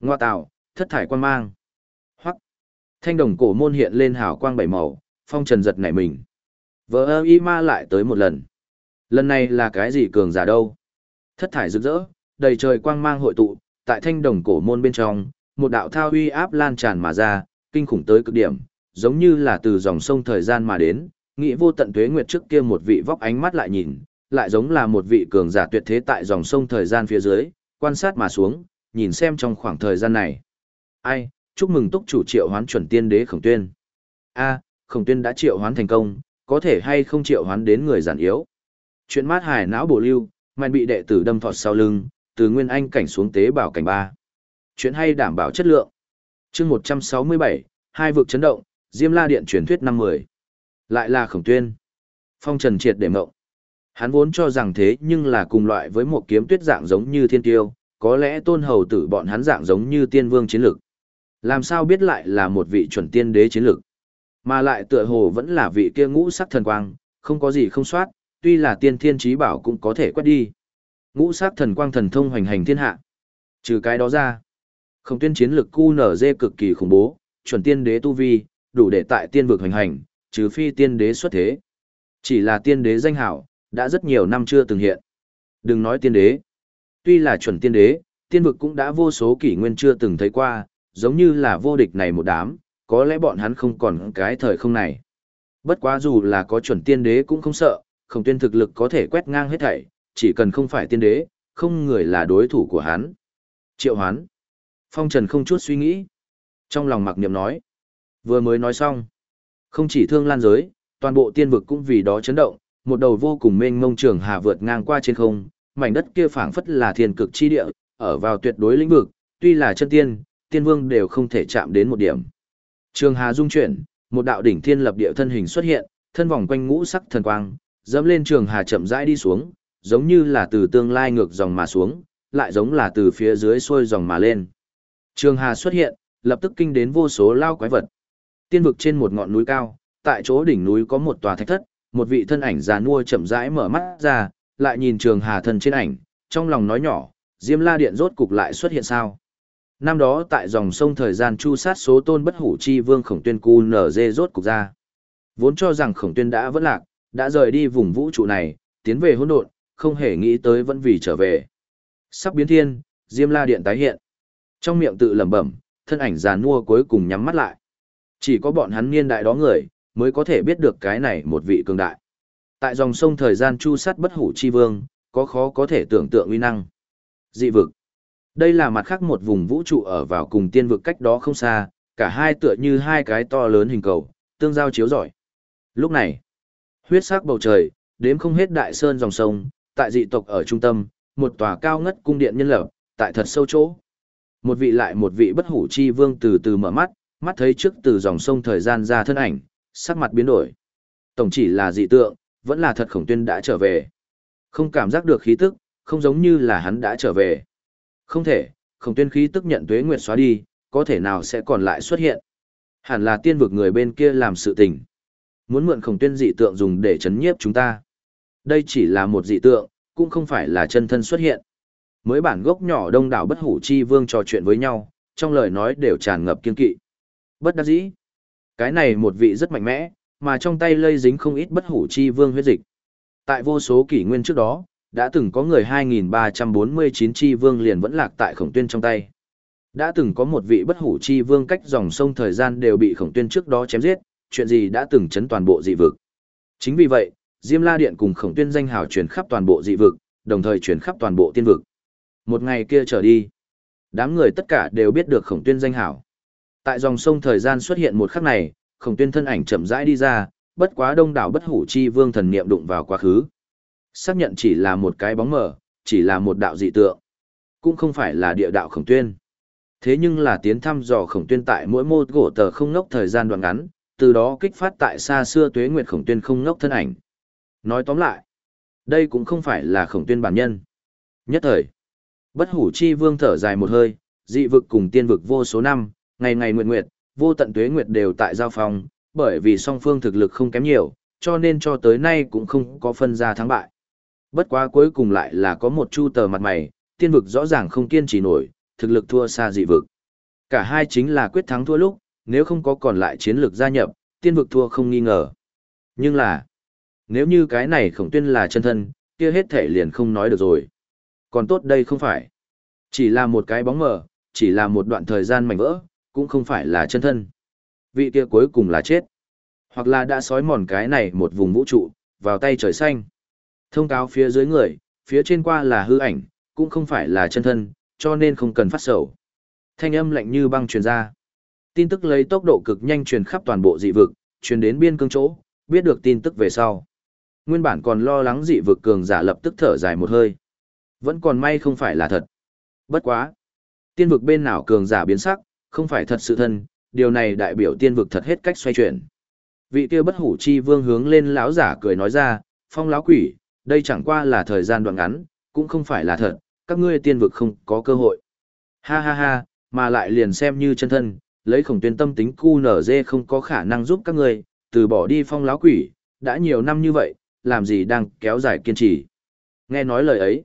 Ngoa tạo, thất thải quan mang. Hoắc. Thanh đồng cổ môn hiện lên hào quang bảy màu, phong trần giật nảy mình. vỡ ơ y ma lại tới một lần. Lần này là cái gì cường giả đâu? Thất thải rực rỡ, đầy trời quang mang hội tụ, tại thanh đồng cổ môn bên trong, một đạo thao uy áp lan tràn mà ra, kinh khủng tới cực điểm, giống như là từ dòng sông thời gian mà đến, nghĩ vô tận tuế nguyệt trước kia một vị vóc ánh mắt lại nhìn, lại giống là một vị cường giả tuyệt thế tại dòng sông thời gian phía dưới, quan sát mà xuống, nhìn xem trong khoảng thời gian này. Ai, chúc mừng túc chủ triệu hoán chuẩn tiên đế khổng tuyên. A, khổng tuyên đã triệu hoán thành công, có thể hay không triệu hoán đến người giản yếu. Chuyện mát hải não bổ lưu, mạnh bị đệ tử đâm thọt sau lưng, từ nguyên anh cảnh xuống tế bảo cảnh ba. Chuyện hay đảm bảo chất lượng. chương 167, hai vực chấn động, Diêm La Điện truyền thuyết năm mười Lại là khổng tuyên. Phong trần triệt để mộng. Hắn vốn cho rằng thế nhưng là cùng loại với một kiếm tuyết dạng giống như thiên tiêu, có lẽ tôn hầu tử bọn hắn dạng giống như tiên vương chiến lực. Làm sao biết lại là một vị chuẩn tiên đế chiến lực. Mà lại tựa hồ vẫn là vị kia ngũ sắc thần quang, không có gì không soát, tuy là tiên thiên trí bảo cũng có thể quét đi. Ngũ sắc thần quang thần thông hoành hành thiên hạ. Trừ cái đó ra, không tuyên chiến lực QNZ cực kỳ khủng bố, chuẩn tiên đế tu vi, đủ để tại tiên vực hoành hành, trừ phi tiên đế xuất thế. Chỉ là tiên đế danh hảo, đã rất nhiều năm chưa từng hiện. Đừng nói tiên đế. Tuy là chuẩn tiên đế, tiên vực cũng đã vô số kỷ nguyên chưa từng thấy qua, giống như là vô địch này một đám, có lẽ bọn hắn không còn cái thời không này. Bất quá dù là có chuẩn tiên đế cũng không sợ, không tiên thực lực có thể quét ngang hết thảy, chỉ cần không phải tiên đế, không người là đối thủ của hắn. Triệu hoán. Phong Trần không chút suy nghĩ. Trong lòng mặc niệm nói. Vừa mới nói xong. Không chỉ thương lan giới, toàn bộ tiên vực cũng vì đó chấn động, một đầu vô cùng mênh mông trường hà vượt ngang qua trên không, mảnh đất kia phảng phất là thiên cực chi địa, ở vào tuyệt đối lĩnh vực, tuy là chân tiên, tiên vương đều không thể chạm đến một điểm. Trường hà dung chuyển, một đạo đỉnh thiên lập địa thân hình xuất hiện, thân vòng quanh ngũ sắc thần quang, dẫm lên trường hà chậm rãi đi xuống, giống như là từ tương lai ngược dòng mà xuống, lại giống là từ phía dưới xuôi dòng mà lên. Trường hà xuất hiện, lập tức kinh đến vô số lao quái vật. Tiên vực trên một ngọn núi cao, tại chỗ đỉnh núi có một tòa thạch thất, một vị thân ảnh già nua chậm rãi mở mắt ra, lại nhìn trường hà thần trên ảnh, trong lòng nói nhỏ, Diêm La Điện rốt cục lại xuất hiện sao? Năm đó tại dòng sông thời gian chu sát số tôn bất hủ chi vương khổng tuyên cu nở dê rốt cục ra. Vốn cho rằng khổng tuyên đã vẫn lạc, đã rời đi vùng vũ trụ này, tiến về hỗn độn, không hề nghĩ tới vẫn vì trở về. Sắp biến thiên, Diêm La Điện tái hiện. Trong miệng tự lẩm bẩm, thân ảnh già nua cuối cùng nhắm mắt lại. Chỉ có bọn hắn niên đại đó người, mới có thể biết được cái này một vị cường đại. Tại dòng sông thời gian chu sát bất hủ chi vương, có khó có thể tưởng tượng uy năng. Dị vực. Đây là mặt khác một vùng vũ trụ ở vào cùng tiên vực cách đó không xa, cả hai tựa như hai cái to lớn hình cầu, tương giao chiếu rọi. Lúc này, huyết sắc bầu trời, đếm không hết đại sơn dòng sông, tại dị tộc ở trung tâm, một tòa cao ngất cung điện nhân lập, tại thật sâu chỗ. Một vị lại một vị bất hủ chi vương từ từ mở mắt, mắt thấy trước từ dòng sông thời gian ra thân ảnh, sắc mặt biến đổi. Tổng chỉ là dị tượng, vẫn là thật khổng tuyên đã trở về. Không cảm giác được khí tức, không giống như là hắn đã trở về. Không thể, khổng tuyên khí tức nhận tuế nguyệt xóa đi, có thể nào sẽ còn lại xuất hiện. Hẳn là tiên vực người bên kia làm sự tình. Muốn mượn khổng tuyên dị tượng dùng để chấn nhiếp chúng ta. Đây chỉ là một dị tượng, cũng không phải là chân thân xuất hiện. Mới bản gốc nhỏ đông đảo bất hủ chi vương trò chuyện với nhau, trong lời nói đều tràn ngập kiên kỵ. Bất đắc dĩ. Cái này một vị rất mạnh mẽ, mà trong tay lây dính không ít bất hủ chi vương huyết dịch. Tại vô số kỷ nguyên trước đó, đã từng có người 2349 chi vương liền vẫn lạc tại khổng tuyên trong tay. Đã từng có một vị bất hủ chi vương cách dòng sông thời gian đều bị khổng tuyên trước đó chém giết, chuyện gì đã từng chấn toàn bộ dị vực. Chính vì vậy, Diêm La Điện cùng khổng tuyên danh hào truyền khắp toàn bộ dị vực, đồng thời truyền khắp toàn bộ tiên vực. Một ngày kia trở đi, đám người tất cả đều biết được khổng tuyên danh hào. Tại dòng sông thời gian xuất hiện một khắc này, khổng tuyên thân ảnh chậm rãi đi ra, bất quá đông đảo bất hủ chi vương thần niệm đụng vào quá khứ. Xác nhận chỉ là một cái bóng mờ, chỉ là một đạo dị tượng, cũng không phải là địa đạo khổng tuyên. Thế nhưng là tiến thăm dò khổng tuyên tại mỗi mô gỗ tờ không ngốc thời gian đoạn ngắn, từ đó kích phát tại xa xưa tuế nguyệt khổng tuyên không ngốc thân ảnh. Nói tóm lại, đây cũng không phải là khổng tuyên bản nhân. Nhất thời, bất hủ chi vương thở dài một hơi, dị vực cùng tiên vực vô số năm, ngày ngày nguyện nguyệt, vô tận tuế nguyệt đều tại giao phòng, bởi vì song phương thực lực không kém nhiều, cho nên cho tới nay cũng không có phân ra thắng bại. Bất quá cuối cùng lại là có một chu tờ mặt mày, tiên vực rõ ràng không kiên trì nổi, thực lực thua xa dị vực. Cả hai chính là quyết thắng thua lúc, nếu không có còn lại chiến lược gia nhập, tiên vực thua không nghi ngờ. Nhưng là, nếu như cái này khổng tuyên là chân thân, kia hết thể liền không nói được rồi. Còn tốt đây không phải. Chỉ là một cái bóng mờ, chỉ là một đoạn thời gian mảnh vỡ, cũng không phải là chân thân. Vị kia cuối cùng là chết. Hoặc là đã sói mòn cái này một vùng vũ trụ, vào tay trời xanh. Thông cáo phía dưới người, phía trên qua là hư ảnh, cũng không phải là chân thân, cho nên không cần phát sầu. Thanh âm lạnh như băng truyền ra. Tin tức lấy tốc độ cực nhanh truyền khắp toàn bộ dị vực, truyền đến biên cương chỗ, biết được tin tức về sau. Nguyên bản còn lo lắng dị vực cường giả lập tức thở dài một hơi. Vẫn còn may không phải là thật. Bất quá. Tiên vực bên nào cường giả biến sắc, không phải thật sự thân, điều này đại biểu tiên vực thật hết cách xoay chuyển. Vị kia bất hủ chi vương hướng lên lão giả cười nói ra, phong lão quỷ, đây chẳng qua là thời gian đoạn ngắn, cũng không phải là thật, các ngươi tiên vực không có cơ hội. Ha ha ha, mà lại liền xem như chân thân, lấy khổng tuyên tâm tính cu nở dê không có khả năng giúp các ngươi, từ bỏ đi phong lão quỷ, đã nhiều năm như vậy, làm gì đang kéo dài kiên trì. Nghe nói lời ấy,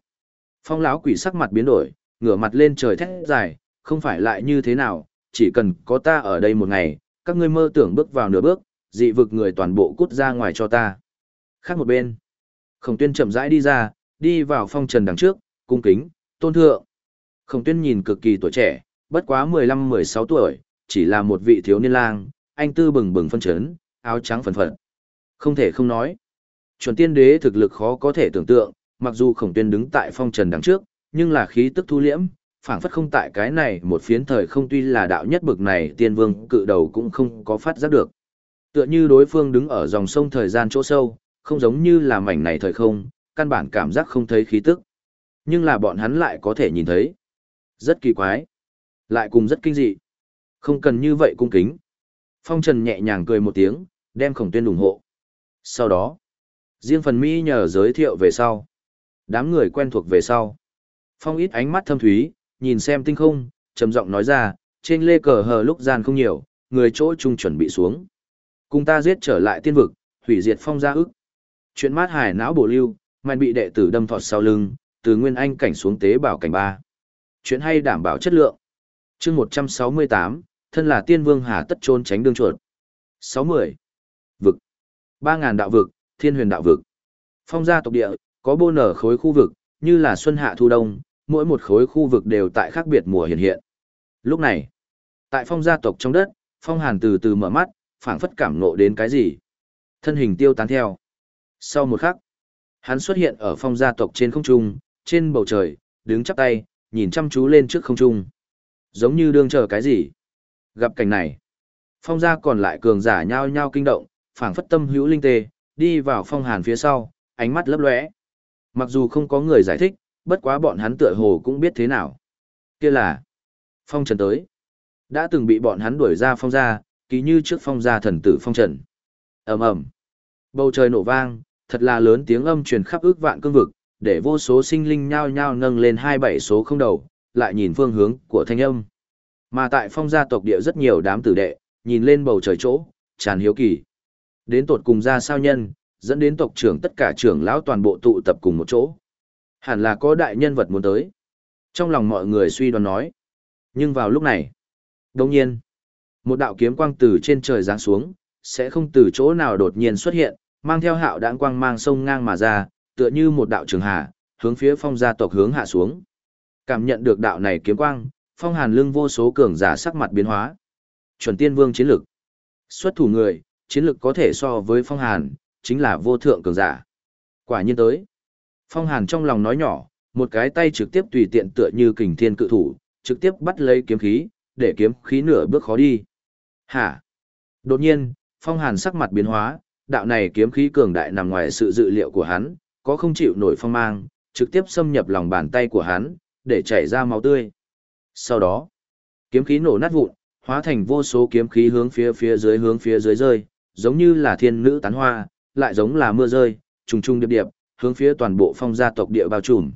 phong lão quỷ sắc mặt biến đổi, ngửa mặt lên trời thét dài, không phải lại như thế nào, chỉ cần có ta ở đây một ngày, các ngươi mơ tưởng bước vào nửa bước, dị vực người toàn bộ cút ra ngoài cho ta. Khác một bên, khổng tuyên chậm rãi đi ra, đi vào phong trần đằng trước, cung kính, tôn thượng. Khổng tuyên nhìn cực kỳ tuổi trẻ, bất quá 15-16 tuổi, chỉ là một vị thiếu niên lang, anh tư bừng bừng phân chấn, áo trắng phần phận. Không thể không nói. Chuẩn tiên đế thực lực khó có thể tưởng tượng, mặc dù khổng tuyên đứng tại phong trần đằng trước, nhưng là khí tức thu liễm, phảng phất không tại cái này một phiến thời không tuy là đạo nhất bực này tiên vương cự đầu cũng không có phát giác được. Tựa như đối phương đứng ở dòng sông thời gian chỗ sâu, không giống như là mảnh này thời không, căn bản cảm giác không thấy khí tức. Nhưng là bọn hắn lại có thể nhìn thấy. Rất kỳ quái. Lại cùng rất kinh dị. Không cần như vậy cung kính. Phong Trần nhẹ nhàng cười một tiếng, đem khổng tuyên ủng hộ. Sau đó, riêng phần Mỹ nhờ giới thiệu về sau. Đám người quen thuộc về sau. Phong ít ánh mắt thâm thúy, nhìn xem tinh không, trầm giọng nói ra, trên lê cờ hờ lúc gian không nhiều, người chỗ chung chuẩn bị xuống. Cùng ta giết trở lại tiên vực, hủy diệt phong gia ức. Chuyện mát hải não bổ lưu, mạnh bị đệ tử đâm thọt sau lưng, từ nguyên anh cảnh xuống tế bảo cảnh ba. Chuyện hay đảm bảo chất lượng. chương 168, thân là tiên vương hà tất trôn tránh đương chuột. 60. Vực. 3.000 đạo vực, thiên huyền đạo vực. Phong gia tộc địa, có bô nở khối khu vực, như là xuân hạ thu đông, mỗi một khối khu vực đều tại khác biệt mùa hiện hiện. Lúc này, tại phong gia tộc trong đất, phong hàn từ từ mở mắt, phảng phất cảm nộ đến cái gì. Thân hình tiêu tán theo. Sau một khắc, hắn xuất hiện ở phong gia tộc trên không trung, trên bầu trời, đứng chắp tay, nhìn chăm chú lên trước không trung. Giống như đương chờ cái gì. Gặp cảnh này, phong gia còn lại cường giả nhao nhao kinh động, phảng phất tâm hữu linh tê, đi vào phong hàn phía sau, ánh mắt lấp lóe. Mặc dù không có người giải thích, bất quá bọn hắn tựa hồ cũng biết thế nào. Kia là phong trần tới. Đã từng bị bọn hắn đuổi ra phong gia, ký như trước phong gia thần tử phong trần. ầm ầm Bầu trời nổ vang, thật là lớn tiếng âm truyền khắp ước vạn cương vực, để vô số sinh linh nhao nhao nâng lên hai bảy số không đầu, lại nhìn phương hướng của thanh âm. Mà tại phong gia tộc địa rất nhiều đám tử đệ, nhìn lên bầu trời chỗ, tràn hiếu kỳ. Đến tột cùng ra sao nhân, dẫn đến tộc trưởng tất cả trưởng lão toàn bộ tụ tập cùng một chỗ. Hẳn là có đại nhân vật muốn tới. Trong lòng mọi người suy đoán nói. Nhưng vào lúc này, đồng nhiên, một đạo kiếm quang từ trên trời giáng xuống, sẽ không từ chỗ nào đột nhiên xuất hiện, mang theo hạo đãng quang mang sông ngang mà ra, tựa như một đạo trường hà, hướng phía phong gia tộc hướng hạ xuống. Cảm nhận được đạo này kiếm quang, phong hàn lưng vô số cường giả sắc mặt biến hóa. Chuẩn tiên vương chiến lực. Xuất thủ người, chiến lực có thể so với phong hàn, chính là vô thượng cường giả. Quả nhiên tới. Phong hàn trong lòng nói nhỏ, một cái tay trực tiếp tùy tiện tựa như kình thiên cự thủ, trực tiếp bắt lấy kiếm khí, để kiếm khí nửa bước khó đi. Hả? Đột nhiên, phong hàn sắc mặt biến hóa, đạo này kiếm khí cường đại nằm ngoài sự dự liệu của hắn, có không chịu nổi phong mang, trực tiếp xâm nhập lòng bàn tay của hắn, để chảy ra máu tươi. Sau đó, kiếm khí nổ nát vụn, hóa thành vô số kiếm khí hướng phía phía dưới hướng phía dưới rơi, giống như là thiên nữ tán hoa, lại giống là mưa rơi, trùng trùng điệp điệp, hướng phía toàn bộ phong gia tộc địa bao trùm.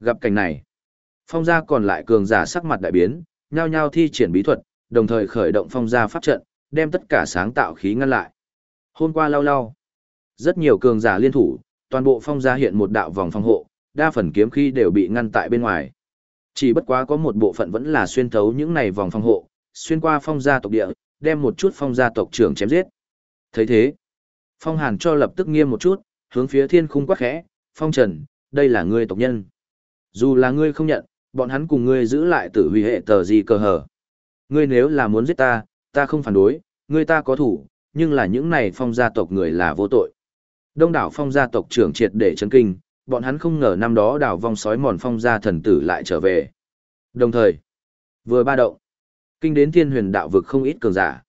Gặp cảnh này, phong gia còn lại cường giả sắc mặt đại biến, nhao nhao thi triển bí thuật, đồng thời khởi động phong gia pháp trận, đem tất cả sáng tạo khí ngăn lại. Hôm qua lâu lâu, rất nhiều cường giả liên thủ, toàn bộ phong gia hiện một đạo vòng phòng hộ, đa phần kiếm khí đều bị ngăn tại bên ngoài. Chỉ bất quá có một bộ phận vẫn là xuyên thấu những này vòng phòng hộ, xuyên qua phong gia tộc địa, đem một chút phong gia tộc trưởng chém giết. thấy thế, phong hàn cho lập tức nghiêm một chút, hướng phía thiên khung quát khẽ, phong trần, đây là ngươi tộc nhân. Dù là ngươi không nhận, bọn hắn cùng ngươi giữ lại tử huy hệ tờ gì cờ hở. Ngươi nếu là muốn giết ta, ta không phản đối, ngươi ta có thủ, nhưng là những này phong gia tộc người là vô tội. Đông đảo phong gia tộc trưởng triệt để chấn kinh, bọn hắn không ngờ năm đó đảo vong sói mòn phong gia thần tử lại trở về. Đồng thời, vừa ba động, kinh đến thiên huyền đạo vực không ít cường giả.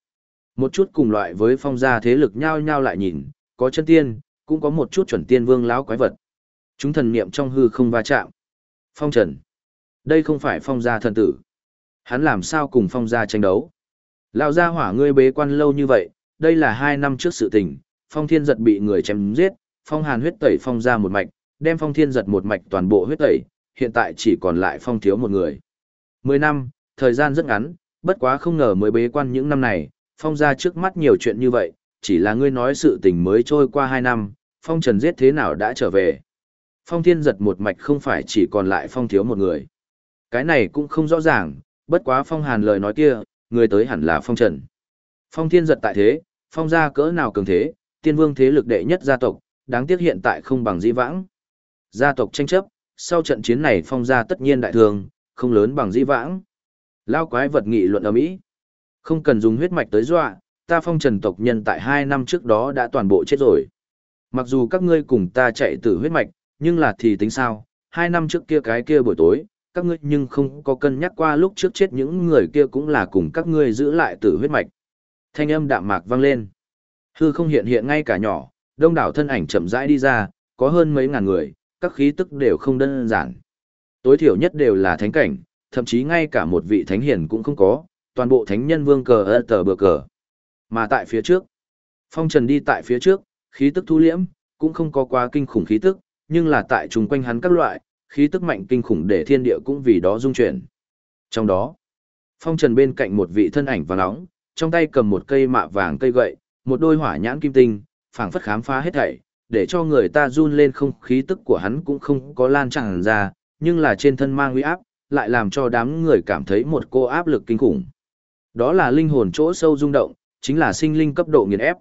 Một chút cùng loại với phong gia thế lực nhao nhao lại nhìn, có chân tiên, cũng có một chút chuẩn tiên vương lão quái vật. Chúng thần niệm trong hư không va chạm. Phong trần. Đây không phải phong gia thần tử. Hắn làm sao cùng phong gia tranh đấu. Lão gia hỏa ngươi bế quan lâu như vậy, đây là hai năm trước sự tình, phong thiên giật bị người chém giết, phong hàn huyết tẩy phong gia một mạch, đem phong thiên giật một mạch toàn bộ huyết tẩy, hiện tại chỉ còn lại phong thiếu một người. Mười năm, thời gian rất ngắn, bất quá không ngờ mới bế quan những năm này, phong gia trước mắt nhiều chuyện như vậy, chỉ là ngươi nói sự tình mới trôi qua hai năm, phong trần giết thế nào đã trở về. Phong thiên giật một mạch không phải chỉ còn lại phong thiếu một người. Cái này cũng không rõ ràng, bất quá phong hàn lời nói kia, người tới hẳn là phong trần. Phong thiên giật tại thế, phong gia cỡ nào cường thế, tiên vương thế lực đệ nhất gia tộc, đáng tiếc hiện tại không bằng di vãng. Gia tộc tranh chấp, sau trận chiến này phong gia tất nhiên đại thường, không lớn bằng di vãng. Lao quái vật nghị luận ở Mỹ. Không cần dùng huyết mạch tới dọa, ta phong trần tộc nhân tại hai năm trước đó đã toàn bộ chết rồi. Mặc dù các ngươi cùng ta chạy từ huyết mạch, nhưng là thì tính sao, hai năm trước kia cái kia buổi tối, các ngươi nhưng không có cân nhắc qua lúc trước chết những người kia cũng là cùng các ngươi giữ lại tử huyết mạch. Thanh âm đạm mạc vang lên. Hư không hiện hiện ngay cả nhỏ, đông đảo thân ảnh chậm rãi đi ra, có hơn mấy ngàn người, các khí tức đều không đơn giản. Tối thiểu nhất đều là thánh cảnh, thậm chí ngay cả một vị thánh hiền cũng không có, toàn bộ thánh nhân vương cờ ơ tờ bờ cờ. Mà tại phía trước, phong trần đi tại phía trước, khí tức thu liễm, cũng không có quá kinh khủng khí tức, nhưng là tại chung quanh hắn các loại, khí tức mạnh kinh khủng để thiên địa cũng vì đó rung chuyển. Trong đó, phong trần bên cạnh một vị thân ảnh vàng nóng, trong tay cầm một cây mạ vàng cây gậy, một đôi hỏa nhãn kim tinh, phảng phất khám phá hết thảy, để cho người ta run lên không khí tức của hắn cũng không có lan tràn ra, nhưng là trên thân mang uy áp, lại làm cho đám người cảm thấy một cô áp lực kinh khủng. Đó là linh hồn chỗ sâu rung động, chính là sinh linh cấp độ nghiền ép.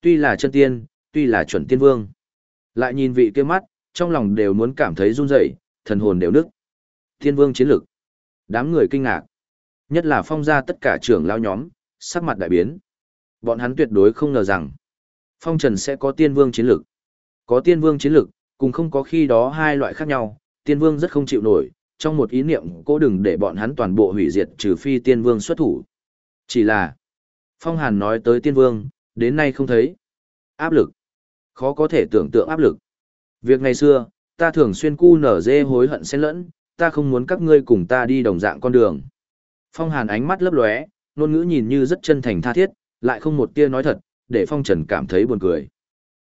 Tuy là chân tiên, tuy là chuẩn tiên vương. Lại nhìn vị kia mắt, trong lòng đều muốn cảm thấy run rẩy, thần hồn đều nức. Tiên vương chiến lực. Đám người kinh ngạc. Nhất là phong ra tất cả trưởng lao nhóm, sắc mặt đại biến. Bọn hắn tuyệt đối không ngờ rằng, phong trần sẽ có tiên vương chiến lực. Có tiên vương chiến lực, cùng không có khi đó hai loại khác nhau, tiên vương rất không chịu nổi, trong một ý niệm cố đừng để bọn hắn toàn bộ hủy diệt trừ phi tiên vương xuất thủ. Chỉ là, phong hàn nói tới tiên vương, đến nay không thấy. Áp lực. Khó có thể tưởng tượng áp lực. Việc ngày xưa, ta thường xuyên cu nở dê hối hận xen lẫn, ta không muốn các ngươi cùng ta đi đồng dạng con đường. Phong hàn ánh mắt lấp lóe, ngôn ngữ nhìn như rất chân thành tha thiết, lại không một tia nói thật, để phong trần cảm thấy buồn cười.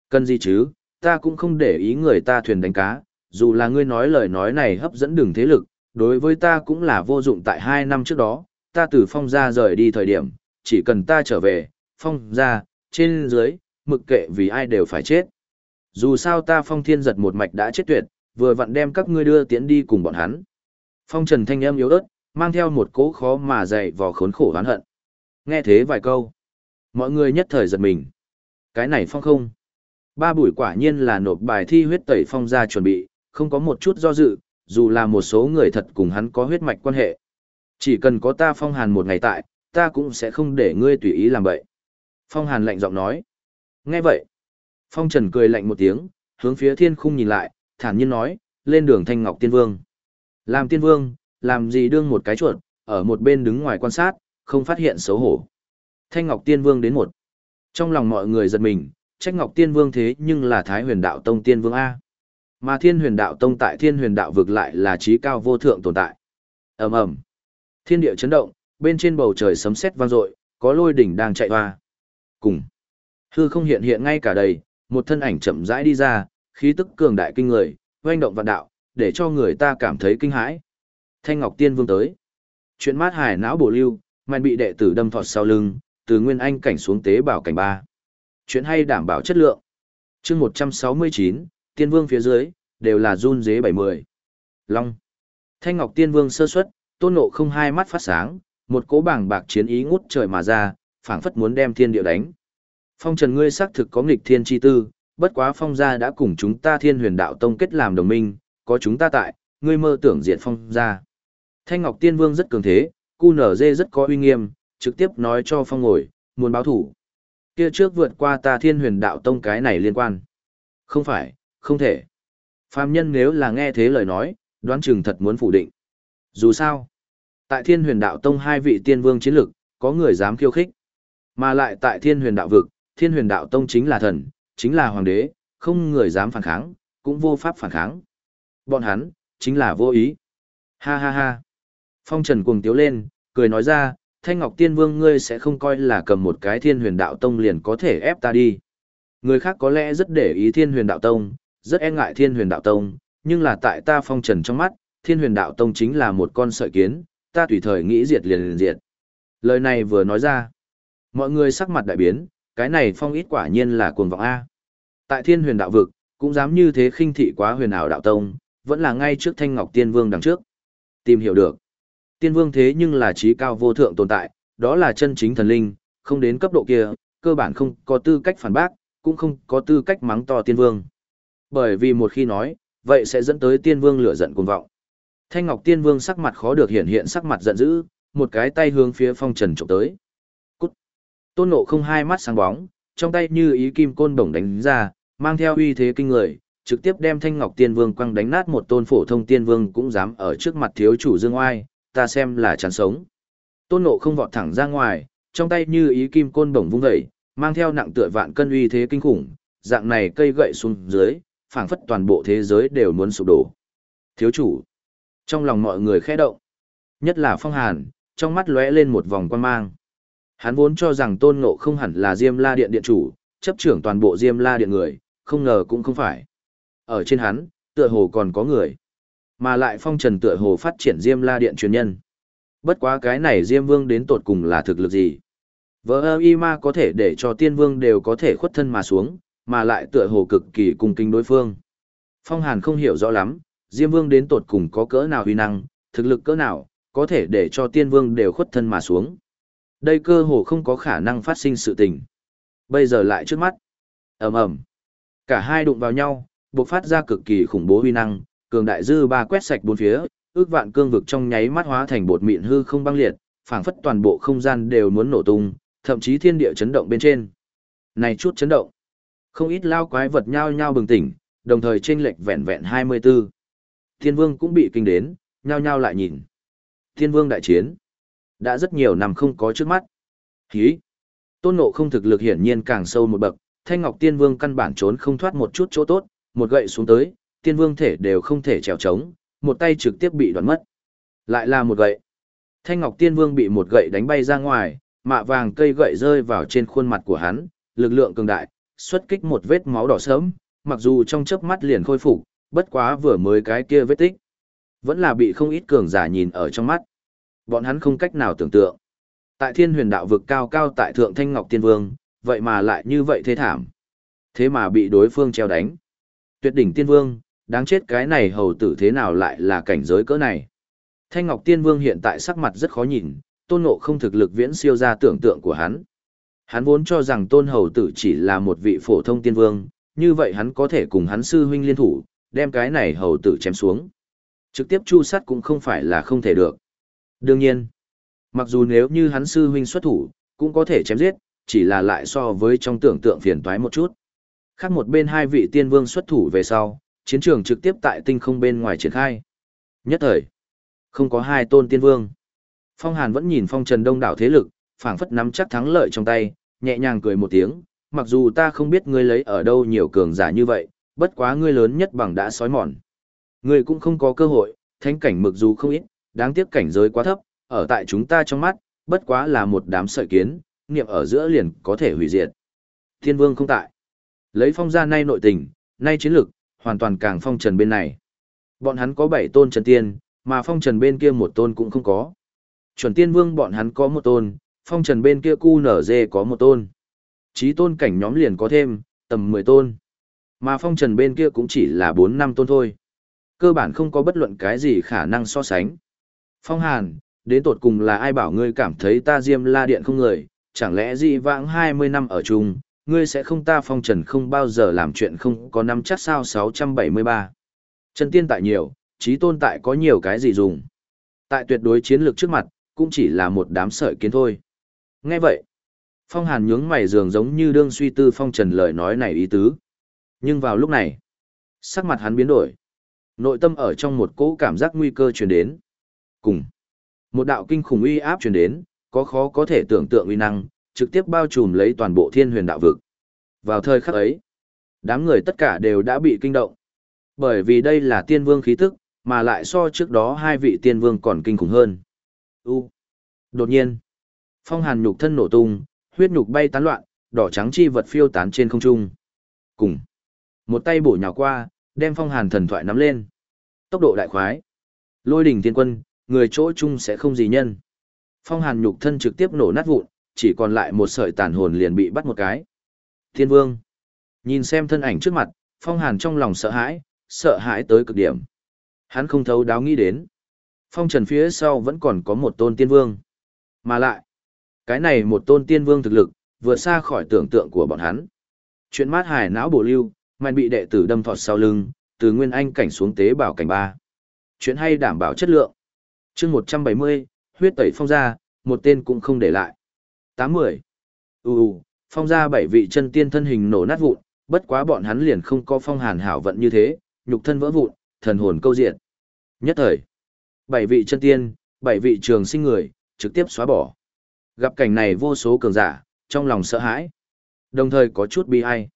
Cần gì chứ, ta cũng không để ý người ta thuyền đánh cá, dù là ngươi nói lời nói này hấp dẫn đường thế lực, đối với ta cũng là vô dụng tại hai năm trước đó, ta từ phong ra rời đi thời điểm, chỉ cần ta trở về, phong ra, trên dưới, mực kệ vì ai đều phải chết. Dù sao ta phong thiên giật một mạch đã chết tuyệt, vừa vặn đem các ngươi đưa tiến đi cùng bọn hắn. Phong trần thanh âm yếu ớt, mang theo một cỗ khó mà dày vò khốn khổ oán hận. Nghe thế vài câu, mọi người nhất thời giật mình. Cái này phong không. Ba buổi quả nhiên là nộp bài thi huyết tẩy phong ra chuẩn bị, không có một chút do dự, dù là một số người thật cùng hắn có huyết mạch quan hệ. Chỉ cần có ta phong hàn một ngày tại, ta cũng sẽ không để ngươi tùy ý làm vậy. Phong hàn lạnh giọng nói. Nghe vậy. Phong trần cười lạnh một tiếng, hướng phía thiên khung nhìn lại, thản nhiên nói, lên đường thanh ngọc tiên vương. Làm tiên vương, làm gì đương một cái chuột, ở một bên đứng ngoài quan sát, không phát hiện xấu hổ. Thanh Ngọc Tiên Vương đến một. Trong lòng mọi người giật mình, trách Ngọc Tiên Vương thế nhưng là Thái Huyền Đạo Tông Tiên Vương A. Mà Thiên Huyền Đạo Tông tại Thiên Huyền Đạo vực lại là trí cao vô thượng tồn tại. ầm ầm, Thiên địa chấn động, bên trên bầu trời sấm sét vang dội, có lôi đỉnh đang chạy hoa. Cùng. Hư không hiện hiện ngay cả đầy, một thân ảnh chậm rãi đi ra, khí tức cường đại kinh người, oanh động vạn đạo, để cho người ta cảm thấy kinh hãi. Thanh Ngọc Tiên Vương tới. Chuyện mát hải não bổ lưu, mạnh bị đệ tử đâm thọt sau lưng, từ nguyên anh cảnh xuống tế bảo cảnh ba. Chuyện hay đảm bảo chất lượng. chương 169, Tiên Vương phía dưới, đều là run dế 70. Long. Thanh Ngọc Tiên Vương sơ suất, tôn nộ không hai mắt phát sáng, một cỗ bảng bạc chiến ý ngút trời mà ra, phảng phất muốn đem thiên địa đánh. Phong Trần ngươi xác thực có nghịch thiên chi tư, bất quá phong gia đã cùng chúng ta Thiên Huyền Đạo Tông kết làm đồng minh, có chúng ta tại, ngươi mơ tưởng diệt phong gia. Thanh Ngọc Tiên Vương rất cường thế, cu nở dê rất có uy nghiêm, trực tiếp nói cho phong ngồi, muốn báo thủ. Kia trước vượt qua ta Thiên Huyền Đạo Tông cái này liên quan. Không phải, không thể. Phạm nhân nếu là nghe thế lời nói, đoán chừng thật muốn phủ định. Dù sao, tại Thiên Huyền Đạo Tông hai vị tiên vương chiến lực, có người dám khiêu khích. Mà lại tại Thiên Huyền Đạo vực, Thiên Huyền Đạo Tông chính là thần, chính là hoàng đế, không người dám phản kháng, cũng vô pháp phản kháng. Bọn hắn, chính là vô ý. Ha ha ha. Phong Trần cuồng tiếu lên, cười nói ra, Thanh Ngọc Tiên Vương ngươi sẽ không coi là cầm một cái Thiên Huyền Đạo Tông liền có thể ép ta đi. Người khác có lẽ rất để ý Thiên Huyền Đạo Tông, rất e ngại Thiên Huyền Đạo Tông, nhưng là tại ta Phong Trần trong mắt, Thiên Huyền Đạo Tông chính là một con sợi kiến, ta tùy thời nghĩ diệt liền liền diệt. Lời này vừa nói ra, mọi người sắc mặt đại biến, cái này phong ít quả nhiên là cuồng vọng A. Tại thiên huyền đạo vực, cũng dám như thế khinh thị quá huyền ảo đạo tông, vẫn là ngay trước thanh ngọc tiên vương đằng trước. Tìm hiểu được, tiên vương thế nhưng là trí cao vô thượng tồn tại, đó là chân chính thần linh, không đến cấp độ kia, cơ bản không có tư cách phản bác, cũng không có tư cách mắng to tiên vương. Bởi vì một khi nói, vậy sẽ dẫn tới tiên vương lửa giận cuồng vọng. Thanh Ngọc Tiên Vương sắc mặt khó được hiện hiện sắc mặt giận dữ, một cái tay hướng phía phong trần trộm tới. Cút! Tôn nộ không hai mắt sáng bóng, trong tay như ý kim côn bổng đánh ra, mang theo uy thế kinh người, trực tiếp đem Thanh Ngọc Tiên Vương quăng đánh nát một tôn phổ thông tiên vương cũng dám ở trước mặt thiếu chủ Dương Oai, ta xem là chán sống. Tôn nộ không vọt thẳng ra ngoài, trong tay như ý kim côn bổng vung dậy, mang theo nặng tựa vạn cân uy thế kinh khủng, dạng này cây gậy xuống dưới, phảng phất toàn bộ thế giới đều muốn sụp đổ. Thiếu chủ, trong lòng mọi người khẽ động, nhất là Phong Hàn, trong mắt lóe lên một vòng quan mang. Hắn vốn cho rằng Tôn Ngộ không hẳn là Diêm La Điện điện chủ, chấp trưởng toàn bộ Diêm La Điện người, không ngờ cũng không phải. Ở trên hắn, tựa hồ còn có người. Mà lại phong trần tựa hồ phát triển Diêm La Điện truyền nhân. Bất quá cái này Diêm Vương đến tột cùng là thực lực gì? Vợ ơ y ma có thể để cho tiên vương đều có thể khuất thân mà xuống, mà lại tựa hồ cực kỳ cung kính đối phương. Phong Hàn không hiểu rõ lắm, Diêm Vương đến tột cùng có cỡ nào huy năng, thực lực cỡ nào, có thể để cho tiên vương đều khuất thân mà xuống. Đây cơ hồ không có khả năng phát sinh sự tình. Bây giờ lại trước mắt. ầm ầm Cả hai đụng vào nhau, bộc phát ra cực kỳ khủng bố huy năng, cường đại dư ba quét sạch bốn phía, ước vạn cương vực trong nháy mắt hóa thành bột mịn hư không băng liệt, phảng phất toàn bộ không gian đều muốn nổ tung, thậm chí thiên địa chấn động bên trên. Này chút chấn động. Không ít lao quái vật nhao nhao bừng tỉnh, đồng thời chênh lệch vẹn vẹn 24. Thiên vương cũng bị kinh đến, nhao nhao lại nhìn. Thiên vương đại chiến. Đã rất nhiều năm không có trước mắt. Hí. Tôn nộ không thực lực hiển nhiên càng sâu một bậc, thanh ngọc tiên vương căn bản trốn không thoát một chút chỗ tốt, một gậy xuống tới, tiên vương thể đều không thể trèo trống, một tay trực tiếp bị đoạn mất. Lại là một gậy. Thanh ngọc tiên vương bị một gậy đánh bay ra ngoài, mạ vàng cây gậy rơi vào trên khuôn mặt của hắn, lực lượng cường đại, xuất kích một vết máu đỏ sớm, mặc dù trong chớp mắt liền khôi phục, bất quá vừa mới cái kia vết tích. Vẫn là bị không ít cường giả nhìn ở trong mắt. Bọn hắn không cách nào tưởng tượng. Tại thiên huyền đạo vực cao cao tại thượng thanh ngọc tiên vương, vậy mà lại như vậy thế thảm. Thế mà bị đối phương treo đánh. Tuyệt đỉnh tiên vương, đáng chết cái này hầu tử thế nào lại là cảnh giới cỡ này. Thanh ngọc tiên vương hiện tại sắc mặt rất khó nhìn, tôn ngộ không thực lực viễn siêu ra tưởng tượng của hắn. Hắn vốn cho rằng tôn hầu tử chỉ là một vị phổ thông tiên vương, như vậy hắn có thể cùng hắn sư huynh liên thủ, đem cái này hầu tử chém xuống. Trực tiếp chu sát cũng không phải là không thể được. Đương nhiên, mặc dù nếu như hắn sư huynh xuất thủ, cũng có thể chém giết, chỉ là lại so với trong tưởng tượng phiền toái một chút. Khác một bên hai vị tiên vương xuất thủ về sau, chiến trường trực tiếp tại tinh không bên ngoài triển khai. Nhất thời, không có hai tôn tiên vương. Phong Hàn vẫn nhìn phong trần đông đảo thế lực, phảng phất nắm chắc thắng lợi trong tay, nhẹ nhàng cười một tiếng, mặc dù ta không biết ngươi lấy ở đâu nhiều cường giả như vậy, bất quá ngươi lớn nhất bằng đã sói mòn. Ngươi cũng không có cơ hội, thánh cảnh mực dù không ít, đáng tiếc cảnh giới quá thấp, ở tại chúng ta trong mắt, bất quá là một đám sợi kiến, niệm ở giữa liền có thể hủy diệt. Thiên vương không tại. Lấy phong ra nay nội tình, nay chiến lực, hoàn toàn càng phong trần bên này. Bọn hắn có bảy tôn trần tiên, mà phong trần bên kia một tôn cũng không có. Chuẩn tiên vương bọn hắn có một tôn, phong trần bên kia cu nở dê có một tôn. Chí tôn cảnh nhóm liền có thêm, tầm 10 tôn. Mà phong trần bên kia cũng chỉ là 4 năm tôn thôi. Cơ bản không có bất luận cái gì khả năng so sánh. Phong Hàn, đến tột cùng là ai bảo ngươi cảm thấy ta Diêm La Điện không người, chẳng lẽ dị vãng 20 năm ở chung, ngươi sẽ không ta phong trần không bao giờ làm chuyện không có năm chắc sao 673. Chân tiên tại nhiều, trí tôn tại có nhiều cái gì dùng. Tại tuyệt đối chiến lược trước mặt, cũng chỉ là một đám sợi kiến thôi. Nghe vậy, phong hàn nhướng mày dường giống như đương suy tư phong trần lời nói này ý tứ. Nhưng vào lúc này, sắc mặt hắn biến đổi. Nội tâm ở trong một cỗ cảm giác nguy cơ truyền đến. Cùng, một đạo kinh khủng uy áp truyền đến, có khó có thể tưởng tượng uy năng, trực tiếp bao trùm lấy toàn bộ thiên huyền đạo vực. Vào thời khắc ấy, đám người tất cả đều đã bị kinh động. Bởi vì đây là tiên vương khí tức, mà lại so trước đó hai vị tiên vương còn kinh khủng hơn. U. Đột nhiên, phong hàn nhục thân nổ tung, huyết nhục bay tán loạn, đỏ trắng chi vật phiêu tán trên không trung. Cùng. Một tay bổ nhào qua, đem phong hàn thần thoại nắm lên. Tốc độ đại khoái. Lôi đỉnh thiên quân, người chỗ chung sẽ không gì nhân. Phong hàn nhục thân trực tiếp nổ nát vụn, chỉ còn lại một sợi tàn hồn liền bị bắt một cái. Thiên vương. Nhìn xem thân ảnh trước mặt, phong hàn trong lòng sợ hãi, sợ hãi tới cực điểm. Hắn không thấu đáo nghĩ đến. Phong trần phía sau vẫn còn có một tôn tiên vương. Mà lại, cái này một tôn tiên vương thực lực, vượt xa khỏi tưởng tượng của bọn hắn. Chuyện mát hải não bổ lưu, mạnh bị đệ tử đâm thọt sau lưng, từ nguyên anh cảnh xuống tế bảo cảnh ba. Chuyện hay đảm bảo chất lượng. chương 170, huyết tẩy phong ra, một tên cũng không để lại. 80. Ú phong ra bảy vị chân tiên thân hình nổ nát vụn, bất quá bọn hắn liền không có phong hàn hảo vận như thế, nhục thân vỡ vụn, thần hồn câu diện. Nhất thời, bảy vị chân tiên, bảy vị trường sinh người, trực tiếp xóa bỏ. Gặp cảnh này vô số cường giả, trong lòng sợ hãi. Đồng thời có chút bi ai.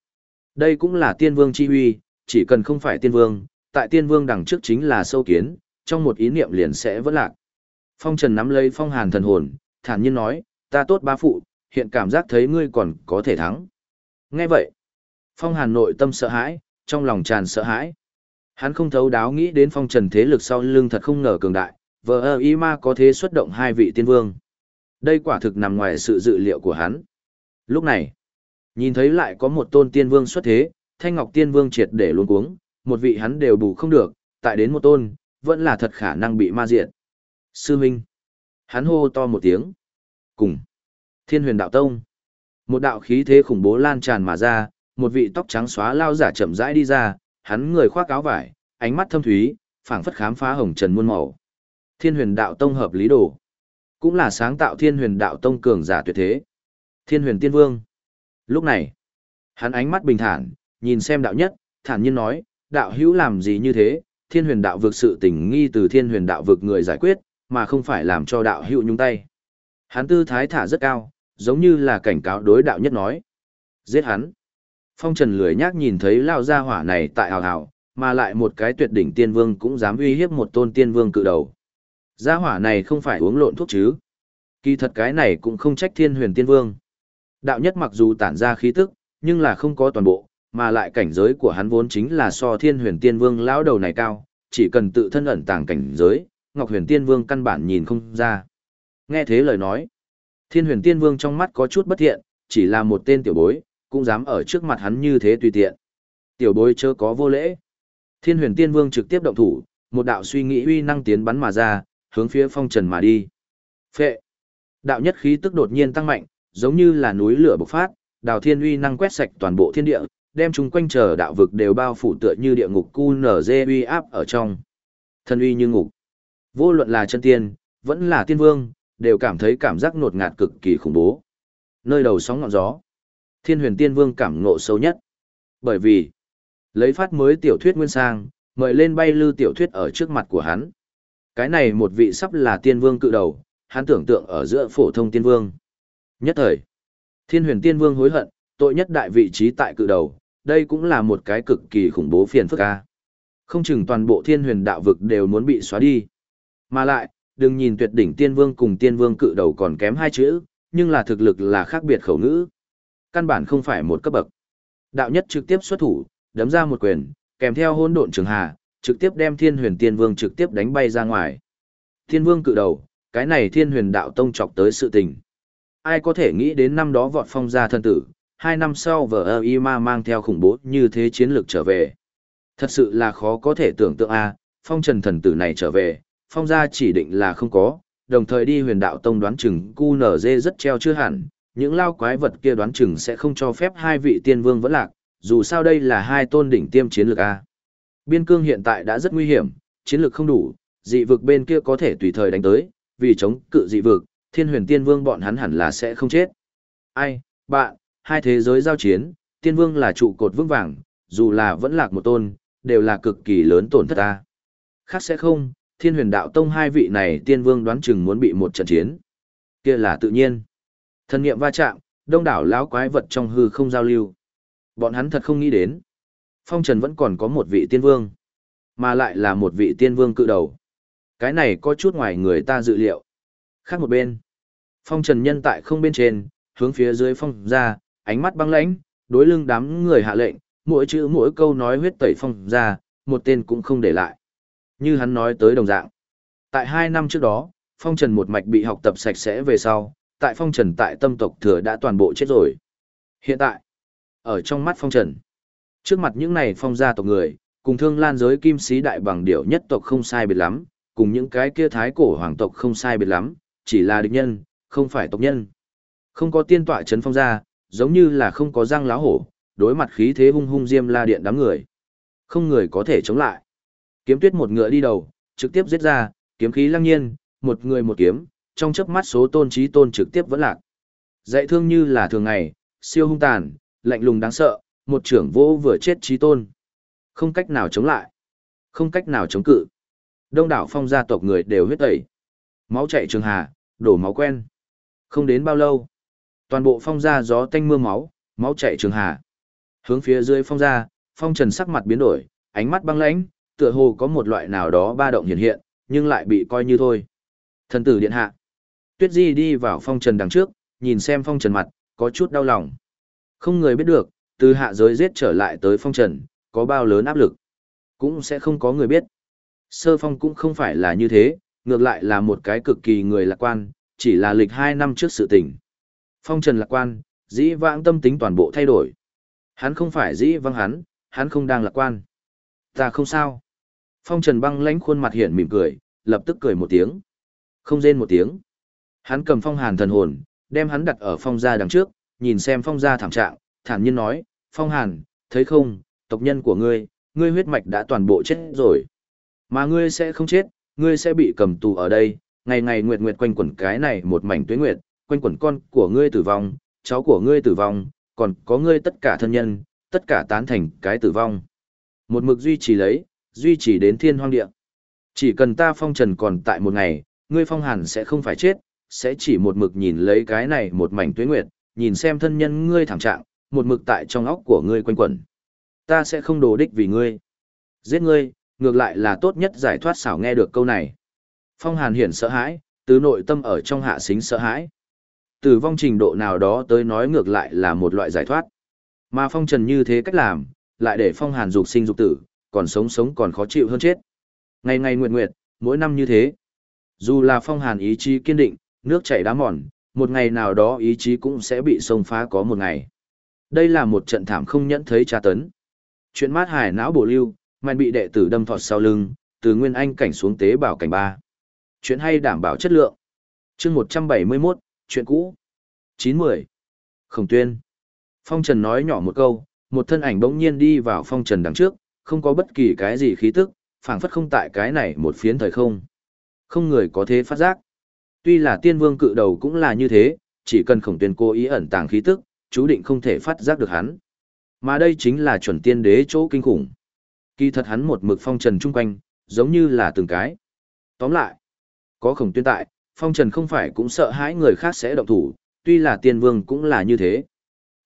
Đây cũng là tiên vương chi huy, chỉ cần không phải tiên vương, tại tiên vương đằng trước chính là sâu kiến, trong một ý niệm liền sẽ vỡ lạc. Phong Trần nắm lấy phong hàn thần hồn, thản nhiên nói, ta tốt ba phụ, hiện cảm giác thấy ngươi còn có thể thắng. Nghe vậy, phong hàn nội tâm sợ hãi, trong lòng tràn sợ hãi. Hắn không thấu đáo nghĩ đến phong trần thế lực sau lưng thật không ngờ cường đại, vờ ơ y ma có thế xuất động hai vị tiên vương. Đây quả thực nằm ngoài sự dự liệu của hắn. Lúc này, nhìn thấy lại có một tôn tiên vương xuất thế, thanh ngọc tiên vương triệt để luôn cuống, một vị hắn đều bù không được, tại đến một tôn, vẫn là thật khả năng bị ma diệt. Sư Minh. Hắn hô to một tiếng. Cùng. Thiên huyền đạo tông. Một đạo khí thế khủng bố lan tràn mà ra, một vị tóc trắng xóa lao giả chậm rãi đi ra, hắn người khoác áo vải, ánh mắt thâm thúy, phảng phất khám phá hồng trần muôn màu. Thiên huyền đạo tông hợp lý đồ. Cũng là sáng tạo thiên huyền đạo tông cường giả tuyệt thế. Thiên huyền tiên vương. Lúc này, hắn ánh mắt bình thản, nhìn xem đạo nhất, thản nhiên nói, đạo hữu làm gì như thế, thiên huyền đạo vực sự tình nghi từ thiên huyền đạo vực người giải quyết, mà không phải làm cho đạo hữu nhung tay. Hắn tư thái thả rất cao, giống như là cảnh cáo đối đạo nhất nói. Giết hắn. Phong Trần lười nhác nhìn thấy lao gia hỏa này tại hào hào, mà lại một cái tuyệt đỉnh tiên vương cũng dám uy hiếp một tôn tiên vương cự đầu. Gia hỏa này không phải uống lộn thuốc chứ. Kỳ thật cái này cũng không trách thiên huyền tiên vương. Đạo nhất mặc dù tản ra khí tức, nhưng là không có toàn bộ, mà lại cảnh giới của hắn vốn chính là so thiên huyền tiên vương lão đầu này cao, chỉ cần tự thân ẩn tàng cảnh giới, Ngọc Huyền Tiên Vương căn bản nhìn không ra. Nghe thế lời nói, Thiên Huyền Tiên Vương trong mắt có chút bất thiện, chỉ là một tên tiểu bối, cũng dám ở trước mặt hắn như thế tùy tiện. Tiểu bối chớ có vô lễ. Thiên Huyền Tiên Vương trực tiếp động thủ, một đạo suy nghĩ uy năng tiến bắn mà ra, hướng phía phong trần mà đi. Phệ. Đạo nhất khí tức đột nhiên tăng mạnh, giống như là núi lửa bộc phát, đào thiên uy năng quét sạch toàn bộ thiên địa, đem chúng quanh chờ đạo vực đều bao phủ tựa như địa ngục cu uy áp ở trong. Thân uy như ngục. Vô luận là chân tiên, vẫn là tiên vương, đều cảm thấy cảm giác nột ngạt cực kỳ khủng bố. Nơi đầu sóng ngọn gió, thiên huyền tiên vương cảm ngộ sâu nhất. Bởi vì, lấy phát mới tiểu thuyết nguyên sang, mời lên bay lư tiểu thuyết ở trước mặt của hắn. Cái này một vị sắp là tiên vương cự đầu, hắn tưởng tượng ở giữa phổ thông tiên vương. Nhất thời, thiên huyền tiên vương hối hận, tội nhất đại vị trí tại cự đầu, đây cũng là một cái cực kỳ khủng bố phiền phức ca. Không chừng toàn bộ thiên huyền đạo vực đều muốn bị xóa đi. Mà lại, đừng nhìn tuyệt đỉnh tiên vương cùng tiên vương cự đầu còn kém hai chữ, nhưng là thực lực là khác biệt khẩu ngữ. Căn bản không phải một cấp bậc. Đạo nhất trực tiếp xuất thủ, đấm ra một quyền, kèm theo hôn độn trường hà, trực tiếp đem thiên huyền tiên vương trực tiếp đánh bay ra ngoài. Thiên vương cự đầu, cái này thiên huyền đạo tông chọc tới sự tình. Ai có thể nghĩ đến năm đó vọt phong ra thân tử, hai năm sau vợ ơ y ma mang theo khủng bố như thế chiến lược trở về. Thật sự là khó có thể tưởng tượng a phong trần thần tử này trở về, phong gia chỉ định là không có, đồng thời đi huyền đạo tông đoán chừng cu nở dê rất treo chưa hẳn, những lao quái vật kia đoán chừng sẽ không cho phép hai vị tiên vương vẫn lạc, dù sao đây là hai tôn đỉnh tiêm chiến lược A. Biên cương hiện tại đã rất nguy hiểm, chiến lược không đủ, dị vực bên kia có thể tùy thời đánh tới, vì chống cự dị vực, thiên huyền tiên vương bọn hắn hẳn là sẽ không chết. Ai, bạn, hai thế giới giao chiến, tiên vương là trụ cột vững vàng, dù là vẫn lạc một tôn, đều là cực kỳ lớn tổn thất ta. Khác sẽ không, thiên huyền đạo tông hai vị này tiên vương đoán chừng muốn bị một trận chiến. kia là tự nhiên. Thân nghiệm va chạm, đông đảo lão quái vật trong hư không giao lưu. Bọn hắn thật không nghĩ đến. Phong Trần vẫn còn có một vị tiên vương, mà lại là một vị tiên vương cự đầu. Cái này có chút ngoài người ta dự liệu. Khác một bên, Phong Trần nhân tại không bên trên, hướng phía dưới phong ra, ánh mắt băng lãnh, đối lưng đám người hạ lệnh, mỗi chữ mỗi câu nói huyết tẩy phong ra, một tên cũng không để lại. Như hắn nói tới đồng dạng. Tại hai năm trước đó, phong trần một mạch bị học tập sạch sẽ về sau, tại phong trần tại tâm tộc thừa đã toàn bộ chết rồi. Hiện tại, ở trong mắt phong trần, trước mặt những này phong gia tộc người, cùng thương lan giới kim sĩ đại bằng điểu nhất tộc không sai biệt lắm, cùng những cái kia thái cổ hoàng tộc không sai biệt lắm, chỉ là địch nhân, không phải tộc nhân. Không có tiên tọa chấn phong ra, giống như là không có răng lá hổ, đối mặt khí thế hung hung diêm la điện đám người. Không người có thể chống lại. Kiếm tuyết một ngựa đi đầu, trực tiếp giết ra, kiếm khí lăng nhiên, một người một kiếm, trong chớp mắt số tôn trí tôn trực tiếp vẫn lạc. Dạy thương như là thường ngày, siêu hung tàn, lạnh lùng đáng sợ, một trưởng vô vừa chết trí tôn. Không cách nào chống lại. Không cách nào chống cự. Đông đảo phong gia tộc người đều huyết tẩy. Máu chạy trường hà, đổ máu quen. Không đến bao lâu. Toàn bộ phong gia gió tanh mưa máu, máu chảy trường hà. Hướng phía dưới phong gia, phong trần sắc mặt biến đổi, ánh mắt băng lãnh, tựa hồ có một loại nào đó ba động hiện hiện, nhưng lại bị coi như thôi. Thần tử điện hạ. Tuyết Di đi vào phong trần đằng trước, nhìn xem phong trần mặt, có chút đau lòng. Không người biết được, từ hạ giới giết trở lại tới phong trần, có bao lớn áp lực. Cũng sẽ không có người biết. Sơ phong cũng không phải là như thế, ngược lại là một cái cực kỳ người lạc quan, chỉ là lịch hai năm trước sự tình. Phong trần lạc quan, dĩ vãng tâm tính toàn bộ thay đổi. Hắn không phải dĩ vãng hắn, hắn không đang lạc quan. Ta không sao. Phong Trần băng lãnh khuôn mặt hiện mỉm cười, lập tức cười một tiếng. Không rên một tiếng. Hắn cầm phong hàn thần hồn, đem hắn đặt ở phong gia đằng trước, nhìn xem phong gia thảm trạng, thản nhiên nói, phong hàn, thấy không, tộc nhân của ngươi, ngươi huyết mạch đã toàn bộ chết rồi. Mà ngươi sẽ không chết, ngươi sẽ bị cầm tù ở đây, ngày ngày nguyệt nguyệt quanh quẩn cái này một mảnh tuyết nguyệt, quanh quẩn con của ngươi tử vong, cháu của ngươi tử vong, còn có ngươi tất cả thân nhân, tất cả tán thành cái tử vong. Một mực duy trì lấy, duy trì đến thiên hoang địa. Chỉ cần ta phong trần còn tại một ngày, ngươi phong hàn sẽ không phải chết, sẽ chỉ một mực nhìn lấy cái này một mảnh tuyết nguyệt, nhìn xem thân nhân ngươi thảm trạng, một mực tại trong óc của ngươi quanh quẩn. Ta sẽ không đồ đích vì ngươi. Giết ngươi, ngược lại là tốt nhất giải thoát xảo nghe được câu này. Phong hàn hiển sợ hãi, từ nội tâm ở trong hạ xính sợ hãi. Từ vong trình độ nào đó tới nói ngược lại là một loại giải thoát. Mà phong trần như thế cách làm, lại để phong hàn dục sinh dục tử, còn sống sống còn khó chịu hơn chết. Ngày ngày nguyệt nguyệt, mỗi năm như thế. Dù là phong hàn ý chí kiên định, nước chảy đá mòn, một ngày nào đó ý chí cũng sẽ bị sông phá có một ngày. Đây là một trận thảm không nhẫn thấy tra tấn. Chuyện mát hải não bổ lưu, mạnh bị đệ tử đâm thọt sau lưng, từ nguyên anh cảnh xuống tế bảo cảnh ba. Chuyện hay đảm bảo chất lượng. chương 171, chuyện cũ. 9-10. Khổng tuyên. Phong Trần nói nhỏ một câu, một thân ảnh bỗng nhiên đi vào Phong Trần đằng trước, không có bất kỳ cái gì khí tức, phảng phất không tại cái này một phiến thời không. Không người có thế phát giác. Tuy là tiên vương cự đầu cũng là như thế, chỉ cần khổng tuyên cố ý ẩn tàng khí tức, chú định không thể phát giác được hắn. Mà đây chính là chuẩn tiên đế chỗ kinh khủng. Kỳ thật hắn một mực phong trần chung quanh, giống như là từng cái. Tóm lại, có khổng tuyên tại, phong trần không phải cũng sợ hãi người khác sẽ động thủ, tuy là tiên vương cũng là như thế.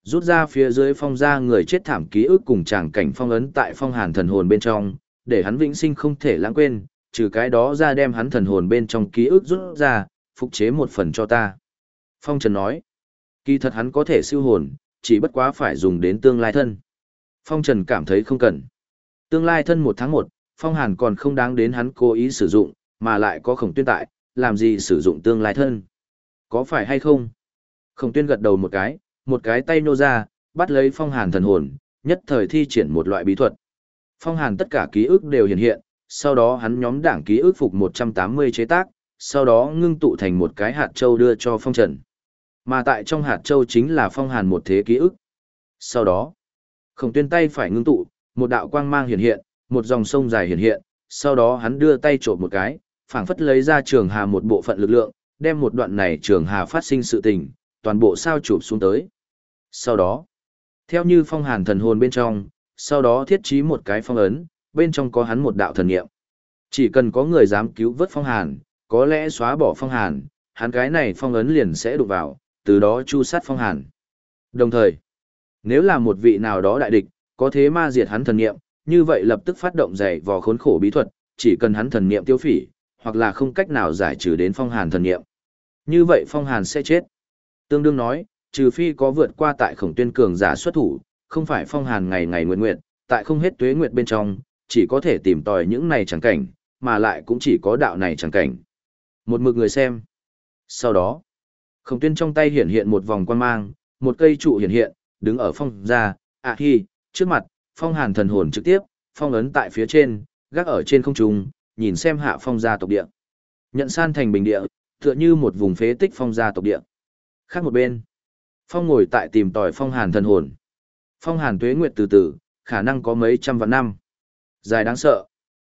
Rút ra phía dưới phong ra người chết thảm ký ức cùng tràng cảnh phong ấn tại phong hàn thần hồn bên trong, để hắn vĩnh sinh không thể lãng quên, trừ cái đó ra đem hắn thần hồn bên trong ký ức rút ra, phục chế một phần cho ta. Phong Trần nói, kỳ thật hắn có thể siêu hồn, chỉ bất quá phải dùng đến tương lai thân. Phong Trần cảm thấy không cần. Tương lai thân một tháng một, Phong Hàn còn không đáng đến hắn cố ý sử dụng, mà lại có khổng tuyên tại, làm gì sử dụng tương lai thân. Có phải hay không? Khổng tuyên gật đầu một cái, một cái tay nô ra, bắt lấy phong hàn thần hồn, nhất thời thi triển một loại bí thuật. Phong hàn tất cả ký ức đều hiện hiện, sau đó hắn nhóm đảng ký ức phục 180 chế tác, sau đó ngưng tụ thành một cái hạt châu đưa cho phong trần. Mà tại trong hạt châu chính là phong hàn một thế ký ức. Sau đó, khổng tuyên tay phải ngưng tụ, một đạo quang mang hiện hiện, một dòng sông dài hiện hiện, sau đó hắn đưa tay trộm một cái, phảng phất lấy ra trường hà một bộ phận lực lượng, đem một đoạn này trường hà phát sinh sự tình, toàn bộ sao chụp xuống tới. Sau đó, theo như phong hàn thần hồn bên trong, sau đó thiết trí một cái phong ấn, bên trong có hắn một đạo thần niệm. Chỉ cần có người dám cứu vớt phong hàn, có lẽ xóa bỏ phong hàn, hắn cái này phong ấn liền sẽ đụng vào, từ đó chu sát phong hàn. Đồng thời, nếu là một vị nào đó đại địch, có thế ma diệt hắn thần niệm, như vậy lập tức phát động dày vò khốn khổ bí thuật, chỉ cần hắn thần niệm tiêu phỉ, hoặc là không cách nào giải trừ đến phong hàn thần niệm. Như vậy phong hàn sẽ chết. Tương đương nói, trừ phi có vượt qua tại khổng tuyên cường giả xuất thủ, không phải phong hàn ngày ngày nguyện nguyện, tại không hết tuế nguyệt bên trong, chỉ có thể tìm tòi những này chẳng cảnh, mà lại cũng chỉ có đạo này chẳng cảnh. Một mực người xem. Sau đó, khổng tuyên trong tay hiện hiện một vòng quan mang, một cây trụ hiện hiện, đứng ở phong ra, à hi, trước mặt, phong hàn thần hồn trực tiếp, phong ấn tại phía trên, gác ở trên không trung, nhìn xem hạ phong gia tộc địa. Nhận san thành bình địa, tựa như một vùng phế tích phong gia tộc địa. Khác một bên, phong ngồi tại tìm tòi phong hàn thần hồn. Phong hàn tuế nguyệt từ từ, khả năng có mấy trăm vạn năm. Dài đáng sợ.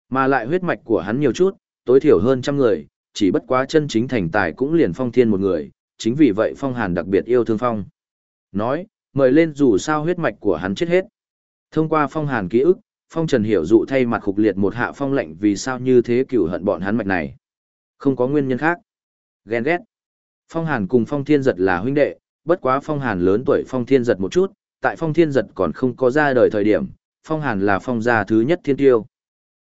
Mà lại huyết mạch của hắn nhiều chút, tối thiểu hơn trăm người, chỉ bất quá chân chính thành tài cũng liền phong thiên một người, chính vì vậy phong hàn đặc biệt yêu thương phong. Nói, mời lên dù sao huyết mạch của hắn chết hết. Thông qua phong hàn ký ức, phong trần hiểu dụ thay mặt khục liệt một hạ phong lệnh vì sao như thế cửu hận bọn hắn mạch này. Không có nguyên nhân khác. Ghen ghét. Phong hàn cùng phong thiên giật là huynh đệ, bất quá phong hàn lớn tuổi phong thiên giật một chút, tại phong thiên giật còn không có ra đời thời điểm, phong hàn là phong gia thứ nhất thiên tiêu.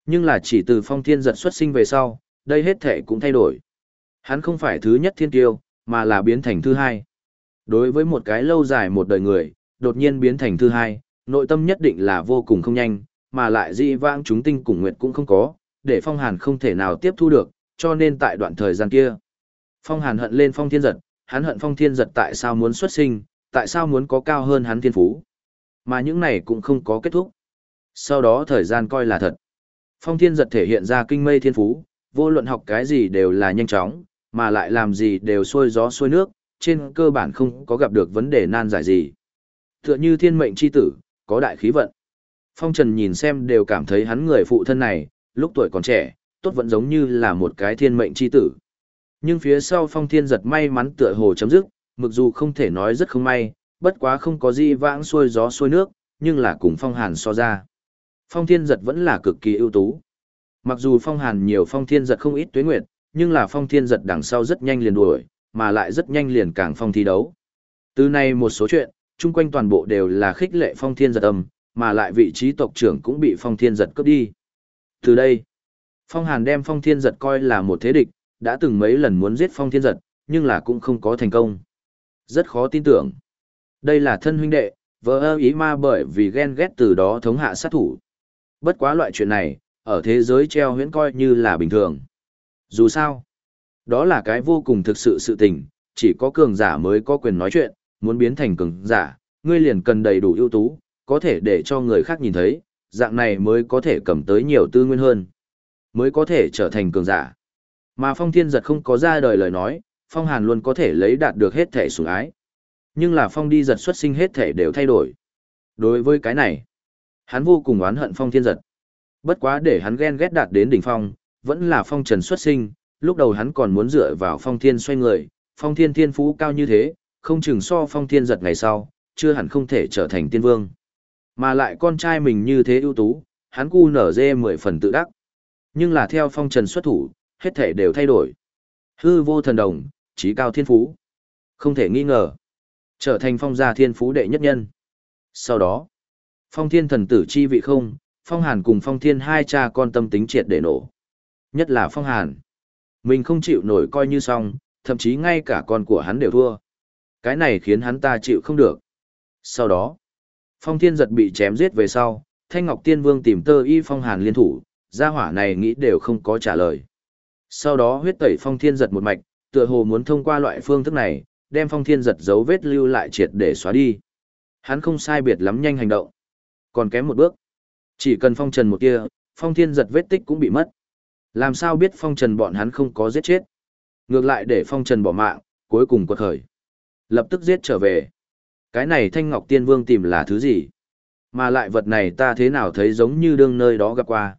Nhưng là chỉ từ phong thiên giật xuất sinh về sau, đây hết thể cũng thay đổi. Hắn không phải thứ nhất thiên tiêu, mà là biến thành thứ hai. Đối với một cái lâu dài một đời người, đột nhiên biến thành thứ hai, nội tâm nhất định là vô cùng không nhanh, mà lại dị vãng chúng tinh cùng nguyệt cũng không có, để phong hàn không thể nào tiếp thu được, cho nên tại đoạn thời gian kia. Phong hàn hận lên phong thiên giật, hắn hận phong thiên giật tại sao muốn xuất sinh, tại sao muốn có cao hơn hắn thiên phú. Mà những này cũng không có kết thúc. Sau đó thời gian coi là thật. Phong thiên giật thể hiện ra kinh mây thiên phú, vô luận học cái gì đều là nhanh chóng, mà lại làm gì đều xuôi gió xuôi nước, trên cơ bản không có gặp được vấn đề nan giải gì. Tựa như thiên mệnh chi tử, có đại khí vận. Phong Trần nhìn xem đều cảm thấy hắn người phụ thân này, lúc tuổi còn trẻ, tốt vẫn giống như là một cái thiên mệnh chi tử. Nhưng phía sau Phong Thiên giật may mắn tựa hồ chấm dứt, mặc dù không thể nói rất không may, bất quá không có gì vãng xuôi gió xuôi nước, nhưng là cùng Phong Hàn so ra. Phong Thiên giật vẫn là cực kỳ ưu tú. Mặc dù Phong Hàn nhiều Phong Thiên giật không ít tuế nguyệt, nhưng là Phong Thiên giật đằng sau rất nhanh liền đuổi, mà lại rất nhanh liền càng phong thi đấu. Từ nay một số chuyện, chung quanh toàn bộ đều là khích lệ Phong Thiên giật âm, mà lại vị trí tộc trưởng cũng bị Phong Thiên giật cướp đi. Từ đây, Phong Hàn đem Phong Thiên giật coi là một thế địch, đã từng mấy lần muốn giết Phong Thiên giật, nhưng là cũng không có thành công. Rất khó tin tưởng. Đây là thân huynh đệ, vợ ơ ý ma bởi vì ghen ghét từ đó thống hạ sát thủ. Bất quá loại chuyện này, ở thế giới treo huyễn coi như là bình thường. Dù sao, đó là cái vô cùng thực sự sự tình, chỉ có cường giả mới có quyền nói chuyện, muốn biến thành cường giả, ngươi liền cần đầy đủ ưu tú, có thể để cho người khác nhìn thấy, dạng này mới có thể cầm tới nhiều tư nguyên hơn, mới có thể trở thành cường giả. Mà Phong Thiên Giật không có ra đời lời nói, Phong Hàn luôn có thể lấy đạt được hết thể sủng ái. Nhưng là Phong đi giật xuất sinh hết thể đều thay đổi. Đối với cái này, hắn vô cùng oán hận Phong Thiên Giật. Bất quá để hắn ghen ghét đạt đến đỉnh phong, vẫn là Phong Trần xuất sinh, lúc đầu hắn còn muốn dựa vào Phong Thiên xoay người, Phong Thiên thiên phú cao như thế, không chừng so Phong Thiên Giật ngày sau, chưa hẳn không thể trở thành tiên vương. Mà lại con trai mình như thế ưu tú, hắn cu nở dê mười phần tự đắc. Nhưng là theo phong trần xuất thủ, hết thể đều thay đổi. Hư vô thần đồng, trí cao thiên phú. Không thể nghi ngờ. Trở thành phong gia thiên phú đệ nhất nhân. Sau đó, phong thiên thần tử chi vị không, phong hàn cùng phong thiên hai cha con tâm tính triệt để nổ. Nhất là phong hàn. Mình không chịu nổi coi như xong, thậm chí ngay cả con của hắn đều thua. Cái này khiến hắn ta chịu không được. Sau đó, Phong Thiên giật bị chém giết về sau, Thanh Ngọc Tiên Vương tìm tơ y Phong Hàn liên thủ, gia hỏa này nghĩ đều không có trả lời. Sau đó huyết tẩy Phong Thiên giật một mạch, tựa hồ muốn thông qua loại phương thức này, đem Phong Thiên giật dấu vết lưu lại triệt để xóa đi. Hắn không sai biệt lắm nhanh hành động. Còn kém một bước. Chỉ cần Phong Trần một kia, phong thiên giật vết tích cũng bị mất. Làm sao biết phong trần bọn hắn không có giết chết. Ngược lại để phong trần bỏ mạng, cuối cùng quật khởi. Lập tức giết trở về. Cái này thanh ngọc tiên vương tìm là thứ gì? Mà lại vật này ta thế nào thấy giống như đương nơi đó gặp qua.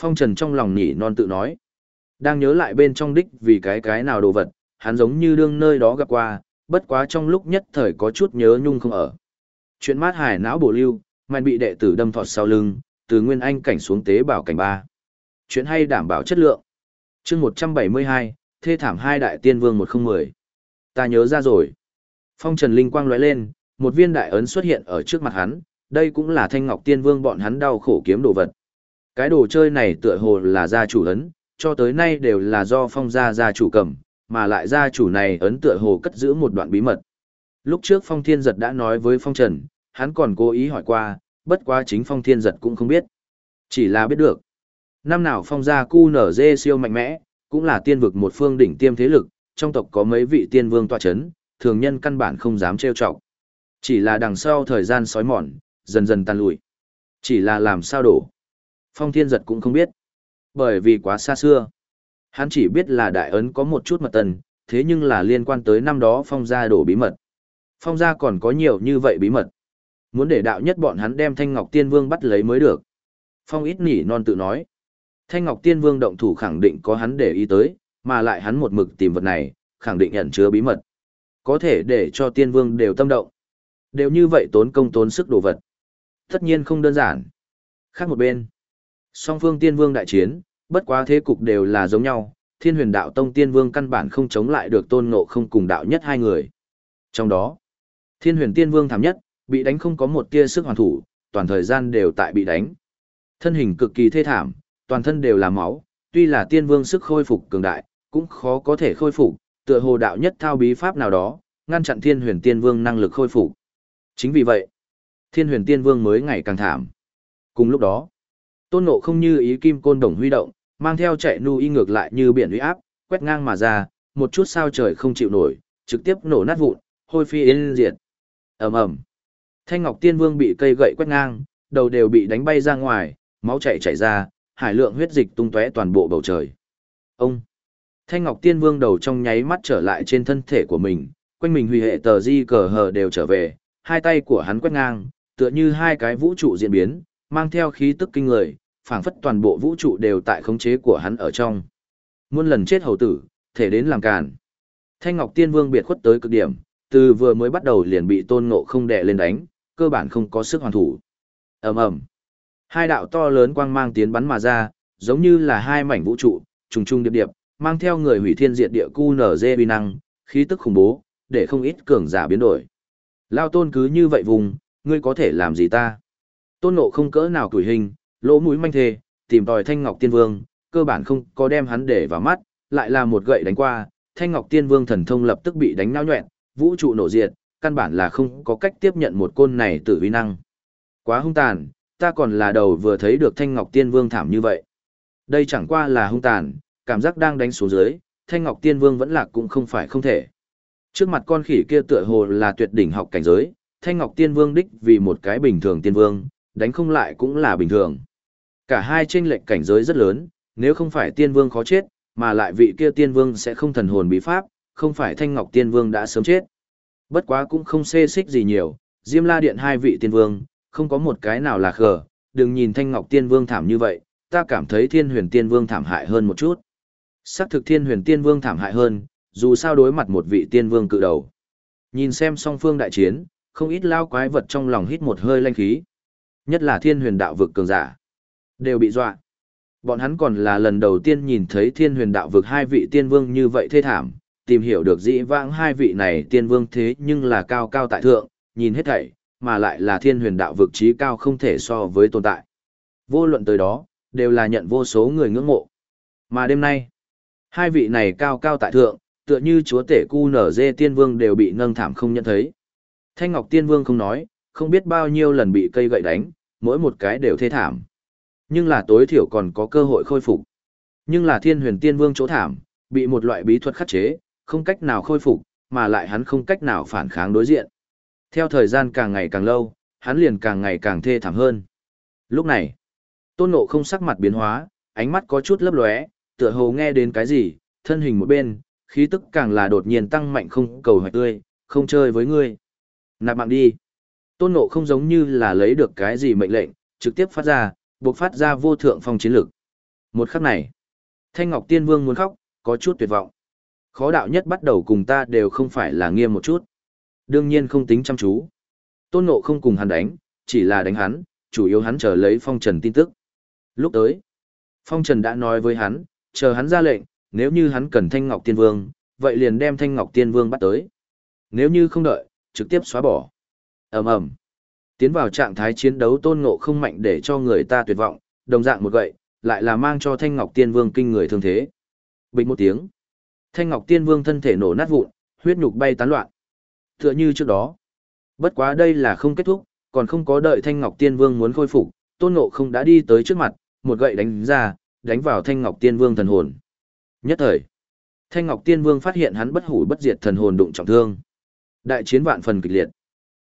Phong trần trong lòng nhỉ non tự nói. Đang nhớ lại bên trong đích vì cái cái nào đồ vật, hắn giống như đương nơi đó gặp qua, bất quá trong lúc nhất thời có chút nhớ nhung không ở. Chuyện mát hải não bổ lưu, mạnh bị đệ tử đâm thọt sau lưng, từ nguyên anh cảnh xuống tế bảo cảnh ba. Chuyện hay đảm bảo chất lượng. chương 172, thê thảm hai đại tiên vương 1010. Ta nhớ ra rồi. Phong trần linh quang lóe lên, một viên đại ấn xuất hiện ở trước mặt hắn, đây cũng là thanh ngọc tiên vương bọn hắn đau khổ kiếm đồ vật. Cái đồ chơi này tựa hồ là gia chủ ấn, cho tới nay đều là do phong gia gia chủ cầm, mà lại gia chủ này ấn tựa hồ cất giữ một đoạn bí mật. Lúc trước phong thiên giật đã nói với phong trần, hắn còn cố ý hỏi qua, bất quá chính phong thiên giật cũng không biết. Chỉ là biết được. Năm nào phong gia cu nở dê siêu mạnh mẽ, cũng là tiên vực một phương đỉnh tiêm thế lực, trong tộc có mấy vị tiên vương tọa chấn, thường nhân căn bản không dám trêu chọc. Chỉ là đằng sau thời gian sói mòn, dần dần tan lùi. Chỉ là làm sao đổ. Phong thiên giật cũng không biết. Bởi vì quá xa xưa. Hắn chỉ biết là đại ấn có một chút mật tần, thế nhưng là liên quan tới năm đó phong gia đổ bí mật. Phong gia còn có nhiều như vậy bí mật. Muốn để đạo nhất bọn hắn đem Thanh Ngọc Tiên Vương bắt lấy mới được. Phong ít nỉ non tự nói. Thanh Ngọc Tiên Vương động thủ khẳng định có hắn để ý tới, mà lại hắn một mực tìm vật này, khẳng định ẩn chứa bí mật. Có thể để cho Tiên Vương đều tâm động. Đều như vậy tốn công tốn sức đồ vật. Tất nhiên không đơn giản. Khác một bên, song phương Tiên Vương đại chiến, bất quá thế cục đều là giống nhau, Thiên Huyền Đạo Tông Tiên Vương căn bản không chống lại được Tôn Ngộ không cùng đạo nhất hai người. Trong đó, Thiên Huyền Tiên Vương thảm nhất, bị đánh không có một tia sức hoàn thủ, toàn thời gian đều tại bị đánh. Thân hình cực kỳ thê thảm, toàn thân đều là máu, tuy là tiên vương sức khôi phục cường đại, cũng khó có thể khôi phục, tựa hồ đạo nhất thao bí pháp nào đó, ngăn chặn thiên huyền tiên vương năng lực khôi phục. Chính vì vậy, thiên huyền tiên vương mới ngày càng thảm. Cùng lúc đó, tôn nộ không như ý kim côn đồng huy động, mang theo chạy nu y ngược lại như biển uy áp, quét ngang mà ra, một chút sao trời không chịu nổi, trực tiếp nổ nát vụn, hôi phi yên diệt. ầm ầm Thanh Ngọc Tiên Vương bị cây gậy quét ngang, đầu đều bị đánh bay ra ngoài, máu chảy chảy ra, hải lượng huyết dịch tung tóe toàn bộ bầu trời. Ông! Thanh Ngọc Tiên Vương đầu trong nháy mắt trở lại trên thân thể của mình, quanh mình huy hệ tờ di cờ hờ đều trở về, hai tay của hắn quét ngang, tựa như hai cái vũ trụ diễn biến, mang theo khí tức kinh người, phảng phất toàn bộ vũ trụ đều tại khống chế của hắn ở trong. Muôn lần chết hầu tử, thể đến làm càn. Thanh Ngọc Tiên Vương biệt khuất tới cực điểm, từ vừa mới bắt đầu liền bị tôn ngộ không đè lên đánh, cơ bản không có sức hoàn thủ. ầm ầm Hai đạo to lớn quang mang tiến bắn mà ra, giống như là hai mảnh vũ trụ, trùng trùng điệp điệp, mang theo người hủy thiên diệt địa cu nở dê uy năng, khí tức khủng bố, để không ít cường giả biến đổi. Lao tôn cứ như vậy vùng, ngươi có thể làm gì ta? Tôn nộ không cỡ nào tuổi hình, lỗ mũi manh thề, tìm tòi thanh ngọc tiên vương, cơ bản không có đem hắn để vào mắt, lại là một gậy đánh qua, thanh ngọc tiên vương thần thông lập tức bị đánh nao nhuẹn, vũ trụ nổ diệt, căn bản là không có cách tiếp nhận một côn này tử uy năng. Quá hung tàn, ta còn là đầu vừa thấy được Thanh Ngọc Tiên Vương thảm như vậy. Đây chẳng qua là hung tàn, cảm giác đang đánh xuống dưới, Thanh Ngọc Tiên Vương vẫn lạc cũng không phải không thể. Trước mặt con khỉ kia tựa hồ là tuyệt đỉnh học cảnh giới, Thanh Ngọc Tiên Vương đích vì một cái bình thường tiên vương, đánh không lại cũng là bình thường. Cả hai chênh lệch cảnh giới rất lớn, nếu không phải tiên vương khó chết, mà lại vị kia tiên vương sẽ không thần hồn bí pháp, không phải Thanh Ngọc Tiên Vương đã sớm chết. Bất quá cũng không xê xích gì nhiều, Diêm La Điện hai vị tiên vương, không có một cái nào là khờ, đừng nhìn Thanh Ngọc Tiên Vương thảm như vậy, ta cảm thấy Thiên Huyền Tiên Vương thảm hại hơn một chút. Sắc thực Thiên Huyền Tiên Vương thảm hại hơn, dù sao đối mặt một vị tiên vương cự đầu. Nhìn xem song phương đại chiến, không ít lao quái vật trong lòng hít một hơi lanh khí. Nhất là Thiên Huyền Đạo vực cường giả, đều bị dọa. Bọn hắn còn là lần đầu tiên nhìn thấy Thiên Huyền Đạo vực hai vị tiên vương như vậy thê thảm, tìm hiểu được dĩ vãng hai vị này tiên vương thế nhưng là cao cao tại thượng, nhìn hết thảy, mà lại là thiên huyền đạo vực trí cao không thể so với tồn tại. Vô luận tới đó, đều là nhận vô số người ngưỡng mộ. Mà đêm nay, hai vị này cao cao tại thượng, tựa như chúa tể cu nở dê tiên vương đều bị nâng thảm không nhận thấy. Thanh Ngọc tiên vương không nói, không biết bao nhiêu lần bị cây gậy đánh, mỗi một cái đều thê thảm. Nhưng là tối thiểu còn có cơ hội khôi phục. Nhưng là thiên huyền tiên vương chỗ thảm, bị một loại bí thuật khắc chế, không cách nào khôi phục, mà lại hắn không cách nào phản kháng đối diện. Theo thời gian càng ngày càng lâu, hắn liền càng ngày càng thê thảm hơn. Lúc này, Tôn Ngộ không sắc mặt biến hóa, ánh mắt có chút lấp lóe, tựa hồ nghe đến cái gì, thân hình một bên, khí tức càng là đột nhiên tăng mạnh không cầu hoạch tươi, không chơi với ngươi. Nạp mạng đi. Tôn Ngộ không giống như là lấy được cái gì mệnh lệnh, trực tiếp phát ra, buộc phát ra vô thượng phong chiến lực. Một khắc này, Thanh Ngọc Tiên Vương muốn khóc, có chút tuyệt vọng. Khó đạo nhất bắt đầu cùng ta đều không phải là nghiêm một chút. Đương nhiên không tính chăm chú. Tôn Ngộ không cùng hắn đánh, chỉ là đánh hắn, chủ yếu hắn chờ lấy phong trần tin tức. Lúc tới, phong trần đã nói với hắn, chờ hắn ra lệnh, nếu như hắn cần Thanh Ngọc Tiên Vương, vậy liền đem Thanh Ngọc Tiên Vương bắt tới. Nếu như không đợi, trực tiếp xóa bỏ. ầm ầm Tiến vào trạng thái chiến đấu tôn ngộ không mạnh để cho người ta tuyệt vọng, đồng dạng một gậy, lại là mang cho Thanh Ngọc Tiên Vương kinh người thương thế. Bình một tiếng. Thanh Ngọc Tiên Vương thân thể nổ nát vụn, huyết nhục bay tán loạn. Tựa như trước đó. Bất quá đây là không kết thúc, còn không có đợi Thanh Ngọc Tiên Vương muốn khôi phục, Tôn Ngộ không đã đi tới trước mặt, một gậy đánh ra, đánh vào Thanh Ngọc Tiên Vương thần hồn. Nhất thời, Thanh Ngọc Tiên Vương phát hiện hắn bất hủ bất diệt thần hồn đụng trọng thương. Đại chiến vạn phần kịch liệt.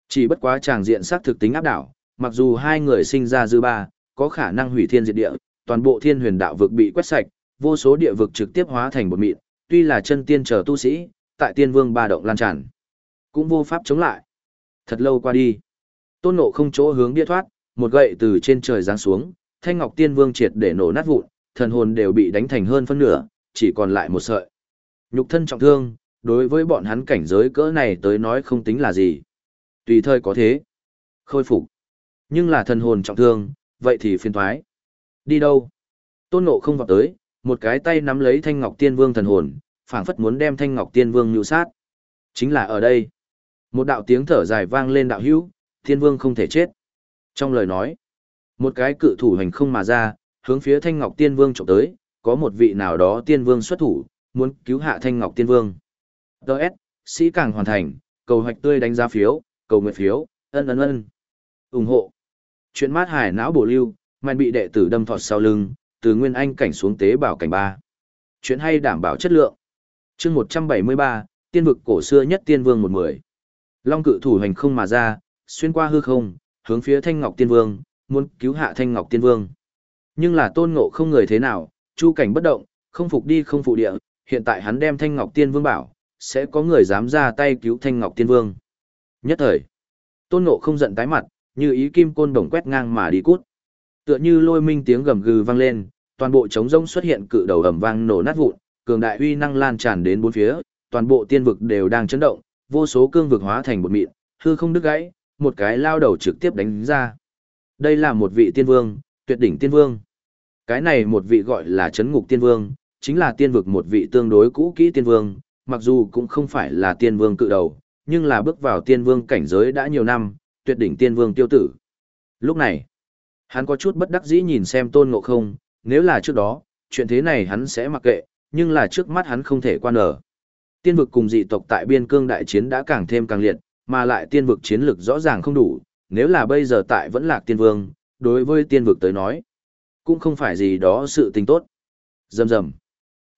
Chỉ bất quá tràng diện sát thực tính áp đảo, mặc dù hai người sinh ra dư ba, có khả năng hủy thiên diệt địa, toàn bộ thiên huyền đạo vực bị quét sạch, vô số địa vực trực tiếp hóa thành bột mịn, tuy là chân tiên trở tu sĩ, tại tiên vương ba động lan tràn, cũng vô pháp chống lại. Thật lâu qua đi, tôn nộ không chỗ hướng địa thoát, một gậy từ trên trời giáng xuống, thanh ngọc tiên vương triệt để nổ nát vụn, thần hồn đều bị đánh thành hơn phân nửa, chỉ còn lại một sợi. Nhục thân trọng thương, đối với bọn hắn cảnh giới cỡ này tới nói không tính là gì. Tùy thời có thế. Khôi phục. Nhưng là thần hồn trọng thương, vậy thì phiền thoái. Đi đâu? Tôn Ngộ không vào tới, một cái tay nắm lấy Thanh Ngọc Tiên Vương thần hồn, phảng phất muốn đem Thanh Ngọc Tiên Vương nhu sát. Chính là ở đây. Một đạo tiếng thở dài vang lên đạo hữu, Tiên Vương không thể chết. Trong lời nói, một cái cự thủ hành không mà ra, hướng phía Thanh Ngọc Tiên Vương trộm tới, có một vị nào đó Tiên Vương xuất thủ, muốn cứu hạ Thanh Ngọc Tiên Vương. Đợt, sĩ càng hoàn thành, cầu hoạch tươi đánh giá phiếu, cầu nguyện phiếu, ân ân ân. ủng hộ. Chuyện mát hải não bổ lưu, mạnh bị đệ tử đâm thọt sau lưng, từ nguyên anh cảnh xuống tế bảo cảnh ba. Chuyện hay đảm bảo chất lượng. chương 173, tiên vực cổ xưa nhất tiên vương một mười. Long cự thủ hành không mà ra, xuyên qua hư không, hướng phía thanh ngọc tiên vương, muốn cứu hạ thanh ngọc tiên vương. Nhưng là tôn ngộ không người thế nào, chu cảnh bất động, không phục đi không phụ địa, hiện tại hắn đem thanh ngọc tiên vương bảo, sẽ có người dám ra tay cứu thanh ngọc tiên vương. Nhất thời, tôn ngộ không giận tái mặt, như ý kim côn đồng quét ngang mà đi cút. Tựa như lôi minh tiếng gầm gừ vang lên, toàn bộ trống rông xuất hiện cự đầu ầm vang nổ nát vụn, cường đại uy năng lan tràn đến bốn phía, toàn bộ tiên vực đều đang chấn động, vô số cương vực hóa thành bột mịn, hư không đứt gãy, một cái lao đầu trực tiếp đánh ra. Đây là một vị tiên vương, tuyệt đỉnh tiên vương. Cái này một vị gọi là chấn ngục tiên vương, chính là tiên vực một vị tương đối cũ kỹ tiên vương, mặc dù cũng không phải là tiên vương cự đầu, nhưng là bước vào tiên vương cảnh giới đã nhiều năm, tuyệt đỉnh tiên vương tiêu tử. Lúc này, hắn có chút bất đắc dĩ nhìn xem tôn ngộ không, nếu là trước đó, chuyện thế này hắn sẽ mặc kệ, nhưng là trước mắt hắn không thể quan ở. Tiên vực cùng dị tộc tại biên cương đại chiến đã càng thêm càng liệt, mà lại tiên vực chiến lực rõ ràng không đủ, nếu là bây giờ tại vẫn lạc tiên vương, đối với tiên vực tới nói, cũng không phải gì đó sự tình tốt. Dầm dầm.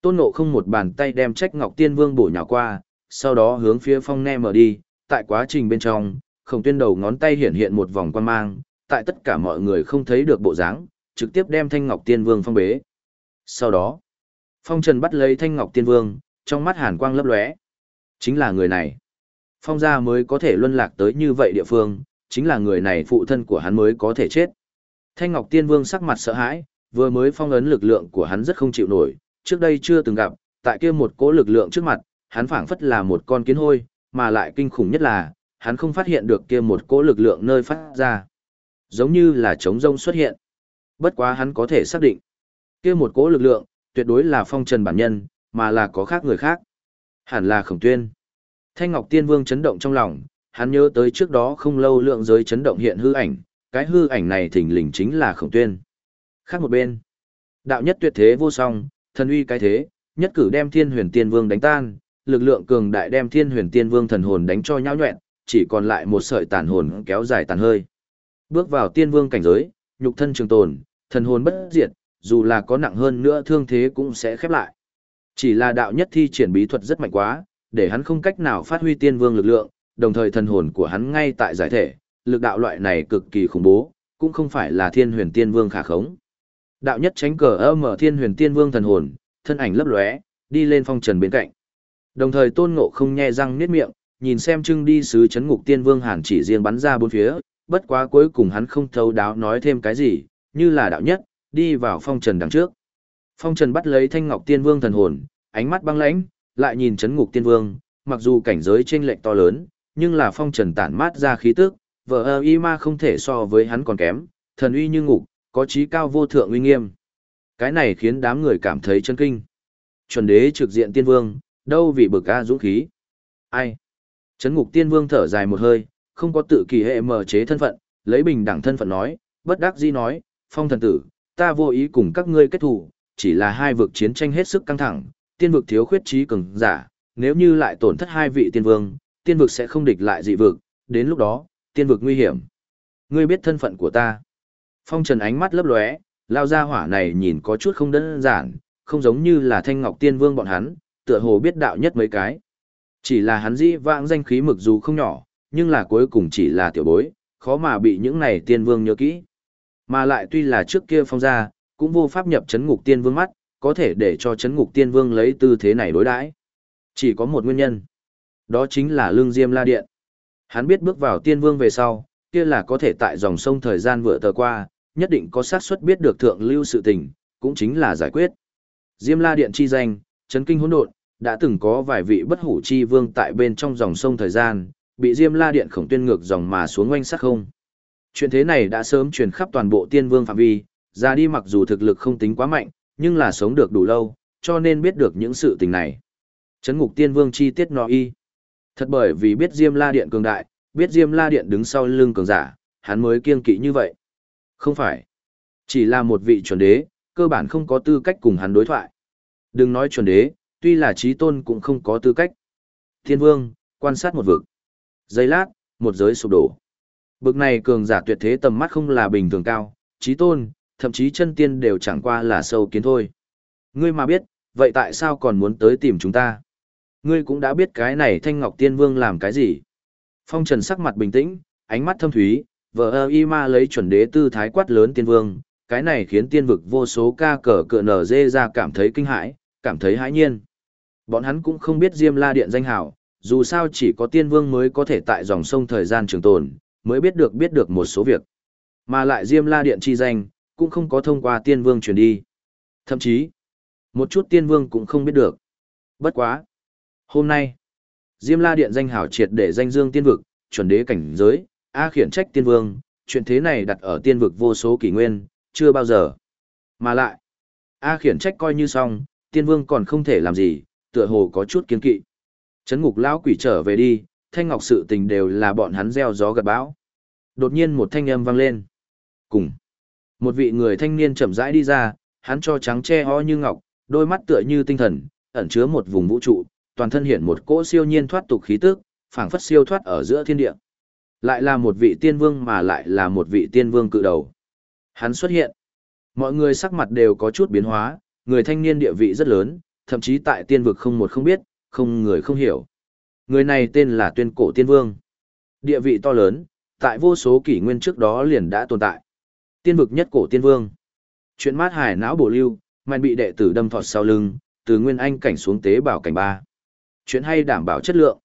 Tôn Ngộ không một bàn tay đem trách ngọc tiên vương bổ nhào qua, sau đó hướng phía phong ne mở đi, tại quá trình bên trong, khổng tuyên đầu ngón tay hiện hiện một vòng quan mang, tại tất cả mọi người không thấy được bộ dáng, trực tiếp đem Thanh Ngọc Tiên Vương phong bế. Sau đó, Phong Trần bắt lấy Thanh Ngọc Tiên Vương, trong mắt hàn quang lấp lóe. Chính là người này. Phong gia mới có thể luân lạc tới như vậy địa phương, chính là người này phụ thân của hắn mới có thể chết. Thanh Ngọc Tiên Vương sắc mặt sợ hãi, vừa mới phong ấn lực lượng của hắn rất không chịu nổi, trước đây chưa từng gặp, tại kia một cỗ lực lượng trước mặt, hắn phảng phất là một con kiến hôi, mà lại kinh khủng nhất là, hắn không phát hiện được kia một cỗ lực lượng nơi phát ra. Giống như là trống rông xuất hiện. Bất quá hắn có thể xác định. kia một cỗ lực lượng, tuyệt đối là phong trần bản nhân, mà là có khác người khác. Hẳn là khổng tuyên. Thanh Ngọc Tiên Vương chấn động trong lòng, hắn nhớ tới trước đó không lâu lượng giới chấn động hiện hư ảnh, cái hư ảnh này thình lình chính là khổng tuyên. Khác một bên, đạo nhất tuyệt thế vô song, thần uy cái thế, nhất cử đem thiên huyền tiên vương đánh tan, lực lượng cường đại đem thiên huyền tiên vương thần hồn đánh cho nhão nhuẹn, chỉ còn lại một sợi tàn hồn kéo dài tàn hơi. Bước vào tiên vương cảnh giới, nhục thân trường tồn, thần hồn bất diệt, dù là có nặng hơn nữa thương thế cũng sẽ khép lại. Chỉ là đạo nhất thi triển bí thuật rất mạnh quá, để hắn không cách nào phát huy tiên vương lực lượng, đồng thời thần hồn của hắn ngay tại giải thể, lực đạo loại này cực kỳ khủng bố, cũng không phải là thiên huyền tiên vương khả khống. Đạo nhất tránh cờ âm mở thiên huyền tiên vương thần hồn, thân ảnh lấp lóe, đi lên phong trần bên cạnh. Đồng thời tôn ngộ không nhe răng niết miệng, nhìn xem trưng đi sứ chấn ngục tiên vương hàn chỉ riêng bắn ra bốn phía, bất quá cuối cùng hắn không thấu đáo nói thêm cái gì, như là đạo nhất, đi vào phong trần đằng trước. Phong trần bắt lấy thanh ngọc tiên vương thần hồn, ánh mắt băng lãnh, lại nhìn chấn ngục tiên vương, mặc dù cảnh giới chênh lệch to lớn, nhưng là phong trần tản mát ra khí tức, vợ ơ y ma không thể so với hắn còn kém, thần uy như ngục, có trí cao vô thượng uy nghiêm. Cái này khiến đám người cảm thấy chân kinh. Chuẩn đế trực diện tiên vương, đâu vì bực a dũng khí. Ai? Chấn ngục tiên vương thở dài một hơi, không có tự kỳ hệ mở chế thân phận, lấy bình đẳng thân phận nói, bất đắc dĩ nói, phong thần tử, ta vô ý cùng các ngươi kết thủ, chỉ là hai vực chiến tranh hết sức căng thẳng, tiên vực thiếu khuyết trí cường giả, nếu như lại tổn thất hai vị tiên vương, tiên vực sẽ không địch lại dị vực, đến lúc đó, tiên vực nguy hiểm. Ngươi biết thân phận của ta. Phong Trần ánh mắt lấp lóe, lao ra hỏa này nhìn có chút không đơn giản, không giống như là thanh ngọc tiên vương bọn hắn, tựa hồ biết đạo nhất mấy cái. Chỉ là hắn dĩ vãng danh khí mực dù không nhỏ, nhưng là cuối cùng chỉ là tiểu bối, khó mà bị những này tiên vương nhớ kỹ. Mà lại tuy là trước kia phong ra, cũng vô pháp nhập chấn ngục tiên vương mắt, có thể để cho chấn ngục tiên vương lấy tư thế này đối đãi. Chỉ có một nguyên nhân. Đó chính là lương diêm la điện. Hắn biết bước vào tiên vương về sau, kia là có thể tại dòng sông thời gian vừa tờ qua, nhất định có xác suất biết được thượng lưu sự tình, cũng chính là giải quyết. Diêm la điện chi danh, chấn kinh hỗn độn, đã từng có vài vị bất hủ chi vương tại bên trong dòng sông thời gian, bị Diêm La Điện khổng tuyên ngược dòng mà xuống oanh sát không. Chuyện thế này đã sớm truyền khắp toàn bộ tiên vương phạm vi, ra đi mặc dù thực lực không tính quá mạnh, nhưng là sống được đủ lâu, cho nên biết được những sự tình này. Chấn ngục tiên vương chi tiết nói y. Thật bởi vì biết Diêm La Điện cường đại, biết Diêm La Điện đứng sau lưng cường giả, hắn mới kiên kỵ như vậy. Không phải. Chỉ là một vị chuẩn đế, cơ bản không có tư cách cùng hắn đối thoại. Đừng nói chuẩn đế, tuy là trí tôn cũng không có tư cách. Thiên vương, quan sát một vực. Giây lát, một giới sụp đổ. Bực này cường giả tuyệt thế tầm mắt không là bình thường cao, trí tôn, thậm chí chân tiên đều chẳng qua là sâu kiến thôi. Ngươi mà biết, vậy tại sao còn muốn tới tìm chúng ta? Ngươi cũng đã biết cái này Thanh Ngọc Tiên Vương làm cái gì? Phong Trần sắc mặt bình tĩnh, ánh mắt thâm thúy, vợ ơ y ma lấy chuẩn đế tư thái quát lớn tiên vương, cái này khiến tiên vực vô số ca cờ cựa nở dê ra cảm thấy kinh hãi, cảm thấy hãi nhiên. Bọn hắn cũng không biết Diêm La Điện danh hảo, dù sao chỉ có tiên vương mới có thể tại dòng sông thời gian trường tồn, mới biết được biết được một số việc. Mà lại Diêm La Điện chi danh, cũng không có thông qua tiên vương truyền đi. Thậm chí, một chút tiên vương cũng không biết được. Bất quá. Hôm nay, Diêm La Điện danh hảo triệt để danh dương tiên vực, chuẩn đế cảnh giới, A khiển trách tiên vương, chuyện thế này đặt ở tiên vực vô số kỷ nguyên, chưa bao giờ. Mà lại, A khiển trách coi như xong, tiên vương còn không thể làm gì, tựa hồ có chút kiến kỵ. Trấn ngục lão quỷ trở về đi, thanh ngọc sự tình đều là bọn hắn gieo gió gặt bão. Đột nhiên một thanh âm vang lên. Cùng. Một vị người thanh niên chậm rãi đi ra, hắn cho trắng che ho như ngọc, đôi mắt tựa như tinh thần, ẩn chứa một vùng vũ trụ, toàn thân hiện một cỗ siêu nhiên thoát tục khí tức, phảng phất siêu thoát ở giữa thiên địa. Lại là một vị tiên vương mà lại là một vị tiên vương cự đầu. Hắn xuất hiện. Mọi người sắc mặt đều có chút biến hóa, người thanh niên địa vị rất lớn, thậm chí tại tiên vực không một không biết, không người không hiểu. Người này tên là tuyên cổ tiên vương. Địa vị to lớn, tại vô số kỷ nguyên trước đó liền đã tồn tại. Tiên vực nhất cổ tiên vương. Chuyện mát hải não bổ lưu, mạnh bị đệ tử đâm thọt sau lưng, từ nguyên anh cảnh xuống tế bảo cảnh ba. Chuyện hay đảm bảo chất lượng.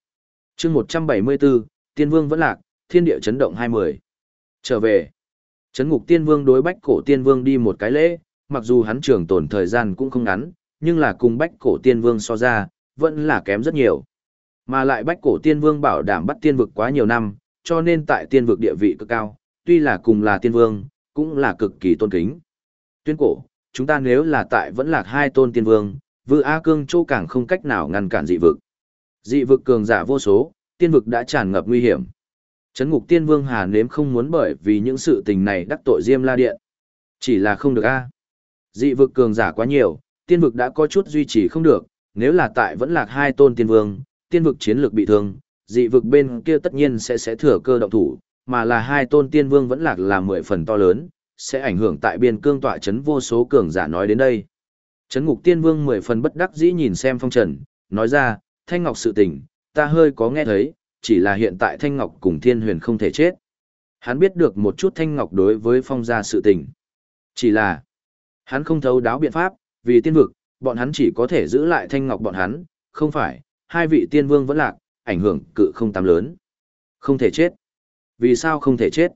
chương 174, tiên vương vẫn lạc, thiên địa chấn động 20. Trở về. Chấn ngục tiên vương đối bách cổ tiên vương đi một cái lễ, mặc dù hắn trường tồn thời gian cũng không ngắn, nhưng là cùng bách cổ tiên vương so ra, vẫn là kém rất nhiều. Mà lại bách cổ tiên vương bảo đảm bắt tiên vực quá nhiều năm, cho nên tại tiên vực địa vị cực cao, tuy là cùng là tiên vương, cũng là cực kỳ tôn kính. Tuyên cổ, chúng ta nếu là tại vẫn lạc hai tôn tiên vương, vư A Cương Châu càng không cách nào ngăn cản dị vực. Dị vực cường giả vô số, tiên vực đã tràn ngập nguy hiểm. Trấn ngục tiên vương Hà Nếm không muốn bởi vì những sự tình này đắc tội Diêm La Điện. Chỉ là không được A. À. Dị vực cường giả quá nhiều, tiên vực đã có chút duy trì không được, nếu là tại vẫn lạc hai tôn tiên vương, tiên vực chiến lược bị thương, dị vực bên kia tất nhiên sẽ sẽ thừa cơ động thủ, mà là hai tôn tiên vương vẫn lạc là mười phần to lớn, sẽ ảnh hưởng tại biên cương tọa chấn vô số cường giả nói đến đây. Trấn ngục tiên vương mười phần bất đắc dĩ nhìn xem phong trần, nói ra, thanh ngọc sự tình, ta hơi có nghe thấy, chỉ là hiện tại thanh ngọc cùng thiên huyền không thể chết. Hắn biết được một chút thanh ngọc đối với phong gia sự tình. Chỉ là, Hắn không thấu đáo biện pháp, vì tiên vực, bọn hắn chỉ có thể giữ lại thanh ngọc bọn hắn, không phải, hai vị tiên vương vẫn lạc, ảnh hưởng cự không tám lớn. Không thể chết. Vì sao không thể chết?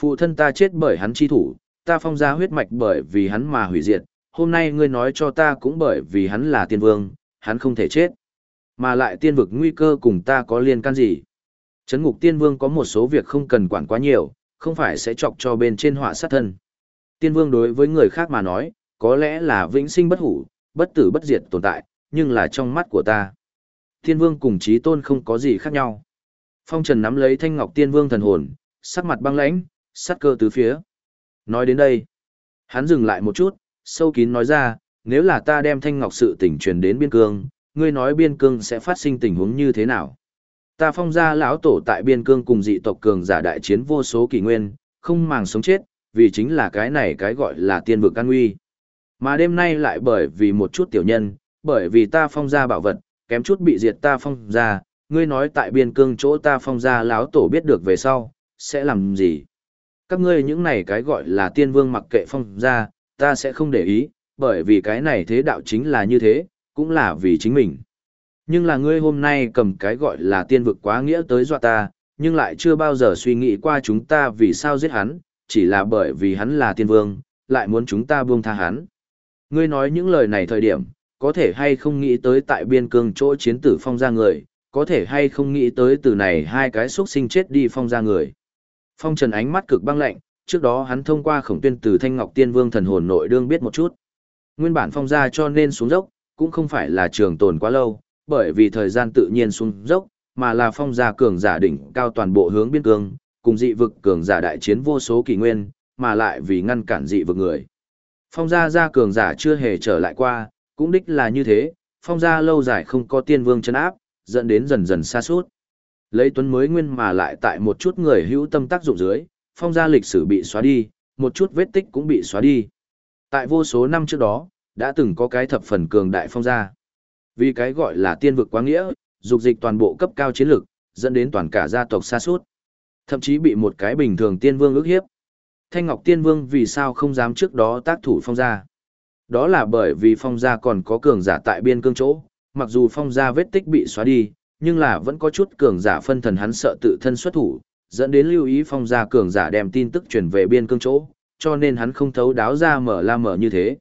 Phụ thân ta chết bởi hắn chi thủ, ta phong ra huyết mạch bởi vì hắn mà hủy diệt, hôm nay ngươi nói cho ta cũng bởi vì hắn là tiên vương, hắn không thể chết. Mà lại tiên vực nguy cơ cùng ta có liên can gì? Trấn ngục tiên vương có một số việc không cần quản quá nhiều, không phải sẽ chọc cho bên trên họa sát thân. Tiên vương đối với người khác mà nói, có lẽ là vĩnh sinh bất hủ, bất tử bất diệt tồn tại, nhưng là trong mắt của ta. Tiên vương cùng trí tôn không có gì khác nhau. Phong trần nắm lấy thanh ngọc tiên vương thần hồn, sắc mặt băng lãnh, sát cơ tứ phía. Nói đến đây, hắn dừng lại một chút, sâu kín nói ra, nếu là ta đem thanh ngọc sự tình truyền đến biên cương, ngươi nói biên cương sẽ phát sinh tình huống như thế nào? Ta phong ra lão tổ tại biên cương cùng dị tộc cường giả đại chiến vô số kỷ nguyên, không màng sống chết, vì chính là cái này cái gọi là tiên vực an nguy. Mà đêm nay lại bởi vì một chút tiểu nhân, bởi vì ta phong ra bảo vật, kém chút bị diệt ta phong ra, ngươi nói tại biên cương chỗ ta phong ra lão tổ biết được về sau, sẽ làm gì? Các ngươi những này cái gọi là tiên vương mặc kệ phong ra, ta sẽ không để ý, bởi vì cái này thế đạo chính là như thế, cũng là vì chính mình. Nhưng là ngươi hôm nay cầm cái gọi là tiên vực quá nghĩa tới dọa ta, nhưng lại chưa bao giờ suy nghĩ qua chúng ta vì sao giết hắn, chỉ là bởi vì hắn là tiên vương, lại muốn chúng ta buông tha hắn. Ngươi nói những lời này thời điểm, có thể hay không nghĩ tới tại biên cương chỗ chiến tử phong ra người, có thể hay không nghĩ tới từ này hai cái xuất sinh chết đi phong ra người. Phong trần ánh mắt cực băng lạnh, trước đó hắn thông qua khổng tuyên từ thanh ngọc tiên vương thần hồn nội đương biết một chút. Nguyên bản phong ra cho nên xuống dốc, cũng không phải là trường tồn quá lâu, bởi vì thời gian tự nhiên xuống dốc, mà là phong gia cường giả đỉnh cao toàn bộ hướng biên cương, cùng dị vực cường giả đại chiến vô số kỷ nguyên, mà lại vì ngăn cản dị vực người. Phong gia gia cường giả chưa hề trở lại qua, cũng đích là như thế, phong gia lâu dài không có tiên vương chân áp, dẫn đến dần dần xa suốt. Lấy tuấn mới nguyên mà lại tại một chút người hữu tâm tác dụng dưới, phong gia lịch sử bị xóa đi, một chút vết tích cũng bị xóa đi. Tại vô số năm trước đó, đã từng có cái thập phần cường đại phong gia. Vì cái gọi là tiên vực quá nghĩa, dục dịch toàn bộ cấp cao chiến lực, dẫn đến toàn cả gia tộc xa suốt. Thậm chí bị một cái bình thường tiên vương ức hiếp. Thanh Ngọc Tiên Vương vì sao không dám trước đó tác thủ phong gia? Đó là bởi vì phong gia còn có cường giả tại biên cương chỗ, mặc dù phong gia vết tích bị xóa đi, nhưng là vẫn có chút cường giả phân thần hắn sợ tự thân xuất thủ, dẫn đến lưu ý phong gia cường giả đem tin tức truyền về biên cương chỗ, cho nên hắn không thấu đáo ra mở la mở như thế.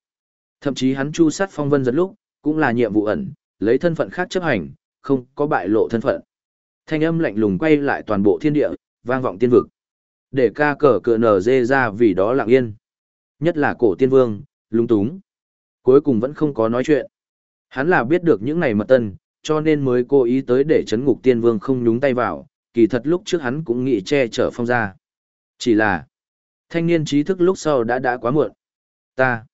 Thậm chí hắn chu sát phong vân giật lúc, cũng là nhiệm vụ ẩn, lấy thân phận khác chấp hành, không có bại lộ thân phận. Thanh âm lạnh lùng quay lại toàn bộ thiên địa, vang vọng tiên vực. Để ca cờ cờ nở dê ra vì đó lặng yên. Nhất là cổ tiên vương, lung túng. Cuối cùng vẫn không có nói chuyện. Hắn là biết được những này mật tân, cho nên mới cố ý tới để chấn ngục tiên vương không nhúng tay vào, kỳ thật lúc trước hắn cũng nghĩ che chở phong ra. Chỉ là, thanh niên trí thức lúc sau đã đã quá muộn. Ta,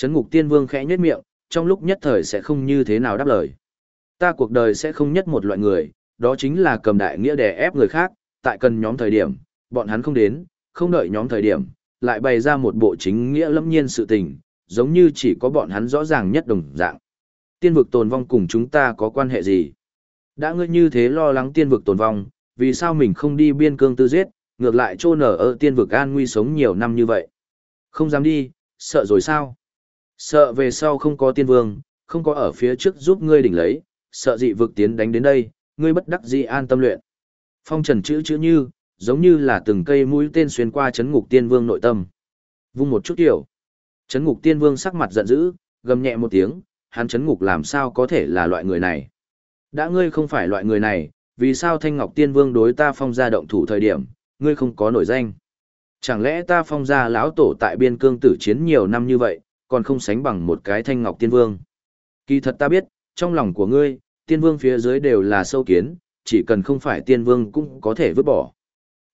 chấn ngục tiên vương khẽ nhếch miệng, trong lúc nhất thời sẽ không như thế nào đáp lời. Ta cuộc đời sẽ không nhất một loại người, đó chính là cầm đại nghĩa đè ép người khác, tại cần nhóm thời điểm, bọn hắn không đến, không đợi nhóm thời điểm, lại bày ra một bộ chính nghĩa lâm nhiên sự tình, giống như chỉ có bọn hắn rõ ràng nhất đồng dạng. Tiên vực tồn vong cùng chúng ta có quan hệ gì? Đã ngươi như thế lo lắng tiên vực tồn vong, vì sao mình không đi biên cương tư giết, ngược lại trô nở ở tiên vực an nguy sống nhiều năm như vậy? Không dám đi, sợ rồi sao? Sợ về sau không có tiên vương, không có ở phía trước giúp ngươi đỉnh lấy, sợ dị vực tiến đánh đến đây, ngươi bất đắc dĩ an tâm luyện. Phong trần chữ chữ như, giống như là từng cây mũi tên xuyên qua chấn ngục tiên vương nội tâm. Vung một chút tiểu. Chấn ngục tiên vương sắc mặt giận dữ, gầm nhẹ một tiếng, hắn chấn ngục làm sao có thể là loại người này. Đã ngươi không phải loại người này, vì sao thanh ngọc tiên vương đối ta phong ra động thủ thời điểm, ngươi không có nổi danh. Chẳng lẽ ta phong ra lão tổ tại biên cương tử chiến nhiều năm như vậy, còn không sánh bằng một cái thanh ngọc tiên vương. Kỳ thật ta biết, trong lòng của ngươi, tiên vương phía dưới đều là sâu kiến, chỉ cần không phải tiên vương cũng có thể vứt bỏ.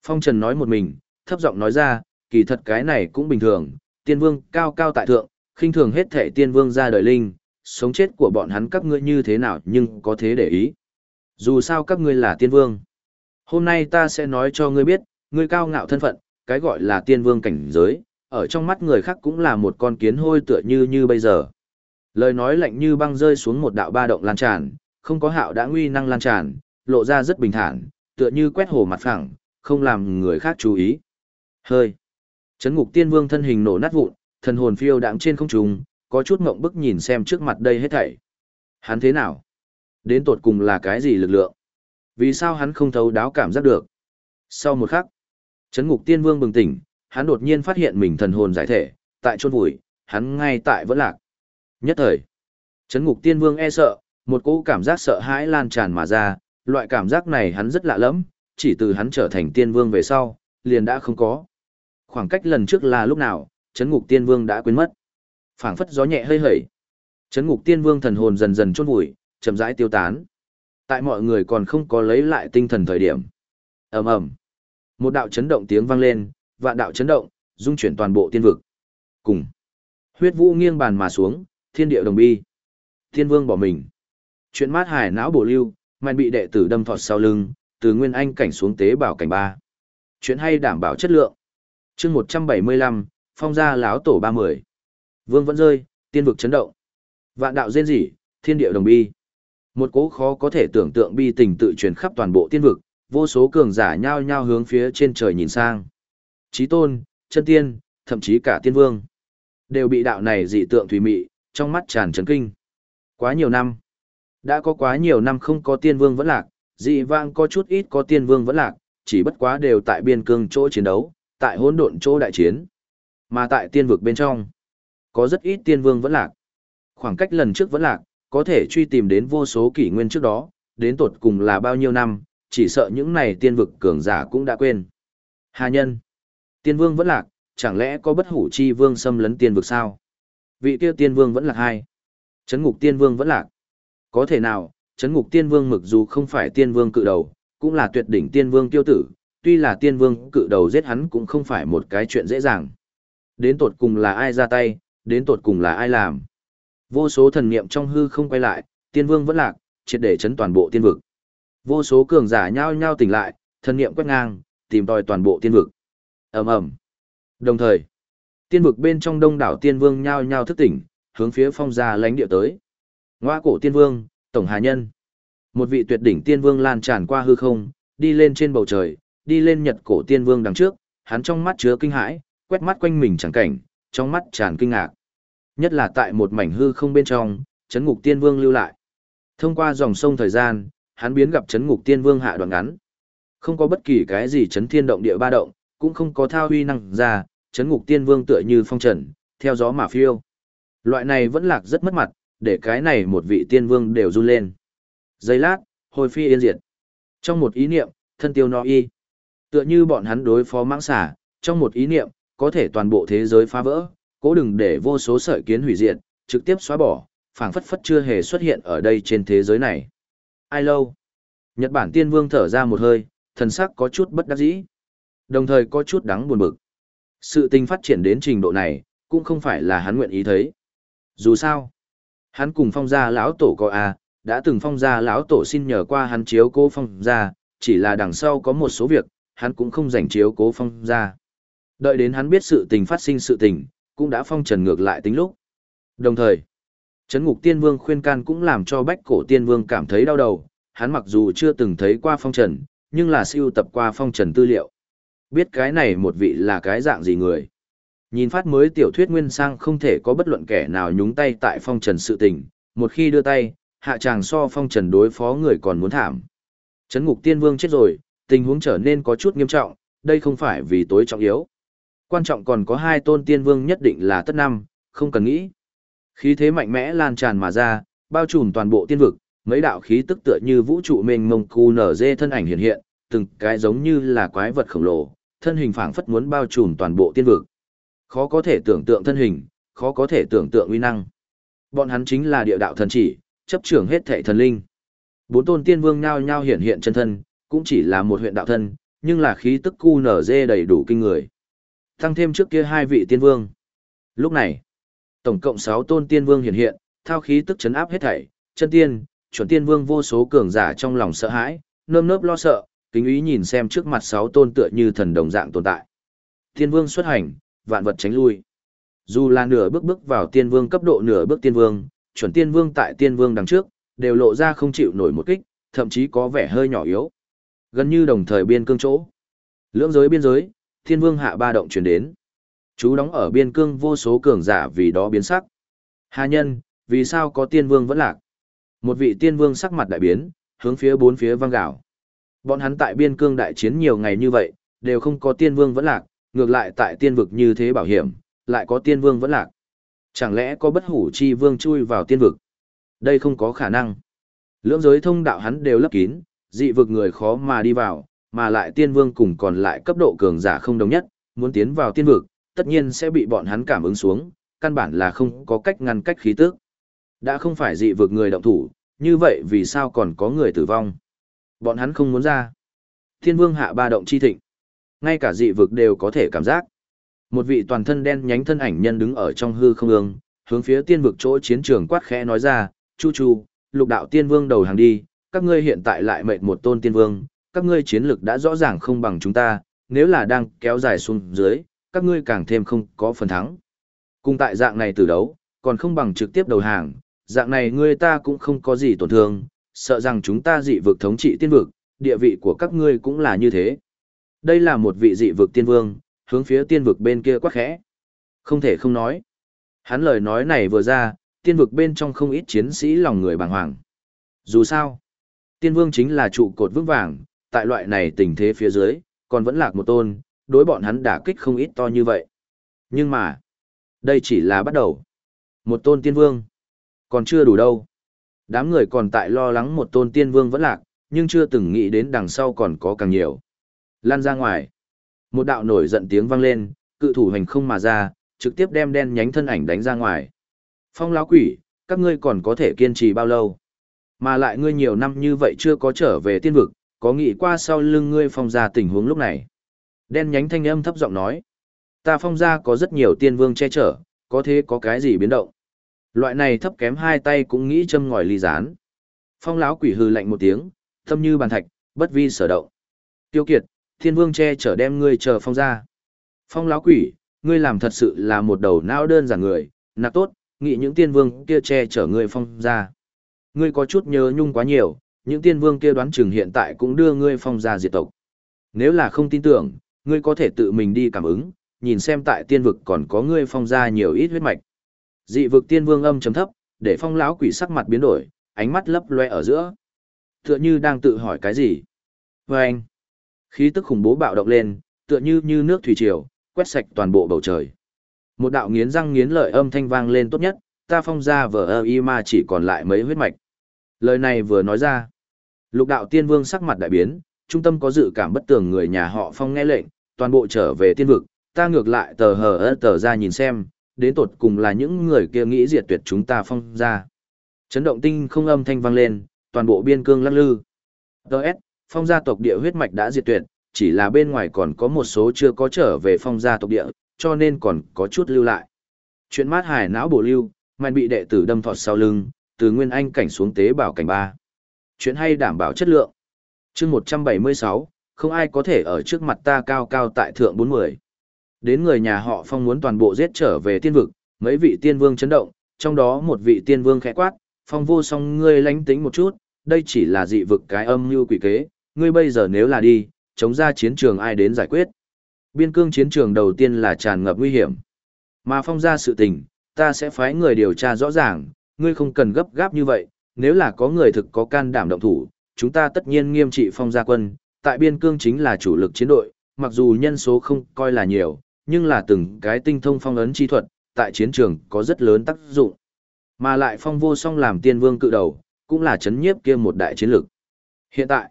Phong Trần nói một mình, thấp giọng nói ra, kỳ thật cái này cũng bình thường, tiên vương cao cao tại thượng, khinh thường hết thể tiên vương ra đời linh, sống chết của bọn hắn các ngươi như thế nào nhưng có thế để ý. Dù sao các ngươi là tiên vương. Hôm nay ta sẽ nói cho ngươi biết, ngươi cao ngạo thân phận, cái gọi là tiên vương cảnh giới, ở trong mắt người khác cũng là một con kiến hôi tựa như như bây giờ. Lời nói lạnh như băng rơi xuống một đạo ba động lan tràn, không có hạo đã nguy năng lan tràn, lộ ra rất bình thản, tựa như quét hồ mặt phẳng, không làm người khác chú ý. Hơi. Chấn ngục tiên vương thân hình nổ nát vụn, thần hồn phiêu đạm trên không trung, có chút ngộng bức nhìn xem trước mặt đây hết thảy. Hắn thế nào? Đến tột cùng là cái gì lực lượng? Vì sao hắn không thấu đáo cảm giác được? Sau một khắc, chấn ngục tiên vương bừng tỉnh, hắn đột nhiên phát hiện mình thần hồn giải thể, tại chôn vùi, hắn ngay tại vẫn lạc. Nhất thời, chấn ngục tiên vương e sợ, một cỗ cảm giác sợ hãi lan tràn mà ra, loại cảm giác này hắn rất lạ lẫm, chỉ từ hắn trở thành tiên vương về sau, liền đã không có. Khoảng cách lần trước là lúc nào, chấn ngục tiên vương đã quên mất. Phảng phất gió nhẹ hơi hẩy. Chấn ngục tiên vương thần hồn dần dần chôn vùi, chậm rãi tiêu tán. Tại mọi người còn không có lấy lại tinh thần thời điểm. ầm ầm, một đạo chấn động tiếng vang lên, vạn đạo chấn động, dung chuyển toàn bộ tiên vực. Cùng huyết vũ nghiêng bàn mà xuống, thiên địa đồng bi. thiên vương bỏ mình. Chuyện mát hải não bổ lưu, mạnh bị đệ tử đâm thọt sau lưng, từ nguyên anh cảnh xuống tế bảo cảnh ba. Chuyện hay đảm bảo chất lượng. Chương 175, phong gia láo tổ 30. Vương vẫn rơi, tiên vực chấn động. Vạn đạo rên rỉ, thiên địa đồng bi. Một cố khó có thể tưởng tượng bi tình tự truyền khắp toàn bộ tiên vực, vô số cường giả nhao nhao hướng phía trên trời nhìn sang. Chí tôn, chân tiên, thậm chí cả tiên vương, đều bị đạo này dị tượng thủy mị, trong mắt tràn chấn kinh. Quá nhiều năm. Đã có quá nhiều năm không có tiên vương vẫn lạc, dị vang có chút ít có tiên vương vẫn lạc, chỉ bất quá đều tại biên cương chỗ chiến đấu, tại hỗn độn chỗ đại chiến. Mà tại tiên vực bên trong, có rất ít tiên vương vẫn lạc. Khoảng cách lần trước vẫn lạc, có thể truy tìm đến vô số kỷ nguyên trước đó, đến tột cùng là bao nhiêu năm, chỉ sợ những này tiên vực cường giả cũng đã quên. Hà nhân, tiên vương vẫn lạc, chẳng lẽ có bất hủ chi vương xâm lấn tiên vực sao? Vị kia tiên vương vẫn lạc hai. Chấn ngục tiên vương vẫn lạc. Có thể nào, chấn ngục tiên vương mặc dù không phải tiên vương cự đầu, cũng là tuyệt đỉnh tiên vương tiêu tử, tuy là tiên vương cự đầu giết hắn cũng không phải một cái chuyện dễ dàng. Đến tột cùng là ai ra tay, đến tột cùng là ai làm. Vô số thần niệm trong hư không quay lại, tiên vương vẫn lạc, triệt để chấn toàn bộ tiên vực. Vô số cường giả nhao nhao tỉnh lại, thần niệm quét ngang, tìm tòi toàn bộ tiên vực. Ầm ầm. Đồng thời, tiên vực bên trong đông đảo tiên vương nhao nhao thức tỉnh, hướng phía phong gia lãnh địa tới. Ngoa cổ tiên vương, tổng hà nhân. Một vị tuyệt đỉnh tiên vương lan tràn qua hư không, đi lên trên bầu trời, đi lên nhật cổ tiên vương đằng trước, hắn trong mắt chứa kinh hãi, quét mắt quanh mình chẳng cảnh, trong mắt tràn kinh ngạc. Nhất là tại một mảnh hư không bên trong, chấn ngục tiên vương lưu lại. Thông qua dòng sông thời gian, hắn biến gặp chấn ngục tiên vương hạ đoạn ngắn. Không có bất kỳ cái gì chấn thiên động địa ba động, cũng không có thao huy năng ra, chấn ngục tiên vương tựa như phong trần, theo gió mà phiêu. Loại này vẫn lạc rất mất mặt, để cái này một vị tiên vương đều run lên. Giây lát, hồi phi yên diệt. Trong một ý niệm, thân tiêu no y. Tựa như bọn hắn đối phó mãng xả, trong một ý niệm, có thể toàn bộ thế giới phá vỡ, cố đừng để vô số sợi kiến hủy diệt, trực tiếp xóa bỏ, phảng phất phất chưa hề xuất hiện ở đây trên thế giới này. Ai lâu? Nhật Bản tiên vương thở ra một hơi, thần sắc có chút bất đắc dĩ. Đồng thời có chút đắng buồn bực. Sự tình phát triển đến trình độ này, cũng không phải là hắn nguyện ý thấy. Dù sao, hắn cùng phong gia lão tổ có a, đã từng phong gia lão tổ xin nhờ qua hắn chiếu cố phong gia, chỉ là đằng sau có một số việc, hắn cũng không dành chiếu cố phong gia. Đợi đến hắn biết sự tình phát sinh sự tình, cũng đã phong trần ngược lại tính lúc. Đồng thời, Trấn Ngục Tiên Vương khuyên can cũng làm cho Bách Cổ Tiên Vương cảm thấy đau đầu, hắn mặc dù chưa từng thấy qua phong trần, nhưng là siêu tập qua phong trần tư liệu. Biết cái này một vị là cái dạng gì người. Nhìn phát mới tiểu thuyết nguyên sang không thể có bất luận kẻ nào nhúng tay tại phong trần sự tình, một khi đưa tay, hạ chàng so phong trần đối phó người còn muốn thảm. Trấn Ngục Tiên Vương chết rồi, tình huống trở nên có chút nghiêm trọng, đây không phải vì tối trọng yếu. Quan trọng còn có hai tôn tiên vương nhất định là tất năm, không cần nghĩ. Khí thế mạnh mẽ lan tràn mà ra, bao trùm toàn bộ tiên vực, mấy đạo khí tức tựa như vũ trụ mênh mông cu nở dê thân ảnh hiện hiện, từng cái giống như là quái vật khổng lồ, thân hình phảng phất muốn bao trùm toàn bộ tiên vực. Khó có thể tưởng tượng thân hình, khó có thể tưởng tượng uy năng. Bọn hắn chính là địa đạo thần chỉ, chấp trưởng hết thảy thần linh. Bốn tôn tiên vương nhao nhao hiện hiện chân thân, cũng chỉ là một huyện đạo thân, nhưng là khí tức cu nở dê đầy đủ kinh người. Tăng thêm trước kia hai vị tiên vương. Lúc này, tổng cộng 6 tôn tiên vương hiện hiện, thao khí tức chấn áp hết thảy, chân tiên, chuẩn tiên vương vô số cường giả trong lòng sợ hãi, nơm nớp lo sợ, kính ý nhìn xem trước mặt sáu tôn tựa như thần đồng dạng tồn tại. Tiên vương xuất hành, vạn vật tránh lui. Dù là nửa bước bước vào tiên vương cấp độ nửa bước tiên vương, chuẩn tiên vương tại tiên vương đằng trước, đều lộ ra không chịu nổi một kích, thậm chí có vẻ hơi nhỏ yếu. Gần như đồng thời biên cương chỗ. Lưỡng giới biên giới, thiên vương hạ ba động chuyển đến. Chú đóng ở biên cương vô số cường giả vì đó biến sắc. Hà nhân, vì sao có tiên vương vẫn lạc? Một vị tiên vương sắc mặt đại biến, hướng phía bốn phía vang gạo. Bọn hắn tại biên cương đại chiến nhiều ngày như vậy, đều không có tiên vương vẫn lạc, ngược lại tại tiên vực như thế bảo hiểm, lại có tiên vương vẫn lạc. Chẳng lẽ có bất hủ chi vương chui vào tiên vực? Đây không có khả năng. Lưỡng giới thông đạo hắn đều lấp kín, dị vực người khó mà đi vào, mà lại tiên vương cùng còn lại cấp độ cường giả không đồng nhất, muốn tiến vào tiên vực, tất nhiên sẽ bị bọn hắn cảm ứng xuống, căn bản là không có cách ngăn cách khí tức. Đã không phải dị vực người động thủ, như vậy vì sao còn có người tử vong? Bọn hắn không muốn ra. Thiên vương hạ ba động chi thịnh. Ngay cả dị vực đều có thể cảm giác. Một vị toàn thân đen nhánh thân ảnh nhân đứng ở trong hư không ương, hướng phía tiên vực chỗ chiến trường quát khẽ nói ra, chu chu, lục đạo tiên vương đầu hàng đi, các ngươi hiện tại lại mệnh một tôn tiên vương, các ngươi chiến lực đã rõ ràng không bằng chúng ta, nếu là đang kéo dài xuống dưới, các ngươi càng thêm không có phần thắng. Cùng tại dạng này từ đấu, còn không bằng trực tiếp đầu hàng, dạng này ngươi ta cũng không có gì tổn thương, sợ rằng chúng ta dị vực thống trị tiên vực, địa vị của các ngươi cũng là như thế. Đây là một vị dị vực tiên vương, hướng phía tiên vực bên kia quát khẽ. Không thể không nói. Hắn lời nói này vừa ra, tiên vực bên trong không ít chiến sĩ lòng người bàng hoàng. Dù sao, tiên vương chính là trụ cột vững vàng, tại loại này tình thế phía dưới, còn vẫn lạc một tôn, đối bọn hắn đả kích không ít to như vậy. Nhưng mà, đây chỉ là bắt đầu. Một tôn tiên vương, còn chưa đủ đâu. Đám người còn tại lo lắng một tôn tiên vương vẫn lạc, nhưng chưa từng nghĩ đến đằng sau còn có càng nhiều. Lan ra ngoài. Một đạo nổi giận tiếng vang lên, cự thủ hành không mà ra, trực tiếp đem đen nhánh thân ảnh đánh ra ngoài. Phong lão quỷ, các ngươi còn có thể kiên trì bao lâu? Mà lại ngươi nhiều năm như vậy chưa có trở về tiên vực, có nghĩ qua sau lưng ngươi phong ra tình huống lúc này. Đen nhánh thanh âm thấp giọng nói. Ta phong ra có rất nhiều tiên vương che chở, có thế có cái gì biến động. Loại này thấp kém hai tay cũng nghĩ châm ngòi ly rán. Phong lão quỷ hừ lạnh một tiếng, tâm như bàn thạch, bất vi sở động. Tiêu kiệt, thiên vương che chở đem ngươi chờ phong ra. Phong lão quỷ, ngươi làm thật sự là một đầu não đơn giản người, nạc tốt, nghĩ những tiên vương kia che chở ngươi phong ra. Ngươi có chút nhớ nhung quá nhiều, những tiên vương kia đoán chừng hiện tại cũng đưa ngươi phong ra diệt tộc. Nếu là không tin tưởng, ngươi có thể tự mình đi cảm ứng, nhìn xem tại tiên vực còn có ngươi phong ra nhiều ít huyết mạch. Dị vực tiên vương âm chấm thấp, để phong lão quỷ sắc mặt biến đổi, ánh mắt lấp loe ở giữa. Tựa như đang tự hỏi cái gì. Và anh, khí tức khủng bố bạo động lên, tựa như như nước thủy triều, quét sạch toàn bộ bầu trời. Một đạo nghiến răng nghiến lợi âm thanh vang lên tốt nhất, ta phong ra vờ ơ y mà chỉ còn lại mấy huyết mạch. Lời này vừa nói ra. Lục đạo tiên vương sắc mặt đại biến, trung tâm có dự cảm bất tường người nhà họ phong nghe lệnh, toàn bộ trở về tiên vực, ta ngược lại tờ hờ ơ tờ ra nhìn xem, đến tột cùng là những người kia nghĩ diệt tuyệt chúng ta phong ra. Chấn động tinh không âm thanh vang lên, toàn bộ biên cương lắc lư. Đợt, phong gia tộc địa huyết mạch đã diệt tuyệt, chỉ là bên ngoài còn có một số chưa có trở về phong gia tộc địa, cho nên còn có chút lưu lại. Chuyện mát hải não bổ lưu, mạnh bị đệ tử đâm thọt sau lưng, từ nguyên anh cảnh xuống tế bảo cảnh ba. Chuyện hay đảm bảo chất lượng. chương 176, không ai có thể ở trước mặt ta cao cao tại thượng 40. Đến người nhà họ phong muốn toàn bộ giết trở về tiên vực, mấy vị tiên vương chấn động, trong đó một vị tiên vương khẽ quát, phong vô song ngươi lánh tính một chút, đây chỉ là dị vực cái âm như quỷ kế, ngươi bây giờ nếu là đi, chống ra chiến trường ai đến giải quyết. Biên cương chiến trường đầu tiên là tràn ngập nguy hiểm. Mà phong ra sự tình, ta sẽ phái người điều tra rõ ràng, ngươi không cần gấp gáp như vậy, nếu là có người thực có can đảm động thủ, chúng ta tất nhiên nghiêm trị phong gia quân, tại biên cương chính là chủ lực chiến đội, mặc dù nhân số không coi là nhiều, nhưng là từng cái tinh thông phong ấn chi thuật, tại chiến trường có rất lớn tác dụng. Mà lại phong vô song làm tiên vương cự đầu, cũng là chấn nhiếp kia một đại chiến lực. Hiện tại,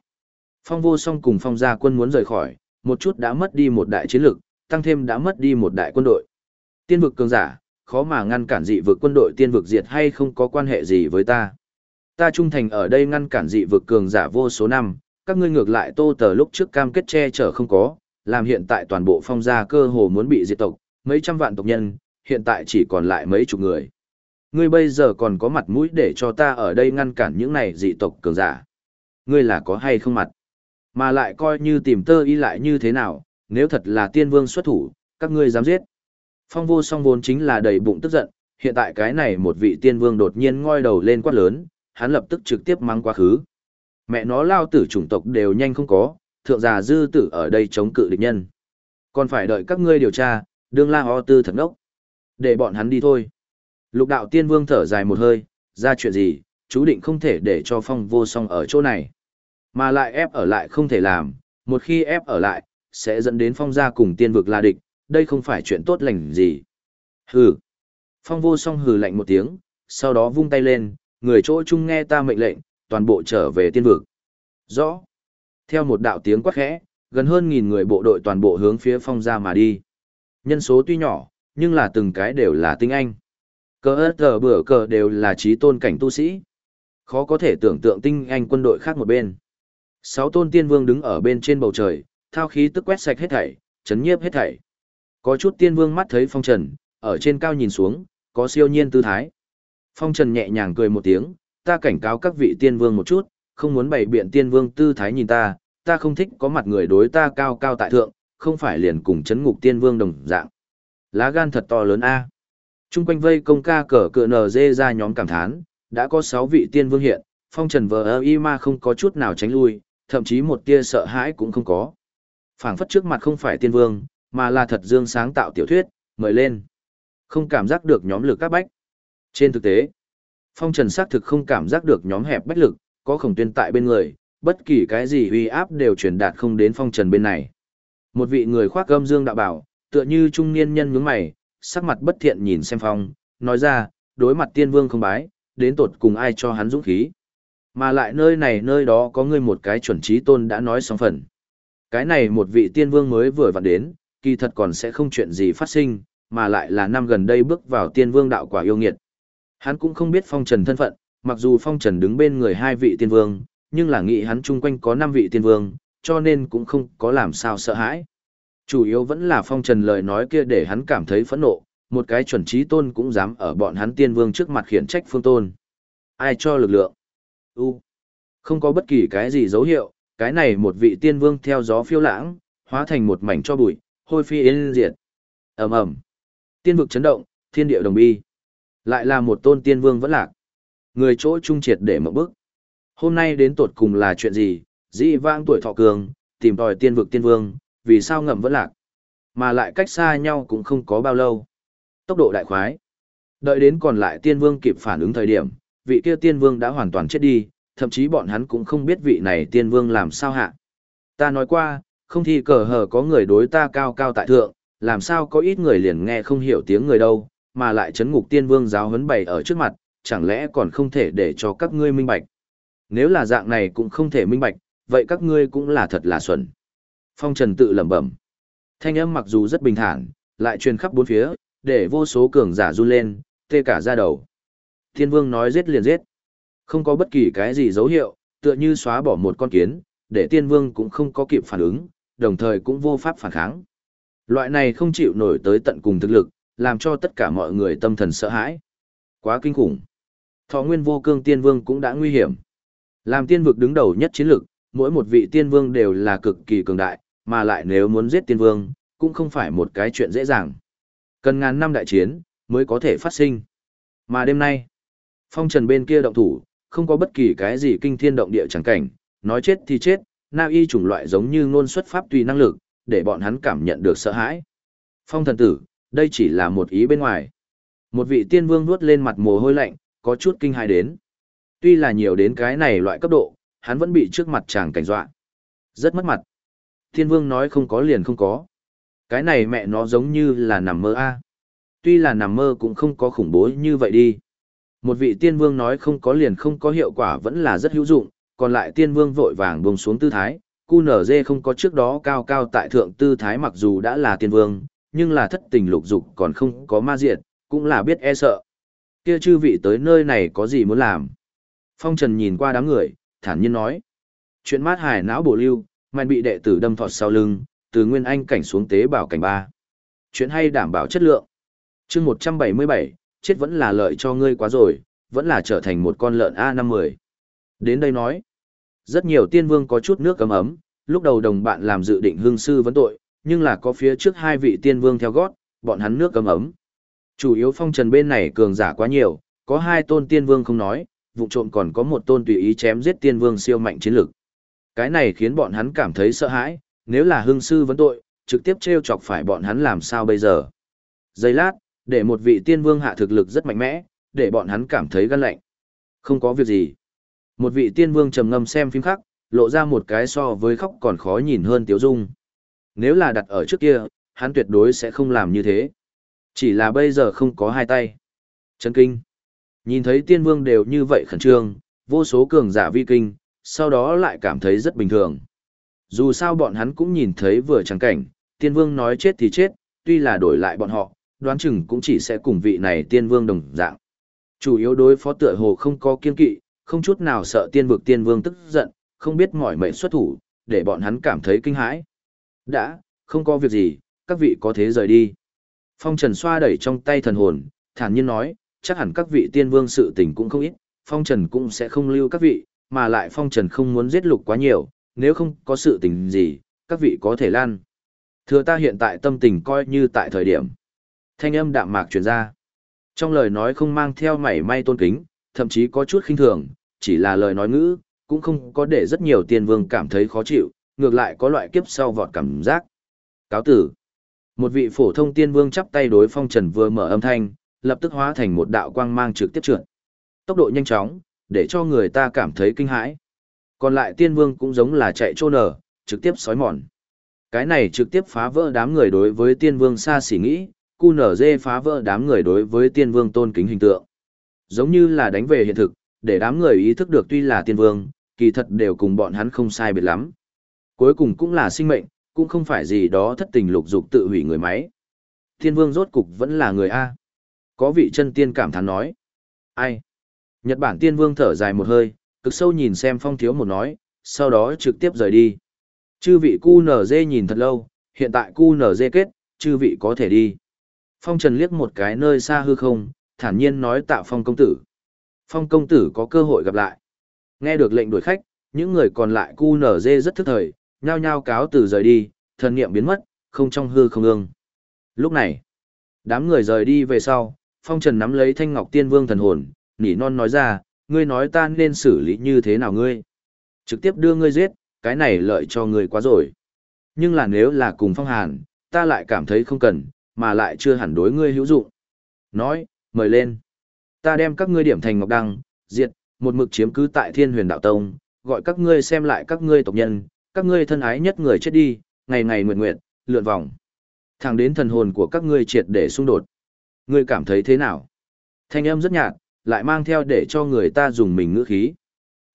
phong vô song cùng phong gia quân muốn rời khỏi, một chút đã mất đi một đại chiến lực, tăng thêm đã mất đi một đại quân đội. Tiên vực cường giả, khó mà ngăn cản dị vực quân đội tiên vực diệt hay không có quan hệ gì với ta. Ta trung thành ở đây ngăn cản dị vực cường giả vô số năm, các ngươi ngược lại tô tờ lúc trước cam kết che chở không có, làm hiện tại toàn bộ phong gia cơ hồ muốn bị diệt tộc, mấy trăm vạn tộc nhân, hiện tại chỉ còn lại mấy chục người. Ngươi bây giờ còn có mặt mũi để cho ta ở đây ngăn cản những này dị tộc cường giả. Ngươi là có hay không mặt? Mà lại coi như tìm tơ y lại như thế nào, nếu thật là tiên vương xuất thủ, các ngươi dám giết. Phong vô song vốn chính là đầy bụng tức giận, hiện tại cái này một vị tiên vương đột nhiên ngoi đầu lên quát lớn, hắn lập tức trực tiếp mang quá khứ. Mẹ nó lao tử chủng tộc đều nhanh không có, thượng già dư tử ở đây chống cự địch nhân. Còn phải đợi các ngươi điều tra, Đương la ho tư thật ngốc. Để bọn hắn đi thôi. Lục đạo tiên vương thở dài một hơi, ra chuyện gì, chú định không thể để cho phong vô song ở chỗ này. Mà lại ép ở lại không thể làm, một khi ép ở lại, sẽ dẫn đến phong gia cùng tiên vực là địch, đây không phải chuyện tốt lành gì. Hừ. Phong vô song hừ lạnh một tiếng, sau đó vung tay lên, người chỗ chung nghe ta mệnh lệnh, toàn bộ trở về tiên vực. Rõ. Theo một đạo tiếng quát khẽ, gần hơn nghìn người bộ đội toàn bộ hướng phía phong gia mà đi. Nhân số tuy nhỏ, nhưng là từng cái đều là tinh anh. Cờ ớt cờ bửa cờ đều là trí tôn cảnh tu sĩ. Khó có thể tưởng tượng tinh anh quân đội khác một bên. Sáu tôn tiên vương đứng ở bên trên bầu trời, thao khí tức quét sạch hết thảy, chấn nhiếp hết thảy. Có chút tiên vương mắt thấy phong trần, ở trên cao nhìn xuống, có siêu nhiên tư thái. Phong trần nhẹ nhàng cười một tiếng, ta cảnh cáo các vị tiên vương một chút, không muốn bày biện tiên vương tư thái nhìn ta, ta không thích có mặt người đối ta cao cao tại thượng, không phải liền cùng chấn ngục tiên vương đồng dạng. Lá gan thật to lớn a. Trung quanh vây công ca cờ cựa nờ dê ra nhóm cảm thán, đã có 6 vị tiên vương hiện, phong trần vờ y ma không có chút nào tránh lui, thậm chí một tia sợ hãi cũng không có. phảng phất trước mặt không phải tiên vương, mà là thật dương sáng tạo tiểu thuyết, mời lên. Không cảm giác được nhóm lực các bách. Trên thực tế, phong trần xác thực không cảm giác được nhóm hẹp bách lực, có khổng tuyên tại bên người, bất kỳ cái gì uy áp đều truyền đạt không đến phong trần bên này. Một vị người khoác gâm dương đạo bảo, tựa như trung niên nhân nhướng mày, sắc mặt bất thiện nhìn xem phong, nói ra, đối mặt tiên vương không bái, đến tột cùng ai cho hắn dũng khí. Mà lại nơi này nơi đó có người một cái chuẩn trí tôn đã nói xong phần. Cái này một vị tiên vương mới vừa vặn đến, kỳ thật còn sẽ không chuyện gì phát sinh, mà lại là năm gần đây bước vào tiên vương đạo quả yêu nghiệt. Hắn cũng không biết phong trần thân phận, mặc dù phong trần đứng bên người hai vị tiên vương, nhưng là nghĩ hắn chung quanh có năm vị tiên vương, cho nên cũng không có làm sao sợ hãi. Chủ yếu vẫn là phong trần lời nói kia để hắn cảm thấy phẫn nộ, một cái chuẩn trí tôn cũng dám ở bọn hắn tiên vương trước mặt khiển trách phương tôn. Ai cho lực lượng? U. Không có bất kỳ cái gì dấu hiệu, cái này một vị tiên vương theo gió phiêu lãng, hóa thành một mảnh cho bụi, hôi phi yên diệt. ầm ầm Tiên vực chấn động, thiên địa đồng bi. Lại là một tôn tiên vương vẫn lạc. Người chỗ trung triệt để mở bức. Hôm nay đến tột cùng là chuyện gì, dĩ vãng tuổi thọ cường, tìm tòi tiên vực tiên vương, vì sao ngậm vẫn lạc. Mà lại cách xa nhau cũng không có bao lâu. Tốc độ đại khoái. Đợi đến còn lại tiên vương kịp phản ứng thời điểm, vị kia tiên vương đã hoàn toàn chết đi, thậm chí bọn hắn cũng không biết vị này tiên vương làm sao hạ. Ta nói qua, không thì cờ hờ có người đối ta cao cao tại thượng, làm sao có ít người liền nghe không hiểu tiếng người đâu, mà lại chấn ngục tiên vương giáo huấn bày ở trước mặt, chẳng lẽ còn không thể để cho các ngươi minh bạch. Nếu là dạng này cũng không thể minh bạch, vậy các ngươi cũng là thật là xuẩn. Phong Trần tự lẩm bẩm. Thanh âm mặc dù rất bình thản, lại truyền khắp bốn phía, để vô số cường giả run lên, tê cả da đầu. Thiên Vương nói giết liền giết. Không có bất kỳ cái gì dấu hiệu, tựa như xóa bỏ một con kiến, để Tiên Vương cũng không có kịp phản ứng, đồng thời cũng vô pháp phản kháng. Loại này không chịu nổi tới tận cùng thực lực, làm cho tất cả mọi người tâm thần sợ hãi. Quá kinh khủng. Thọ nguyên vô cương tiên vương cũng đã nguy hiểm. Làm tiên vực đứng đầu nhất chiến lực, mỗi một vị tiên vương đều là cực kỳ cường đại, mà lại nếu muốn giết tiên vương, cũng không phải một cái chuyện dễ dàng. Cần ngàn năm đại chiến, mới có thể phát sinh. Mà đêm nay, phong trần bên kia động thủ, không có bất kỳ cái gì kinh thiên động địa chẳng cảnh, nói chết thì chết, na y chủng loại giống như ngôn xuất pháp tùy năng lực, để bọn hắn cảm nhận được sợ hãi. Phong thần tử, đây chỉ là một ý bên ngoài. Một vị tiên vương nuốt lên mặt mồ hôi lạnh, có chút kinh hài đến. Tuy là nhiều đến cái này loại cấp độ, hắn vẫn bị trước mặt chàng cảnh dọa. Rất mất mặt. Thiên vương nói không có liền không có. Cái này mẹ nó giống như là nằm mơ a. À. Tuy là nằm mơ cũng không có khủng bố như vậy đi. Một vị tiên vương nói không có liền không có hiệu quả vẫn là rất hữu dụng, còn lại tiên vương vội vàng buông xuống tư thái, cu nở dê không có trước đó cao cao tại thượng tư thái mặc dù đã là tiên vương, nhưng là thất tình lục dục còn không có ma diệt, cũng là biết e sợ. Kia chư vị tới nơi này có gì muốn làm? Phong Trần nhìn qua đám người, thản nhiên nói. Chuyện mát hải não bổ lưu, mạnh bị đệ tử đâm thọt sau lưng, từ nguyên anh cảnh xuống tế bảo cảnh ba. Chuyện hay đảm bảo chất lượng. chương 177, chết vẫn là lợi cho ngươi quá rồi, vẫn là trở thành một con lợn A50. Đến đây nói. Rất nhiều tiên vương có chút nước cấm ấm, lúc đầu đồng bạn làm dự định hương sư vấn tội, nhưng là có phía trước hai vị tiên vương theo gót, bọn hắn nước cấm ấm. Chủ yếu phong trần bên này cường giả quá nhiều, có hai tôn tiên vương không nói, vụ trộm còn có một tôn tùy ý chém giết tiên vương siêu mạnh chiến lực. Cái này khiến bọn hắn cảm thấy sợ hãi, nếu là hương sư vấn tội, trực tiếp treo chọc phải bọn hắn làm sao bây giờ. Giây lát, để một vị tiên vương hạ thực lực rất mạnh mẽ, để bọn hắn cảm thấy gan lạnh. Không có việc gì. Một vị tiên vương trầm ngâm xem phim khác, lộ ra một cái so với khóc còn khó nhìn hơn tiếu dung. Nếu là đặt ở trước kia, hắn tuyệt đối sẽ không làm như thế. Chỉ là bây giờ không có hai tay. Chân kinh. Nhìn thấy tiên vương đều như vậy khẩn trương, vô số cường giả vi kinh, sau đó lại cảm thấy rất bình thường. Dù sao bọn hắn cũng nhìn thấy vừa trắng cảnh, tiên vương nói chết thì chết, tuy là đổi lại bọn họ, đoán chừng cũng chỉ sẽ cùng vị này tiên vương đồng dạng. Chủ yếu đối phó tựa hồ không có kiên kỵ, không chút nào sợ tiên vực tiên vương tức giận, không biết mỏi mệnh xuất thủ, để bọn hắn cảm thấy kinh hãi. Đã, không có việc gì, các vị có thế rời đi. Phong Trần xoa đẩy trong tay thần hồn, thản nhiên nói, chắc hẳn các vị tiên vương sự tình cũng không ít, Phong Trần cũng sẽ không lưu các vị, mà lại Phong Trần không muốn giết lục quá nhiều, nếu không có sự tình gì, các vị có thể lan. Thừa ta hiện tại tâm tình coi như tại thời điểm. Thanh âm đạm mạc truyền ra. Trong lời nói không mang theo mảy may tôn kính, thậm chí có chút khinh thường, chỉ là lời nói ngữ, cũng không có để rất nhiều tiên vương cảm thấy khó chịu, ngược lại có loại kiếp sau vọt cảm giác. Cáo tử. Một vị phổ thông tiên vương chắp tay đối phong trần vừa mở âm thanh, lập tức hóa thành một đạo quang mang trực tiếp trượt. Tốc độ nhanh chóng, để cho người ta cảm thấy kinh hãi. Còn lại tiên vương cũng giống là chạy trô nở, trực tiếp sói mòn. Cái này trực tiếp phá vỡ đám người đối với tiên vương xa xỉ nghĩ, cu nở dê phá vỡ đám người đối với tiên vương tôn kính hình tượng. Giống như là đánh về hiện thực, để đám người ý thức được tuy là tiên vương, kỳ thật đều cùng bọn hắn không sai biệt lắm. Cuối cùng cũng là sinh mệnh, cũng không phải gì đó thất tình lục dục tự hủy người máy. thiên vương rốt cục vẫn là người A. Có vị chân tiên cảm thán nói. Ai? Nhật Bản tiên vương thở dài một hơi, cực sâu nhìn xem phong thiếu một nói, sau đó trực tiếp rời đi. Chư vị cu nở dê nhìn thật lâu, hiện tại cu nở dê kết, chư vị có thể đi. Phong Trần liếc một cái nơi xa hư không, thản nhiên nói tạo phong công tử. Phong công tử có cơ hội gặp lại. Nghe được lệnh đuổi khách, những người còn lại cu nở dê rất thức thời, nhao nhao cáo từ rời đi, thần niệm biến mất, không trong hư không ương. Lúc này, đám người rời đi về sau, Phong Trần nắm lấy Thanh Ngọc Tiên Vương thần hồn, nỉ non nói ra, ngươi nói ta nên xử lý như thế nào ngươi? Trực tiếp đưa ngươi giết, cái này lợi cho ngươi quá rồi. Nhưng là nếu là cùng Phong Hàn, ta lại cảm thấy không cần, mà lại chưa hẳn đối ngươi hữu dụng. Nói, mời lên. Ta đem các ngươi điểm thành ngọc đăng, diệt, một mực chiếm cứ tại thiên huyền đạo tông, gọi các ngươi xem lại các ngươi tộc nhân, các ngươi thân ái nhất người chết đi, ngày ngày nguyện nguyện, lượn vòng. Thẳng đến thần hồn của các ngươi triệt để xung đột. Ngươi cảm thấy thế nào? Thanh âm rất nhạt, lại mang theo để cho người ta dùng mình ngữ khí.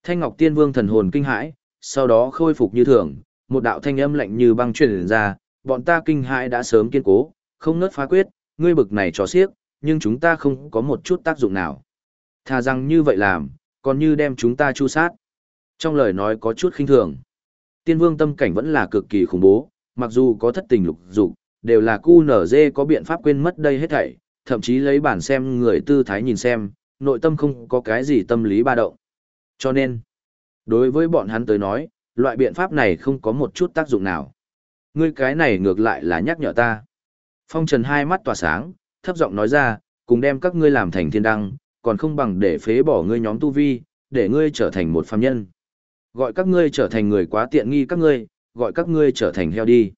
Thanh Ngọc Tiên Vương thần hồn kinh hãi, sau đó khôi phục như thường, một đạo thanh âm lạnh như băng truyền ra, bọn ta kinh hãi đã sớm kiên cố, không nớt phá quyết, ngươi bực này cho xiếc, nhưng chúng ta không có một chút tác dụng nào. Thà rằng như vậy làm, còn như đem chúng ta chu sát. Trong lời nói có chút khinh thường. Tiên vương tâm cảnh vẫn là cực kỳ khủng bố, mặc dù có thất tình lục dục, đều là cu nở dê có biện pháp quên mất đây hết thảy, thậm chí lấy bản xem người tư thái nhìn xem, nội tâm không có cái gì tâm lý ba động. Cho nên, đối với bọn hắn tới nói, loại biện pháp này không có một chút tác dụng nào. Ngươi cái này ngược lại là nhắc nhở ta. Phong Trần hai mắt tỏa sáng, thấp giọng nói ra, cùng đem các ngươi làm thành thiên đăng, còn không bằng để phế bỏ ngươi nhóm tu vi, để ngươi trở thành một phàm nhân. Gọi các ngươi trở thành người quá tiện nghi các ngươi, gọi các ngươi trở thành heo đi.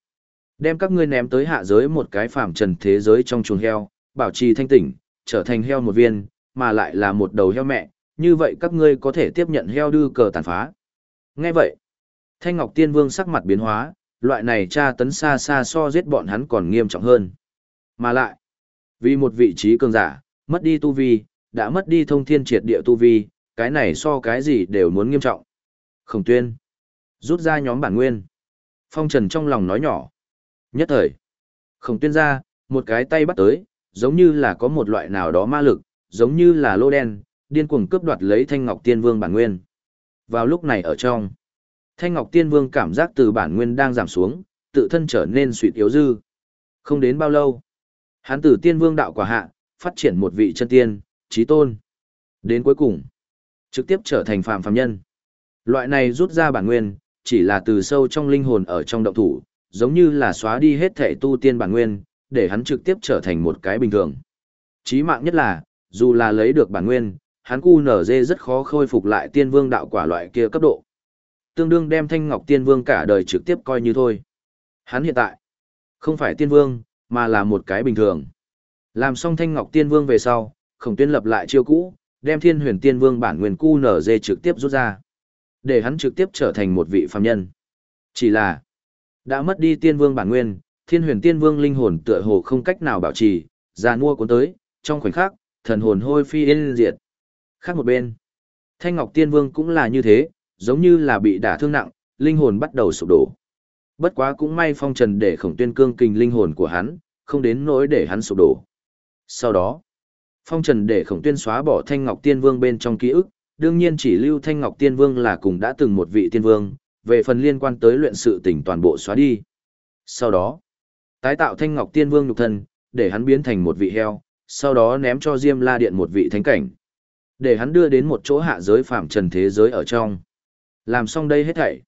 Đem các ngươi ném tới hạ giới một cái phàm trần thế giới trong chuồng heo, bảo trì thanh tỉnh, trở thành heo một viên, mà lại là một đầu heo mẹ, như vậy các ngươi có thể tiếp nhận heo đưa cờ tàn phá. Nghe vậy, Thanh Ngọc Tiên Vương sắc mặt biến hóa, loại này tra tấn xa xa so giết bọn hắn còn nghiêm trọng hơn. Mà lại, vì một vị trí cường giả, mất đi tu vi, đã mất đi thông thiên triệt địa tu vi, cái này so cái gì đều muốn nghiêm trọng. Khổng tuyên, rút ra nhóm bản nguyên. Phong Trần trong lòng nói nhỏ. Nhất thời, khổng tuyên ra, một cái tay bắt tới, giống như là có một loại nào đó ma lực, giống như là lô đen, điên cuồng cướp đoạt lấy Thanh Ngọc Tiên Vương bản nguyên. Vào lúc này ở trong, Thanh Ngọc Tiên Vương cảm giác từ bản nguyên đang giảm xuống, tự thân trở nên suy yếu dư. Không đến bao lâu, hắn từ Tiên Vương đạo quả hạ, phát triển một vị chân tiên, trí tôn. Đến cuối cùng, trực tiếp trở thành phàm phàm nhân. Loại này rút ra bản nguyên, chỉ là từ sâu trong linh hồn ở trong động thủ, giống như là xóa đi hết thể tu tiên bản nguyên, để hắn trực tiếp trở thành một cái bình thường. Chí mạng nhất là, dù là lấy được bản nguyên, hắn cu nở dê rất khó khôi phục lại tiên vương đạo quả loại kia cấp độ. Tương đương đem thanh ngọc tiên vương cả đời trực tiếp coi như thôi. Hắn hiện tại, không phải tiên vương, mà là một cái bình thường. Làm xong Thanh Ngọc Tiên Vương về sau, Khổng Tuyên lập lại chiêu cũ, đem Thiên Huyền Tiên Vương bản nguyên cu nở dê trực tiếp rút ra, để hắn trực tiếp trở thành một vị phàm nhân. Chỉ là đã mất đi Tiên Vương bản nguyên, Thiên Huyền Tiên Vương linh hồn tựa hồ không cách nào bảo trì, già mua cuốn tới, trong khoảnh khắc, thần hồn hôi phi yên diệt. Khác một bên, Thanh Ngọc Tiên Vương cũng là như thế, giống như là bị đả thương nặng, linh hồn bắt đầu sụp đổ. Bất quá cũng may phong trần để khổng tuyên cương kình linh hồn của hắn, không đến nỗi để hắn sụp đổ. Sau đó, phong trần để khổng tuyên xóa bỏ Thanh Ngọc Tiên Vương bên trong ký ức, đương nhiên chỉ lưu Thanh Ngọc Tiên Vương là cùng đã từng một vị tiên vương, về phần liên quan tới luyện sự tỉnh toàn bộ xóa đi. Sau đó, tái tạo Thanh Ngọc Tiên Vương nhục thân, để hắn biến thành một vị heo, sau đó ném cho Diêm La Điện một vị thánh cảnh. Để hắn đưa đến một chỗ hạ giới phạm trần thế giới ở trong. Làm xong đây hết thảy.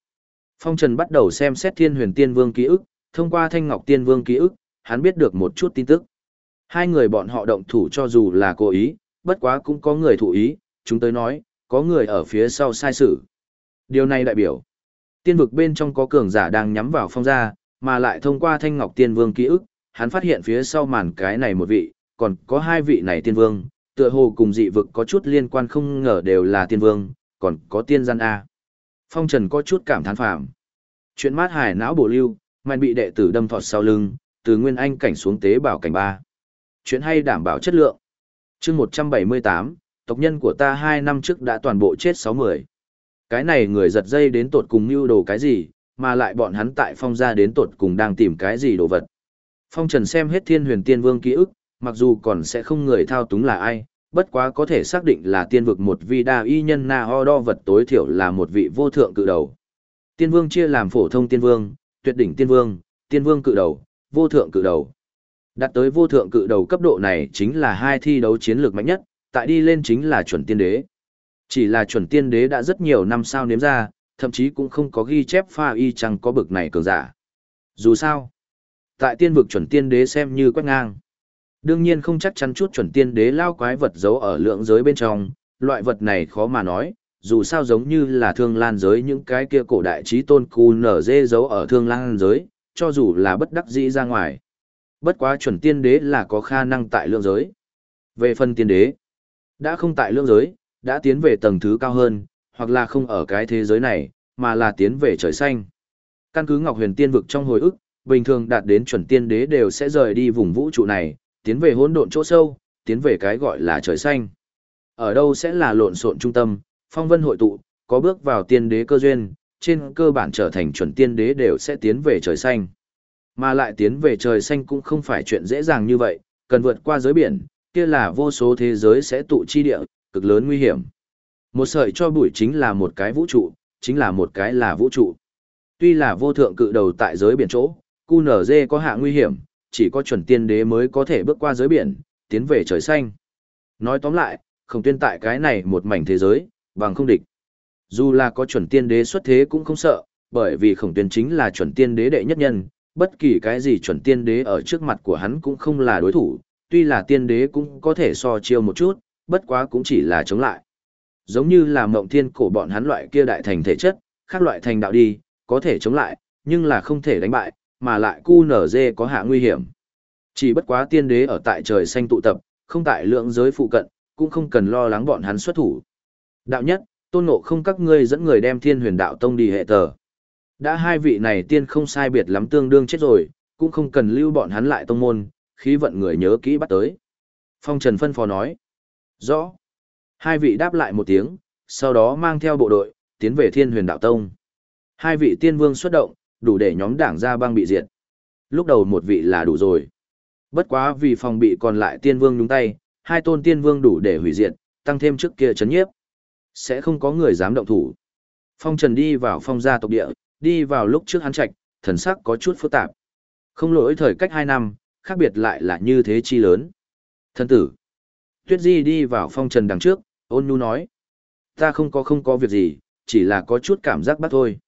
Phong Trần bắt đầu xem xét Thiên Huyền Tiên Vương ký ức, thông qua Thanh Ngọc Tiên Vương ký ức, hắn biết được một chút tin tức. Hai người bọn họ động thủ cho dù là cố ý, bất quá cũng có người thụ ý, chúng tới nói, có người ở phía sau sai sự. Điều này đại biểu, tiên vực bên trong có cường giả đang nhắm vào phong gia, mà lại thông qua Thanh Ngọc Tiên Vương ký ức, hắn phát hiện phía sau màn cái này một vị, còn có hai vị này tiên vương, tựa hồ cùng dị vực có chút liên quan không ngờ đều là tiên vương, còn có tiên gian A. Phong Trần có chút cảm thán phạm. Chuyện mát hải não bổ lưu, mạnh bị đệ tử đâm thọt sau lưng, từ nguyên anh cảnh xuống tế bảo cảnh ba. Chuyện hay đảm bảo chất lượng. chương 178, tộc nhân của ta hai năm trước đã toàn bộ chết sáu mười. Cái này người giật dây đến tột cùng mưu đồ cái gì, mà lại bọn hắn tại phong gia đến tột cùng đang tìm cái gì đồ vật. Phong Trần xem hết thiên huyền tiên vương ký ức, mặc dù còn sẽ không người thao túng là ai, bất quá có thể xác định là tiên vực một vi đa y nhân na ho đo vật tối thiểu là một vị vô thượng cự đầu. Tiên vương chia làm phổ thông tiên vương, tuyệt đỉnh tiên vương, tiên vương cự đầu, vô thượng cự đầu. Đạt tới vô thượng cự đầu cấp độ này chính là hai thi đấu chiến lược mạnh nhất, tại đi lên chính là chuẩn tiên đế. Chỉ là chuẩn tiên đế đã rất nhiều năm sau nếm ra, thậm chí cũng không có ghi chép pha y chẳng có bực này cường giả. Dù sao, tại tiên vực chuẩn tiên đế xem như quét ngang. Đương nhiên không chắc chắn chút chuẩn tiên đế lao quái vật giấu ở lượng giới bên trong, loại vật này khó mà nói, dù sao giống như là thương lan giới những cái kia cổ đại trí tôn cu nở dê giấu ở thương lan giới, cho dù là bất đắc dĩ ra ngoài. Bất quá chuẩn tiên đế là có khả năng tại lượng giới. Về phần tiên đế, đã không tại lương giới, đã tiến về tầng thứ cao hơn, hoặc là không ở cái thế giới này, mà là tiến về trời xanh. Căn cứ Ngọc Huyền Tiên vực trong hồi ức, bình thường đạt đến chuẩn tiên đế đều sẽ rời đi vùng vũ trụ này, tiến về hỗn độn chỗ sâu, tiến về cái gọi là trời xanh. Ở đâu sẽ là lộn xộn trung tâm, phong vân hội tụ, có bước vào tiên đế cơ duyên, trên cơ bản trở thành chuẩn tiên đế đều sẽ tiến về trời xanh. Mà lại tiến về trời xanh cũng không phải chuyện dễ dàng như vậy, cần vượt qua giới biển, kia là vô số thế giới sẽ tụ chi địa, cực lớn nguy hiểm. Một sợi cho bụi chính là một cái vũ trụ, chính là một cái là vũ trụ. Tuy là vô thượng cự đầu tại giới biển chỗ, QNZ có hạ nguy hiểm, chỉ có chuẩn tiên đế mới có thể bước qua giới biển, tiến về trời xanh. Nói tóm lại, không tuyên tại cái này một mảnh thế giới, bằng không địch. Dù là có chuẩn tiên đế xuất thế cũng không sợ, bởi vì khổng tuyên chính là chuẩn tiên đế đệ nhất nhân, bất kỳ cái gì chuẩn tiên đế ở trước mặt của hắn cũng không là đối thủ, tuy là tiên đế cũng có thể so chiêu một chút, bất quá cũng chỉ là chống lại. Giống như là mộng thiên cổ bọn hắn loại kia đại thành thể chất, khác loại thành đạo đi, có thể chống lại, nhưng là không thể đánh bại, mà lại cu nở dê có hạ nguy hiểm. Chỉ bất quá tiên đế ở tại trời xanh tụ tập, không tại lượng giới phụ cận, cũng không cần lo lắng bọn hắn xuất thủ. Đạo nhất, tôn ngộ không các ngươi dẫn người đem thiên huyền đạo tông đi hệ tờ. Đã hai vị này tiên không sai biệt lắm tương đương chết rồi, cũng không cần lưu bọn hắn lại tông môn, khí vận người nhớ kỹ bắt tới. Phong Trần phân phó nói. Rõ. Hai vị đáp lại một tiếng, sau đó mang theo bộ đội, tiến về thiên huyền đạo tông. Hai vị tiên vương xuất động, đủ để nhóm đảng ra băng bị diệt. Lúc đầu một vị là đủ rồi. Bất quá vì phòng bị còn lại tiên vương nhúng tay, hai tôn tiên vương đủ để hủy diệt, tăng thêm trước kia chấn nhiếp. Sẽ không có người dám động thủ. Phong Trần đi vào phong gia tộc địa, đi vào lúc trước hắn trạch, thần sắc có chút phức tạp. Không lỗi thời cách hai năm, khác biệt lại là như thế chi lớn. Thân tử. Tuyết Di đi vào phong trần đằng trước, ôn nhu nói. Ta không có không có việc gì, chỉ là có chút cảm giác bắt thôi.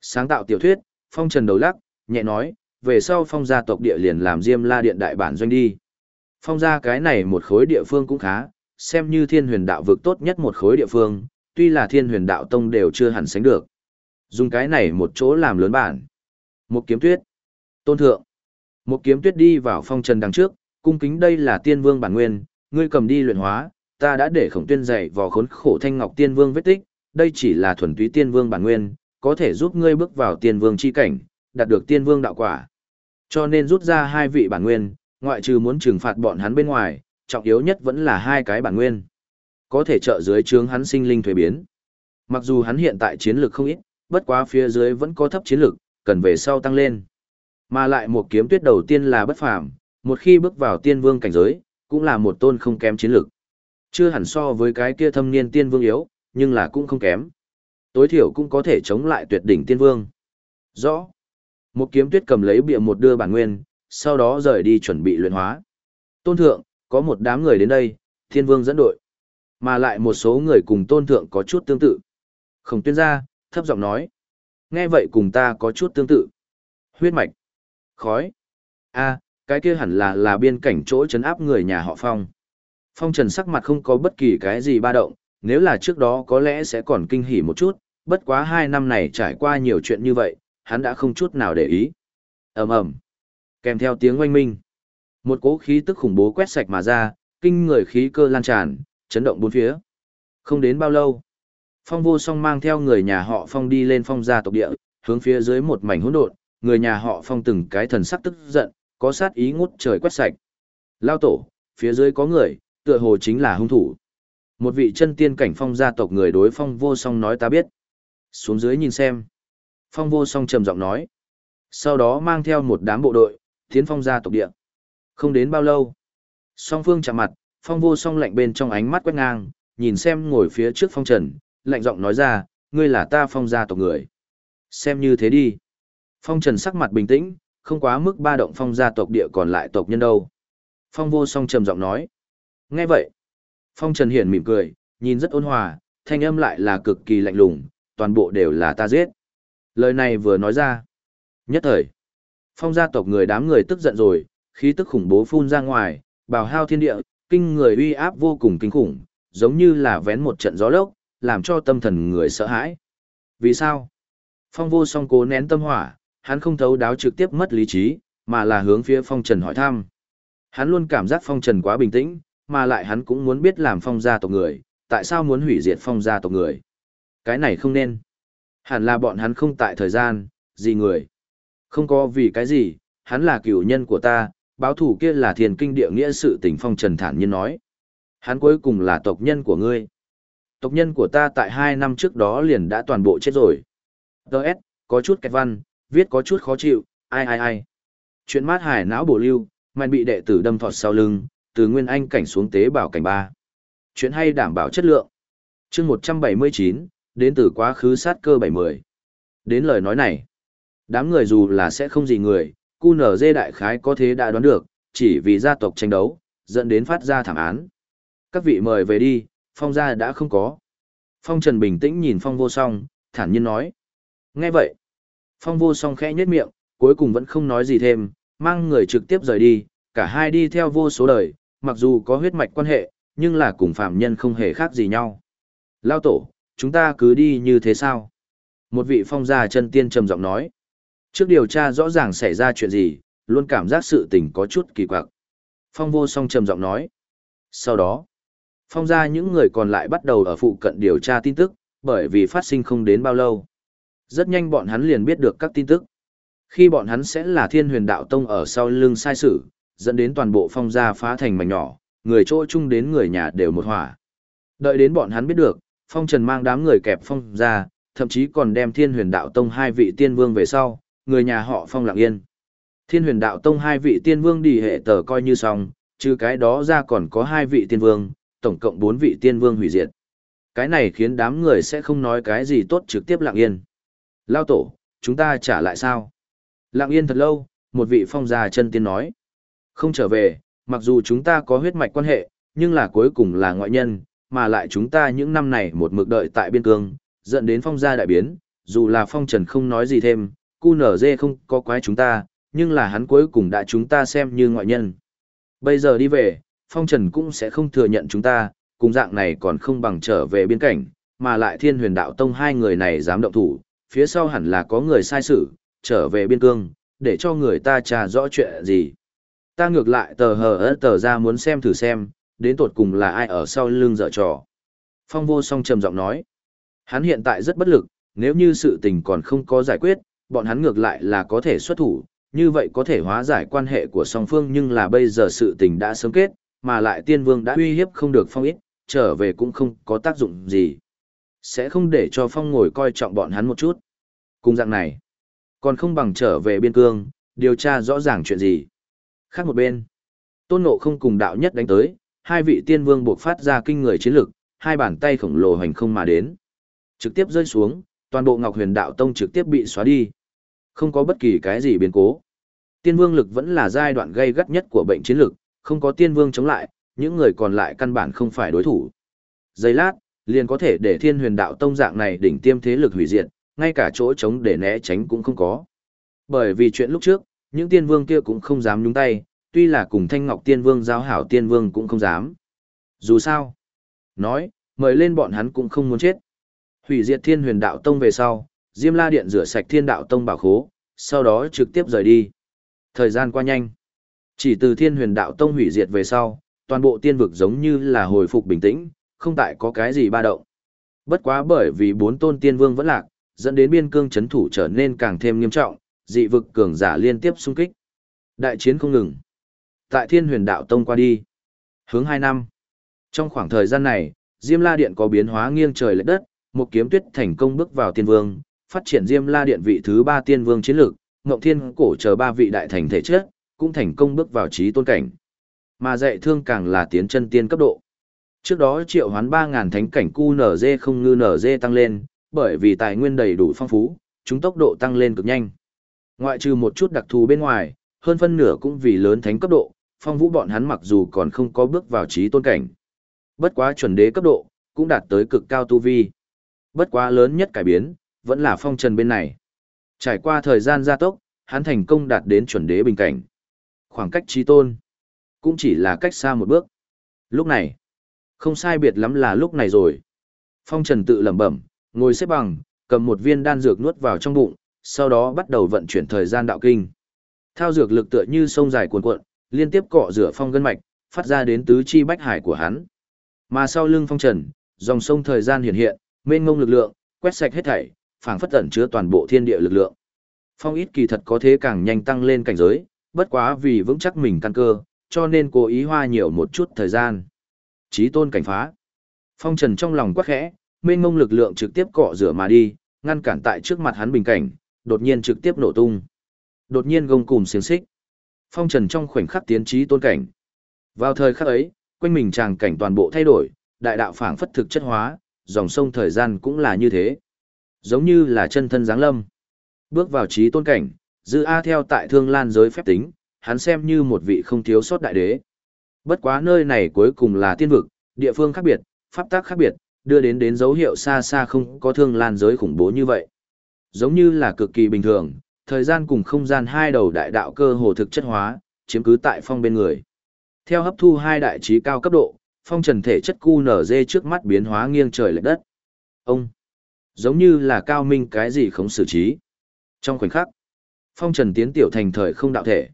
Sáng tạo tiểu thuyết, phong trần đầu lắc, nhẹ nói, về sau phong gia tộc địa liền làm diêm la điện đại bản doanh đi. Phong gia cái này một khối địa phương cũng khá, xem như thiên huyền đạo vực tốt nhất một khối địa phương, tuy là thiên huyền đạo tông đều chưa hẳn sánh được. Dùng cái này một chỗ làm lớn bản. Một kiếm tuyết. Tôn thượng. Một kiếm tuyết đi vào phong trần đằng trước, Cung kính đây là tiên vương bản nguyên, ngươi cầm đi luyện hóa, ta đã để khổng tuyên dạy vào khốn khổ thanh ngọc tiên vương vết tích, đây chỉ là thuần túy tiên vương bản nguyên, có thể giúp ngươi bước vào tiên vương chi cảnh, đạt được tiên vương đạo quả. Cho nên rút ra hai vị bản nguyên, ngoại trừ muốn trừng phạt bọn hắn bên ngoài, trọng yếu nhất vẫn là hai cái bản nguyên. Có thể trợ dưới trướng hắn sinh linh thuế biến. Mặc dù hắn hiện tại chiến lược không ít, bất quá phía dưới vẫn có thấp chiến lược, cần về sau tăng lên. Mà lại một kiếm tuyết đầu tiên là bất phàm, một khi bước vào tiên vương cảnh giới, cũng là một tôn không kém chiến lược. Chưa hẳn so với cái kia thâm niên tiên vương yếu, nhưng là cũng không kém. Tối thiểu cũng có thể chống lại tuyệt đỉnh tiên vương. Rõ. Một kiếm tuyết cầm lấy bịa một đưa bản nguyên, sau đó rời đi chuẩn bị luyện hóa. Tôn thượng, có một đám người đến đây, thiên vương dẫn đội. Mà lại một số người cùng tôn thượng có chút tương tự. Khổng tuyên gia, thấp giọng nói. Nghe vậy cùng ta có chút tương tự. Huyết mạch. Khói. a cái kia hẳn là là biên cảnh chỗ chấn áp người nhà họ Phong. Phong Trần sắc mặt không có bất kỳ cái gì ba động, nếu là trước đó có lẽ sẽ còn kinh hỉ một chút, bất quá hai năm này trải qua nhiều chuyện như vậy, hắn đã không chút nào để ý. ầm ầm Kèm theo tiếng oanh minh, một cỗ khí tức khủng bố quét sạch mà ra, kinh người khí cơ lan tràn, chấn động bốn phía. Không đến bao lâu, Phong Vô Song mang theo người nhà họ Phong đi lên phong gia tộc địa, hướng phía dưới một mảnh hỗn độn, người nhà họ Phong từng cái thần sắc tức giận, có sát ý ngút trời quét sạch. Lao tổ, phía dưới có người, tựa hồ chính là hung thủ. Một vị chân tiên cảnh phong gia tộc người đối Phong Vô Song nói ta biết. Xuống dưới nhìn xem. Phong Vô Song trầm giọng nói. Sau đó mang theo một đám bộ đội, tiến phong gia tộc địa. Không đến bao lâu, song phương chạm mặt, phong vô song lạnh bên trong ánh mắt quét ngang, nhìn xem ngồi phía trước phong trần, lạnh giọng nói ra, ngươi là ta phong gia tộc người. Xem như thế đi. Phong trần sắc mặt bình tĩnh, không quá mức ba động phong gia tộc địa còn lại tộc nhân đâu. Phong vô song trầm giọng nói. Nghe vậy. Phong trần hiển mỉm cười, nhìn rất ôn hòa, thanh âm lại là cực kỳ lạnh lùng, toàn bộ đều là ta giết. Lời này vừa nói ra. Nhất thời. Phong gia tộc người đám người tức giận rồi, khí tức khủng bố phun ra ngoài, bào hao thiên địa, kinh người uy áp vô cùng kinh khủng, giống như là vén một trận gió lốc, làm cho tâm thần người sợ hãi. Vì sao? Phong vô song cố nén tâm hỏa, hắn không thấu đáo trực tiếp mất lý trí, mà là hướng phía phong trần hỏi thăm. Hắn luôn cảm giác phong trần quá bình tĩnh, mà lại hắn cũng muốn biết làm phong gia tộc người, tại sao muốn hủy diệt phong gia tộc người. Cái này không nên. Hẳn là bọn hắn không tại thời gian, gì người. Không có vì cái gì, hắn là cựu nhân của ta, báo thủ kia là thiền kinh địa nghĩa sự tình phong trần thản nhiên nói. Hắn cuối cùng là tộc nhân của ngươi. Tộc nhân của ta tại hai năm trước đó liền đã toàn bộ chết rồi. Đợt, có chút kẹt văn, viết có chút khó chịu, ai ai ai. Chuyện mát hải não bổ lưu, mạnh bị đệ tử đâm thọt sau lưng, từ nguyên anh cảnh xuống tế bảo cảnh ba. Chuyện hay đảm bảo chất lượng. chương 179, đến từ quá khứ sát cơ 70. Đến lời nói này, Đám người dù là sẽ không gì người, cu nở dê đại khái có thế đã đoán được, chỉ vì gia tộc tranh đấu, dẫn đến phát ra thảm án. Các vị mời về đi, phong gia đã không có. Phong Trần bình tĩnh nhìn phong vô song, thản nhiên nói. Nghe vậy, phong vô song khẽ nhếch miệng, cuối cùng vẫn không nói gì thêm, mang người trực tiếp rời đi, cả hai đi theo vô số đời, mặc dù có huyết mạch quan hệ, nhưng là cùng phạm nhân không hề khác gì nhau. Lao tổ, chúng ta cứ đi như thế sao? Một vị phong gia chân tiên trầm giọng nói. Trước điều tra rõ ràng xảy ra chuyện gì, luôn cảm giác sự tình có chút kỳ quặc. Phong vô song trầm giọng nói. Sau đó, phong gia những người còn lại bắt đầu ở phụ cận điều tra tin tức, bởi vì phát sinh không đến bao lâu. Rất nhanh bọn hắn liền biết được các tin tức. Khi bọn hắn sẽ là thiên huyền đạo tông ở sau lưng sai sử, dẫn đến toàn bộ phong gia phá thành mảnh nhỏ, người chỗ chung đến người nhà đều một hỏa. Đợi đến bọn hắn biết được, phong trần mang đám người kẹp phong ra, thậm chí còn đem thiên huyền đạo tông hai vị tiên vương về sau, người nhà họ phong lặng yên. Thiên huyền đạo tông hai vị tiên vương đi hệ tờ coi như xong, trừ cái đó ra còn có hai vị tiên vương, tổng cộng bốn vị tiên vương hủy diệt. Cái này khiến đám người sẽ không nói cái gì tốt trực tiếp lặng yên. Lao tổ, chúng ta trả lại sao? Lặng yên thật lâu, một vị phong già chân tiên nói. Không trở về, mặc dù chúng ta có huyết mạch quan hệ, nhưng là cuối cùng là ngoại nhân, mà lại chúng ta những năm này một mực đợi tại biên cương, dẫn đến phong gia đại biến, dù là phong trần không nói gì thêm, cu nở dê không có quái chúng ta, nhưng là hắn cuối cùng đã chúng ta xem như ngoại nhân. Bây giờ đi về, Phong Trần cũng sẽ không thừa nhận chúng ta, cùng dạng này còn không bằng trở về biên cảnh, mà lại thiên huyền đạo tông hai người này dám động thủ, phía sau hẳn là có người sai sự, trở về biên cương, để cho người ta trà rõ chuyện gì. Ta ngược lại tờ hờ tờ ra muốn xem thử xem, đến tột cùng là ai ở sau lưng dở trò. Phong vô song trầm giọng nói. Hắn hiện tại rất bất lực, nếu như sự tình còn không có giải quyết, bọn hắn ngược lại là có thể xuất thủ, như vậy có thể hóa giải quan hệ của song phương nhưng là bây giờ sự tình đã sớm kết, mà lại tiên vương đã uy hiếp không được phong ít, trở về cũng không có tác dụng gì. Sẽ không để cho phong ngồi coi trọng bọn hắn một chút. Cùng dạng này, còn không bằng trở về biên cương, điều tra rõ ràng chuyện gì. Khác một bên, tôn ngộ không cùng đạo nhất đánh tới, hai vị tiên vương buộc phát ra kinh người chiến lực, hai bàn tay khổng lồ hành không mà đến. Trực tiếp rơi xuống, toàn bộ Ngọc Huyền Đạo Tông trực tiếp bị xóa đi. Không có bất kỳ cái gì biến cố. Tiên vương lực vẫn là giai đoạn gây gắt nhất của bệnh chiến lực, không có tiên vương chống lại, những người còn lại căn bản không phải đối thủ. Giây lát, liền có thể để thiên huyền đạo tông dạng này đỉnh tiêm thế lực hủy diệt, ngay cả chỗ trống để né tránh cũng không có. Bởi vì chuyện lúc trước, những tiên vương kia cũng không dám nhúng tay, tuy là cùng thanh ngọc tiên vương giao hảo tiên vương cũng không dám. Dù sao, nói, mời lên bọn hắn cũng không muốn chết. Hủy diệt thiên huyền đạo tông về sau, Diêm La Điện rửa sạch thiên đạo tông bảo khố, sau đó trực tiếp rời đi. Thời gian qua nhanh. Chỉ từ thiên huyền đạo tông hủy diệt về sau, toàn bộ tiên vực giống như là hồi phục bình tĩnh, không tại có cái gì ba động. Bất quá bởi vì bốn tôn tiên vương vẫn lạc, dẫn đến biên cương chấn thủ trở nên càng thêm nghiêm trọng, dị vực cường giả liên tiếp xung kích. Đại chiến không ngừng. Tại thiên huyền đạo tông qua đi. Hướng hai năm. Trong khoảng thời gian này, Diêm La Điện có biến hóa nghiêng trời lệch đất, một kiếm tuyết thành công bước vào tiên vương, phát triển Diêm La Điện vị thứ ba tiên vương chiến lược, Ngộng Thiên cổ chờ ba vị đại thành thể chất, cũng thành công bước vào trí tôn cảnh. Mà dạy thương càng là tiến chân tiên cấp độ. Trước đó triệu hoán 3.000 thánh cảnh cu không ngư NZ tăng lên, bởi vì tài nguyên đầy đủ phong phú, chúng tốc độ tăng lên cực nhanh. Ngoại trừ một chút đặc thù bên ngoài, hơn phân nửa cũng vì lớn thánh cấp độ, phong vũ bọn hắn mặc dù còn không có bước vào trí tôn cảnh. Bất quá chuẩn đế cấp độ, cũng đạt tới cực cao tu vi. Bất quá lớn nhất cải biến, vẫn là phong trần bên này. Trải qua thời gian gia tốc, hắn thành công đạt đến chuẩn đế bình cảnh. Khoảng cách trí tôn, cũng chỉ là cách xa một bước. Lúc này, không sai biệt lắm là lúc này rồi. Phong trần tự lẩm bẩm, ngồi xếp bằng, cầm một viên đan dược nuốt vào trong bụng, sau đó bắt đầu vận chuyển thời gian đạo kinh. Thao dược lực tựa như sông dài cuồn cuộn, liên tiếp cọ rửa phong gân mạch, phát ra đến tứ chi bách hải của hắn. Mà sau lưng phong trần, dòng sông thời gian hiện hiện, mênh mông lực lượng, quét sạch hết thảy, phảng phất ẩn chứa toàn bộ thiên địa lực lượng. Phong ít kỳ thật có thế càng nhanh tăng lên cảnh giới, bất quá vì vững chắc mình căn cơ, cho nên cố ý hoa nhiều một chút thời gian. Chí tôn cảnh phá. Phong trần trong lòng quắc khẽ, mênh mông lực lượng trực tiếp cọ rửa mà đi, ngăn cản tại trước mặt hắn bình cảnh, đột nhiên trực tiếp nổ tung. Đột nhiên gông cùm xiềng xích. Phong trần trong khoảnh khắc tiến trí tôn cảnh. Vào thời khắc ấy, quanh mình tràng cảnh toàn bộ thay đổi, đại đạo phảng phất thực chất hóa, dòng sông thời gian cũng là như thế. Giống như là chân thân giáng lâm. Bước vào trí tôn cảnh, dư A theo tại thương lan giới phép tính, hắn xem như một vị không thiếu sót đại đế. Bất quá nơi này cuối cùng là tiên vực, địa phương khác biệt, pháp tác khác biệt, đưa đến đến dấu hiệu xa xa không có thương lan giới khủng bố như vậy. Giống như là cực kỳ bình thường, thời gian cùng không gian hai đầu đại đạo cơ hồ thực chất hóa, chiếm cứ tại phong bên người. Theo hấp thu hai đại trí cao cấp độ, phong trần thể chất cu nở dê trước mắt biến hóa nghiêng trời lệch đất. Ông, giống như là cao minh cái gì không xử trí. Trong khoảnh khắc, phong trần tiến tiểu thành thời không đạo thể.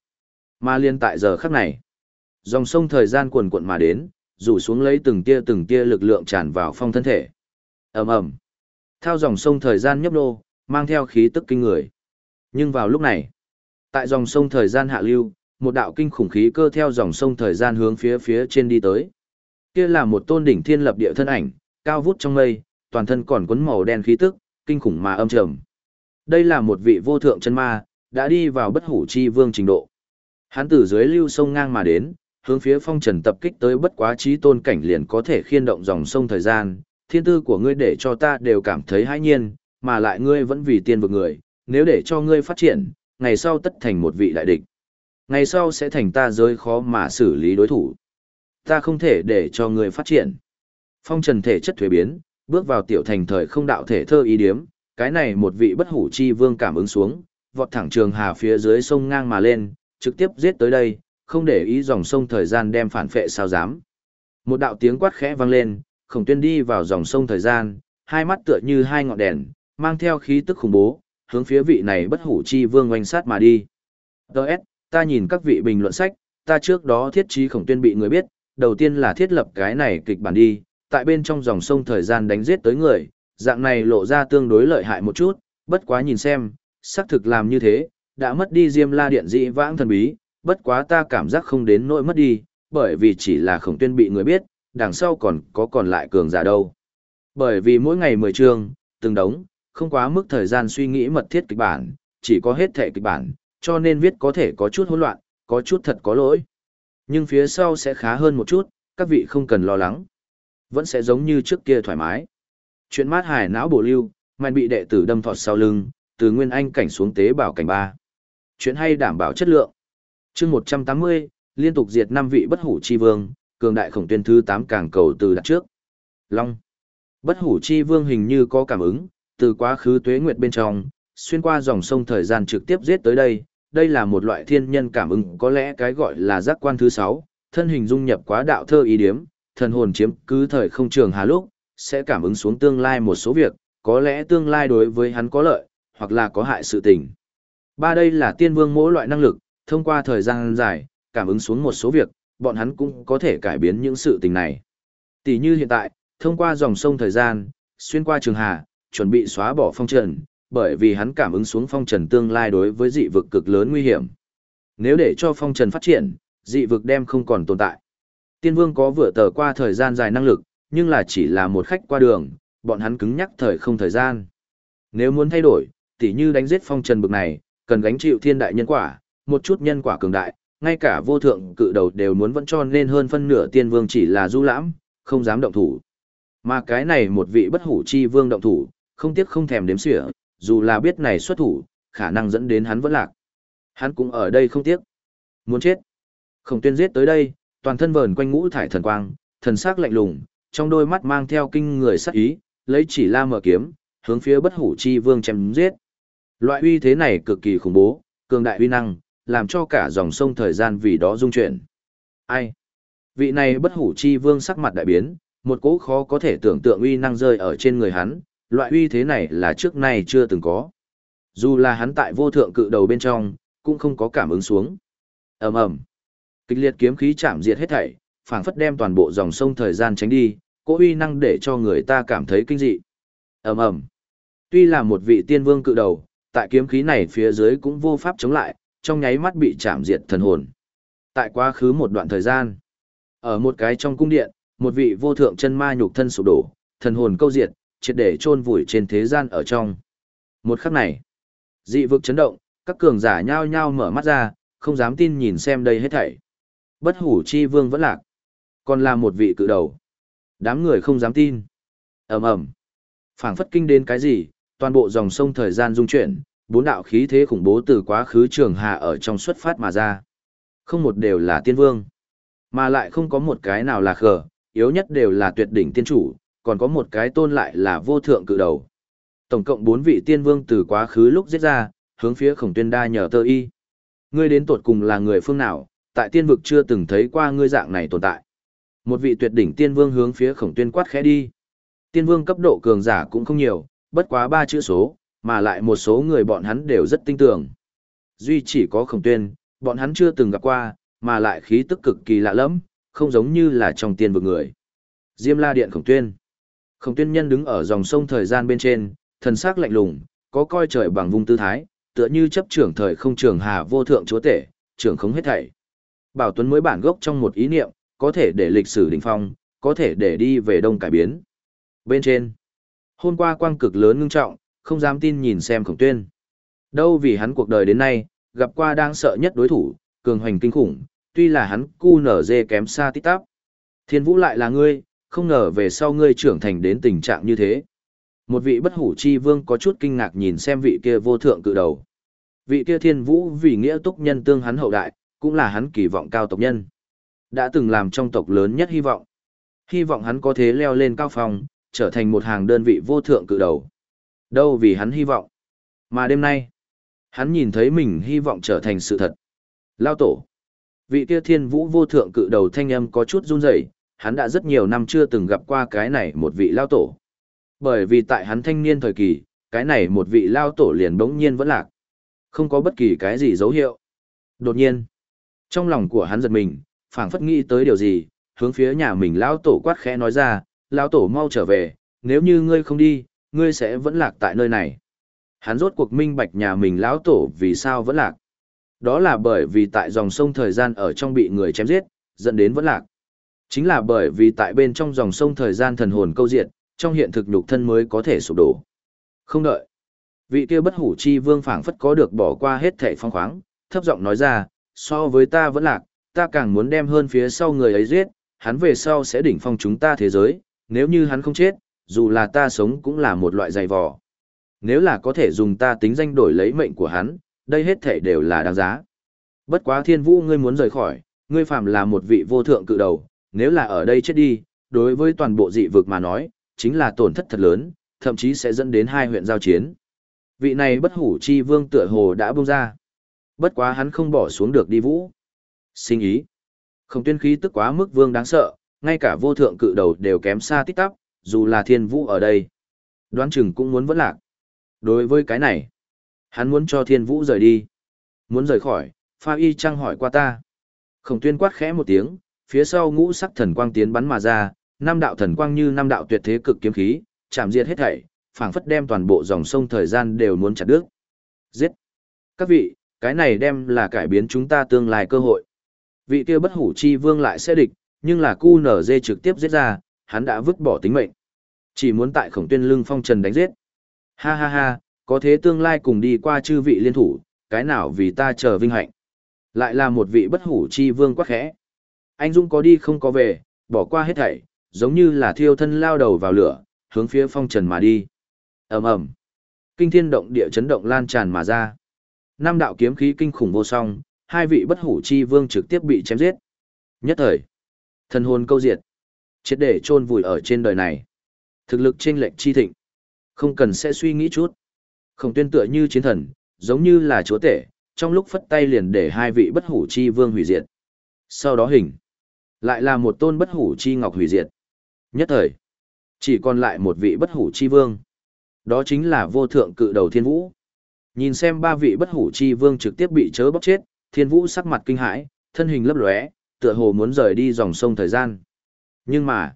Mà liên tại giờ khắc này, dòng sông thời gian cuồn cuộn mà đến, rủ xuống lấy từng tia từng tia lực lượng tràn vào phong thân thể. ầm ầm, theo dòng sông thời gian nhấp nô, mang theo khí tức kinh người. Nhưng vào lúc này, tại dòng sông thời gian hạ lưu, một đạo kinh khủng khí cơ theo dòng sông thời gian hướng phía phía trên đi tới. Kia là một tôn đỉnh thiên lập địa thân ảnh, cao vút trong mây, toàn thân còn cuốn màu đen khí tức, kinh khủng mà âm trầm. Đây là một vị vô thượng chân ma, đã đi vào bất hủ chi vương trình độ. Hắn từ dưới lưu sông ngang mà đến, hướng phía phong trần tập kích tới bất quá trí tôn cảnh liền có thể khiên động dòng sông thời gian. Thiên tư của ngươi để cho ta đều cảm thấy hãi nhiên, mà lại ngươi vẫn vì tiên vực người, nếu để cho ngươi phát triển, ngày sau tất thành một vị đại địch. Ngày sau sẽ thành ta giới khó mà xử lý đối thủ. Ta không thể để cho ngươi phát triển. Phong trần thể chất thuế biến, bước vào tiểu thành thời không đạo thể thơ ý điếm, cái này một vị bất hủ chi vương cảm ứng xuống, vọt thẳng trường hà phía dưới sông ngang mà lên, trực tiếp giết tới đây, không để ý dòng sông thời gian đem phản phệ sao dám. Một đạo tiếng quát khẽ vang lên, khổng tuyên đi vào dòng sông thời gian, hai mắt tựa như hai ngọn đèn, mang theo khí tức khủng bố, hướng phía vị này bất hủ chi vương oanh sát mà đi. Đợt, ta nhìn các vị bình luận sách, ta trước đó thiết trí khổng tuyên bị người biết, đầu tiên là thiết lập cái này kịch bản đi, tại bên trong dòng sông thời gian đánh giết tới người, dạng này lộ ra tương đối lợi hại một chút, bất quá nhìn xem, xác thực làm như thế, đã mất đi Diêm La Điện dị vãng thần bí, bất quá ta cảm giác không đến nỗi mất đi, bởi vì chỉ là khổng tuyên bị người biết, đằng sau còn có còn lại cường giả đâu. Bởi vì mỗi ngày 10 chương, từng đống, không quá mức thời gian suy nghĩ mật thiết kịch bản, chỉ có hết thể kịch bản, cho nên viết có thể có chút hỗn loạn, có chút thật có lỗi. Nhưng phía sau sẽ khá hơn một chút, các vị không cần lo lắng. Vẫn sẽ giống như trước kia thoải mái. Chuyện mát hải não bổ lưu, màn bị đệ tử đâm thọt sau lưng, từ nguyên anh cảnh xuống tế bảo cảnh ba. Chuyện hay đảm bảo chất lượng chương 180, liên tục diệt năm vị bất hủ chi vương, cường đại khổng tuyên thứ 8 càng cầu từ đặt trước. Long. Bất hủ chi vương hình như có cảm ứng, từ quá khứ tuế nguyệt bên trong, xuyên qua dòng sông thời gian trực tiếp giết tới đây, đây là một loại thiên nhân cảm ứng có lẽ cái gọi là giác quan thứ 6, thân hình dung nhập quá đạo thơ ý điếm, thần hồn chiếm cứ thời không trường hà lúc, sẽ cảm ứng xuống tương lai một số việc, có lẽ tương lai đối với hắn có lợi, hoặc là có hại sự tình. Ba đây là tiên vương mỗi loại năng lực, thông qua thời gian dài, cảm ứng xuống một số việc, bọn hắn cũng có thể cải biến những sự tình này. Tỷ như hiện tại, thông qua dòng sông thời gian, xuyên qua trường hà, chuẩn bị xóa bỏ phong trần, bởi vì hắn cảm ứng xuống phong trần tương lai đối với dị vực cực lớn nguy hiểm. Nếu để cho phong trần phát triển, dị vực đem không còn tồn tại. Tiên vương có vừa tờ qua thời gian dài năng lực, nhưng là chỉ là một khách qua đường, bọn hắn cứng nhắc thời không thời gian. Nếu muốn thay đổi, tỉ như đánh giết phong trần bực này, cần gánh chịu thiên đại nhân quả, một chút nhân quả cường đại, ngay cả vô thượng cự đầu đều muốn vẫn cho nên hơn phân nửa tiên vương chỉ là du lãm, không dám động thủ. Mà cái này một vị bất hủ chi vương động thủ, không tiếc không thèm đếm xỉa, dù là biết này xuất thủ, khả năng dẫn đến hắn vẫn lạc. Hắn cũng ở đây không tiếc. Muốn chết. Khổng tuyên giết tới đây, toàn thân vờn quanh ngũ thải thần quang, thần sắc lạnh lùng, trong đôi mắt mang theo kinh người sắc ý, lấy chỉ la mở kiếm, hướng phía bất hủ chi vương chém giết. Loại uy thế này cực kỳ khủng bố, cường đại uy năng, làm cho cả dòng sông thời gian vì đó rung chuyển. Ai? Vị này bất hủ chi vương sắc mặt đại biến, một cỗ khó có thể tưởng tượng uy năng rơi ở trên người hắn, loại uy thế này là trước nay chưa từng có. Dù là hắn tại vô thượng cự đầu bên trong, cũng không có cảm ứng xuống. ầm ầm, kịch liệt kiếm khí chạm diệt hết thảy, phảng phất đem toàn bộ dòng sông thời gian tránh đi, cỗ uy năng để cho người ta cảm thấy kinh dị. ầm ầm, tuy là một vị tiên vương cự đầu, tại kiếm khí này phía dưới cũng vô pháp chống lại, trong nháy mắt bị chạm diệt thần hồn. Tại quá khứ một đoạn thời gian, ở một cái trong cung điện, một vị vô thượng chân ma nhục thân sụp đổ, thần hồn câu diệt, triệt để chôn vùi trên thế gian ở trong. Một khắc này, dị vực chấn động, các cường giả nhao nhao mở mắt ra, không dám tin nhìn xem đây hết thảy. Bất hủ chi vương vẫn lạc, còn là một vị cự đầu. Đám người không dám tin. ầm ầm, phảng phất kinh đến cái gì, toàn bộ dòng sông thời gian dung chuyển, bốn đạo khí thế khủng bố từ quá khứ trường hà ở trong xuất phát mà ra. Không một đều là tiên vương, mà lại không có một cái nào là khờ, yếu nhất đều là tuyệt đỉnh tiên chủ, còn có một cái tôn lại là vô thượng cự đầu. Tổng cộng bốn vị tiên vương từ quá khứ lúc giết ra, hướng phía khổng tuyên đa nhờ tơ y. Ngươi đến tột cùng là người phương nào, tại tiên vực chưa từng thấy qua ngươi dạng này tồn tại. Một vị tuyệt đỉnh tiên vương hướng phía khổng tuyên quát khẽ đi. Tiên vương cấp độ cường giả cũng không nhiều, bất quá ba chữ số, mà lại một số người bọn hắn đều rất tinh tưởng. Duy chỉ có khổng tuyên, bọn hắn chưa từng gặp qua, mà lại khí tức cực kỳ lạ lẫm, không giống như là trong tiên vực người. Diêm la điện khổng tuyên. Khổng tuyên nhân đứng ở dòng sông thời gian bên trên, thần sắc lạnh lùng, có coi trời bằng vùng tư thái, tựa như chấp trưởng thời không trường hà vô thượng chúa tể, trưởng không hết thảy. Bảo Tuấn mới bản gốc trong một ý niệm, có thể để lịch sử đỉnh phong, có thể để đi về đông cải biến. Bên trên, hôm qua quang cực lớn ngưng trọng, không dám tin nhìn xem khổng tuyên. Đâu vì hắn cuộc đời đến nay, gặp qua đang sợ nhất đối thủ, cường hoành kinh khủng, tuy là hắn cu nở dê kém xa tít tắp. Thiên vũ lại là ngươi, không ngờ về sau ngươi trưởng thành đến tình trạng như thế. Một vị bất hủ chi vương có chút kinh ngạc nhìn xem vị kia vô thượng cự đầu. Vị kia thiên vũ vì nghĩa túc nhân tương hắn hậu đại, cũng là hắn kỳ vọng cao tộc nhân. Đã từng làm trong tộc lớn nhất hy vọng. Hy vọng hắn có thể leo lên cao phòng, trở thành một hàng đơn vị vô thượng cự đầu. Đâu vì hắn hy vọng. Mà đêm nay, hắn nhìn thấy mình hy vọng trở thành sự thật. Lao tổ. Vị kia thiên vũ vô thượng cự đầu thanh âm có chút run rẩy, hắn đã rất nhiều năm chưa từng gặp qua cái này một vị lao tổ. Bởi vì tại hắn thanh niên thời kỳ, cái này một vị lao tổ liền bỗng nhiên vẫn lạc. Không có bất kỳ cái gì dấu hiệu. Đột nhiên, Trong lòng của hắn giật mình, phảng phất nghĩ tới điều gì, hướng phía nhà mình lão tổ quát khẽ nói ra, lão tổ mau trở về, nếu như ngươi không đi, ngươi sẽ vẫn lạc tại nơi này. Hắn rốt cuộc minh bạch nhà mình lão tổ vì sao vẫn lạc. Đó là bởi vì tại dòng sông thời gian ở trong bị người chém giết, dẫn đến vẫn lạc. Chính là bởi vì tại bên trong dòng sông thời gian thần hồn câu diệt, trong hiện thực nhục thân mới có thể sụp đổ. Không đợi. Vị kia bất hủ chi vương phảng phất có được bỏ qua hết thể phong khoáng, thấp giọng nói ra, so với ta vẫn lạc, ta càng muốn đem hơn phía sau người ấy giết, hắn về sau sẽ đỉnh phong chúng ta thế giới, nếu như hắn không chết, dù là ta sống cũng là một loại dày vò. Nếu là có thể dùng ta tính danh đổi lấy mệnh của hắn, đây hết thể đều là đáng giá. Bất quá thiên vũ ngươi muốn rời khỏi, ngươi phạm là một vị vô thượng cự đầu, nếu là ở đây chết đi, đối với toàn bộ dị vực mà nói, chính là tổn thất thật lớn, thậm chí sẽ dẫn đến hai huyện giao chiến. Vị này bất hủ chi vương tựa hồ đã buông ra. Bất quá hắn không bỏ xuống được đi vũ. Sinh ý. Không tuyên khí tức quá mức vương đáng sợ, ngay cả vô thượng cự đầu đều kém xa tích tắp, dù là thiên vũ ở đây. Đoán chừng cũng muốn vẫn lạc. Đối với cái này, hắn muốn cho thiên vũ rời đi. Muốn rời khỏi, pha y trăng hỏi qua ta. Khổng tuyên quát khẽ một tiếng, phía sau ngũ sắc thần quang tiến bắn mà ra, năm đạo thần quang như năm đạo tuyệt thế cực kiếm khí, chạm diệt hết thảy, phảng phất đem toàn bộ dòng sông thời gian đều muốn chặt đứt. Giết! Các vị, cái này đem là cải biến chúng ta tương lai cơ hội. Vị kia bất hủ chi vương lại sẽ địch, nhưng là cu nở dê trực tiếp giết ra, hắn đã vứt bỏ tính mệnh. Chỉ muốn tại khổng tuyên lưng phong trần đánh giết. Ha ha ha, có thế tương lai cùng đi qua chư vị liên thủ, cái nào vì ta chờ vinh hạnh. Lại là một vị bất hủ chi vương quá khẽ. Anh Dung có đi không có về, bỏ qua hết thảy, giống như là thiêu thân lao đầu vào lửa, hướng phía phong trần mà đi. ầm ầm, Kinh thiên động địa chấn động lan tràn mà ra. Năm đạo kiếm khí kinh khủng vô song, hai vị bất hủ chi vương trực tiếp bị chém giết. Nhất thời, thần hồn câu diệt, chết để chôn vùi ở trên đời này. Thực lực chênh lệch chi thịnh, không cần sẽ suy nghĩ chút. Không tuyên tựa như chiến thần, giống như là chúa tể, trong lúc phất tay liền để hai vị bất hủ chi vương hủy diệt. Sau đó hình, lại là một tôn bất hủ chi ngọc hủy diệt. Nhất thời, chỉ còn lại một vị bất hủ chi vương. Đó chính là vô thượng cự đầu thiên vũ. Nhìn xem ba vị bất hủ chi vương trực tiếp bị chớ bóc chết, thiên vũ sắc mặt kinh hãi, thân hình lấp lóe, tựa hồ muốn rời đi dòng sông thời gian. Nhưng mà,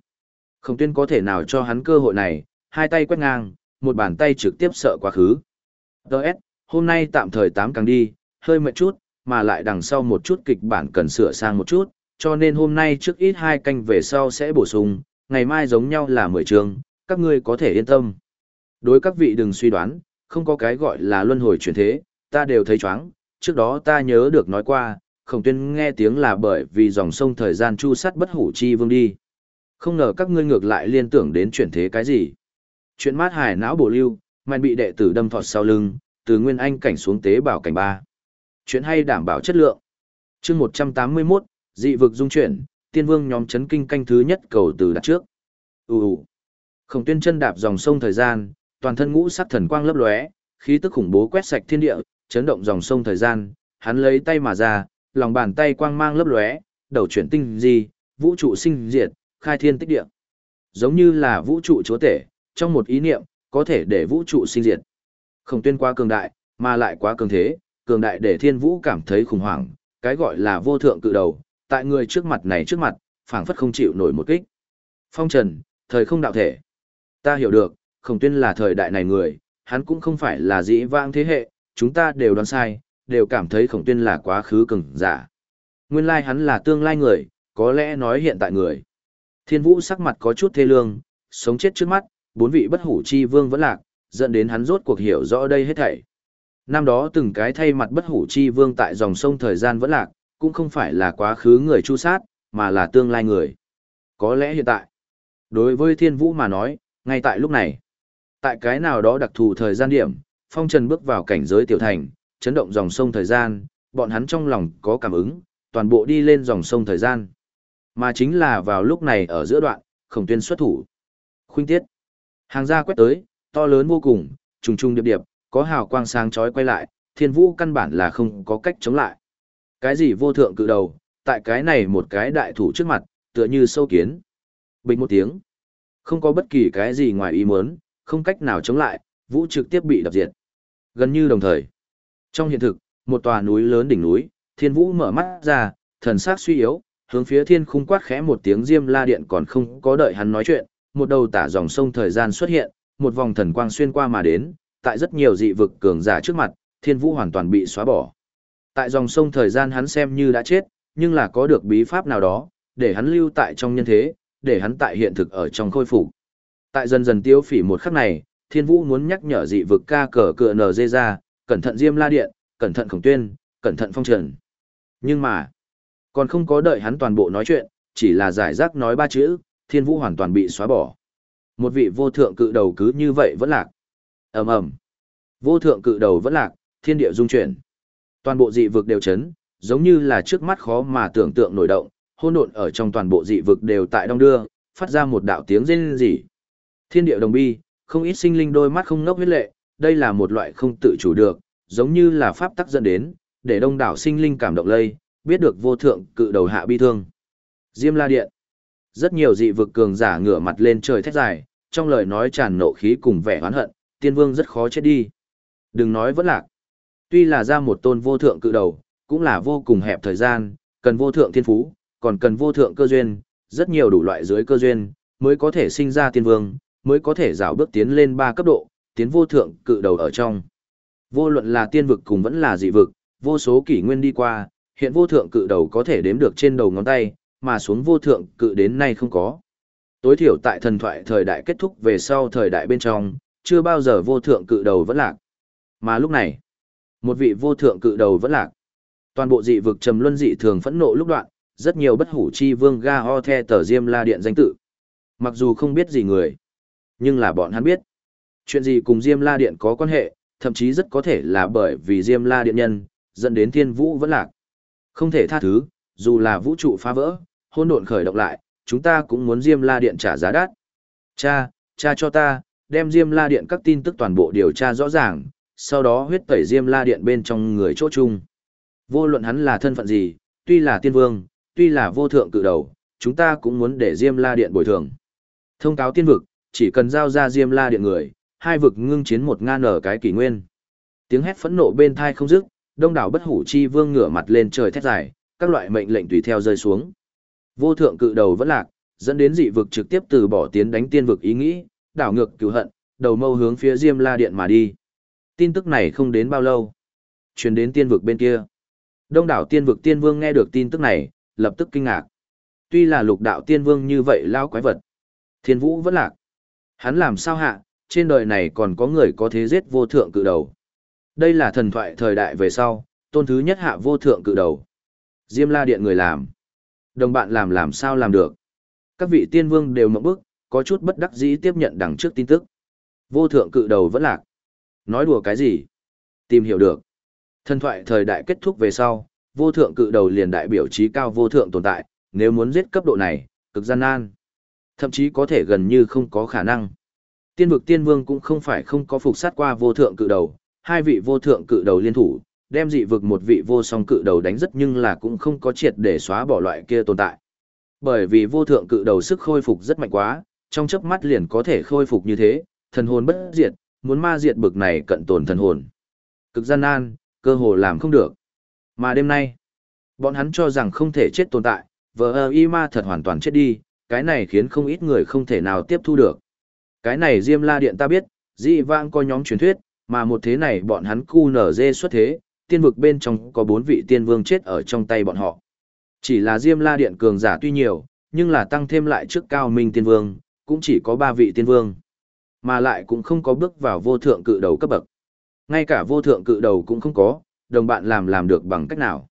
không tuyên có thể nào cho hắn cơ hội này, hai tay quét ngang, một bàn tay trực tiếp sợ quá khứ. Đợt, hôm nay tạm thời tám càng đi, hơi mệt chút, mà lại đằng sau một chút kịch bản cần sửa sang một chút, cho nên hôm nay trước ít hai canh về sau sẽ bổ sung, ngày mai giống nhau là 10 trường, các ngươi có thể yên tâm. Đối các vị đừng suy đoán, không có cái gọi là luân hồi chuyển thế, ta đều thấy chóng, trước đó ta nhớ được nói qua, khổng tuyên nghe tiếng là bởi vì dòng sông thời gian chu sắt bất hủ chi vương đi. Không ngờ các ngươi ngược lại liên tưởng đến chuyển thế cái gì. Chuyện mát hải não bổ lưu, mạnh bị đệ tử đâm thọt sau lưng, từ nguyên anh cảnh xuống tế bảo cảnh ba. Chuyện hay đảm bảo chất lượng. chương 181, dị vực dung chuyển, tiên vương nhóm chấn kinh canh thứ nhất cầu từ đặt trước. Ú Khổng tuyên chân đạp dòng sông thời gian, toàn thân ngũ sắc thần quang lấp lóe, khí tức khủng bố quét sạch thiên địa, chấn động dòng sông thời gian, hắn lấy tay mà ra, lòng bàn tay quang mang lấp lóe, đầu chuyển tinh gì, vũ trụ sinh diệt, khai thiên tích địa. Giống như là vũ trụ chúa tể, trong một ý niệm, có thể để vũ trụ sinh diệt. Khổng tuyên quá cường đại, mà lại quá cường thế, cường đại để thiên vũ cảm thấy khủng hoảng, cái gọi là vô thượng cự đầu, tại người trước mặt này trước mặt, phảng phất không chịu nổi một kích. Phong trần, thời không đạo thể. Ta hiểu được, khổng tuyên là thời đại này người, hắn cũng không phải là dĩ vãng thế hệ, chúng ta đều đoán sai, đều cảm thấy khổng tuyên là quá khứ cường giả. Nguyên lai hắn là tương lai người, có lẽ nói hiện tại người. Thiên vũ sắc mặt có chút thê lương, sống chết trước mắt, bốn vị bất hủ chi vương vẫn lạc, dẫn đến hắn rốt cuộc hiểu rõ đây hết thảy. Năm đó từng cái thay mặt bất hủ chi vương tại dòng sông thời gian vẫn lạc, cũng không phải là quá khứ người chu sát, mà là tương lai người. Có lẽ hiện tại, đối với thiên vũ mà nói, ngay tại lúc này, tại cái nào đó đặc thù thời gian điểm, phong trần bước vào cảnh giới tiểu thành, chấn động dòng sông thời gian, bọn hắn trong lòng có cảm ứng, toàn bộ đi lên dòng sông thời gian. Mà chính là vào lúc này ở giữa đoạn, khổng tuyên xuất thủ. Khuynh tiết. Hàng ra quét tới, to lớn vô cùng, trùng trùng điệp điệp, có hào quang sáng chói quay lại, thiên vũ căn bản là không có cách chống lại. Cái gì vô thượng cự đầu, tại cái này một cái đại thủ trước mặt, tựa như sâu kiến. Bình một tiếng. Không có bất kỳ cái gì ngoài ý muốn, không cách nào chống lại, vũ trực tiếp bị đập diệt. Gần như đồng thời. Trong hiện thực, một tòa núi lớn đỉnh núi, thiên vũ mở mắt ra, thần sắc suy yếu, hướng phía thiên khung quát khẽ một tiếng diêm la điện còn không có đợi hắn nói chuyện, một đầu tả dòng sông thời gian xuất hiện, một vòng thần quang xuyên qua mà đến, tại rất nhiều dị vực cường giả trước mặt, thiên vũ hoàn toàn bị xóa bỏ. Tại dòng sông thời gian hắn xem như đã chết, nhưng là có được bí pháp nào đó, để hắn lưu tại trong nhân thế, để hắn tại hiện thực ở trong khôi phục. Tại dần dần tiêu phỉ một khắc này, thiên vũ muốn nhắc nhở dị vực ca cờ cựa nờ dê ra, cẩn thận diêm la điện, cẩn thận khổng tuyên, cẩn thận phong trần. Nhưng mà, còn không có đợi hắn toàn bộ nói chuyện, chỉ là giải rác nói ba chữ, thiên vũ hoàn toàn bị xóa bỏ. Một vị vô thượng cự đầu cứ như vậy vẫn lạc. ầm ầm Vô thượng cự đầu vẫn lạc, thiên địa dung chuyển. Toàn bộ dị vực đều chấn, giống như là trước mắt khó mà tưởng tượng nổi động, hỗn độn ở trong toàn bộ dị vực đều tại đông đưa, phát ra một đạo tiếng rên rỉ. Thiên địa đồng bi, không ít sinh linh đôi mắt không ngốc huyết lệ, đây là một loại không tự chủ được, giống như là pháp tắc dẫn đến, để đông đảo sinh linh cảm động lây, biết được vô thượng cự đầu hạ bi thương. Diêm La Điện. Rất nhiều dị vực cường giả ngửa mặt lên trời thét dài, trong lời nói tràn nộ khí cùng vẻ oán hận, tiên vương rất khó chết đi. Đừng nói vẫn lạc. Tuy là ra một tôn vô thượng cự đầu, cũng là vô cùng hẹp thời gian, cần vô thượng thiên phú, còn cần vô thượng cơ duyên, rất nhiều đủ loại dưới cơ duyên, mới có thể sinh ra tiên vương, mới có thể rào bước tiến lên ba cấp độ, tiến vô thượng cự đầu ở trong. Vô luận là tiên vực cùng vẫn là dị vực, vô số kỷ nguyên đi qua, hiện vô thượng cự đầu có thể đếm được trên đầu ngón tay, mà xuống vô thượng cự đến nay không có. Tối thiểu tại thần thoại thời đại kết thúc về sau thời đại bên trong, chưa bao giờ vô thượng cự đầu vẫn lạc. Mà lúc này, một vị vô thượng cự đầu vẫn lạc. Toàn bộ dị vực trầm luân dị thường phẫn nộ lúc đoạn, rất nhiều bất hủ chi vương ga ho the tờ diêm la điện danh tự. Mặc dù không biết gì người, nhưng là bọn hắn biết. Chuyện gì cùng diêm la điện có quan hệ, thậm chí rất có thể là bởi vì diêm la điện nhân, dẫn đến thiên vũ vẫn lạc. Không thể tha thứ, dù là vũ trụ phá vỡ, hôn độn khởi động lại, chúng ta cũng muốn diêm la điện trả giá đắt. Cha, cha cho ta, đem diêm la điện các tin tức toàn bộ điều tra rõ ràng, sau đó huyết tẩy diêm la điện bên trong người chỗ chung. Vô luận hắn là thân phận gì, tuy là tiên vương, tuy là vô thượng cự đầu, chúng ta cũng muốn để diêm la điện bồi thường. Thông cáo tiên vực, chỉ cần giao ra diêm la điện người, hai vực ngưng chiến một ngan ở cái kỷ nguyên. Tiếng hét phẫn nộ bên thai không dứt, đông đảo bất hủ chi vương ngửa mặt lên trời thét dài, các loại mệnh lệnh tùy theo rơi xuống. Vô thượng cự đầu vẫn lạc, dẫn đến dị vực trực tiếp từ bỏ tiến đánh tiên vực ý nghĩ, đảo ngược cứu hận, đầu mâu hướng phía Diêm La Điện mà đi. Tin tức này không đến bao lâu, truyền đến tiên vực bên kia. Đông đảo tiên vực tiên vương nghe được tin tức này, lập tức kinh ngạc. Tuy là lục đạo tiên vương như vậy lao quái vật, thiên vũ vẫn lạc. Hắn làm sao hạ, trên đời này còn có người có thế giết vô thượng cự đầu. Đây là thần thoại thời đại về sau, tôn thứ nhất hạ vô thượng cự đầu. Diêm la điện người làm. Đồng bạn làm làm sao làm được. Các vị tiên vương đều mộng bức, có chút bất đắc dĩ tiếp nhận đằng trước tin tức. Vô thượng cự đầu vẫn lạc. Nói đùa cái gì? Tìm hiểu được. Thần thoại thời đại kết thúc về sau, vô thượng cự đầu liền đại biểu trí cao vô thượng tồn tại, nếu muốn giết cấp độ này, cực gian nan. Thậm chí có thể gần như không có khả năng. Tiên vực tiên vương cũng không phải không có phục sát qua vô thượng cự đầu, hai vị vô thượng cự đầu liên thủ, đem dị vực một vị vô song cự đầu đánh rất nhưng là cũng không có triệt để xóa bỏ loại kia tồn tại. Bởi vì vô thượng cự đầu sức khôi phục rất mạnh quá, trong chớp mắt liền có thể khôi phục như thế, thần hồn bất diệt, muốn ma diệt bực này cận tồn thần hồn. Cực gian nan, cơ hồ làm không được. Mà đêm nay, bọn hắn cho rằng không thể chết tồn tại, vợ y ma thật hoàn toàn chết đi, cái này khiến không ít người không thể nào tiếp thu được. Cái này Diêm La Điện ta biết, dị vang coi nhóm truyền thuyết, mà một thế này bọn hắn cu nở dê xuất thế, tiên vực bên trong có bốn vị tiên vương chết ở trong tay bọn họ. Chỉ là Diêm La Điện cường giả tuy nhiều, nhưng là tăng thêm lại trước cao minh tiên vương, cũng chỉ có ba vị tiên vương. Mà lại cũng không có bước vào vô thượng cự đầu cấp bậc. Ngay cả vô thượng cự đầu cũng không có, đồng bạn làm làm được bằng cách nào.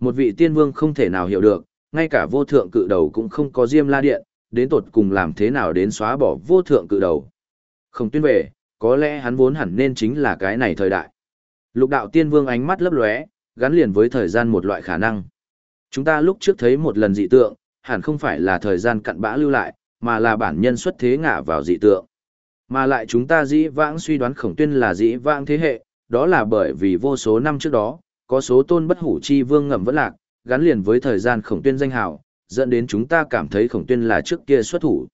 Một vị tiên vương không thể nào hiểu được, ngay cả vô thượng cự đầu cũng không có Diêm La Điện, đến tột cùng làm thế nào đến xóa bỏ vô thượng cự đầu. Không tuyên về, có lẽ hắn vốn hẳn nên chính là cái này thời đại. Lục đạo tiên vương ánh mắt lấp lóe, gắn liền với thời gian một loại khả năng. Chúng ta lúc trước thấy một lần dị tượng, hẳn không phải là thời gian cặn bã lưu lại, mà là bản nhân xuất thế ngã vào dị tượng. Mà lại chúng ta dĩ vãng suy đoán khổng tuyên là dĩ vãng thế hệ, đó là bởi vì vô số năm trước đó, có số tôn bất hủ chi vương ngầm vẫn lạc, gắn liền với thời gian khổng tuyên danh hào, dẫn đến chúng ta cảm thấy khổng tuyên là trước kia xuất thủ.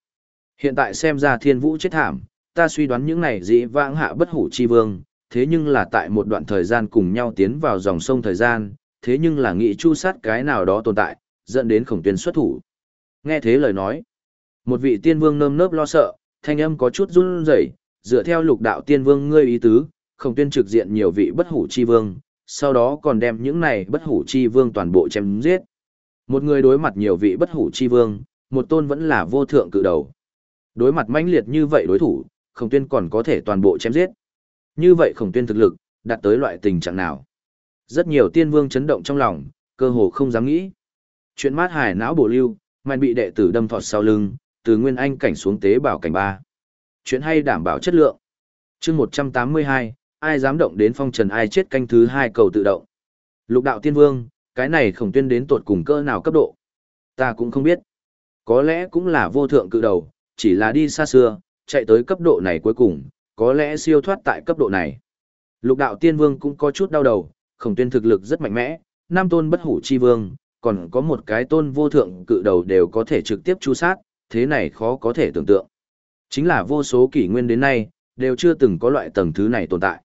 Hiện tại xem ra thiên vũ chết thảm, ta suy đoán những này dĩ vãng hạ bất hủ chi vương, thế nhưng là tại một đoạn thời gian cùng nhau tiến vào dòng sông thời gian, thế nhưng là nghị chu sát cái nào đó tồn tại, dẫn đến khổng tuyên xuất thủ. Nghe thế lời nói, một vị tiên vương nơm nớp lo sợ, thanh âm có chút run rẩy, dựa theo lục đạo tiên vương ngươi ý tứ, khổng tuyên trực diện nhiều vị bất hủ chi vương, sau đó còn đem những này bất hủ chi vương toàn bộ chém giết. Một người đối mặt nhiều vị bất hủ chi vương, một tôn vẫn là vô thượng cự đầu. Đối mặt mãnh liệt như vậy đối thủ, khổng tuyên còn có thể toàn bộ chém giết. Như vậy khổng tuyên thực lực, đạt tới loại tình trạng nào? Rất nhiều tiên vương chấn động trong lòng, cơ hồ không dám nghĩ. Chuyện mát hải não bổ lưu, mạnh bị đệ tử đâm thọt sau lưng, từ nguyên anh cảnh xuống tế bảo cảnh ba. Chuyện hay đảm bảo chất lượng. chương 182, ai dám động đến phong trần ai chết canh thứ hai cầu tự động. Lục đạo tiên vương, cái này khổng tuyên đến tột cùng cơ nào cấp độ. Ta cũng không biết. Có lẽ cũng là vô thượng cự đầu, chỉ là đi xa xưa, chạy tới cấp độ này cuối cùng, có lẽ siêu thoát tại cấp độ này. Lục đạo tiên vương cũng có chút đau đầu, khổng tuyên thực lực rất mạnh mẽ, nam tôn bất hủ chi vương, còn có một cái tôn vô thượng cự đầu đều có thể trực tiếp chu sát, thế này khó có thể tưởng tượng. Chính là vô số kỷ nguyên đến nay, đều chưa từng có loại tầng thứ này tồn tại.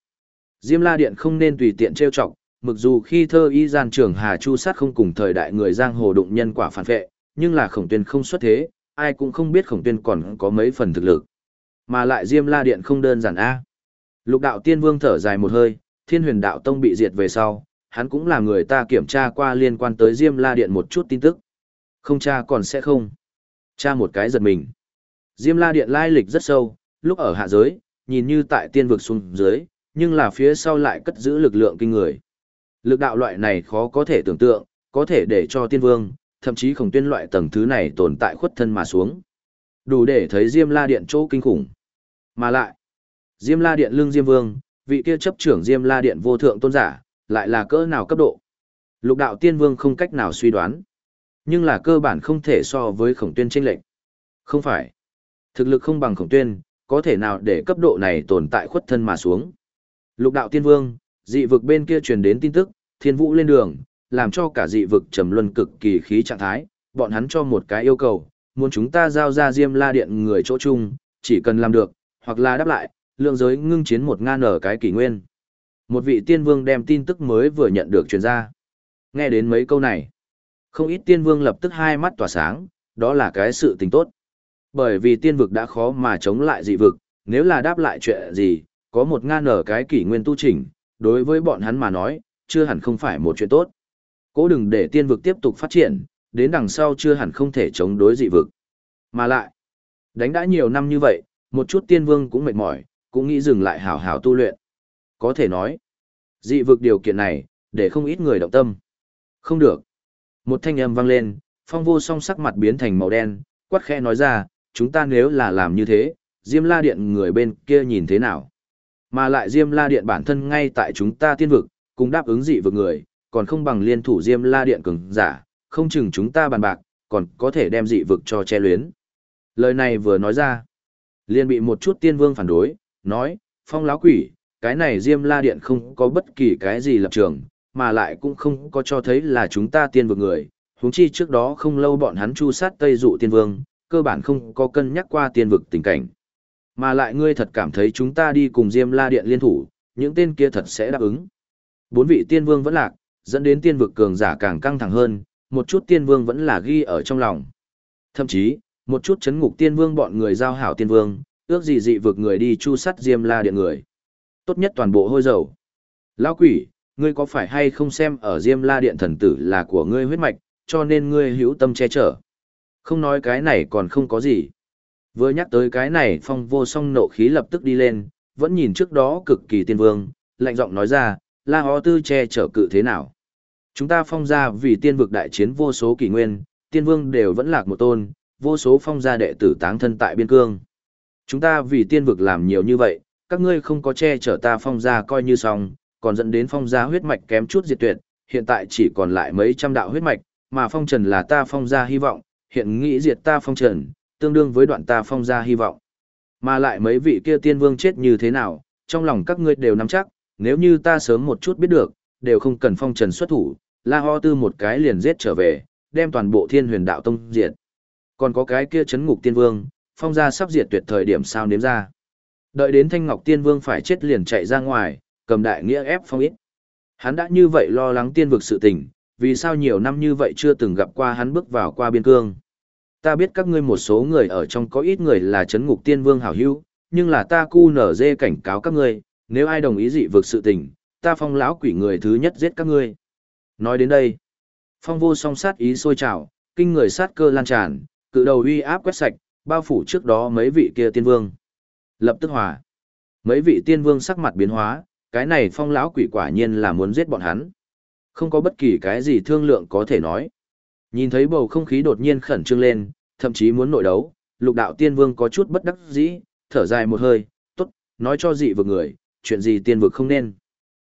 Diêm La Điện không nên tùy tiện trêu chọc, mặc dù khi thơ y gian trưởng Hà Chu sát không cùng thời đại người giang hồ đụng nhân quả phản vệ, nhưng là khổng tuyên không xuất thế, ai cũng không biết khổng tuyên còn có mấy phần thực lực. Mà lại Diêm La Điện không đơn giản a. Lục đạo tiên vương thở dài một hơi, thiên huyền đạo tông bị diệt về sau, hắn cũng là người ta kiểm tra qua liên quan tới Diêm La Điện một chút tin tức. Không tra còn sẽ không. Tra một cái giật mình. Diêm La Điện lai lịch rất sâu, lúc ở hạ giới, nhìn như tại tiên vực xuống dưới, nhưng là phía sau lại cất giữ lực lượng kinh người. Lực đạo loại này khó có thể tưởng tượng, có thể để cho tiên vương, thậm chí khổng tuyên loại tầng thứ này tồn tại khuất thân mà xuống. Đủ để thấy Diêm La Điện chỗ kinh khủng. Mà lại, Diêm La Điện lương Diêm Vương, vị kia chấp trưởng Diêm La Điện vô thượng tôn giả, lại là cỡ nào cấp độ. Lục đạo tiên vương không cách nào suy đoán. Nhưng là cơ bản không thể so với khổng tuyên tranh lệnh. Không phải. Thực lực không bằng khổng tuyên, có thể nào để cấp độ này tồn tại khuất thân mà xuống. Lục đạo tiên vương, dị vực bên kia truyền đến tin tức, thiên vũ lên đường, làm cho cả dị vực trầm luân cực kỳ khí trạng thái, bọn hắn cho một cái yêu cầu, muốn chúng ta giao ra Diêm La Điện người chỗ chung, chỉ cần làm được, hoặc là đáp lại, lượng giới ngưng chiến một ngan ở cái kỷ nguyên. Một vị tiên vương đem tin tức mới vừa nhận được truyền ra. Nghe đến mấy câu này, không ít tiên vương lập tức hai mắt tỏa sáng, đó là cái sự tình tốt. Bởi vì tiên vực đã khó mà chống lại dị vực, nếu là đáp lại chuyện gì, có một ngan ở cái kỷ nguyên tu chỉnh, đối với bọn hắn mà nói, chưa hẳn không phải một chuyện tốt. Cố đừng để tiên vực tiếp tục phát triển, đến đằng sau chưa hẳn không thể chống đối dị vực. Mà lại, đánh đã nhiều năm như vậy, một chút tiên vương cũng mệt mỏi, cũng nghĩ dừng lại hảo hảo tu luyện. Có thể nói, dị vực điều kiện này, để không ít người động tâm. Không được. Một thanh âm vang lên, phong vô song sắc mặt biến thành màu đen, quát khẽ nói ra, chúng ta nếu là làm như thế, Diêm La Điện người bên kia nhìn thế nào? Mà lại Diêm La Điện bản thân ngay tại chúng ta tiên vực, cùng đáp ứng dị vực người, còn không bằng liên thủ Diêm La Điện cường giả, không chừng chúng ta bàn bạc, còn có thể đem dị vực cho che luyến. Lời này vừa nói ra, liền bị một chút tiên vương phản đối, nói, phong láo quỷ, cái này Diêm La Điện không có bất kỳ cái gì lập trường, mà lại cũng không có cho thấy là chúng ta tiên vực người, Húng chi trước đó không lâu bọn hắn chu sát Tây Dụ Tiên Vương, cơ bản không có cân nhắc qua tiên vực tình cảnh. Mà lại ngươi thật cảm thấy chúng ta đi cùng Diêm La Điện liên thủ, những tên kia thật sẽ đáp ứng. Bốn vị tiên vương vẫn lạc, dẫn đến tiên vực cường giả càng căng thẳng hơn, một chút tiên vương vẫn là ghi ở trong lòng. Thậm chí, một chút chấn ngục tiên vương bọn người giao hảo tiên vương, ước gì dị vực người đi chu sắt Diêm La Điện người. Tốt nhất toàn bộ hôi dầu. Lão quỷ, ngươi có phải hay không xem ở Diêm La Điện thần tử là của ngươi huyết mạch, cho nên ngươi hữu tâm che chở. Không nói cái này còn không có gì. Vừa nhắc tới cái này phong vô song nộ khí lập tức đi lên, vẫn nhìn trước đó cực kỳ tiên vương, lạnh giọng nói ra, la hó tư che chở cự thế nào. Chúng ta phong ra vì tiên vực đại chiến vô số kỷ nguyên, tiên vương đều vẫn lạc một tôn, vô số phong gia đệ tử táng thân tại biên cương. Chúng ta vì tiên vực làm nhiều như vậy, các ngươi không có che chở ta phong gia coi như xong, còn dẫn đến phong gia huyết mạch kém chút diệt tuyệt, hiện tại chỉ còn lại mấy trăm đạo huyết mạch, mà phong trần là ta phong gia hy vọng, hiện nghĩ diệt ta phong trần, tương đương với đoạn ta phong gia hy vọng. Mà lại mấy vị kia tiên vương chết như thế nào, trong lòng các ngươi đều nắm chắc, nếu như ta sớm một chút biết được, đều không cần phong trần xuất thủ, la ho tư một cái liền giết trở về, đem toàn bộ thiên huyền đạo tông diệt. Còn có cái kia chấn ngục tiên vương, phong gia sắp diệt tuyệt thời điểm sao nếm ra. Đợi đến thanh ngọc tiên vương phải chết liền chạy ra ngoài, cầm đại nghĩa ép phong ít. Hắn đã như vậy lo lắng tiên vực sự tình, vì sao nhiều năm như vậy chưa từng gặp qua hắn bước vào qua biên cương. Ta biết các ngươi một số người ở trong có ít người là chấn ngục tiên vương hảo hữu, nhưng là ta cu nở dê cảnh cáo các ngươi, nếu ai đồng ý dị vực sự tình, ta phong lão quỷ người thứ nhất giết các ngươi. Nói đến đây, phong vô song sát ý sôi trào, kinh người sát cơ lan tràn, cự đầu uy áp quét sạch, bao phủ trước đó mấy vị kia tiên vương. Lập tức hòa. Mấy vị tiên vương sắc mặt biến hóa, cái này phong lão quỷ quả nhiên là muốn giết bọn hắn. Không có bất kỳ cái gì thương lượng có thể nói. Nhìn thấy bầu không khí đột nhiên khẩn trương lên, thậm chí muốn nội đấu, lục đạo tiên vương có chút bất đắc dĩ, thở dài một hơi, tốt, nói cho dị vực người, chuyện gì tiên vực không nên.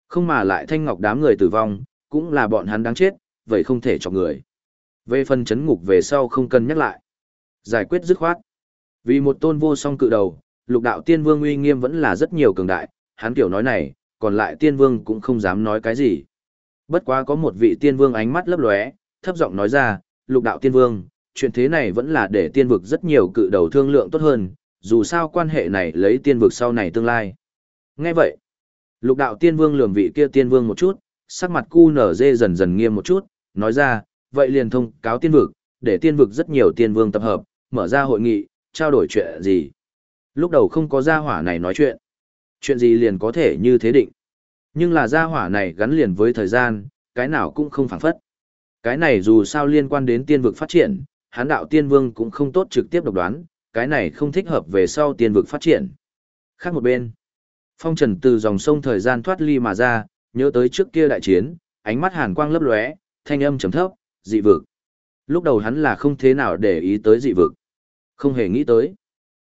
Không mà lại thanh ngọc đám người tử vong, cũng là bọn hắn đáng chết, vậy không thể cho người. Về phần chấn ngục về sau không cần nhắc lại. Giải quyết dứt khoát. Vì một tôn vô song cự đầu, lục đạo tiên vương uy nghiêm vẫn là rất nhiều cường đại, hắn kiểu nói này, còn lại tiên vương cũng không dám nói cái gì. Bất quá có một vị tiên vương ánh mắt lấp lóe, thấp giọng nói ra, lục đạo tiên vương, chuyện thế này vẫn là để tiên vực rất nhiều cự đầu thương lượng tốt hơn, dù sao quan hệ này lấy tiên vực sau này tương lai. Nghe vậy, lục đạo tiên vương lườm vị kia tiên vương một chút, sắc mặt cu nở dê dần dần nghiêm một chút, nói ra, vậy liền thông cáo tiên vực, để tiên vực rất nhiều tiên vương tập hợp, mở ra hội nghị, trao đổi chuyện gì. Lúc đầu không có gia hỏa này nói chuyện. Chuyện gì liền có thể như thế định. Nhưng là gia hỏa này gắn liền với thời gian, cái nào cũng không phản phất. Cái này dù sao liên quan đến tiên vực phát triển, hán đạo tiên vương cũng không tốt trực tiếp độc đoán, cái này không thích hợp về sau tiên vực phát triển. Khác một bên, phong trần từ dòng sông thời gian thoát ly mà ra, nhớ tới trước kia đại chiến, ánh mắt hàn quang lấp lóe, thanh âm trầm thấp, dị vực. Lúc đầu hắn là không thế nào để ý tới dị vực. Không hề nghĩ tới.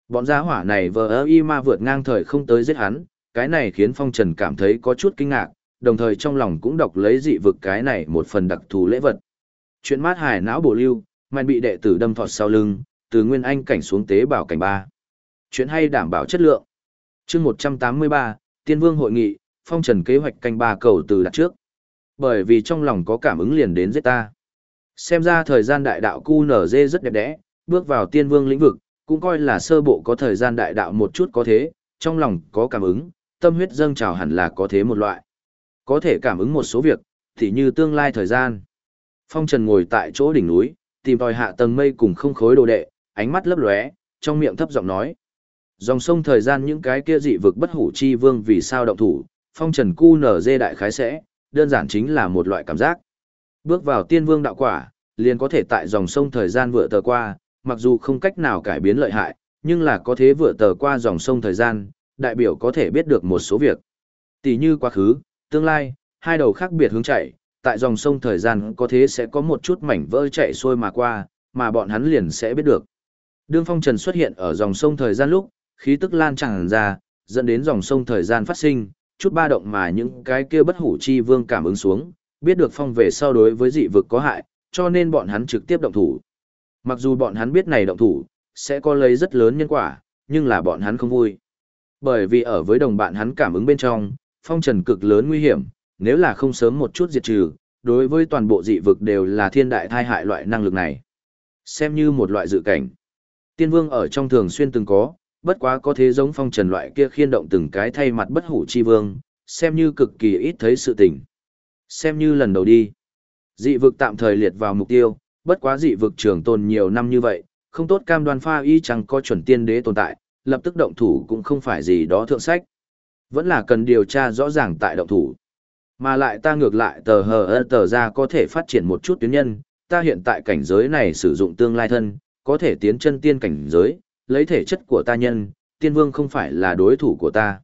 Bọn gia hỏa này vờ ơ y ma vượt ngang thời không tới giết hắn, cái này khiến phong trần cảm thấy có chút kinh ngạc, đồng thời trong lòng cũng đọc lấy dị vực cái này một phần đặc thù lễ vật. Chuyện mát hải não bổ lưu, mạnh bị đệ tử đâm thọt sau lưng, từ nguyên anh cảnh xuống tế bảo cảnh ba. Chuyện hay đảm bảo chất lượng. chương 183, Tiên Vương hội nghị, phong trần kế hoạch canh ba cầu từ đặt trước. Bởi vì trong lòng có cảm ứng liền đến giết ta. Xem ra thời gian đại đạo cu nở dê rất đẹp đẽ, bước vào tiên vương lĩnh vực, cũng coi là sơ bộ có thời gian đại đạo một chút có thế, trong lòng có cảm ứng, tâm huyết dâng trào hẳn là có thế một loại. Có thể cảm ứng một số việc, thì như tương lai thời gian. Phong Trần ngồi tại chỗ đỉnh núi, tìm tòi hạ tầng mây cùng không khối đồ đệ, ánh mắt lấp lóe, trong miệng thấp giọng nói. Dòng sông thời gian những cái kia dị vực bất hủ chi vương vì sao động thủ, Phong Trần cu nở dê đại khái sẽ, đơn giản chính là một loại cảm giác. Bước vào tiên vương đạo quả, liền có thể tại dòng sông thời gian vừa tờ qua, mặc dù không cách nào cải biến lợi hại, nhưng là có thế vượt tờ qua dòng sông thời gian, đại biểu có thể biết được một số việc. Tỷ như quá khứ, tương lai, hai đầu khác biệt hướng chạy, tại dòng sông thời gian có thế sẽ có một chút mảnh vỡ chạy xuôi mà qua, mà bọn hắn liền sẽ biết được. Đương phong trần xuất hiện ở dòng sông thời gian lúc, khí tức lan tràn ra, dẫn đến dòng sông thời gian phát sinh, chút ba động mà những cái kia bất hủ chi vương cảm ứng xuống, biết được phong về sau đối với dị vực có hại, cho nên bọn hắn trực tiếp động thủ. Mặc dù bọn hắn biết này động thủ, sẽ có lấy rất lớn nhân quả, nhưng là bọn hắn không vui. Bởi vì ở với đồng bạn hắn cảm ứng bên trong, phong trần cực lớn nguy hiểm, nếu là không sớm một chút diệt trừ, đối với toàn bộ dị vực đều là thiên đại thai hại loại năng lực này. Xem như một loại dự cảnh. Tiên vương ở trong thường xuyên từng có, bất quá có thế giống phong trần loại kia khiên động từng cái thay mặt bất hủ chi vương, xem như cực kỳ ít thấy sự tình. Xem như lần đầu đi. Dị vực tạm thời liệt vào mục tiêu, bất quá dị vực trường tồn nhiều năm như vậy, không tốt cam đoan pha y chẳng có chuẩn tiên đế tồn tại, lập tức động thủ cũng không phải gì đó thượng sách. Vẫn là cần điều tra rõ ràng tại động thủ. Mà lại ta ngược lại tờ hờ tờ ra có thể phát triển một chút tuyến nhân, ta hiện tại cảnh giới này sử dụng tương lai thân, có thể tiến chân tiên cảnh giới, lấy thể chất của ta nhân, tiên vương không phải là đối thủ của ta.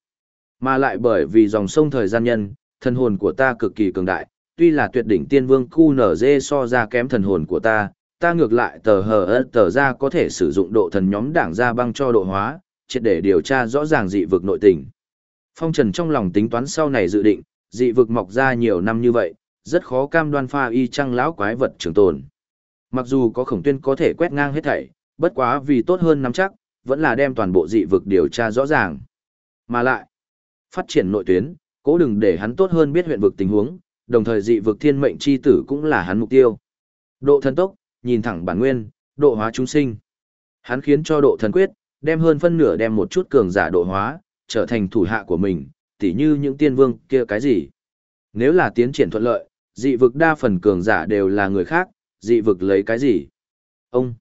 Mà lại bởi vì dòng sông thời gian nhân, thân hồn của ta cực kỳ cường đại, tuy là tuyệt đỉnh tiên vương cu nở dê so ra kém thần hồn của ta, ta ngược lại tờ hờ ơ tờ ra có thể sử dụng độ thần nhóm đảng ra băng cho độ hóa, triệt để điều tra rõ ràng dị vực nội tình. Phong Trần trong lòng tính toán sau này dự định, dị vực mọc ra nhiều năm như vậy, rất khó cam đoan pha y trăng lão quái vật trường tồn. Mặc dù có khổng tuyên có thể quét ngang hết thảy, bất quá vì tốt hơn nắm chắc, vẫn là đem toàn bộ dị vực điều tra rõ ràng. Mà lại, phát triển nội tuyến, cố đừng để hắn tốt hơn biết huyện vực tình huống, đồng thời dị vực thiên mệnh chi tử cũng là hắn mục tiêu. Độ thần tốc, nhìn thẳng bản nguyên, độ hóa chúng sinh. Hắn khiến cho độ thần quyết, đem hơn phân nửa đem một chút cường giả độ hóa, trở thành thủ hạ của mình, tỉ như những tiên vương kia cái gì. Nếu là tiến triển thuận lợi, dị vực đa phần cường giả đều là người khác, dị vực lấy cái gì? Ông,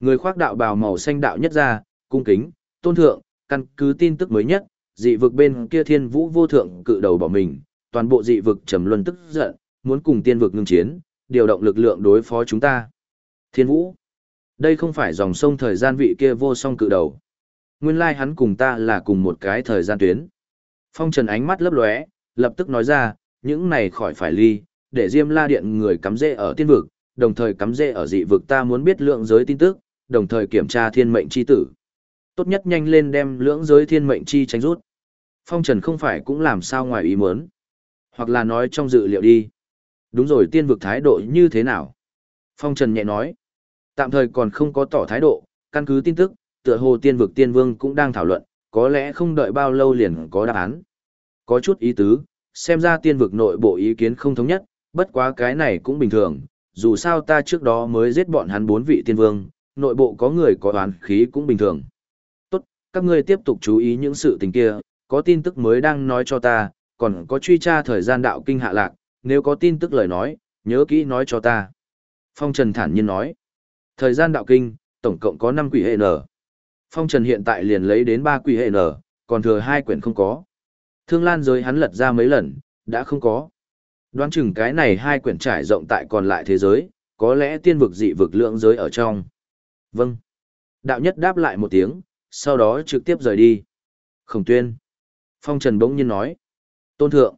người khoác đạo bào màu xanh đạo nhất ra, cung kính, tôn thượng, căn cứ tin tức mới nhất, dị vực bên kia thiên vũ vô thượng cự đầu bỏ mình, toàn bộ dị vực trầm luân tức giận, muốn cùng tiên vực ngưng chiến, điều động lực lượng đối phó chúng ta. Thiên vũ, đây không phải dòng sông thời gian vị kia vô song cự đầu. Nguyên lai hắn cùng ta là cùng một cái thời gian tuyến. Phong Trần ánh mắt lấp lóe, lập tức nói ra, những này khỏi phải ly, để Diêm La Điện người cắm rễ ở tiên vực, đồng thời cắm rễ ở dị vực ta muốn biết lượng giới tin tức, đồng thời kiểm tra thiên mệnh chi tử. Tốt nhất nhanh lên đem lưỡng giới thiên mệnh chi tránh rút. Phong Trần không phải cũng làm sao ngoài ý muốn. Hoặc là nói trong dự liệu đi. Đúng rồi tiên vực thái độ như thế nào? Phong Trần nhẹ nói. Tạm thời còn không có tỏ thái độ, căn cứ tin tức, tựa hồ tiên vực tiên vương cũng đang thảo luận, có lẽ không đợi bao lâu liền có đáp án. Có chút ý tứ, xem ra tiên vực nội bộ ý kiến không thống nhất, bất quá cái này cũng bình thường, dù sao ta trước đó mới giết bọn hắn bốn vị tiên vương, nội bộ có người có oán khí cũng bình thường. Tốt, các ngươi tiếp tục chú ý những sự tình kia, có tin tức mới đang nói cho ta, còn có truy tra thời gian đạo kinh hạ lạc, nếu có tin tức lời nói, nhớ kỹ nói cho ta. Phong Trần thản nhiên nói, thời gian đạo kinh, tổng cộng có 5 quỷ hệ nở. Phong Trần hiện tại liền lấy đến 3 quỷ hệ nở, còn thừa hai quyển không có. Thương lan giới hắn lật ra mấy lần, đã không có. Đoán chừng cái này hai quyển trải rộng tại còn lại thế giới, có lẽ tiên vực dị vực lượng giới ở trong. Vâng. Đạo nhất đáp lại một tiếng, sau đó trực tiếp rời đi. Khổng tuyên. Phong Trần bỗng nhiên nói. Tôn thượng.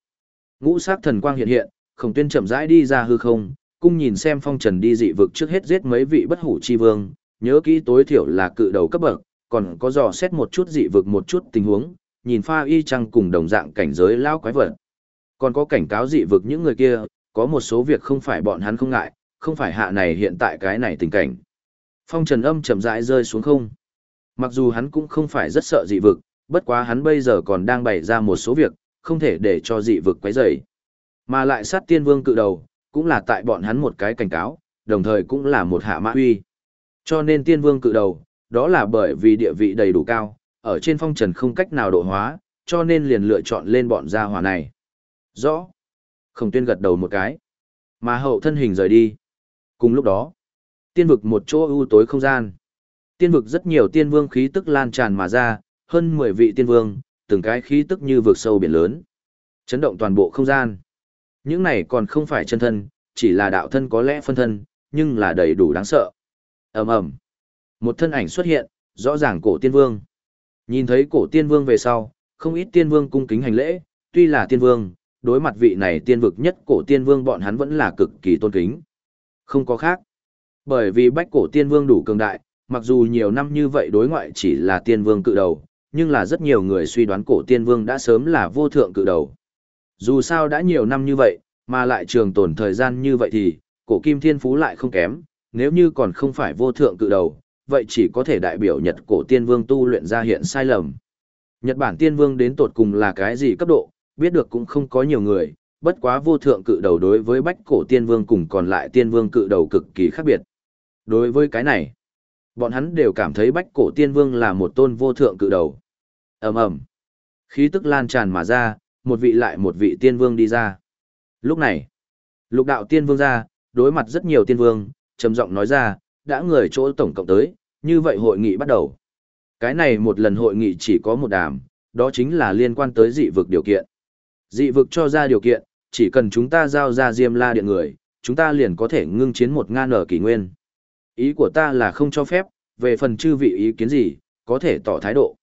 Ngũ sắc thần quang hiện hiện, khổng tuyên chậm rãi đi ra hư không, cung nhìn xem Phong Trần đi dị vực trước hết giết mấy vị bất hủ chi vương, nhớ kỹ tối thiểu là cự đầu cấp bậc, còn có dò xét một chút dị vực một chút tình huống, nhìn pha y chăng cùng đồng dạng cảnh giới lao quái vật. Còn có cảnh cáo dị vực những người kia, có một số việc không phải bọn hắn không ngại, không phải hạ này hiện tại cái này tình cảnh. Phong trần âm chậm rãi rơi xuống không. Mặc dù hắn cũng không phải rất sợ dị vực, bất quá hắn bây giờ còn đang bày ra một số việc, không thể để cho dị vực quấy rầy. Mà lại sát tiên vương cự đầu, cũng là tại bọn hắn một cái cảnh cáo, đồng thời cũng là một hạ mã huy. Cho nên tiên vương cự đầu, đó là bởi vì địa vị đầy đủ cao, ở trên phong trần không cách nào độ hóa, cho nên liền lựa chọn lên bọn gia hỏa này. Rõ. Khổng tuyên gật đầu một cái. Mà hậu thân hình rời đi. Cùng lúc đó, tiên vực một chỗ ưu tối không gian. Tiên vực rất nhiều tiên vương khí tức lan tràn mà ra, hơn 10 vị tiên vương, từng cái khí tức như vượt sâu biển lớn. Chấn động toàn bộ không gian. Những này còn không phải chân thân, chỉ là đạo thân có lẽ phân thân, nhưng là đầy đủ đáng sợ. ầm ầm Một thân ảnh xuất hiện, rõ ràng cổ tiên vương. Nhìn thấy cổ tiên vương về sau, không ít tiên vương cung kính hành lễ, tuy là tiên vương, đối mặt vị này tiên vực nhất cổ tiên vương bọn hắn vẫn là cực kỳ tôn kính. Không có khác. Bởi vì bách cổ tiên vương đủ cường đại, mặc dù nhiều năm như vậy đối ngoại chỉ là tiên vương cự đầu, nhưng là rất nhiều người suy đoán cổ tiên vương đã sớm là vô thượng cự đầu. Dù sao đã nhiều năm như vậy, mà lại trường tồn thời gian như vậy thì, cổ kim thiên phú lại không kém, nếu như còn không phải vô thượng cự đầu, vậy chỉ có thể đại biểu Nhật cổ tiên vương tu luyện ra hiện sai lầm. Nhật Bản tiên vương đến tột cùng là cái gì cấp độ, biết được cũng không có nhiều người, bất quá vô thượng cự đầu đối với bách cổ tiên vương cùng còn lại tiên vương cự đầu cực kỳ khác biệt. Đối với cái này, bọn hắn đều cảm thấy bách cổ tiên vương là một tôn vô thượng cự đầu. ầm ầm khí tức lan tràn mà ra, một vị lại một vị tiên vương đi ra. Lúc này, lục đạo tiên vương ra, đối mặt rất nhiều tiên vương, trầm giọng nói ra, đã người chỗ tổng cộng tới, như vậy hội nghị bắt đầu. Cái này một lần hội nghị chỉ có một đàm, đó chính là liên quan tới dị vực điều kiện. Dị vực cho ra điều kiện, chỉ cần chúng ta giao ra Diêm La Điện người, chúng ta liền có thể ngưng chiến một ngan ở kỷ nguyên. Ý của ta là không cho phép, về phần chư vị ý kiến gì, có thể tỏ thái độ.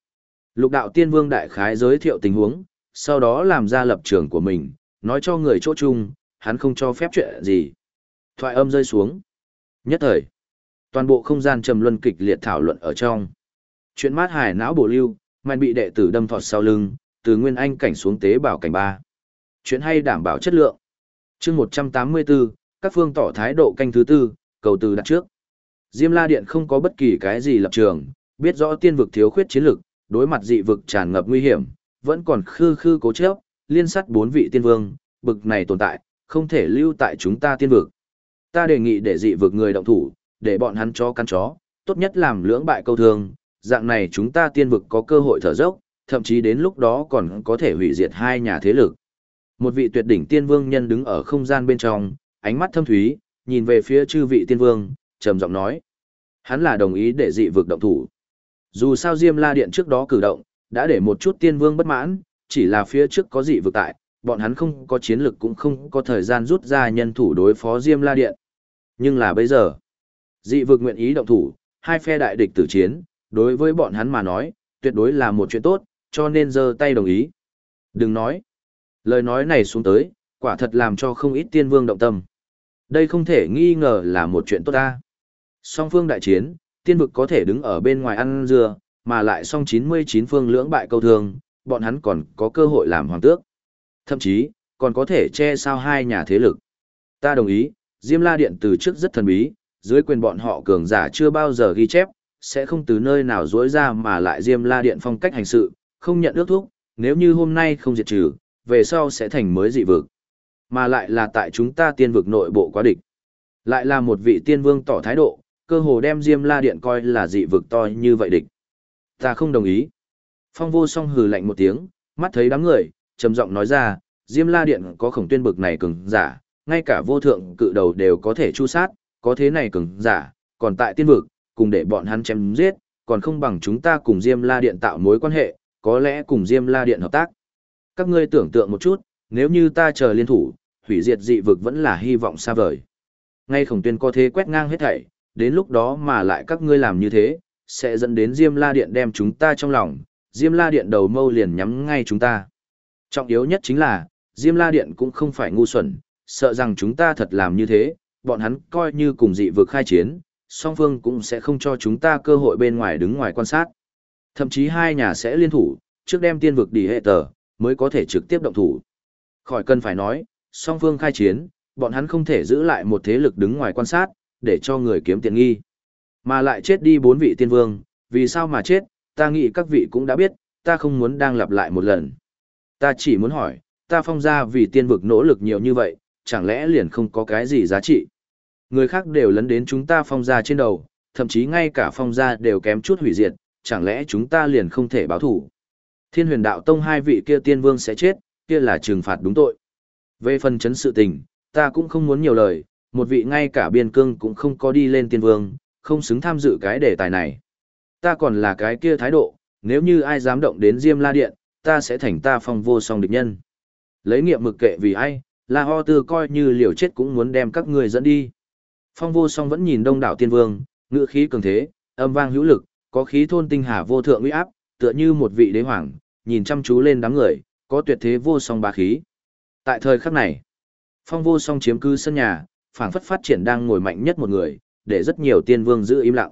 Lục đạo tiên vương đại khái giới thiệu tình huống, sau đó làm ra lập trường của mình, nói cho người chỗ chung, hắn không cho phép chuyện gì. Thoại âm rơi xuống. Nhất thời, toàn bộ không gian trầm luân kịch liệt thảo luận ở trong. Chuyện mát hải não bổ lưu, mạnh bị đệ tử đâm thọt sau lưng, từ nguyên anh cảnh xuống tế bảo cảnh ba. Chuyện hay đảm bảo chất lượng. chương 184, các phương tỏ thái độ canh thứ tư, cầu từ đặt trước. Diêm La Điện không có bất kỳ cái gì lập trường, biết rõ tiên vực thiếu khuyết chiến lực, đối mặt dị vực tràn ngập nguy hiểm, vẫn còn khư khư cố chấp, liên sát bốn vị tiên vương, bực này tồn tại, không thể lưu tại chúng ta tiên vực. Ta đề nghị để dị vực người động thủ, để bọn hắn cho căn chó, tốt nhất làm lưỡng bại câu thương, dạng này chúng ta tiên vực có cơ hội thở dốc, thậm chí đến lúc đó còn có thể hủy diệt hai nhà thế lực. Một vị tuyệt đỉnh tiên vương nhân đứng ở không gian bên trong, ánh mắt thâm thúy, nhìn về phía chư vị tiên vương, trầm giọng nói. Hắn là đồng ý để dị vực động thủ. Dù sao Diêm La Điện trước đó cử động, đã để một chút tiên vương bất mãn, chỉ là phía trước có dị vực tại, bọn hắn không có chiến lực cũng không có thời gian rút ra nhân thủ đối phó Diêm La Điện. Nhưng là bây giờ, dị vực nguyện ý động thủ, hai phe đại địch tử chiến, đối với bọn hắn mà nói, tuyệt đối là một chuyện tốt, cho nên giơ tay đồng ý. Đừng nói. Lời nói này xuống tới, quả thật làm cho không ít tiên vương động tâm. Đây không thể nghi ngờ là một chuyện tốt ta. Song phương đại chiến, tiên vực có thể đứng ở bên ngoài ăn dưa, mà lại song 99 phương lưỡng bại câu thương, bọn hắn còn có cơ hội làm hoàng tước. Thậm chí, còn có thể che sao hai nhà thế lực. Ta đồng ý, Diêm La Điện từ trước rất thần bí, dưới quyền bọn họ cường giả chưa bao giờ ghi chép, sẽ không từ nơi nào dối ra mà lại Diêm La Điện phong cách hành sự, không nhận ước thúc, nếu như hôm nay không diệt trừ, về sau sẽ thành mới dị vực. Mà lại là tại chúng ta tiên vực nội bộ quá địch. Lại là một vị tiên vương tỏ thái độ, cơ hồ đem Diêm La Điện coi là dị vực to như vậy địch. Ta không đồng ý. Phong vô song hừ lạnh một tiếng, mắt thấy đám người, trầm giọng nói ra, Diêm La Điện có khổng tuyên bực này cường giả, ngay cả vô thượng cự đầu đều có thể chu sát, có thế này cường giả, còn tại tiên vực, cùng để bọn hắn chém giết, còn không bằng chúng ta cùng Diêm La Điện tạo mối quan hệ, có lẽ cùng Diêm La Điện hợp tác. Các ngươi tưởng tượng một chút, nếu như ta chờ liên thủ, hủy diệt dị vực vẫn là hy vọng xa vời. Ngay khổng tuyên có thế quét ngang hết thảy, đến lúc đó mà lại các ngươi làm như thế, sẽ dẫn đến Diêm La Điện đem chúng ta trong lòng, Diêm La Điện đầu mâu liền nhắm ngay chúng ta. Trọng yếu nhất chính là, Diêm La Điện cũng không phải ngu xuẩn, sợ rằng chúng ta thật làm như thế, bọn hắn coi như cùng dị vực khai chiến, song phương cũng sẽ không cho chúng ta cơ hội bên ngoài đứng ngoài quan sát. Thậm chí hai nhà sẽ liên thủ, trước đem tiên vực đi hệ tờ, mới có thể trực tiếp động thủ. Khỏi cần phải nói, song phương khai chiến, bọn hắn không thể giữ lại một thế lực đứng ngoài quan sát, để cho người kiếm tiền nghi. Mà lại chết đi bốn vị tiên vương, vì sao mà chết, ta nghĩ các vị cũng đã biết, ta không muốn đang lặp lại một lần. Ta chỉ muốn hỏi, ta phong ra vì tiên vực nỗ lực nhiều như vậy, chẳng lẽ liền không có cái gì giá trị. Người khác đều lấn đến chúng ta phong ra trên đầu, thậm chí ngay cả phong ra đều kém chút hủy diệt, chẳng lẽ chúng ta liền không thể báo thủ. Thiên huyền đạo tông hai vị kia tiên vương sẽ chết, kia là trừng phạt đúng tội. Về phần chấn sự tình, ta cũng không muốn nhiều lời, một vị ngay cả biên cương cũng không có đi lên tiên vương, không xứng tham dự cái đề tài này. Ta còn là cái kia thái độ, nếu như ai dám động đến Diêm La Điện, ta sẽ thành ta phong vô song địch nhân. Lấy nghiệm mực kệ vì ai, La Ho Tư coi như liều chết cũng muốn đem các người dẫn đi. Phong vô song vẫn nhìn đông đảo tiên vương, ngựa khí cường thế, âm vang hữu lực, có khí thôn tinh hà vô thượng uy áp, tựa như một vị đế hoàng, nhìn chăm chú lên đám người, có tuyệt thế vô song bá khí. Tại thời khắc này, phong vô song chiếm cư sân nhà, phảng phất phát triển đang ngồi mạnh nhất một người, để rất nhiều tiên vương giữ im lặng.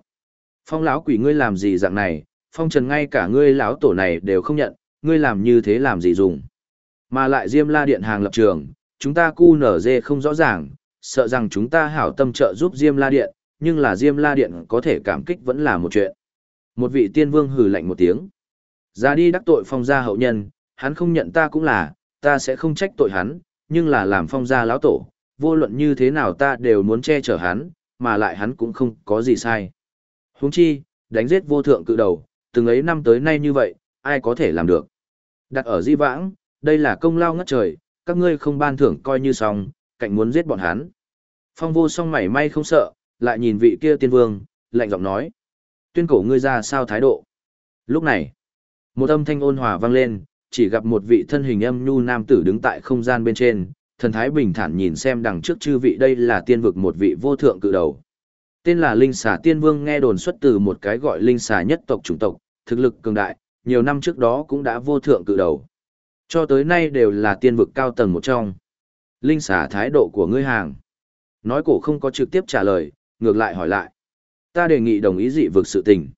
Phong lão quỷ ngươi làm gì dạng này, phong trần ngay cả ngươi lão tổ này đều không nhận, ngươi làm như thế làm gì dùng. Mà lại Diêm La Điện hàng lập trường, chúng ta cu nở dê không rõ ràng, sợ rằng chúng ta hảo tâm trợ giúp Diêm La Điện, nhưng là Diêm La Điện có thể cảm kích vẫn là một chuyện. Một vị tiên vương hừ lạnh một tiếng. Ra đi đắc tội phong gia hậu nhân, hắn không nhận ta cũng là, ta sẽ không trách tội hắn, nhưng là làm phong gia lão tổ, vô luận như thế nào ta đều muốn che chở hắn, mà lại hắn cũng không có gì sai. Huống chi, đánh giết vô thượng cự đầu, từng ấy năm tới nay như vậy, ai có thể làm được. Đặt ở di vãng, đây là công lao ngất trời, các ngươi không ban thưởng coi như xong, cạnh muốn giết bọn hắn. Phong vô song mảy may không sợ, lại nhìn vị kia tiên vương, lạnh giọng nói. Tuyên cổ ngươi ra sao thái độ. Lúc này, một âm thanh ôn hòa vang lên, chỉ gặp một vị thân hình âm nhu nam tử đứng tại không gian bên trên, thần thái bình thản nhìn xem đằng trước chư vị đây là tiên vực một vị vô thượng cự đầu. Tên là Linh Xà Tiên Vương nghe đồn xuất từ một cái gọi Linh Xà nhất tộc chủng tộc, thực lực cường đại, nhiều năm trước đó cũng đã vô thượng cự đầu. Cho tới nay đều là tiên vực cao tầng một trong. Linh Xà thái độ của ngươi hàng. Nói cổ không có trực tiếp trả lời, ngược lại hỏi lại. Ta đề nghị đồng ý dị vực sự tình.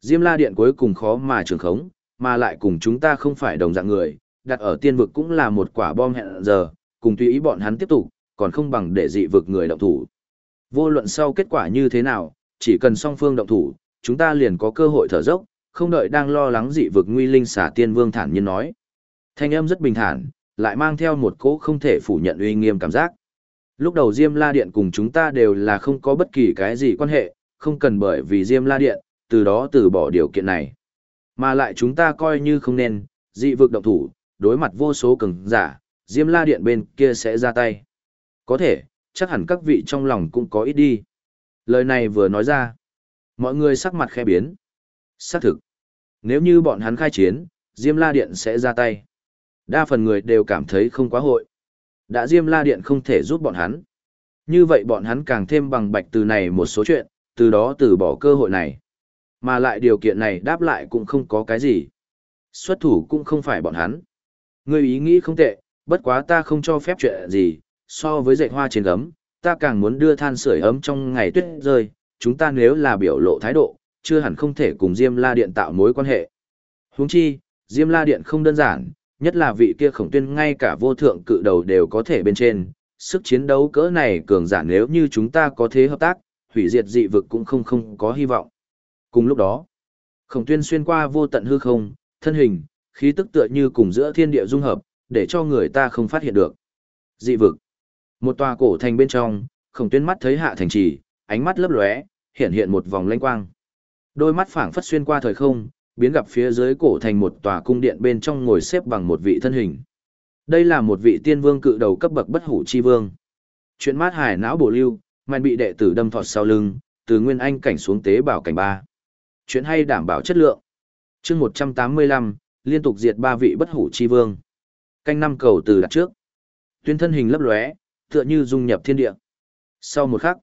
Diêm La Điện cuối cùng khó mà trường khống, mà lại cùng chúng ta không phải đồng dạng người, đặt ở tiên vực cũng là một quả bom hẹn giờ, cùng tùy ý bọn hắn tiếp tục, còn không bằng để dị vực người động thủ. Vô luận sau kết quả như thế nào, chỉ cần song phương động thủ, chúng ta liền có cơ hội thở dốc, không đợi đang lo lắng dị vực nguy linh xả tiên vương thản nhiên nói. Thanh âm rất bình thản, lại mang theo một cỗ không thể phủ nhận uy nghiêm cảm giác. Lúc đầu Diêm La Điện cùng chúng ta đều là không có bất kỳ cái gì quan hệ, không cần bởi vì Diêm La Điện, từ đó từ bỏ điều kiện này. Mà lại chúng ta coi như không nên, dị vực động thủ, đối mặt vô số cường giả, Diêm La Điện bên kia sẽ ra tay. Có thể, chắc hẳn các vị trong lòng cũng có ít đi. Lời này vừa nói ra. Mọi người sắc mặt khẽ biến. Xác thực. Nếu như bọn hắn khai chiến, Diêm La Điện sẽ ra tay. Đa phần người đều cảm thấy không quá hội. Đã Diêm La Điện không thể giúp bọn hắn. Như vậy bọn hắn càng thêm bằng bạch từ này một số chuyện, từ đó từ bỏ cơ hội này. Mà lại điều kiện này đáp lại cũng không có cái gì. Xuất thủ cũng không phải bọn hắn. Ngươi ý nghĩ không tệ, bất quá ta không cho phép chuyện gì, so với dạy hoa trên gấm, ta càng muốn đưa than sưởi ấm trong ngày tuyết rơi, chúng ta nếu là biểu lộ thái độ, chưa hẳn không thể cùng Diêm La Điện tạo mối quan hệ. Huống chi, Diêm La Điện không đơn giản, nhất là vị kia khổng tuyên ngay cả vô thượng cự đầu đều có thể bên trên, sức chiến đấu cỡ này cường giả nếu như chúng ta có thế hợp tác, hủy diệt dị vực cũng không không có hy vọng. Cùng lúc đó, khổng tuyên xuyên qua vô tận hư không, thân hình, khí tức tựa như cùng giữa thiên địa dung hợp, để cho người ta không phát hiện được. Dị vực. Một tòa cổ thành bên trong, khổng tuyên mắt thấy hạ thành trì, ánh mắt lấp lóe, hiện hiện một vòng lanh quang. Đôi mắt phảng phất xuyên qua thời không, biến gặp phía dưới cổ thành một tòa cung điện bên trong ngồi xếp bằng một vị thân hình. Đây là một vị tiên vương cự đầu cấp bậc bất hủ chi vương. Chuyện mát hải não bổ lưu, màn bị đệ tử đâm thọt sau lưng, từ nguyên anh cảnh xuống tế bảo cảnh ba. Chuyện hay đảm bảo chất lượng. chương 185, liên tục diệt ba vị bất hủ chi vương. Canh năm cầu từ đặt trước. Tuyên thân hình lấp lóe, tựa như dung nhập thiên địa. Sau một khắc,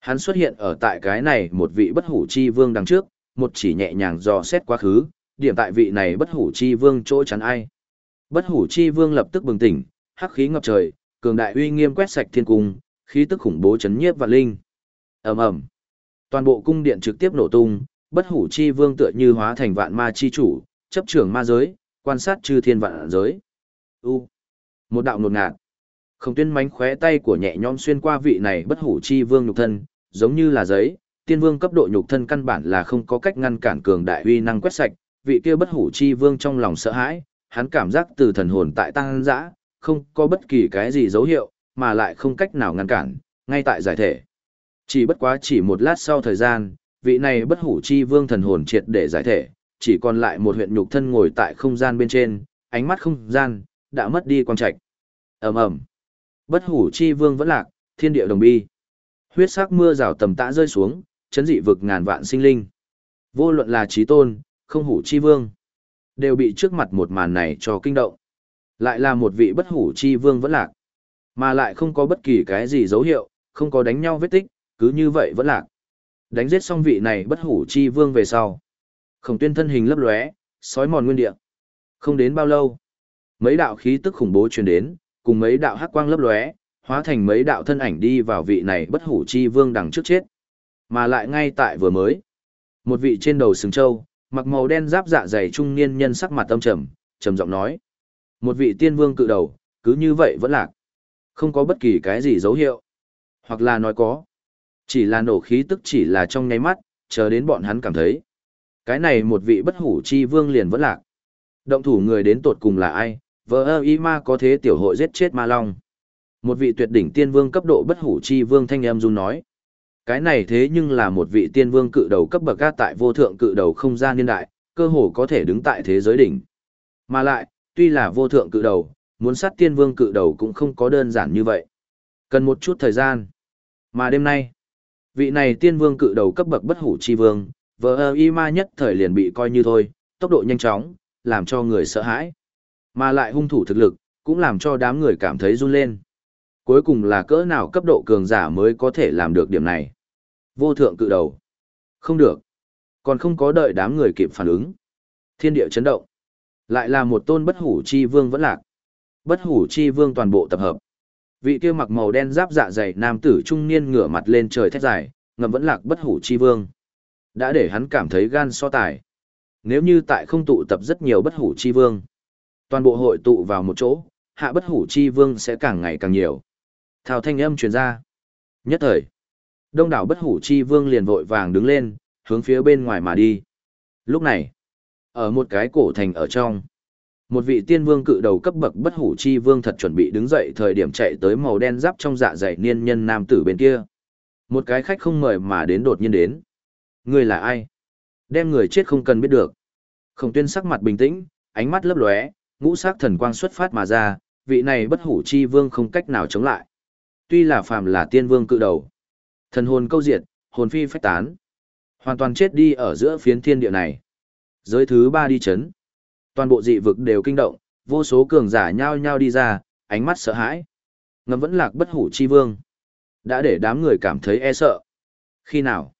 hắn xuất hiện ở tại cái này một vị bất hủ chi vương đằng trước, một chỉ nhẹ nhàng dò xét quá khứ, điểm tại vị này bất hủ chi vương chỗ chắn ai. Bất hủ chi vương lập tức bừng tỉnh, hắc khí ngập trời, cường đại uy nghiêm quét sạch thiên cung, khí tức khủng bố chấn nhiếp và linh. Ầm ầm. Toàn bộ cung điện trực tiếp nổ tung, bất hủ chi vương tựa như hóa thành vạn ma chi chủ, chấp trưởng ma giới, quan sát chư thiên vạn giới. U. Một đạo nột ngạt. Không tuyên mánh khóe tay của nhẹ nhõm xuyên qua vị này bất hủ chi vương nhục thân, giống như là giấy, tiên vương cấp độ nhục thân căn bản là không có cách ngăn cản cường đại uy năng quét sạch, vị kia bất hủ chi vương trong lòng sợ hãi, hắn cảm giác từ thần hồn tại tăng dã, không có bất kỳ cái gì dấu hiệu, mà lại không cách nào ngăn cản, ngay tại giải thể. Chỉ bất quá chỉ một lát sau thời gian, vị này bất hủ chi vương thần hồn triệt để giải thể, chỉ còn lại một huyện nhục thân ngồi tại không gian bên trên, ánh mắt không gian, đã mất đi quang trạch. ầm ầm Bất hủ chi vương vẫn lạc, thiên địa đồng bi. Huyết sắc mưa rào tầm tã rơi xuống, chấn dị vực ngàn vạn sinh linh. Vô luận là trí tôn, không hủ chi vương, đều bị trước mặt một màn này cho kinh động. Lại là một vị bất hủ chi vương vẫn lạc, mà lại không có bất kỳ cái gì dấu hiệu, không có đánh nhau vết tích, cứ như vậy vẫn lạc. Đánh giết xong vị này bất hủ chi vương về sau. Khổng tuyên thân hình lấp lóe, sói mòn nguyên địa. Không đến bao lâu, mấy đạo khí tức khủng bố truyền đến, cùng mấy đạo hắc quang lấp lóe, hóa thành mấy đạo thân ảnh đi vào vị này bất hủ chi vương đằng trước chết. Mà lại ngay tại vừa mới, một vị trên đầu sừng trâu, mặc màu đen giáp dạ dày trung niên nhân sắc mặt âm trầm, trầm giọng nói: "Một vị tiên vương cự đầu, cứ như vậy vẫn lạc, không có bất kỳ cái gì dấu hiệu, hoặc là nói có, chỉ là nổ khí tức chỉ là trong nháy mắt, chờ đến bọn hắn cảm thấy, cái này một vị bất hủ chi vương liền vẫn lạc. Động thủ người đến tột cùng là ai? Vờ ơ y ma có thế tiểu hội giết chết ma long. Một vị tuyệt đỉnh tiên vương cấp độ bất hủ chi vương thanh em dung nói. Cái này thế nhưng là một vị tiên vương cự đầu cấp bậc ca tại vô thượng cự đầu không gian niên đại, cơ hồ có thể đứng tại thế giới đỉnh. Mà lại, tuy là vô thượng cự đầu, muốn sát tiên vương cự đầu cũng không có đơn giản như vậy. Cần một chút thời gian. Mà đêm nay, vị này tiên vương cự đầu cấp bậc bất hủ chi vương, vờ ơ y ma nhất thời liền bị coi như thôi, tốc độ nhanh chóng, làm cho người sợ hãi. Mà lại hung thủ thực lực, cũng làm cho đám người cảm thấy run lên. Cuối cùng là cỡ nào cấp độ cường giả mới có thể làm được điểm này. Vô thượng cự đầu. Không được. Còn không có đợi đám người kịp phản ứng. Thiên địa chấn động. Lại là một tôn bất hủ chi vương vẫn lạc. Bất hủ chi vương toàn bộ tập hợp. Vị kia mặc màu đen giáp dạ dày nam tử trung niên ngửa mặt lên trời thét dài, ngầm vẫn lạc bất hủ chi vương. Đã để hắn cảm thấy gan so tài. Nếu như tại không tụ tập rất nhiều bất hủ chi vương, toàn bộ hội tụ vào một chỗ, hạ bất hủ chi vương sẽ càng ngày càng nhiều. Thảo thanh âm truyền ra. Nhất thời, đông đảo bất hủ chi vương liền vội vàng đứng lên, hướng phía bên ngoài mà đi. Lúc này, ở một cái cổ thành ở trong, một vị tiên vương cự đầu cấp bậc bất hủ chi vương thật chuẩn bị đứng dậy thời điểm chạy tới màu đen giáp trong dạ dày niên nhân nam tử bên kia. Một cái khách không mời mà đến đột nhiên đến. Người là ai? Đem người chết không cần biết được. Khổng tuyên sắc mặt bình tĩnh, ánh mắt lấp lóe, ngũ sắc thần quang xuất phát mà ra, vị này bất hủ chi vương không cách nào chống lại. Tuy là phàm là tiên vương cự đầu, thần hồn câu diệt, hồn phi phách tán, hoàn toàn chết đi ở giữa phiến thiên địa này. Giới thứ ba đi chấn, toàn bộ dị vực đều kinh động, vô số cường giả nhao nhao đi ra, ánh mắt sợ hãi. Ngầm vẫn lạc bất hủ chi vương, đã để đám người cảm thấy e sợ. Khi nào?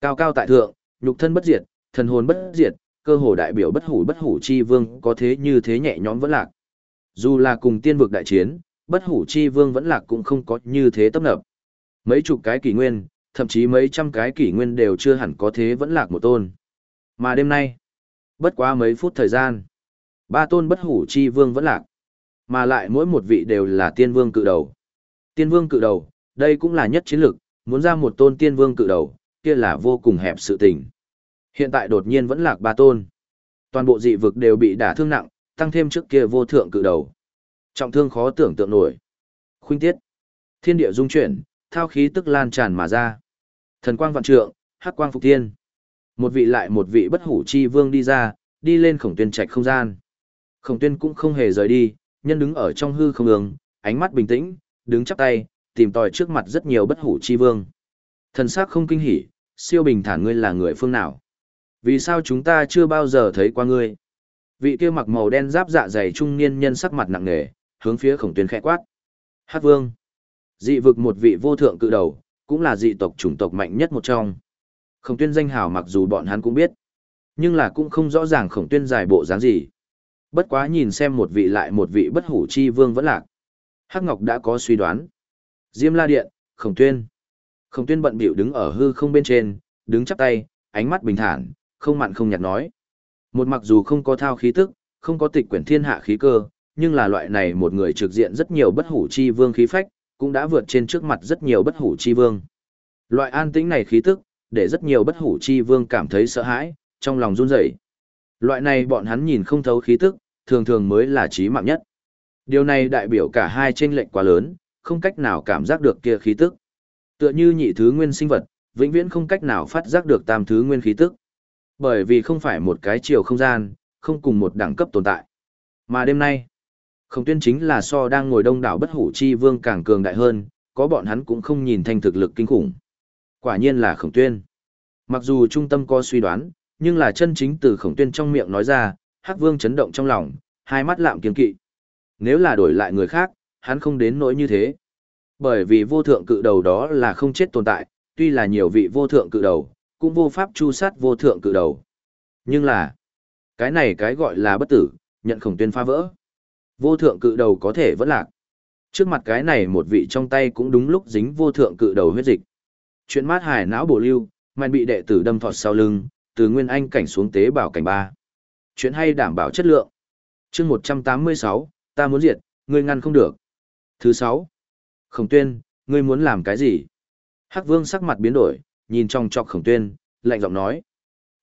Cao cao tại thượng, nhục thân bất diệt, thần hồn bất diệt, cơ hồ đại biểu bất hủ bất hủ chi vương có thế như thế nhẹ nhõm vẫn lạc. Dù là cùng tiên vực đại chiến, bất hủ chi vương vẫn lạc cũng không có như thế tấp nập. Mấy chục cái kỷ nguyên, thậm chí mấy trăm cái kỷ nguyên đều chưa hẳn có thế vẫn lạc một tôn. Mà đêm nay, bất quá mấy phút thời gian, ba tôn bất hủ chi vương vẫn lạc. Mà lại mỗi một vị đều là tiên vương cự đầu. Tiên vương cự đầu, đây cũng là nhất chiến lực, muốn ra một tôn tiên vương cự đầu, kia là vô cùng hẹp sự tình. Hiện tại đột nhiên vẫn lạc ba tôn. Toàn bộ dị vực đều bị đả thương nặng, tăng thêm trước kia vô thượng cự đầu. Trọng thương khó tưởng tượng nổi. Khuynh tiết. Thiên địa dung chuyển, thao khí tức lan tràn mà ra. Thần quang vạn trượng, hắc quang phục thiên. Một vị lại một vị bất hủ chi vương đi ra, đi lên khổng tuyên trạch không gian. Khổng tuyên cũng không hề rời đi, nhân đứng ở trong hư không ương, ánh mắt bình tĩnh, đứng chắp tay, tìm tòi trước mặt rất nhiều bất hủ chi vương. Thần sắc không kinh hỉ, siêu bình thản ngươi là người phương nào? Vì sao chúng ta chưa bao giờ thấy qua ngươi? Vị kia mặc màu đen giáp dạ dày trung niên nhân sắc mặt nặng nề, hướng phía khổng tuyến khẽ quát. Hát vương. Dị vực một vị vô thượng cự đầu, cũng là dị tộc chủng tộc mạnh nhất một trong. Khổng tuyên danh hào mặc dù bọn hắn cũng biết, nhưng là cũng không rõ ràng khổng tuyên giải bộ dáng gì. Bất quá nhìn xem một vị lại một vị bất hủ chi vương vẫn lạc. Hắc Ngọc đã có suy đoán. Diêm La Điện, Khổng Tuyên. Khổng Tuyên bận bịu đứng ở hư không bên trên, đứng chắp tay, ánh mắt bình thản, không mặn không nhạt nói. Một mặc dù không có thao khí tức, không có tịch quyển thiên hạ khí cơ, nhưng là loại này một người trực diện rất nhiều bất hủ chi vương khí phách, cũng đã vượt trên trước mặt rất nhiều bất hủ chi vương. Loại an tĩnh này khí tức, để rất nhiều bất hủ chi vương cảm thấy sợ hãi, trong lòng run rẩy. Loại này bọn hắn nhìn không thấu khí tức, thường thường mới là chí mạng nhất. Điều này đại biểu cả hai chênh lệch quá lớn, không cách nào cảm giác được kia khí tức. Tựa như nhị thứ nguyên sinh vật, vĩnh viễn không cách nào phát giác được tam thứ nguyên khí tức. Bởi vì không phải một cái chiều không gian, không cùng một đẳng cấp tồn tại. Mà đêm nay, Khổng tuyên chính là so đang ngồi đông đảo bất hủ chi vương càng cường đại hơn, có bọn hắn cũng không nhìn thành thực lực kinh khủng. Quả nhiên là khổng tuyên. Mặc dù trung tâm có suy đoán, nhưng là chân chính từ khổng tuyên trong miệng nói ra, hắc vương chấn động trong lòng, hai mắt lạm kiên kỵ. Nếu là đổi lại người khác, hắn không đến nỗi như thế. Bởi vì vô thượng cự đầu đó là không chết tồn tại, tuy là nhiều vị vô thượng cự đầu, cũng vô pháp chu sát vô thượng cự đầu. Nhưng là, cái này cái gọi là bất tử, nhận khổng tuyên phá vỡ. Vô thượng cự đầu có thể vẫn lạc. Trước mặt cái này một vị trong tay cũng đúng lúc dính vô thượng cự đầu huyết dịch. Chuyện mát hải não bổ lưu, màn bị đệ tử đâm thọt sau lưng, từ nguyên anh cảnh xuống tế bảo cảnh ba. Chuyện hay đảm bảo chất lượng. chương 186, ta muốn diệt, ngươi ngăn không được. Thứ sáu, Khổng tuyên, ngươi muốn làm cái gì? Hắc vương sắc mặt biến đổi, nhìn trong chọc khổng tuyên, lạnh giọng nói.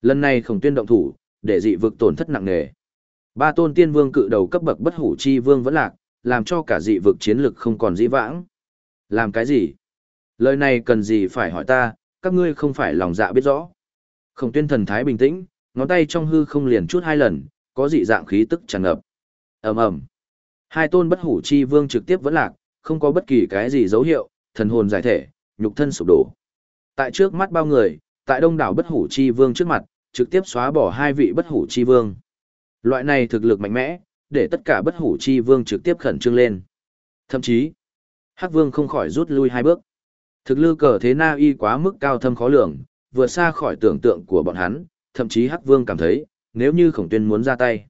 Lần này khổng tuyên động thủ, để dị vực tổn thất nặng nề. Ba tôn tiên vương cự đầu cấp bậc bất hủ chi vương vẫn lạc, làm cho cả dị vực chiến lực không còn dĩ vãng. Làm cái gì? Lời này cần gì phải hỏi ta, các ngươi không phải lòng dạ biết rõ. Khổng tuyên thần thái bình tĩnh, ngón tay trong hư không liền chút hai lần, có dị dạng khí tức tràn ngập. ầm ầm, Hai tôn bất hủ chi vương trực tiếp vẫn lạc, không có bất kỳ cái gì dấu hiệu, thần hồn giải thể, nhục thân sụp đổ. Tại trước mắt bao người, tại đông đảo bất hủ chi vương trước mặt, trực tiếp xóa bỏ hai vị bất hủ chi vương. Loại này thực lực mạnh mẽ, để tất cả bất hủ chi vương trực tiếp khẩn trương lên. Thậm chí, Hắc Vương không khỏi rút lui hai bước. Thực lực cờ thế Na Y quá mức cao thâm khó lường, vượt xa khỏi tưởng tượng của bọn hắn, thậm chí Hắc Vương cảm thấy, nếu như Khổng Tuyên muốn ra tay,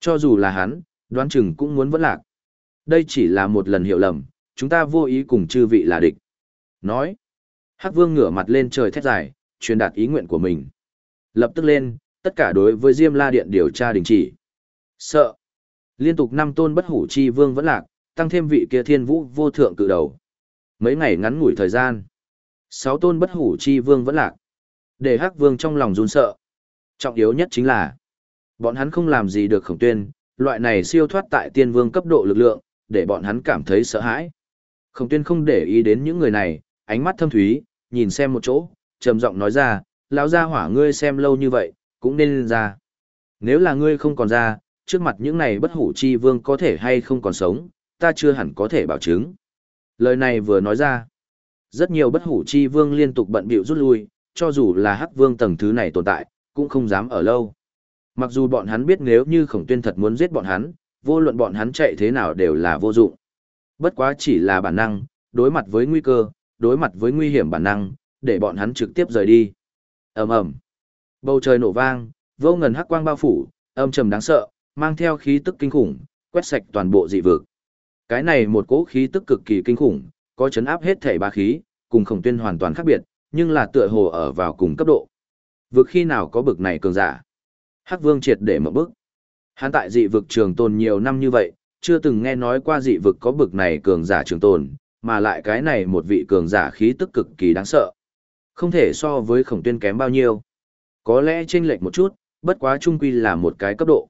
cho dù là hắn, đoán chừng cũng muốn vẫn lạc. Đây chỉ là một lần hiểu lầm, chúng ta vô ý cùng chư vị là địch. Nói, Hắc Vương ngửa mặt lên trời thét dài, truyền đạt ý nguyện của mình. Lập tức lên, tất cả đối với Diêm La Điện điều tra đình chỉ. Sợ. Liên tục năm tôn bất hủ chi vương vẫn lạc, tăng thêm vị kia thiên vũ vô thượng cự đầu. Mấy ngày ngắn ngủi thời gian. Sáu tôn bất hủ chi vương vẫn lạc. Để Hắc Vương trong lòng run sợ. Trọng yếu nhất chính là, bọn hắn không làm gì được khổng tuyên, loại này siêu thoát tại tiên vương cấp độ lực lượng, để bọn hắn cảm thấy sợ hãi. Khổng tuyên không để ý đến những người này, ánh mắt thâm thúy, nhìn xem một chỗ, trầm giọng nói ra, lão gia hỏa ngươi xem lâu như vậy, cũng nên ra. Nếu là ngươi không còn ra, trước mặt những này bất hủ chi vương có thể hay không còn sống, ta chưa hẳn có thể bảo chứng. Lời này vừa nói ra, rất nhiều bất hủ chi vương liên tục bận bịu rút lui, cho dù là hắc vương tầng thứ này tồn tại, cũng không dám ở lâu. Mặc dù bọn hắn biết nếu như khổng tuyên thật muốn giết bọn hắn, vô luận bọn hắn chạy thế nào đều là vô dụng. Bất quá chỉ là bản năng, đối mặt với nguy cơ, đối mặt với nguy hiểm bản năng, để bọn hắn trực tiếp rời đi. ầm ầm, bầu trời nổ vang, vô ngần hắc quang bao phủ, âm trầm đáng sợ, mang theo khí tức kinh khủng, quét sạch toàn bộ dị vực. Cái này một cỗ khí tức cực kỳ kinh khủng, có chấn áp hết thể ba khí, cùng khổng tuyên hoàn toàn khác biệt, nhưng là tựa hồ ở vào cùng cấp độ. Vực khi nào có bực này cường giả? Hắc Vương triệt để mở bức. Hắn tại dị vực trường tồn nhiều năm như vậy, chưa từng nghe nói qua dị vực có bực này cường giả trường tồn, mà lại cái này một vị cường giả khí tức cực kỳ đáng sợ. Không thể so với khổng tuyên kém bao nhiêu. Có lẽ chênh lệch một chút, bất quá trung quy là một cái cấp độ.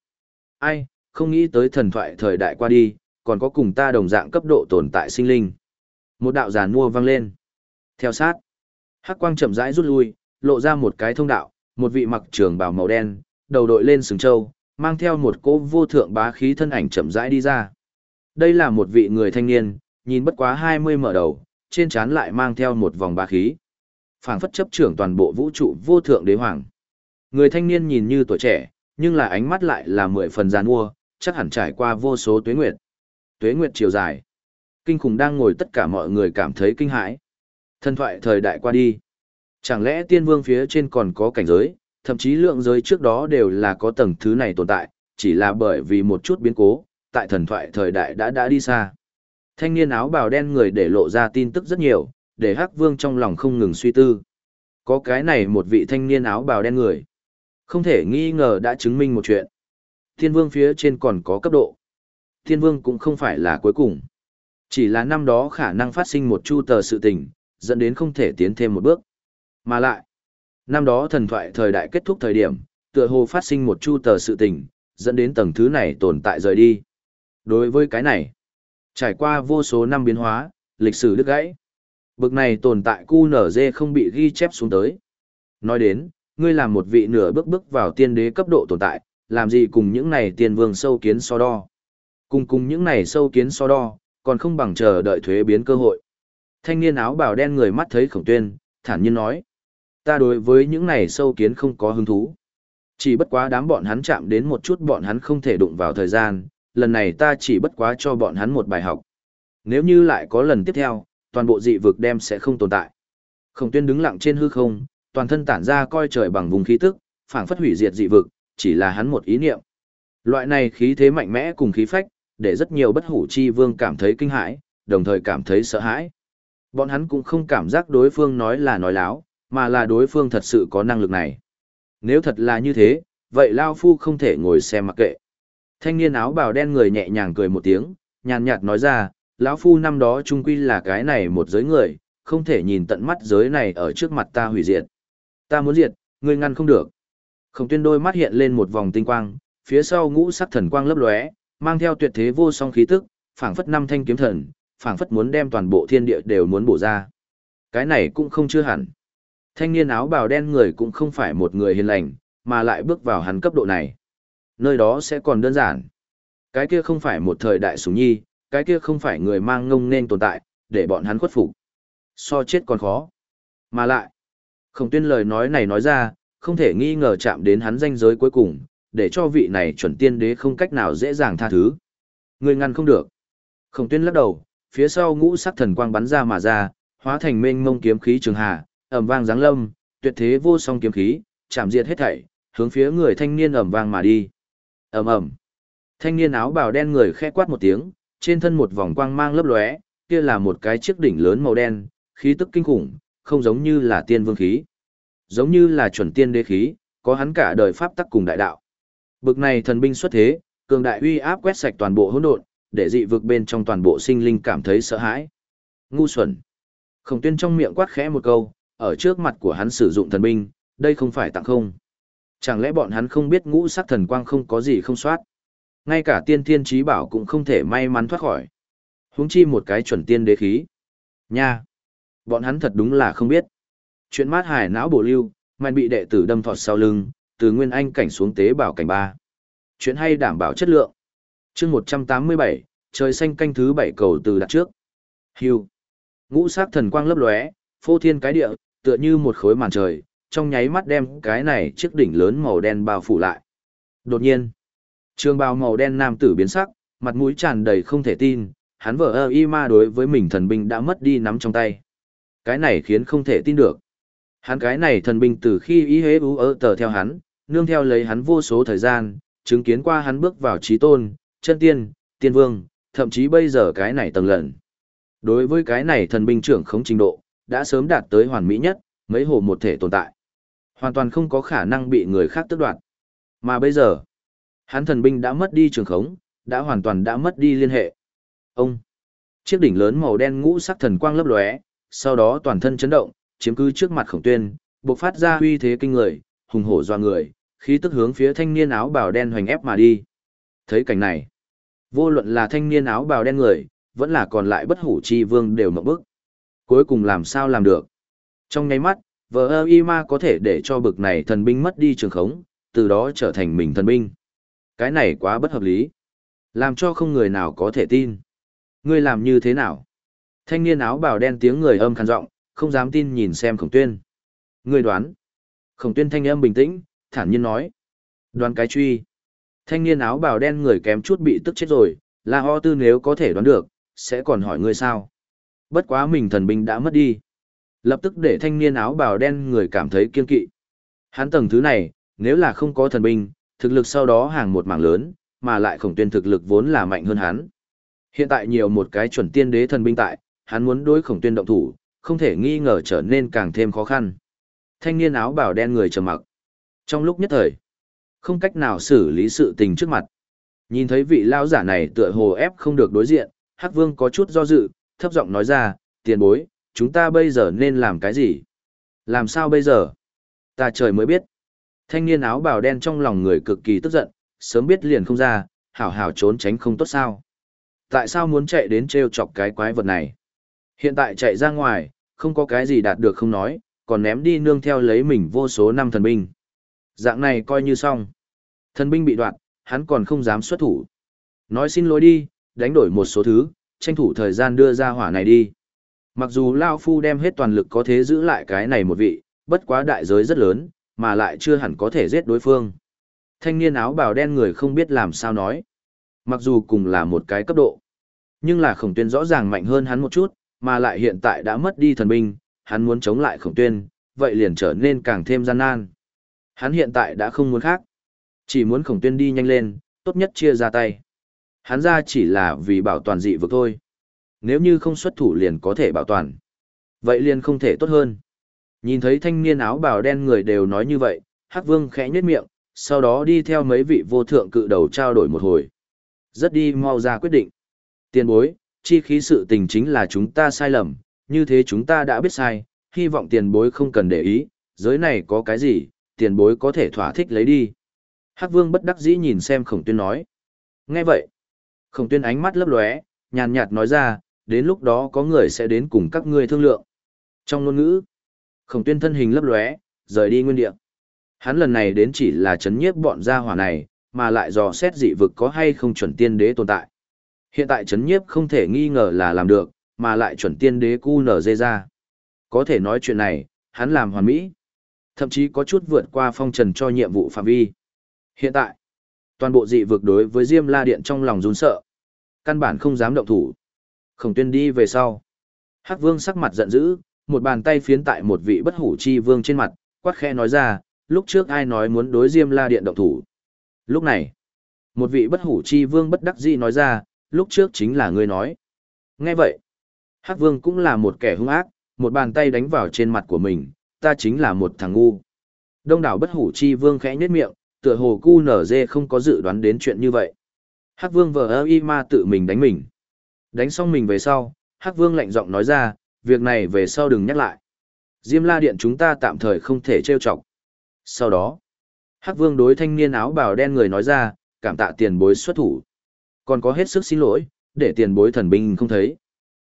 Ai, không nghĩ tới thần thoại thời đại qua đi, còn có cùng ta đồng dạng cấp độ tồn tại sinh linh. Một đạo giàn mua vang lên. Theo sát, hắc quang chậm rãi rút lui, lộ ra một cái thông đạo, một vị mặc trường bào màu đen, đầu đội lên sừng trâu, mang theo một cỗ vô thượng bá khí thân ảnh chậm rãi đi ra. Đây là một vị người thanh niên, nhìn bất quá 20 mở đầu, trên trán lại mang theo một vòng bá khí. phảng phất chấp trưởng toàn bộ vũ trụ vô thượng đế hoàng. Người thanh niên nhìn như tuổi trẻ, nhưng là ánh mắt lại là mười phần gian mua, chắc hẳn trải qua vô số tuế nguyệt. Tuế nguyệt chiều dài. Kinh khủng đang ngồi tất cả mọi người cảm thấy kinh hãi. Thần thoại thời đại qua đi. Chẳng lẽ tiên vương phía trên còn có cảnh giới, thậm chí lượng giới trước đó đều là có tầng thứ này tồn tại, chỉ là bởi vì một chút biến cố, tại thần thoại thời đại đã đã đi xa. Thanh niên áo bào đen người để lộ ra tin tức rất nhiều, để Hắc Vương trong lòng không ngừng suy tư. Có cái này một vị thanh niên áo bào đen người. Không thể nghi ngờ đã chứng minh một chuyện. Thiên Vương phía trên còn có cấp độ. Thiên Vương cũng không phải là cuối cùng. Chỉ là năm đó khả năng phát sinh một chu tờ sự tình, dẫn đến không thể tiến thêm một bước. Mà lại, năm đó thần thoại thời đại kết thúc thời điểm, tựa hồ phát sinh một chu tờ sự tình, dẫn đến tầng thứ này tồn tại rời đi. Đối với cái này, trải qua vô số năm biến hóa, lịch sử đứt gãy. Bực này tồn tại QNZ không bị ghi chép xuống tới. Nói đến, ngươi làm một vị nửa bước bước vào tiên đế cấp độ tồn tại, làm gì cùng những này tiên vương sâu kiến so đo. Cùng cùng những này sâu kiến so đo, còn không bằng chờ đợi thuế biến cơ hội. Thanh niên áo bào đen người mắt thấy khổng tuyên, thản nhiên nói. Ta đối với những này sâu kiến không có hứng thú. Chỉ bất quá đám bọn hắn chạm đến một chút bọn hắn không thể đụng vào thời gian, lần này ta chỉ bất quá cho bọn hắn một bài học. Nếu như lại có lần tiếp theo, toàn bộ dị vực đem sẽ không tồn tại. Khổng tuyên đứng lặng trên hư không, toàn thân tản ra coi trời bằng vùng khí tức, phảng phất hủy diệt dị vực, chỉ là hắn một ý niệm. Loại này khí thế mạnh mẽ cùng khí phách, để rất nhiều bất hủ chi vương cảm thấy kinh hãi, đồng thời cảm thấy sợ hãi. Bọn hắn cũng không cảm giác đối phương nói là nói láo, mà là đối phương thật sự có năng lực này. Nếu thật là như thế, vậy Lao Phu không thể ngồi xem mặc kệ. Thanh niên áo bào đen người nhẹ nhàng cười một tiếng, nhàn nhạt nói ra, lão Phu năm đó trung quy là cái này một giới người, không thể nhìn tận mắt giới này ở trước mặt ta hủy diệt. Ta muốn diệt, ngươi ngăn không được. Khổng tuyên đôi mắt hiện lên một vòng tinh quang, phía sau ngũ sắc thần quang lấp lóe, mang theo tuyệt thế vô song khí tức, phảng phất năm thanh kiếm thần, phảng phất muốn đem toàn bộ thiên địa đều muốn bổ ra. Cái này cũng không chưa hẳn. Thanh niên áo bào đen người cũng không phải một người hiền lành, mà lại bước vào hắn cấp độ này. Nơi đó sẽ còn đơn giản. Cái kia không phải một thời đại sủng nhi, cái kia không phải người mang ngông nên tồn tại, để bọn hắn khuất phục. So chết còn khó. Mà lại, không tuyên lời nói này nói ra, không thể nghi ngờ chạm đến hắn danh giới cuối cùng, để cho vị này chuẩn tiên đế không cách nào dễ dàng tha thứ. Người ngăn không được. Khổng tuyên lắc đầu, phía sau ngũ sắc thần quang bắn ra mà ra, hóa thành mênh mông kiếm khí trường hà, ầm vang giáng lâm, tuyệt thế vô song kiếm khí, chạm diệt hết thảy, hướng phía người thanh niên ầm vang mà đi. Ầm ầm. Thanh niên áo bào đen người khẽ quát một tiếng, trên thân một vòng quang mang lấp lóe, kia là một cái chiếc đỉnh lớn màu đen, khí tức kinh khủng, không giống như là tiên vương khí, giống như là chuẩn tiên đế khí, có hắn cả đời pháp tắc cùng đại đạo. Bực này thần binh xuất thế, cường đại uy áp quét sạch toàn bộ hỗn độn, để dị vực bên trong toàn bộ sinh linh cảm thấy sợ hãi. Ngu xuẩn. Khổng tuyên trong miệng quát khẽ một câu, ở trước mặt của hắn sử dụng thần binh, đây không phải tặng không. Chẳng lẽ bọn hắn không biết ngũ sắc thần quang không có gì không soát. Ngay cả tiên thiên trí bảo cũng không thể may mắn thoát khỏi. Huống chi một cái chuẩn tiên đế khí. Nha! Bọn hắn thật đúng là không biết. Chuyện mát hải não bổ lưu, mạnh bị đệ tử đâm thọt sau lưng, từ nguyên anh cảnh xuống tế bảo cảnh ba. Chuyện hay đảm bảo chất lượng. chương 187, trời xanh canh thứ bảy cầu từ đặt trước. Hưu. Ngũ sắc thần quang lấp lóe, phô thiên cái địa, tựa như một khối màn trời, trong nháy mắt đem cái này chiếc đỉnh lớn màu đen bao phủ lại. Đột nhiên, trường bào màu đen nam tử biến sắc, mặt mũi tràn đầy không thể tin, hắn vợ ơ y ma đối với mình thần binh đã mất đi nắm trong tay. Cái này khiến không thể tin được. Hắn cái này thần binh từ khi ý hế ú ơ tờ theo hắn, nương theo lấy hắn vô số thời gian, chứng kiến qua hắn bước vào trí tôn, chân tiên, tiên vương, thậm chí bây giờ cái này tầng lần. Đối với cái này thần binh trưởng không trình độ, đã sớm đạt tới hoàn mỹ nhất, mấy hồ một thể tồn tại. Hoàn toàn không có khả năng bị người khác tước đoạt. Mà bây giờ, hắn thần binh đã mất đi trường khống, đã hoàn toàn đã mất đi liên hệ. Ông, chiếc đỉnh lớn màu đen ngũ sắc thần quang lấp lóe, sau đó toàn thân chấn động, chiếm cứ trước mặt khổng tuyên, bộc phát ra uy thế kinh người, hùng hổ doa người, khí tức hướng phía thanh niên áo bào đen hoành ép mà đi. Thấy cảnh này, vô luận là thanh niên áo bào đen người, vẫn là còn lại bất hủ chi vương đều mộng bức. Cuối cùng làm sao làm được? Trong nháy mắt, vờ ơ y ma có thể để cho bực này thần binh mất đi trường khống, từ đó trở thành mình thần binh. Cái này quá bất hợp lý. Làm cho không người nào có thể tin. Ngươi làm như thế nào? Thanh niên áo bào đen tiếng người âm khàn giọng, không dám tin nhìn xem khổng tuyên. Ngươi đoán. Khổng tuyên thanh âm bình tĩnh, thản nhiên nói. Đoán cái truy. Thanh niên áo bào đen người kém chút bị tức chết rồi, là ho tư nếu có thể đoán được, sẽ còn hỏi ngươi sao. Bất quá mình thần binh đã mất đi. Lập tức để thanh niên áo bào đen người cảm thấy kiên kỵ. Hắn tầng thứ này, nếu là không có thần binh, thực lực sau đó hàng một mảng lớn, mà lại khổng tuyên thực lực vốn là mạnh hơn hắn. Hiện tại nhiều một cái chuẩn tiên đế thần binh tại, hắn muốn đối khổng tuyên động thủ, không thể nghi ngờ trở nên càng thêm khó khăn. Thanh niên áo bào đen người trầm mặc. Trong lúc nhất thời, không cách nào xử lý sự tình trước mặt. Nhìn thấy vị lão giả này tựa hồ ép không được đối diện, Hắc Vương có chút do dự, thấp giọng nói ra, tiền bối, chúng ta bây giờ nên làm cái gì? Làm sao bây giờ? Ta trời mới biết. Thanh niên áo bào đen trong lòng người cực kỳ tức giận, sớm biết liền không ra, hảo hảo trốn tránh không tốt sao. Tại sao muốn chạy đến treo chọc cái quái vật này? Hiện tại chạy ra ngoài, không có cái gì đạt được không nói, còn ném đi nương theo lấy mình vô số năm thần binh. Dạng này coi như xong. Thần binh bị đoạn, hắn còn không dám xuất thủ. Nói xin lỗi đi, đánh đổi một số thứ, tranh thủ thời gian đưa ra hỏa này đi. Mặc dù Lao Phu đem hết toàn lực có thế giữ lại cái này một vị, bất quá đại giới rất lớn, mà lại chưa hẳn có thể giết đối phương. Thanh niên áo bào đen người không biết làm sao nói. Mặc dù cùng là một cái cấp độ, nhưng là khổng tuyên rõ ràng mạnh hơn hắn một chút, mà lại hiện tại đã mất đi thần binh, hắn muốn chống lại khổng tuyên, vậy liền trở nên càng thêm gian nan. Hắn hiện tại đã không muốn khác, chỉ muốn khổng tuyên đi nhanh lên, tốt nhất chia ra tay. Hắn ra chỉ là vì bảo toàn dị vực thôi. Nếu như không xuất thủ liền có thể bảo toàn. Vậy liền không thể tốt hơn. Nhìn thấy thanh niên áo bào đen người đều nói như vậy, Hắc Vương khẽ nhếch miệng, sau đó đi theo mấy vị vô thượng cự đầu trao đổi một hồi. Rất đi mau ra quyết định. Tiền bối, chi khí sự tình chính là chúng ta sai lầm, như thế chúng ta đã biết sai, hy vọng tiền bối không cần để ý, giới này có cái gì, tiền bối có thể thỏa thích lấy đi. Hắc Vương bất đắc dĩ nhìn xem Khổng Tuyên nói. Nghe vậy, Khổng Tuyên ánh mắt lấp lóe, nhàn nhạt nói ra, đến lúc đó có người sẽ đến cùng các ngươi thương lượng. Trong ngôn ngữ, Khổng Tuyên thân hình lấp lóe, rời đi nguyên địa. Hắn lần này đến chỉ là chấn nhiếp bọn gia hỏa này, mà lại dò xét dị vực có hay không chuẩn tiên đế tồn tại. Hiện tại chấn nhiếp không thể nghi ngờ là làm được, mà lại chuẩn tiên đế cu nở dê ra. Có thể nói chuyện này, hắn làm hoàn mỹ. Thậm chí có chút vượt qua phong trần cho nhiệm vụ phạm vi. Hiện tại, toàn bộ dị vực đối với Diêm La Điện trong lòng run sợ. Căn bản không dám động thủ. Khổng tuyên đi về sau. Hắc vương sắc mặt giận dữ, một bàn tay phiến tại một vị bất hủ chi vương trên mặt, quát khẽ nói ra, lúc trước ai nói muốn đối Diêm La Điện động thủ. Lúc này, một vị bất hủ chi vương bất đắc dĩ nói ra, lúc trước chính là ngươi nói. Nghe vậy, Hắc vương cũng là một kẻ hung ác, một bàn tay đánh vào trên mặt của mình, ta chính là một thằng ngu. Đông đảo bất hủ chi vương khẽ nhếch miệng, tựa hồ cu nở dê không có dự đoán đến chuyện như vậy. Hắc vương vờ ơ y ma tự mình đánh mình. Đánh xong mình về sau, Hắc vương lạnh giọng nói ra, việc này về sau đừng nhắc lại. Diêm la điện chúng ta tạm thời không thể trêu chọc. Sau đó, Hắc vương đối thanh niên áo bào đen người nói ra, cảm tạ tiền bối xuất thủ. Còn có hết sức xin lỗi, để tiền bối thần binh không thấy.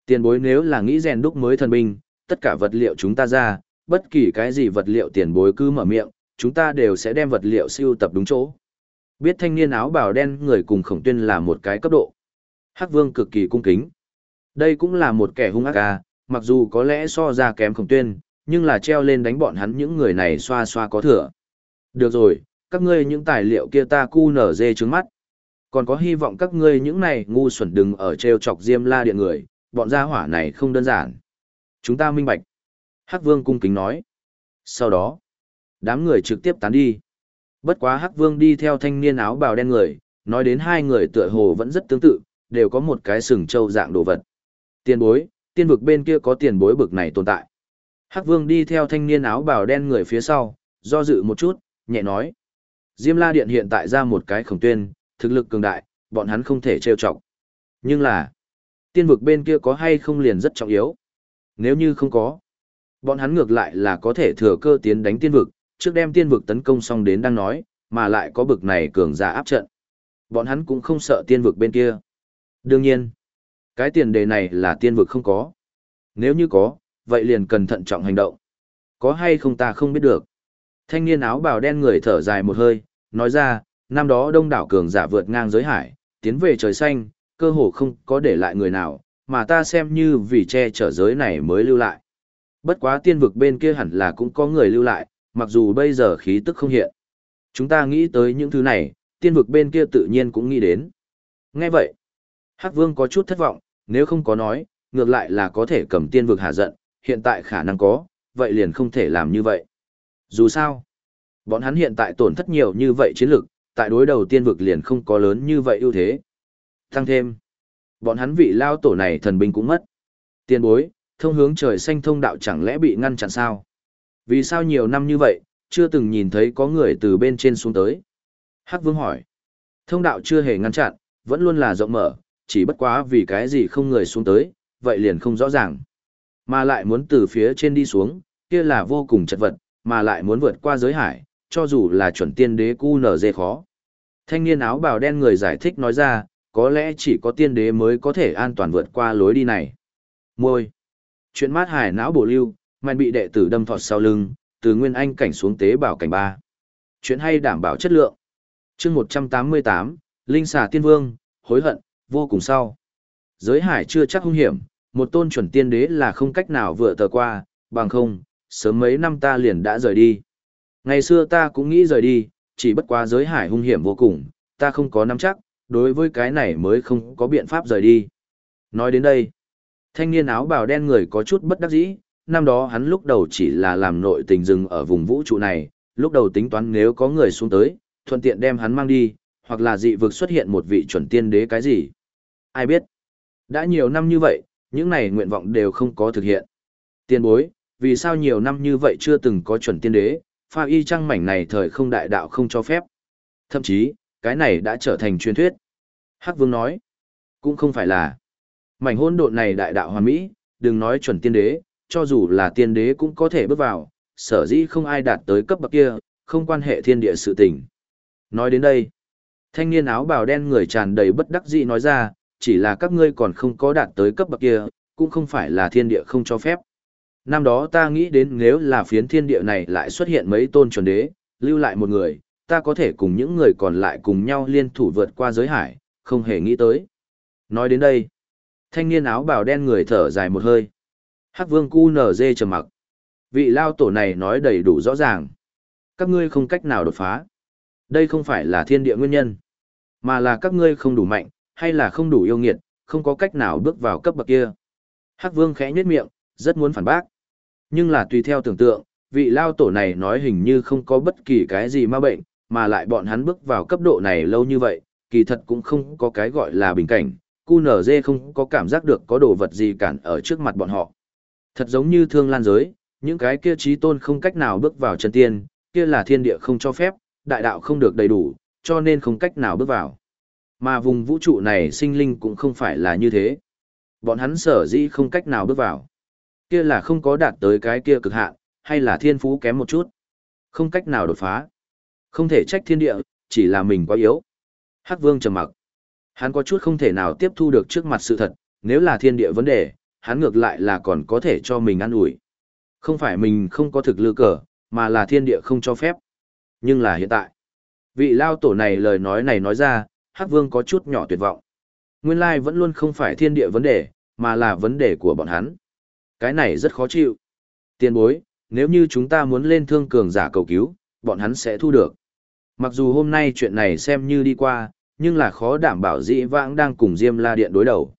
Tiền bối nếu là nghĩ rèn đúc mới thần binh, tất cả vật liệu chúng ta ra, bất kỳ cái gì vật liệu tiền bối cứ mở miệng, chúng ta đều sẽ đem vật liệu siêu tập đúng chỗ. Biết thanh niên áo bào đen người cùng khổng tuyên là một cái cấp độ. Hắc Vương cực kỳ cung kính. Đây cũng là một kẻ hung ác à, mặc dù có lẽ so ra kém khổng tuyên, nhưng là treo lên đánh bọn hắn những người này xoa xoa có thừa. Được rồi, các ngươi những tài liệu kia ta cu nở dê trứng mắt. Còn có hy vọng các ngươi những này ngu xuẩn đừng ở treo chọc diêm la điện người, bọn gia hỏa này không đơn giản. Chúng ta minh bạch. Hắc Vương cung kính nói. Sau đó, đám người trực tiếp tán đi. Bất quá Hắc Vương đi theo thanh niên áo bào đen người, nói đến hai người tựa hồ vẫn rất tương tự, đều có một cái sừng trâu dạng đồ vật. Tiền bối, tiên vực bên kia có tiền bối bực này tồn tại. Hắc Vương đi theo thanh niên áo bào đen người phía sau, do dự một chút, nhẹ nói. Diêm La Điện hiện tại ra một cái khổng tuyên, thực lực cường đại, bọn hắn không thể trêu chọc. Nhưng là, tiên vực bên kia có hay không liền rất trọng yếu. Nếu như không có, bọn hắn ngược lại là có thể thừa cơ tiến đánh tiên vực, trước đem tiên vực tấn công xong đến đang nói, mà lại có bực này cường giả áp trận. Bọn hắn cũng không sợ tiên vực bên kia. Đương nhiên, cái tiền đề này là tiên vực không có. Nếu như có, vậy liền cần thận trọng hành động. Có hay không ta không biết được. Thanh niên áo bào đen người thở dài một hơi, nói ra, năm đó đông đảo cường giả vượt ngang giới hải, tiến về trời xanh, cơ hồ không có để lại người nào, mà ta xem như vì che chở giới này mới lưu lại. Bất quá tiên vực bên kia hẳn là cũng có người lưu lại, mặc dù bây giờ khí tức không hiện. Chúng ta nghĩ tới những thứ này, tiên vực bên kia tự nhiên cũng nghĩ đến. Nghe vậy, Hắc Vương có chút thất vọng, nếu không có nói, ngược lại là có thể cầm tiên vực hạ giận, hiện tại khả năng có, vậy liền không thể làm như vậy. Dù sao, bọn hắn hiện tại tổn thất nhiều như vậy chiến lực, tại đối đầu tiên vực liền không có lớn như vậy ưu thế. Tăng thêm, bọn hắn vị lao tổ này thần binh cũng mất. Tiên bối, thông hướng trời xanh thông đạo chẳng lẽ bị ngăn chặn sao? Vì sao nhiều năm như vậy, chưa từng nhìn thấy có người từ bên trên xuống tới? Hắc Vương hỏi. Thông đạo chưa hề ngăn chặn, vẫn luôn là rộng mở, chỉ bất quá vì cái gì không người xuống tới, vậy liền không rõ ràng. Mà lại muốn từ phía trên đi xuống, kia là vô cùng chật vật, mà lại muốn vượt qua giới hải, cho dù là chuẩn tiên đế cu nở dê khó. Thanh niên áo bào đen người giải thích nói ra, có lẽ chỉ có tiên đế mới có thể an toàn vượt qua lối đi này. Môi. Chuyện mát hải não bổ lưu, mạnh bị đệ tử đâm thọt sau lưng, từ nguyên anh cảnh xuống tế bảo cảnh ba. Chuyện hay đảm bảo chất lượng. chương 188, Linh xà tiên vương, hối hận, vô cùng sau. Giới hải chưa chắc hung hiểm, một tôn chuẩn tiên đế là không cách nào vừa tờ qua, bằng không, sớm mấy năm ta liền đã rời đi. Ngày xưa ta cũng nghĩ rời đi, chỉ bất quá giới hải hung hiểm vô cùng, ta không có nắm chắc, đối với cái này mới không có biện pháp rời đi. Nói đến đây, thanh niên áo bào đen người có chút bất đắc dĩ, năm đó hắn lúc đầu chỉ là làm nội tình rừng ở vùng vũ trụ này, lúc đầu tính toán nếu có người xuống tới, thuận tiện đem hắn mang đi, hoặc là dị vực xuất hiện một vị chuẩn tiên đế cái gì. Ai biết? Đã nhiều năm như vậy, những này nguyện vọng đều không có thực hiện. Tiên bối, vì sao nhiều năm như vậy chưa từng có chuẩn tiên đế, pha y trăng mảnh này thời không đại đạo không cho phép. Thậm chí, cái này đã trở thành truyền thuyết. Hắc Vương nói, cũng không phải là. Mảnh hôn độn này đại đạo hoàn mỹ, đừng nói chuẩn tiên đế, cho dù là tiên đế cũng có thể bước vào, sở dĩ không ai đạt tới cấp bậc kia, không quan hệ thiên địa sự tình. Nói đến đây, thanh niên áo bào đen người tràn đầy bất đắc dĩ nói ra, chỉ là các ngươi còn không có đạt tới cấp bậc kia, cũng không phải là thiên địa không cho phép. Năm đó ta nghĩ đến nếu là phiến thiên địa này lại xuất hiện mấy tôn chuẩn đế, lưu lại một người, ta có thể cùng những người còn lại cùng nhau liên thủ vượt qua giới hải, không hề nghĩ tới. Nói đến đây, thanh niên áo bào đen người thở dài một hơi. Hắc vương cu nở dê trầm mặc. Vị lao tổ này nói đầy đủ rõ ràng. Các ngươi không cách nào đột phá. Đây không phải là thiên địa nguyên nhân, mà là các ngươi không đủ mạnh, hay là không đủ yêu nghiệt, không có cách nào bước vào cấp bậc kia. Hắc vương khẽ nhếch miệng, rất muốn phản bác. Nhưng là tùy theo tưởng tượng, vị lao tổ này nói hình như không có bất kỳ cái gì ma bệnh, mà lại bọn hắn bước vào cấp độ này lâu như vậy, kỳ thật cũng không có cái gọi là bình cảnh, QNZ không có cảm giác được có đồ vật gì cản ở trước mặt bọn họ. Thật giống như thương lan giới, những cái kia trí tôn không cách nào bước vào chân tiên, kia là thiên địa không cho phép, đại đạo không được đầy đủ, cho nên không cách nào bước vào. Mà vùng vũ trụ này sinh linh cũng không phải là như thế. Bọn hắn sở dĩ không cách nào bước vào. Kia là không có đạt tới cái kia cực hạn, hay là thiên phú kém một chút. Không cách nào đột phá. Không thể trách thiên địa, chỉ là mình quá yếu. Hắc vương trầm mặc. Hắn có chút không thể nào tiếp thu được trước mặt sự thật, nếu là thiên địa vấn đề, hắn ngược lại là còn có thể cho mình ăn ủi. Không phải mình không có thực lư cờ, mà là thiên địa không cho phép. Nhưng là hiện tại, vị lao tổ này lời nói này nói ra, Hắc Vương có chút nhỏ tuyệt vọng. Nguyên lai vẫn luôn không phải thiên địa vấn đề, mà là vấn đề của bọn hắn. Cái này rất khó chịu. Tiền bối, nếu như chúng ta muốn lên thương cường giả cầu cứu, bọn hắn sẽ thu được. Mặc dù hôm nay chuyện này xem như đi qua, nhưng là khó đảm bảo dĩ vãng đang cùng Diêm La Điện đối đầu.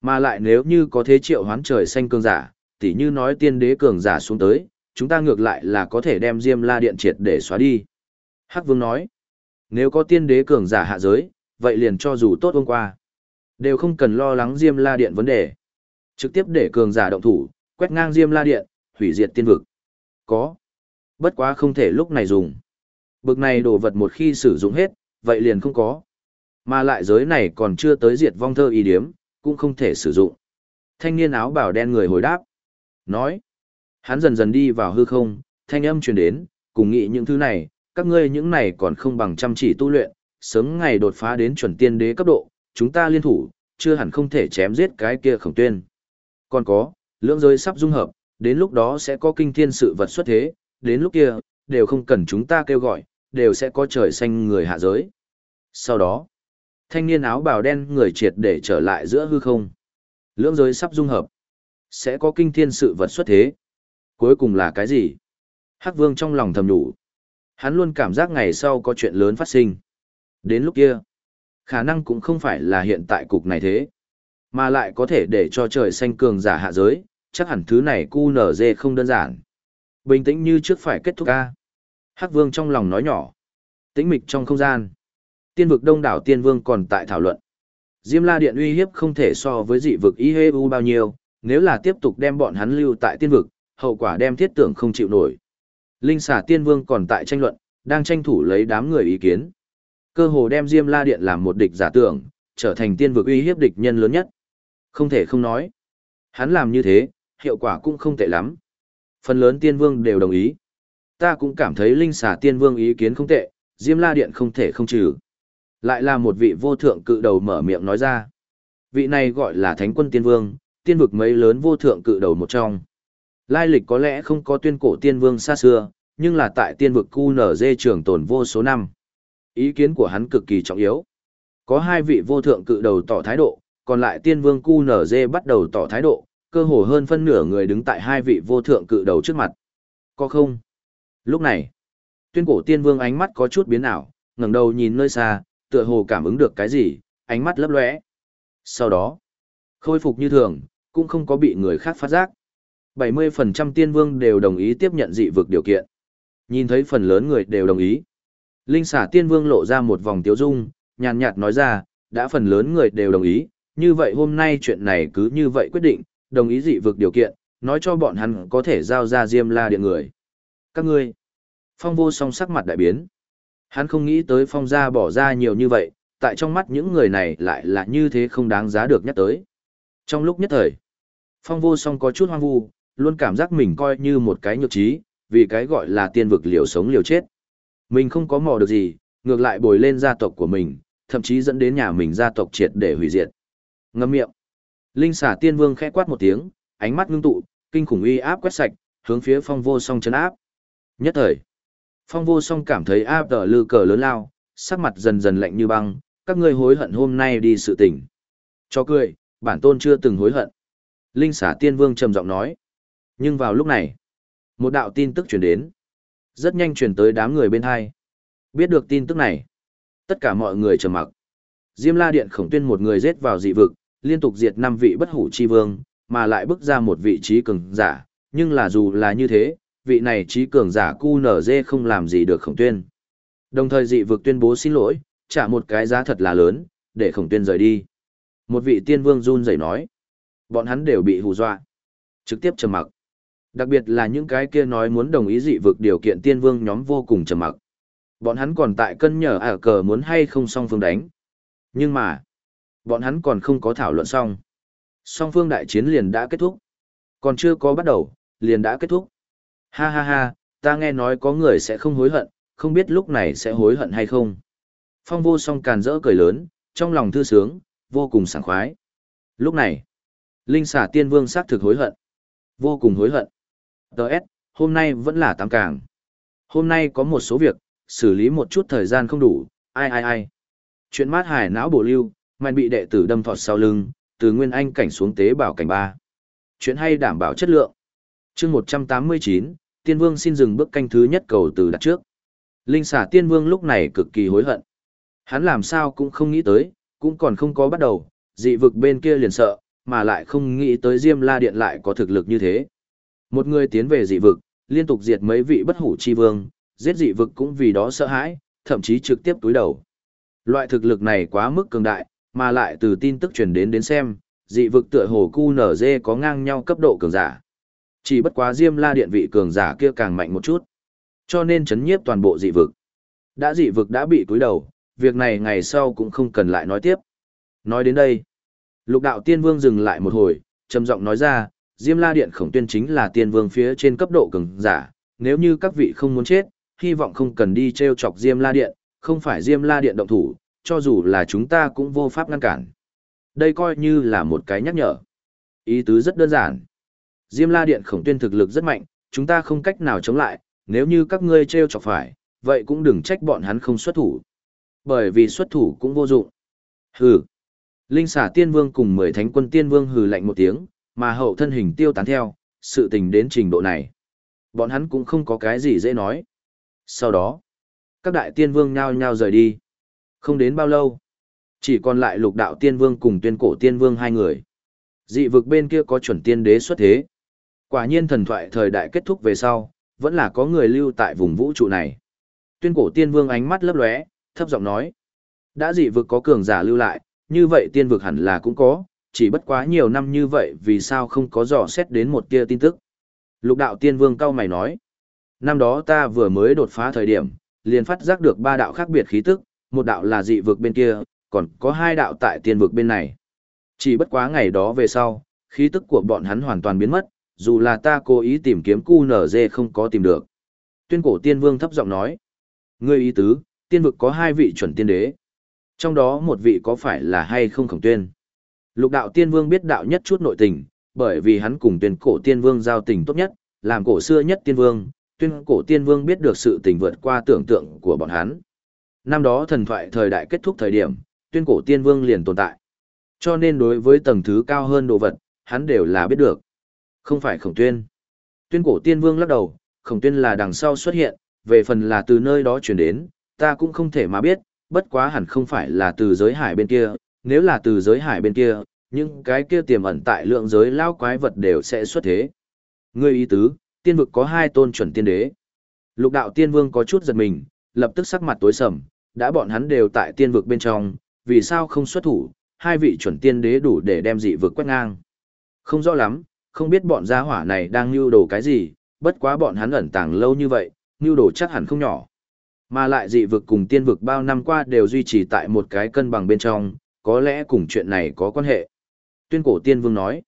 Mà lại nếu như có thế triệu hoán trời xanh cường giả, tỉ như nói tiên đế cường giả xuống tới, chúng ta ngược lại là có thể đem Diêm La Điện triệt để xóa đi. Hắc Vương nói, nếu có tiên đế cường giả hạ giới, vậy liền cho dù tốt hôm qua. Đều không cần lo lắng Diêm La Điện vấn đề. Trực tiếp để cường giả động thủ, quét ngang Diêm La Điện, hủy diệt tiên vực. Có. Bất quá không thể lúc này dùng. Bực này đồ vật một khi sử dụng hết, vậy liền không có. Mà lại giới này còn chưa tới diệt vong thơ y điếm, cũng không thể sử dụng. Thanh niên áo bảo đen người hồi đáp. Nói. Hắn dần dần đi vào hư không, thanh âm truyền đến, cùng nghĩ những thứ này, các ngươi những này còn không bằng chăm chỉ tu luyện, sớm ngày đột phá đến chuẩn tiên đế cấp độ, chúng ta liên thủ, chưa hẳn không thể chém giết cái kia khổng tuyên. Còn có, lưỡng giới sắp dung hợp, đến lúc đó sẽ có kinh thiên sự vật xuất thế, đến lúc kia, đều không cần chúng ta kêu gọi, đều sẽ có trời xanh người hạ giới. Sau đó, thanh niên áo bào đen người triệt để trở lại giữa hư không. Lưỡng giới sắp dung hợp, sẽ có kinh thiên sự vật xuất thế. Cuối cùng là cái gì? Hắc vương trong lòng thầm đủ. Hắn luôn cảm giác ngày sau có chuyện lớn phát sinh. Đến lúc kia, khả năng cũng không phải là hiện tại cục này thế, mà lại có thể để cho trời xanh cường giả hạ giới, chắc hẳn thứ này cu nở dê không đơn giản. Bình tĩnh như trước phải kết thúc ca. Hắc vương trong lòng nói nhỏ. Tĩnh mịch trong không gian. Tiên vực đông đảo tiên vương còn tại thảo luận. Diêm la điện uy hiếp không thể so với dị vực y hê u bao nhiêu, nếu là tiếp tục đem bọn hắn lưu tại tiên vực, hậu quả đem thiết tưởng không chịu nổi. Linh xả tiên vương còn tại tranh luận, đang tranh thủ lấy đám người ý kiến. Cơ hồ đem Diêm La Điện làm một địch giả tưởng, trở thành tiên vực uy hiếp địch nhân lớn nhất. Không thể không nói. Hắn làm như thế, hiệu quả cũng không tệ lắm. Phần lớn tiên vương đều đồng ý. Ta cũng cảm thấy linh xà tiên vương ý kiến không tệ, Diêm La Điện không thể không trừ. Lại là một vị vô thượng cự đầu mở miệng nói ra. Vị này gọi là Thánh quân tiên vương, tiên vực mấy lớn vô thượng cự đầu một trong. Lai lịch có lẽ không có tuyên cổ tiên vương xa xưa, nhưng là tại tiên vực QNZ trường tồn vô số năm. Ý kiến của hắn cực kỳ trọng yếu. Có hai vị vô thượng cự đầu tỏ thái độ, còn lại tiên vương cu nở dê bắt đầu tỏ thái độ, cơ hồ hơn phân nửa người đứng tại hai vị vô thượng cự đầu trước mặt. Có không? Lúc này, tuyên cổ tiên vương ánh mắt có chút biến ảo, ngẩng đầu nhìn nơi xa, tựa hồ cảm ứng được cái gì, ánh mắt lấp lóe. Sau đó, khôi phục như thường, cũng không có bị người khác phát giác. 70% tiên vương đều đồng ý tiếp nhận dị vực điều kiện. Nhìn thấy phần lớn người đều đồng ý. Linh xả tiên vương lộ ra một vòng tiếu dung, nhàn nhạt nói ra, đã phần lớn người đều đồng ý, như vậy hôm nay chuyện này cứ như vậy quyết định, đồng ý dị vực điều kiện, nói cho bọn hắn có thể giao ra diêm la điện người. Các ngươi, phong vô song sắc mặt đại biến. Hắn không nghĩ tới phong gia bỏ ra nhiều như vậy, tại trong mắt những người này lại là như thế không đáng giá được nhắc tới. Trong lúc nhất thời, phong vô song có chút hoang vu, luôn cảm giác mình coi như một cái nhược trí, vì cái gọi là tiên vực liều sống liều chết. Mình không có mò được gì, ngược lại bồi lên gia tộc của mình, thậm chí dẫn đến nhà mình gia tộc triệt để hủy diệt. Ngâm miệng. Linh xả tiên vương khẽ quát một tiếng, ánh mắt ngưng tụ, kinh khủng uy áp quét sạch, hướng phía phong vô song chấn áp. Nhất thời, phong vô song cảm thấy áp tờ lư cờ lớn lao, sắc mặt dần dần lạnh như băng, các ngươi hối hận hôm nay đi sự tình. Cho cười, bản tôn chưa từng hối hận. Linh xả tiên vương trầm giọng nói. Nhưng vào lúc này, một đạo tin tức truyền đến. Rất nhanh truyền tới đám người bên hai. Biết được tin tức này, tất cả mọi người trầm mặc. Diêm La Điện khổng tuyên một người giết vào dị vực, liên tục diệt năm vị bất hủ chi vương, mà lại bước ra một vị trí cường giả, nhưng là dù là như thế, vị này trí cường giả QNZ không làm gì được khổng tuyên. Đồng thời dị vực tuyên bố xin lỗi, trả một cái giá thật là lớn, để khổng tuyên rời đi. Một vị tiên vương run rẩy nói. Bọn hắn đều bị hù dọa. Trực tiếp trầm mặc. Đặc biệt là những cái kia nói muốn đồng ý dị vực điều kiện tiên vương nhóm vô cùng trầm mặc. Bọn hắn còn tại cân nhở ả à cờ muốn hay không song phương đánh. Nhưng mà, bọn hắn còn không có thảo luận xong. Song phương đại chiến liền đã kết thúc. Còn chưa có bắt đầu, liền đã kết thúc. Ha ha ha, ta nghe nói có người sẽ không hối hận, không biết lúc này sẽ hối hận hay không. Phong vô song càn rỡ cười lớn, trong lòng thư sướng, vô cùng sảng khoái. Lúc này, Linh xả tiên vương xác thực hối hận. Vô cùng hối hận. Đợt, hôm nay vẫn là tám càng. Hôm nay có một số việc, xử lý một chút thời gian không đủ, ai ai ai. Chuyện mát hải não bổ lưu, Mạnh bị đệ tử đâm thọt sau lưng, từ nguyên anh cảnh xuống tế bảo cảnh ba. Chuyện hay đảm bảo chất lượng. chương 189, Tiên Vương xin dừng bước canh thứ nhất cầu từ đặt trước. Linh xả Tiên Vương lúc này cực kỳ hối hận. Hắn làm sao cũng không nghĩ tới, cũng còn không có bắt đầu, dị vực bên kia liền sợ, mà lại không nghĩ tới Diêm La Điện lại có thực lực như thế. Một người tiến về dị vực, liên tục diệt mấy vị bất hủ chi vương, giết dị vực cũng vì đó sợ hãi, thậm chí trực tiếp túi đầu. Loại thực lực này quá mức cường đại, mà lại từ tin tức truyền đến đến xem, dị vực tựa hồ cu nở dê có ngang nhau cấp độ cường giả. Chỉ bất quá Diêm La Điện vị cường giả kia càng mạnh một chút, cho nên chấn nhiếp toàn bộ dị vực. Đã dị vực đã bị túi đầu, việc này ngày sau cũng không cần lại nói tiếp. Nói đến đây, lục đạo tiên vương dừng lại một hồi, trầm giọng nói ra, Diêm La Điện khổng tuyên chính là tiên vương phía trên cấp độ cường giả, nếu như các vị không muốn chết, hy vọng không cần đi treo chọc Diêm La Điện, không phải Diêm La Điện động thủ, cho dù là chúng ta cũng vô pháp ngăn cản. Đây coi như là một cái nhắc nhở. Ý tứ rất đơn giản. Diêm La Điện khổng tuyên thực lực rất mạnh, chúng ta không cách nào chống lại, nếu như các ngươi treo chọc phải, vậy cũng đừng trách bọn hắn không xuất thủ. Bởi vì xuất thủ cũng vô dụng. Hừ. Linh xả tiên vương cùng mười thánh quân tiên vương hừ lạnh một tiếng, mà hậu thân hình tiêu tán theo, sự tình đến trình độ này. Bọn hắn cũng không có cái gì dễ nói. Sau đó, các đại tiên vương nhao nhao rời đi. Không đến bao lâu, chỉ còn lại lục đạo tiên vương cùng tuyên cổ tiên vương hai người. Dị vực bên kia có chuẩn tiên đế xuất thế. Quả nhiên thần thoại thời đại kết thúc về sau, vẫn là có người lưu tại vùng vũ trụ này. Tuyên cổ tiên vương ánh mắt lấp lóe, thấp giọng nói. Đã dị vực có cường giả lưu lại, như vậy tiên vực hẳn là cũng có, chỉ bất quá nhiều năm như vậy vì sao không có dò xét đến một tia tin tức. Lục đạo tiên vương cao mày nói. Năm đó ta vừa mới đột phá thời điểm, liền phát giác được ba đạo khác biệt khí tức, một đạo là dị vực bên kia, còn có hai đạo tại tiên vực bên này. Chỉ bất quá ngày đó về sau, khí tức của bọn hắn hoàn toàn biến mất, dù là ta cố ý tìm kiếm cu nở dê không có tìm được. Tuyên cổ tiên vương thấp giọng nói. Ngươi ý tứ, tiên vực có hai vị chuẩn tiên đế. Trong đó một vị có phải là hay không khổng tuyên. Lục đạo tiên vương biết đạo nhất chút nội tình, bởi vì hắn cùng tuyên cổ tiên vương giao tình tốt nhất, làm cổ xưa nhất tiên vương, tuyên cổ tiên vương biết được sự tình vượt qua tưởng tượng của bọn hắn. Năm đó thần thoại thời đại kết thúc thời điểm, tuyên cổ tiên vương liền tồn tại. Cho nên đối với tầng thứ cao hơn đồ vật, hắn đều là biết được. Không phải khổng tuyên. Tuyên cổ tiên vương lắc đầu, khổng tuyên là đằng sau xuất hiện, về phần là từ nơi đó chuyển đến, ta cũng không thể mà biết, bất quá hẳn không phải là từ giới hải bên kia, nếu là từ giới hải bên kia, những cái kia tiềm ẩn tại lượng giới lao quái vật đều sẽ xuất thế. Ngươi ý tứ, tiên vực có hai tôn chuẩn tiên đế. Lục đạo tiên vương có chút giật mình, lập tức sắc mặt tối sầm, đã bọn hắn đều tại tiên vực bên trong, vì sao không xuất thủ, hai vị chuẩn tiên đế đủ để đem dị vực quét ngang. Không rõ lắm, không biết bọn gia hỏa này đang nưu đồ cái gì, bất quá bọn hắn ẩn tàng lâu như vậy, nưu đồ chắc hẳn không nhỏ. Mà lại dị vực cùng tiên vực bao năm qua đều duy trì tại một cái cân bằng bên trong, có lẽ cùng chuyện này có quan hệ. Tuyên cổ tiên vương nói,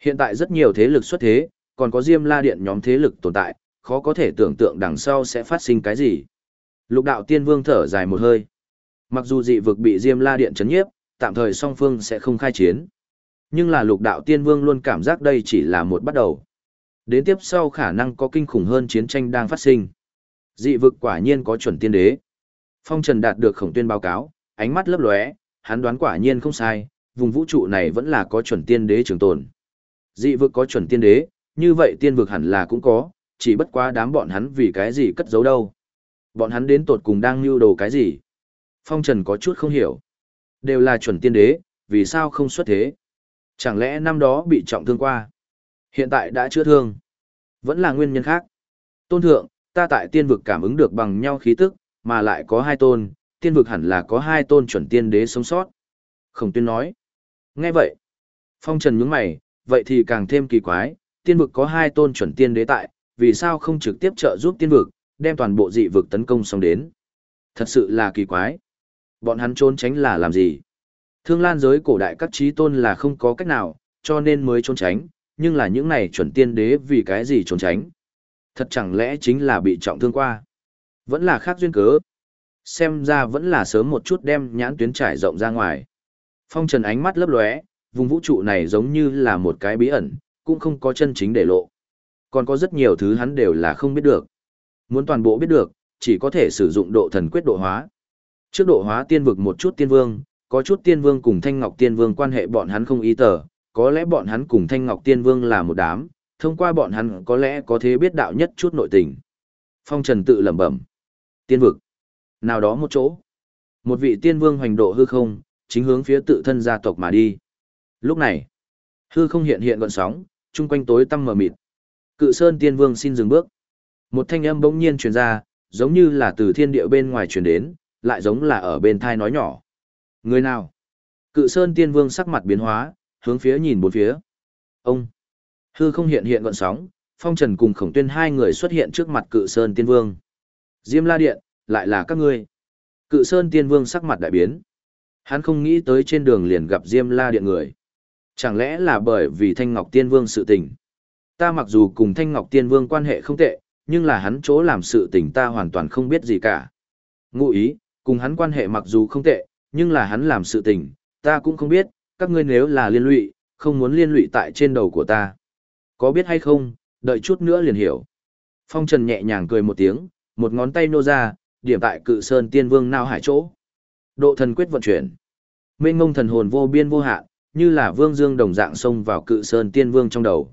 hiện tại rất nhiều thế lực xuất thế, còn có diêm la điện nhóm thế lực tồn tại, khó có thể tưởng tượng đằng sau sẽ phát sinh cái gì. Lục đạo tiên vương thở dài một hơi. Mặc dù dị vực bị diêm la điện chấn nhiếp, tạm thời song phương sẽ không khai chiến. Nhưng là lục đạo tiên vương luôn cảm giác đây chỉ là một bắt đầu. Đến tiếp sau khả năng có kinh khủng hơn chiến tranh đang phát sinh. Dị vực quả nhiên có chuẩn tiên đế. Phong Trần đạt được khổng tuyên báo cáo, ánh mắt lấp lóe, hắn đoán quả nhiên không sai, vùng vũ trụ này vẫn là có chuẩn tiên đế trường tồn. Dị vực có chuẩn tiên đế, như vậy tiên vực hẳn là cũng có, chỉ bất quá đám bọn hắn vì cái gì cất giấu đâu. Bọn hắn đến tột cùng đang lưu đồ cái gì? Phong Trần có chút không hiểu. Đều là chuẩn tiên đế, vì sao không xuất thế? Chẳng lẽ năm đó bị trọng thương qua? Hiện tại đã chữa thương. Vẫn là nguyên nhân khác. Tôn thượng, ta tại tiên vực cảm ứng được bằng nhau khí tức, mà lại có hai tôn, tiên vực hẳn là có hai tôn chuẩn tiên đế sống sót. Khổng tuyên nói. Nghe vậy. Phong Trần nhướng mày, vậy thì càng thêm kỳ quái, tiên vực có hai tôn chuẩn tiên đế tại, vì sao không trực tiếp trợ giúp tiên vực, đem toàn bộ dị vực tấn công xong đến. Thật sự là kỳ quái. Bọn hắn trốn tránh là làm gì? Thương lan giới cổ đại các trí tôn là không có cách nào, cho nên mới trốn tránh, nhưng là những này chuẩn tiên đế vì cái gì trốn tránh? Thật chẳng lẽ chính là bị trọng thương qua? Vẫn là khác duyên cớ. Xem ra vẫn là sớm một chút đem nhãn tuyến trải rộng ra ngoài. Phong trần ánh mắt lấp lóe, vùng vũ trụ này giống như là một cái bí ẩn, cũng không có chân chính để lộ. Còn có rất nhiều thứ hắn đều là không biết được. Muốn toàn bộ biết được, chỉ có thể sử dụng độ thần quyết độ hóa. Trước độ hóa tiên vực một chút tiên vương, có chút tiên vương cùng Thanh Ngọc Tiên Vương quan hệ bọn hắn không ý tờ, có lẽ bọn hắn cùng Thanh Ngọc Tiên Vương là một đám, thông qua bọn hắn có lẽ có thế biết đạo nhất chút nội tình. Phong Trần tự lẩm bẩm. Tiên vực. Nào đó một chỗ. Một vị tiên vương hoành độ hư không, chính hướng phía tự thân gia tộc mà đi. Lúc này, hư không hiện hiện gọn sóng, chung quanh tối tăm mờ mịt. Cự Sơn Tiên Vương xin dừng bước. Một thanh âm bỗng nhiên truyền ra, giống như là từ thiên địa bên ngoài truyền đến, lại giống là ở bên thai nói nhỏ. Người nào? Cự Sơn Tiên Vương sắc mặt biến hóa, hướng phía nhìn bốn phía. Ông! Hư không hiện hiện gọn sóng, Phong Trần cùng Khổng Tuyên hai người xuất hiện trước mặt Cự Sơn Tiên Vương. Diêm La Điện, lại là các ngươi. Cự Sơn Tiên Vương sắc mặt đại biến. Hắn không nghĩ tới trên đường liền gặp Diêm La Điện người. Chẳng lẽ là bởi vì Thanh Ngọc Tiên Vương sự tình? Ta mặc dù cùng Thanh Ngọc Tiên Vương quan hệ không tệ, nhưng là hắn chỗ làm sự tình ta hoàn toàn không biết gì cả. Ngụ ý, cùng hắn quan hệ mặc dù không tệ, nhưng là hắn làm sự tình, ta cũng không biết, các ngươi nếu là liên lụy, không muốn liên lụy tại trên đầu của ta. Có biết hay không, đợi chút nữa liền hiểu. Phong Trần nhẹ nhàng cười một tiếng, một ngón tay nô ra, điểm tại cự sơn tiên vương nao hải chỗ. Độ thần quyết vận chuyển. Mênh ngông thần hồn vô biên vô hạn, như là vương dương đồng dạng xông vào cự sơn tiên vương trong đầu.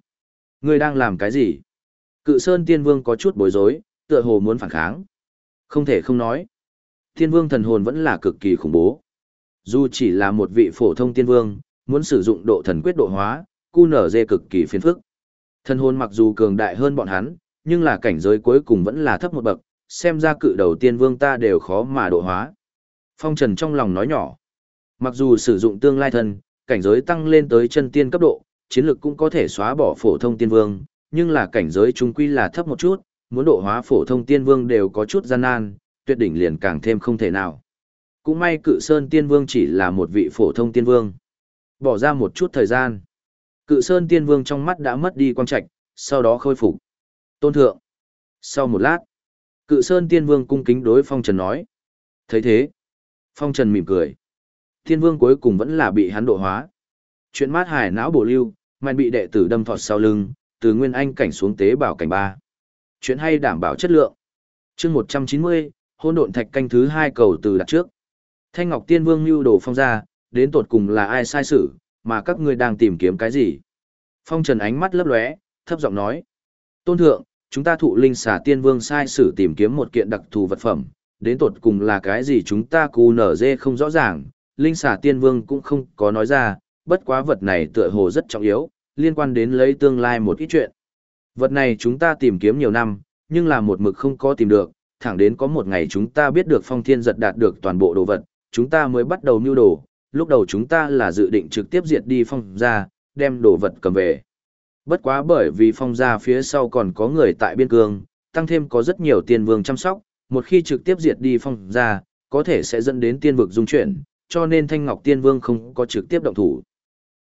Ngươi đang làm cái gì? Cự sơn tiên vương có chút bối rối, tựa hồ muốn phản kháng. Không thể không nói. Tiên vương thần hồn vẫn là cực kỳ khủng bố. Dù chỉ là một vị phổ thông tiên vương, muốn sử dụng độ thần quyết độ hóa, cu nở dê cực kỳ phiền phức. Thần hồn mặc dù cường đại hơn bọn hắn, nhưng là cảnh giới cuối cùng vẫn là thấp một bậc, xem ra cự đầu tiên vương ta đều khó mà độ hóa. Phong Trần trong lòng nói nhỏ. Mặc dù sử dụng tương lai thân, cảnh giới tăng lên tới chân tiên cấp độ, chiến lực cũng có thể xóa bỏ phổ thông tiên vương, nhưng là cảnh giới trung quy là thấp một chút, muốn độ hóa phổ thông tiên vương đều có chút gian nan, tuyệt đỉnh liền càng thêm không thể nào. Cũng may cự sơn tiên vương chỉ là một vị phổ thông tiên vương. Bỏ ra một chút thời gian. Cự sơn tiên vương trong mắt đã mất đi quang trạch, sau đó khôi phục. Tôn thượng. Sau một lát, cự sơn tiên vương cung kính đối phong trần nói. thấy thế, phong trần mỉm cười. Tiên vương cuối cùng vẫn là bị hắn độ hóa. Chuyện mát hải não bổ lưu, mạnh bị đệ tử đâm thọt sau lưng, từ nguyên anh cảnh xuống tế bảo cảnh ba. Chuyện hay đảm bảo chất lượng. chương một trăm chín mươi hôn độn thạch canh thứ hai cầu từ đặt trước. Thanh Ngọc Tiên Vương lưu đồ phong ra, đến tột cùng là ai sai sử, mà các ngươi đang tìm kiếm cái gì? Phong Trần ánh mắt lấp lóe, thấp giọng nói. Tôn thượng, chúng ta thụ linh xà tiên vương sai sử tìm kiếm một kiện đặc thù vật phẩm, đến tột cùng là cái gì chúng ta cù nở dê không rõ ràng, linh xà tiên vương cũng không có nói ra, bất quá vật này tựa hồ rất trọng yếu, liên quan đến lấy tương lai một ít chuyện. Vật này chúng ta tìm kiếm nhiều năm, nhưng là một mực không có tìm được, thẳng đến có một ngày chúng ta biết được phong thiên giật đạt được toàn bộ đồ vật, chúng ta mới bắt đầu mưu đồ, lúc đầu chúng ta là dự định trực tiếp diệt đi phong ra, đem đồ vật cầm về. Bất quá bởi vì phong gia phía sau còn có người tại biên cương, tăng thêm có rất nhiều tiên vương chăm sóc, một khi trực tiếp diệt đi phong gia, có thể sẽ dẫn đến tiên vực dung chuyển, cho nên Thanh Ngọc Tiên Vương không có trực tiếp động thủ.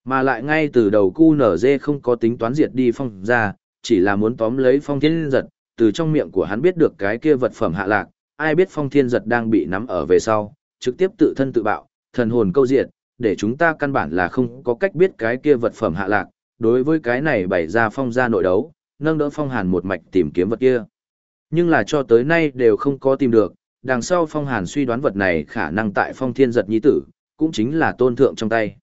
Mà lại ngay từ đầu cu nở dê không có tính toán diệt đi phong gia, chỉ là muốn tóm lấy phong thiên giật, từ trong miệng của hắn biết được cái kia vật phẩm hạ lạc, ai biết phong thiên giật đang bị nắm ở về sau, trực tiếp tự thân tự bạo, thần hồn câu diệt, để chúng ta căn bản là không có cách biết cái kia vật phẩm hạ lạc, đối với cái này bày ra phong ra nội đấu, nâng đỡ phong hàn một mạch tìm kiếm vật kia. Nhưng là cho tới nay đều không có tìm được, đằng sau phong hàn suy đoán vật này khả năng tại phong thiên giật nhi tử, cũng chính là tôn thượng trong tay.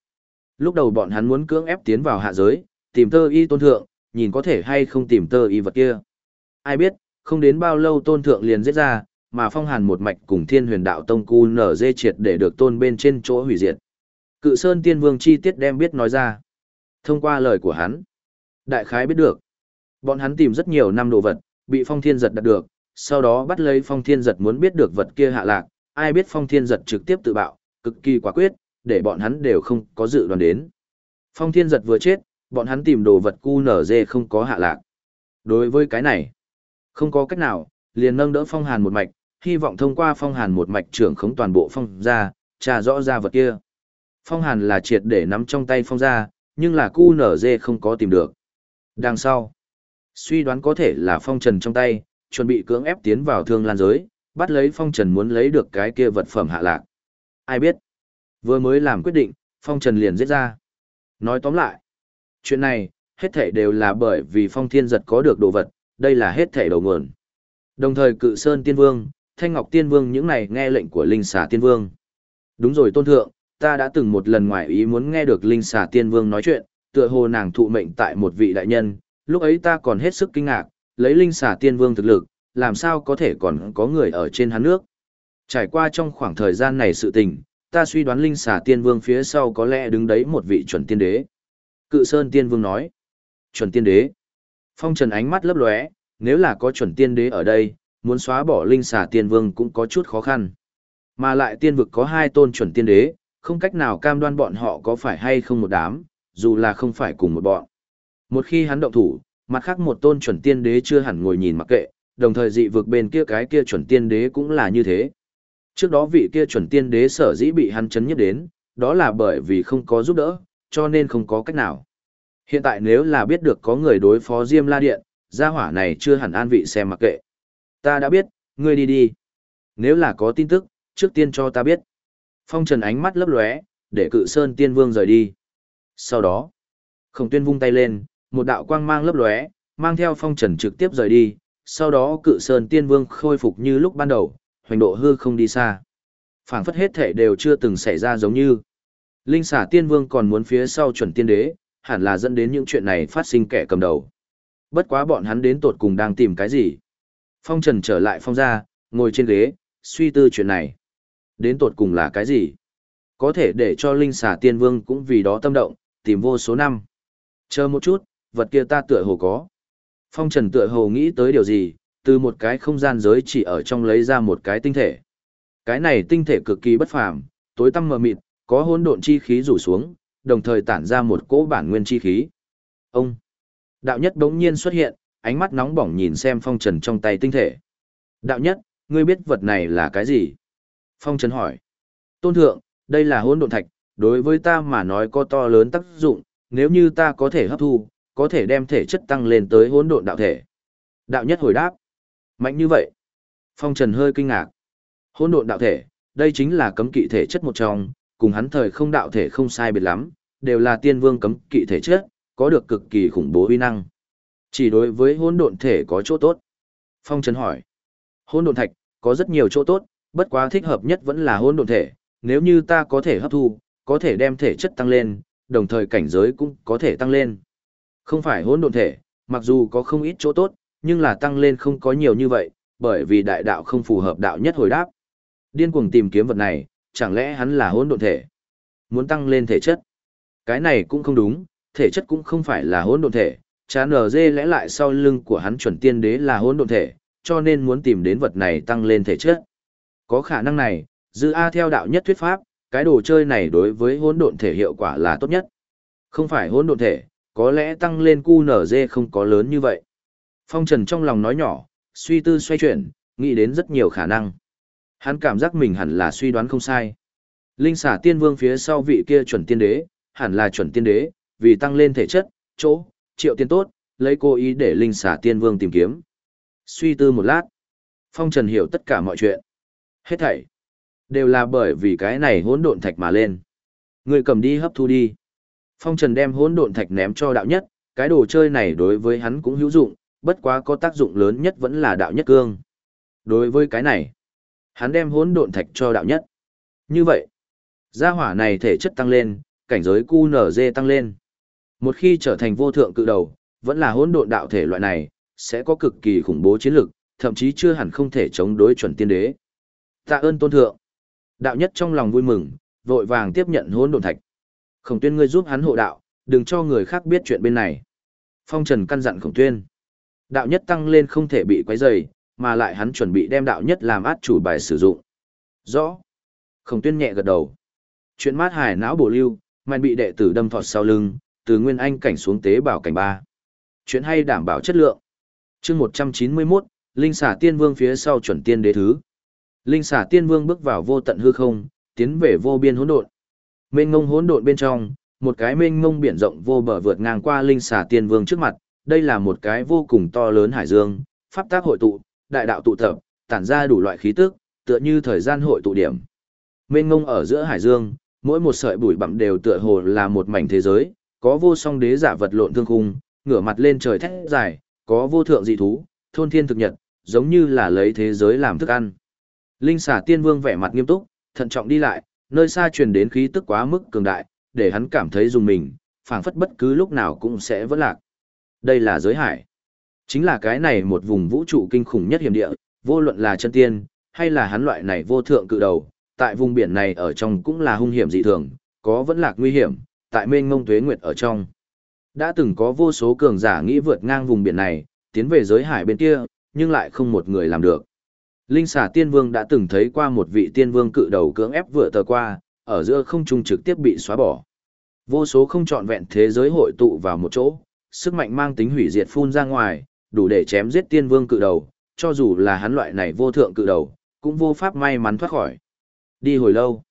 Lúc đầu bọn hắn muốn cưỡng ép tiến vào hạ giới, tìm tơ y tôn thượng, nhìn có thể hay không tìm tơ y vật kia. Ai biết, không đến bao lâu tôn thượng liền giết ra, mà phong hàn một mạch cùng thiên huyền đạo tông cu nở dê triệt để được tôn bên trên chỗ hủy diệt. Cự Sơn Tiên Vương chi tiết đem biết nói ra. Thông qua lời của hắn, đại khái biết được. Bọn hắn tìm rất nhiều năm đồ vật, bị phong thiên giật đặt được, sau đó bắt lấy phong thiên giật muốn biết được vật kia hạ lạc, ai biết phong thiên giật trực tiếp tự bạo, cực kỳ quả quyết, để bọn hắn đều không có dự đoán đến. Phong thiên giật vừa chết, bọn hắn tìm đồ vật cu nở dê không có hạ lạc. Đối với cái này, không có cách nào, liền nâng đỡ phong hàn một mạch, hy vọng thông qua phong hàn một mạch trưởng khống toàn bộ phong ra, trà rõ ra vật kia. Phong hàn là triệt để nắm trong tay phong ra, nhưng là QNZ nở dê không có tìm được. Đằng sau, suy đoán có thể là phong trần trong tay, chuẩn bị cưỡng ép tiến vào thương lan giới, bắt lấy phong trần muốn lấy được cái kia vật phẩm hạ lạc. Ai biết? Vừa mới làm quyết định, phong trần liền giết ra. Nói tóm lại, chuyện này, hết thể đều là bởi vì phong thiên giật có được đồ vật, đây là hết thể đầu nguồn. Đồng thời cự sơn tiên vương, thanh ngọc tiên vương những này nghe lệnh của linh xà tiên vương. Đúng rồi tôn thượng, ta đã từng một lần ngoài ý muốn nghe được Linh xà tiên vương nói chuyện, tựa hồ nàng thụ mệnh tại một vị đại nhân, lúc ấy ta còn hết sức kinh ngạc, lấy Linh xà tiên vương thực lực, làm sao có thể còn có người ở trên hắn nước. Trải qua trong khoảng thời gian này sự tình, ta suy đoán Linh xà tiên vương phía sau có lẽ đứng đấy một vị chuẩn tiên đế. Cự Sơn tiên vương nói, chuẩn tiên đế. Phong trần ánh mắt lấp lóe, nếu là có chuẩn tiên đế ở đây, muốn xóa bỏ Linh xà tiên vương cũng có chút khó khăn. Mà lại tiên vực có hai tôn chuẩn tiên đế, không cách nào cam đoan bọn họ có phải hay không một đám, dù là không phải cùng một bọn. Một khi hắn động thủ, mặt khác một tôn chuẩn tiên đế chưa hẳn ngồi nhìn mặc kệ, đồng thời dị vực bên kia cái kia chuẩn tiên đế cũng là như thế. Trước đó vị kia chuẩn tiên đế sở dĩ bị hắn chấn nhất đến, đó là bởi vì không có giúp đỡ, cho nên không có cách nào. Hiện tại nếu là biết được có người đối phó Diêm La Điện, gia hỏa này chưa hẳn an vị xem mặc kệ. Ta đã biết, ngươi đi đi. Nếu là có tin tức, trước tiên cho ta biết. Phong Trần ánh mắt lấp lóe, để cự sơn tiên vương rời đi. Sau đó, khổng tuyên vung tay lên, một đạo quang mang lấp lóe, mang theo Phong Trần trực tiếp rời đi. Sau đó cự sơn tiên vương khôi phục như lúc ban đầu, hoành độ hư không đi xa. phảng phất hết thể đều chưa từng xảy ra giống như. Linh xả tiên vương còn muốn phía sau chuẩn tiên đế, hẳn là dẫn đến những chuyện này phát sinh kẻ cầm đầu. Bất quá bọn hắn đến tột cùng đang tìm cái gì. Phong Trần trở lại phong ra, ngồi trên ghế, suy tư chuyện này. Đến tột cùng là cái gì? Có thể để cho linh xà tiên vương cũng vì đó tâm động, tìm vô số năm. Chờ một chút, vật kia ta tựa hồ có. Phong Trần tựa hồ nghĩ tới điều gì, từ một cái không gian giới chỉ ở trong lấy ra một cái tinh thể. Cái này tinh thể cực kỳ bất phàm, tối tăm mờ mịt, có hỗn độn chi khí rủ xuống, đồng thời tản ra một cỗ bản nguyên chi khí. Ông Đạo nhất bỗng nhiên xuất hiện, ánh mắt nóng bỏng nhìn xem phong trần trong tay tinh thể. Đạo nhất, ngươi biết vật này là cái gì? Phong trần hỏi. Tôn thượng, đây là hỗn độn thạch, đối với ta mà nói có to lớn tác dụng, nếu như ta có thể hấp thu, có thể đem thể chất tăng lên tới hỗn độn đạo thể. Đạo nhất hồi đáp. Mạnh như vậy. Phong trần hơi kinh ngạc. Hỗn độn đạo thể, đây chính là cấm kỵ thể chất một trong, cùng hắn thời không đạo thể không sai biệt lắm, đều là tiên vương cấm kỵ thể chất, có được cực kỳ khủng bố uy năng. Chỉ đối với hỗn độn thể có chỗ tốt. Phong Trần hỏi. Hỗn độn thạch có rất nhiều chỗ tốt, bất quá thích hợp nhất vẫn là hỗn độn thể, nếu như ta có thể hấp thu, có thể đem thể chất tăng lên, đồng thời cảnh giới cũng có thể tăng lên. Không phải hỗn độn thể, mặc dù có không ít chỗ tốt, nhưng là tăng lên không có nhiều như vậy, bởi vì đại đạo không phù hợp đạo nhất hồi đáp. Điên cuồng tìm kiếm vật này, chẳng lẽ hắn là hỗn độn thể? Muốn tăng lên thể chất? Cái này cũng không đúng, thể chất cũng không phải là hỗn độn thể, chá nở dê lẽ lại sau lưng của hắn chuẩn tiên đế là hỗn độn thể, cho nên muốn tìm đến vật này tăng lên thể chất. Có khả năng này, dư A theo đạo nhất thuyết pháp, cái đồ chơi này đối với hỗn độn thể hiệu quả là tốt nhất. Không phải hỗn độn thể, có lẽ tăng lên cu nở dê không có lớn như vậy. Phong Trần trong lòng nói nhỏ, suy tư xoay chuyển, nghĩ đến rất nhiều khả năng. Hắn cảm giác mình hẳn là suy đoán không sai. Linh xả tiên vương phía sau vị kia chuẩn tiên đế, hẳn là chuẩn tiên đế, vì tăng lên thể chất, chỗ, triệu tiên tốt, lấy cố ý để linh xả tiên vương tìm kiếm. Suy tư một lát, Phong Trần hiểu tất cả mọi chuyện. Hết thảy, đều là bởi vì cái này hỗn độn thạch mà lên. Người cầm đi hấp thu đi. Phong Trần đem hỗn độn thạch ném cho đạo nhất, cái đồ chơi này đối với hắn cũng hữu dụng, bất quá có tác dụng lớn nhất vẫn là đạo nhất cương. Đối với cái này, hắn đem hỗn độn thạch cho đạo nhất. Như vậy, gia hỏa này thể chất tăng lên, cảnh giới cu nở dê tăng lên. Một khi trở thành vô thượng cự đầu, vẫn là hỗn độn đạo thể loại này, sẽ có cực kỳ khủng bố chiến lực, thậm chí chưa hẳn không thể chống đối chuẩn tiên đế. Tạ ơn tôn thượng. Đạo nhất trong lòng vui mừng, vội vàng tiếp nhận hỗn độn thạch. Khổng tuyên ngươi giúp hắn hộ đạo, đừng cho người khác biết chuyện bên này. Phong Trần căn dặn Khổng tuyên. Đạo nhất tăng lên không thể bị quấy rầy, mà lại hắn chuẩn bị đem đạo nhất làm át chủ bài sử dụng. Rõ. Khổng tuyên nhẹ gật đầu. Chuyện mát hải não bổ lưu, mạnh bị đệ tử đâm thọt sau lưng, từ nguyên anh cảnh xuống tế bảo cảnh ba. Chuyện hay đảm bảo chất lượng. chương 191, Linh xả tiên vương phía sau chuẩn tiên đế thứ. Linh xả tiên vương bước vào vô tận hư không, tiến về vô biên hỗn độn. Mênh ngông hỗn độn bên trong, một cái mênh ngông biển rộng vô bờ vượt ngang qua linh xả tiên vương trước mặt, đây là một cái vô cùng to lớn hải dương, pháp tác hội tụ, đại đạo tụ tập, tản ra đủ loại khí tức, tựa như thời gian hội tụ điểm. Mênh ngông ở giữa hải dương, mỗi một sợi bụi bặm đều tựa hồ là một mảnh thế giới, có vô song đế giả vật lộn thương khung, ngửa mặt lên trời thét dài, có vô thượng dị thú, thôn thiên thực nhật, giống như là lấy thế giới làm thức ăn. Linh xà tiên vương vẻ mặt nghiêm túc, thận trọng đi lại, nơi xa truyền đến khí tức quá mức cường đại, để hắn cảm thấy dùng mình, phảng phất bất cứ lúc nào cũng sẽ vỡ lạc. Đây là giới hải. Chính là cái này một vùng vũ trụ kinh khủng nhất hiểm địa, vô luận là chân tiên, hay là hắn loại này vô thượng cự đầu, tại vùng biển này ở trong cũng là hung hiểm dị thường, có vẫn lạc nguy hiểm, tại mênh ngông tuế nguyệt ở trong. Đã từng có vô số cường giả nghĩ vượt ngang vùng biển này, tiến về giới hải bên kia, nhưng lại không một người làm được. Linh xà tiên vương đã từng thấy qua một vị tiên vương cự đầu cưỡng ép vừa tờ qua, ở giữa không trung trực tiếp bị xóa bỏ. Vô số không trọn vẹn thế giới hội tụ vào một chỗ, sức mạnh mang tính hủy diệt phun ra ngoài, đủ để chém giết tiên vương cự đầu, cho dù là hắn loại này vô thượng cự đầu, cũng vô pháp may mắn thoát khỏi. Đi hồi lâu,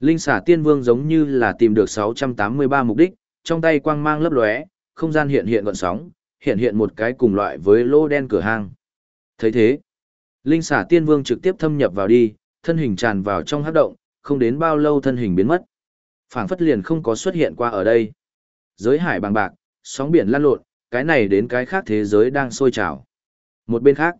Linh xà tiên vương giống như là tìm được 683 mục đích, trong tay quang mang lấp lóe, không gian hiện hiện gọn sóng, hiện hiện một cái cùng loại với lô đen cửa hang. thấy thế, Linh xả tiên vương trực tiếp thâm nhập vào đi, thân hình tràn vào trong hát động, không đến bao lâu thân hình biến mất. phảng phất liền không có xuất hiện qua ở đây. Giới hải bằng bạc, sóng biển lan lộn, cái này đến cái khác thế giới đang sôi trào. Một bên khác,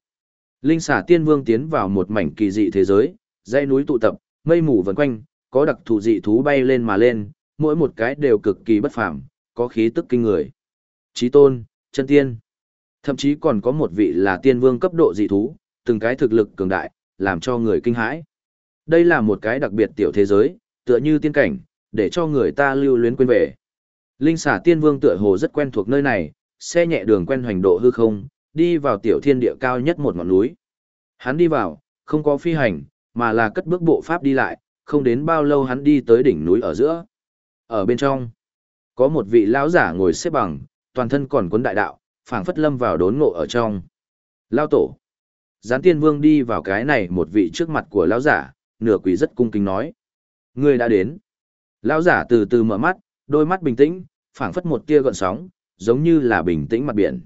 Linh xả tiên vương tiến vào một mảnh kỳ dị thế giới, dãy núi tụ tập, mây mù vần quanh, có đặc thù dị thú bay lên mà lên, mỗi một cái đều cực kỳ bất phàm, có khí tức kinh người. Chí tôn, chân tiên. Thậm chí còn có một vị là tiên vương cấp độ dị thú, từng cái thực lực cường đại, làm cho người kinh hãi. Đây là một cái đặc biệt tiểu thế giới, tựa như tiên cảnh, để cho người ta lưu luyến quên về. Linh xà tiên vương tựa hồ rất quen thuộc nơi này, xe nhẹ đường quen hoành độ hư không, đi vào tiểu thiên địa cao nhất một ngọn núi. Hắn đi vào, không có phi hành, mà là cất bước bộ pháp đi lại, không đến bao lâu hắn đi tới đỉnh núi ở giữa. Ở bên trong, có một vị lão giả ngồi xếp bằng, toàn thân còn cuốn đại đạo, phảng phất lâm vào đốn ngộ ở trong. Lao tổ. Gián tiên vương đi vào cái này một vị trước mặt của lão giả, nửa quỷ rất cung kính nói. Người đã đến. Lão giả từ từ mở mắt, đôi mắt bình tĩnh, phảng phất một tia gợn sóng, giống như là bình tĩnh mặt biển.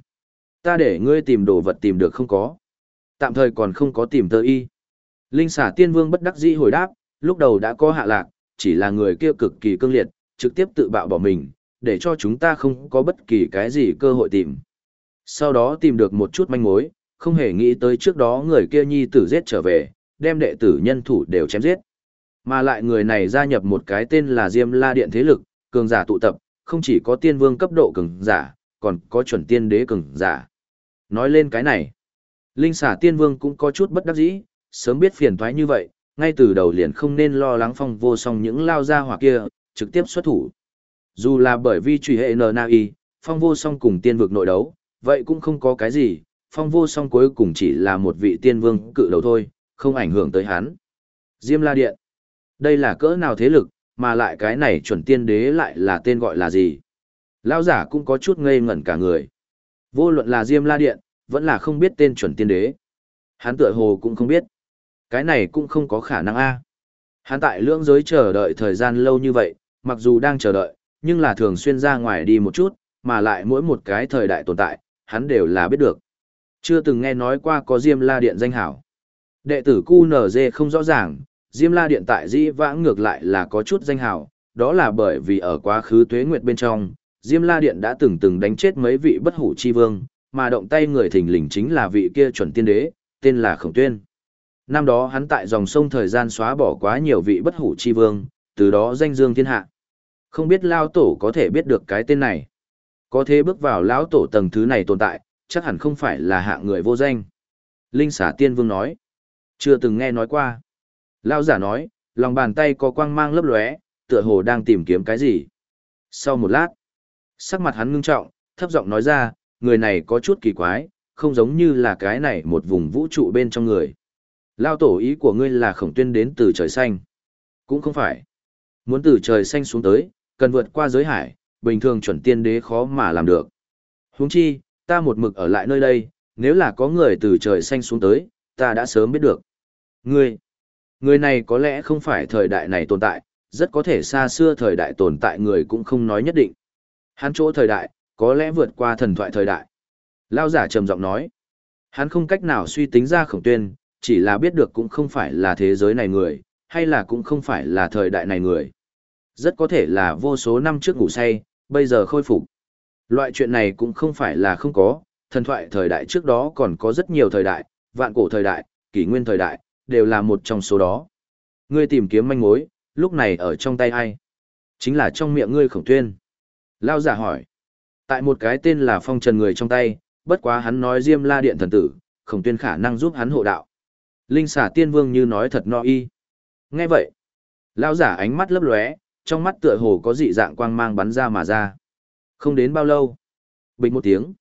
Ta để ngươi tìm đồ vật tìm được không có. Tạm thời còn không có tìm tơ y. Linh xả tiên vương bất đắc dĩ hồi đáp, lúc đầu đã có hạ lạc, chỉ là người kia cực kỳ cương liệt, trực tiếp tự bạo bỏ mình, để cho chúng ta không có bất kỳ cái gì cơ hội tìm. Sau đó tìm được một chút manh mối, không hề nghĩ tới trước đó người kia nhi tử giết trở về, đem đệ tử nhân thủ đều chém giết. Mà lại người này gia nhập một cái tên là Diêm La Điện thế lực, cường giả tụ tập, không chỉ có tiên vương cấp độ cường giả, còn có chuẩn tiên đế cường giả. Nói lên cái này, Linh xả tiên vương cũng có chút bất đắc dĩ, sớm biết phiền toái như vậy, ngay từ đầu liền không nên lo lắng phong vô song những lao ra hỏa kia, trực tiếp xuất thủ. Dù là bởi vì truy hệ NNI, phong vô song cùng tiên vực nội đấu, vậy cũng không có cái gì, phong vô song cuối cùng chỉ là một vị tiên vương cự đầu thôi, không ảnh hưởng tới hắn. Diêm La Điện. Đây là cỡ nào thế lực, mà lại cái này chuẩn tiên đế lại là tên gọi là gì? Lão giả cũng có chút ngây ngẩn cả người. Vô luận là Diêm La Điện, vẫn là không biết tên chuẩn tiên đế. Hắn tựa hồ cũng không biết. Cái này cũng không có khả năng a. Hắn tại lưỡng giới chờ đợi thời gian lâu như vậy, mặc dù đang chờ đợi, nhưng là thường xuyên ra ngoài đi một chút, mà lại mỗi một cái thời đại tồn tại, hắn đều là biết được. Chưa từng nghe nói qua có Diêm La Điện danh hảo. Đệ tử QNZ không rõ ràng, Diêm La Điện tại dĩ vãng ngược lại là có chút danh hảo, đó là bởi vì ở quá khứ tuế nguyệt bên trong, Diêm La Điện đã từng từng đánh chết mấy vị bất hủ chi vương, mà động tay người thình lình chính là vị kia chuẩn tiên đế, tên là Khổng Tuyên. Năm đó hắn tại dòng sông thời gian xóa bỏ quá nhiều vị bất hủ chi vương, từ đó danh dương thiên hạ. Không biết Lao Tổ có thể biết được cái tên này. Có thế bước vào lão Tổ tầng thứ này tồn tại, chắc hẳn không phải là hạng người vô danh. Linh xả tiên vương nói. Chưa từng nghe nói qua. Lao giả nói, lòng bàn tay có quang mang lấp lóe, tựa hồ đang tìm kiếm cái gì. Sau một lát, sắc mặt hắn ngưng trọng, thấp giọng nói ra, người này có chút kỳ quái, không giống như là cái này một vùng vũ trụ bên trong người. Lao tổ ý của ngươi là khổng tuyên đến từ trời xanh. Cũng không phải. Muốn từ trời xanh xuống tới, cần vượt qua giới hải, bình thường chuẩn tiên đế khó mà làm được. Huống chi, ta một mực ở lại nơi đây, nếu là có người từ trời xanh xuống tới, ta đã sớm biết được. Ngươi, người này có lẽ không phải thời đại này tồn tại, rất có thể xa xưa thời đại tồn tại người cũng không nói nhất định. Hắn chỗ thời đại, có lẽ vượt qua thần thoại thời đại. Lao giả trầm giọng nói, hắn không cách nào suy tính ra khổng tuyên, chỉ là biết được cũng không phải là thế giới này người, hay là cũng không phải là thời đại này người. Rất có thể là vô số năm trước ngủ say, bây giờ khôi phục. Loại chuyện này cũng không phải là không có, thần thoại thời đại trước đó còn có rất nhiều thời đại, vạn cổ thời đại, kỷ nguyên thời đại, đều là một trong số đó. Ngươi tìm kiếm manh mối, lúc này ở trong tay ai? Chính là trong miệng ngươi khổng tuyên. Lao giả hỏi. Tại một cái tên là phong trần người trong tay, bất quá hắn nói diêm la điện thần tử, khổng tuyên khả năng giúp hắn hộ đạo. Linh xả tiên vương như nói thật no y. Nghe vậy, lão giả ánh mắt lấp lóe, trong mắt tựa hồ có dị dạng quang mang bắn ra mà ra. Không đến bao lâu, bình một tiếng,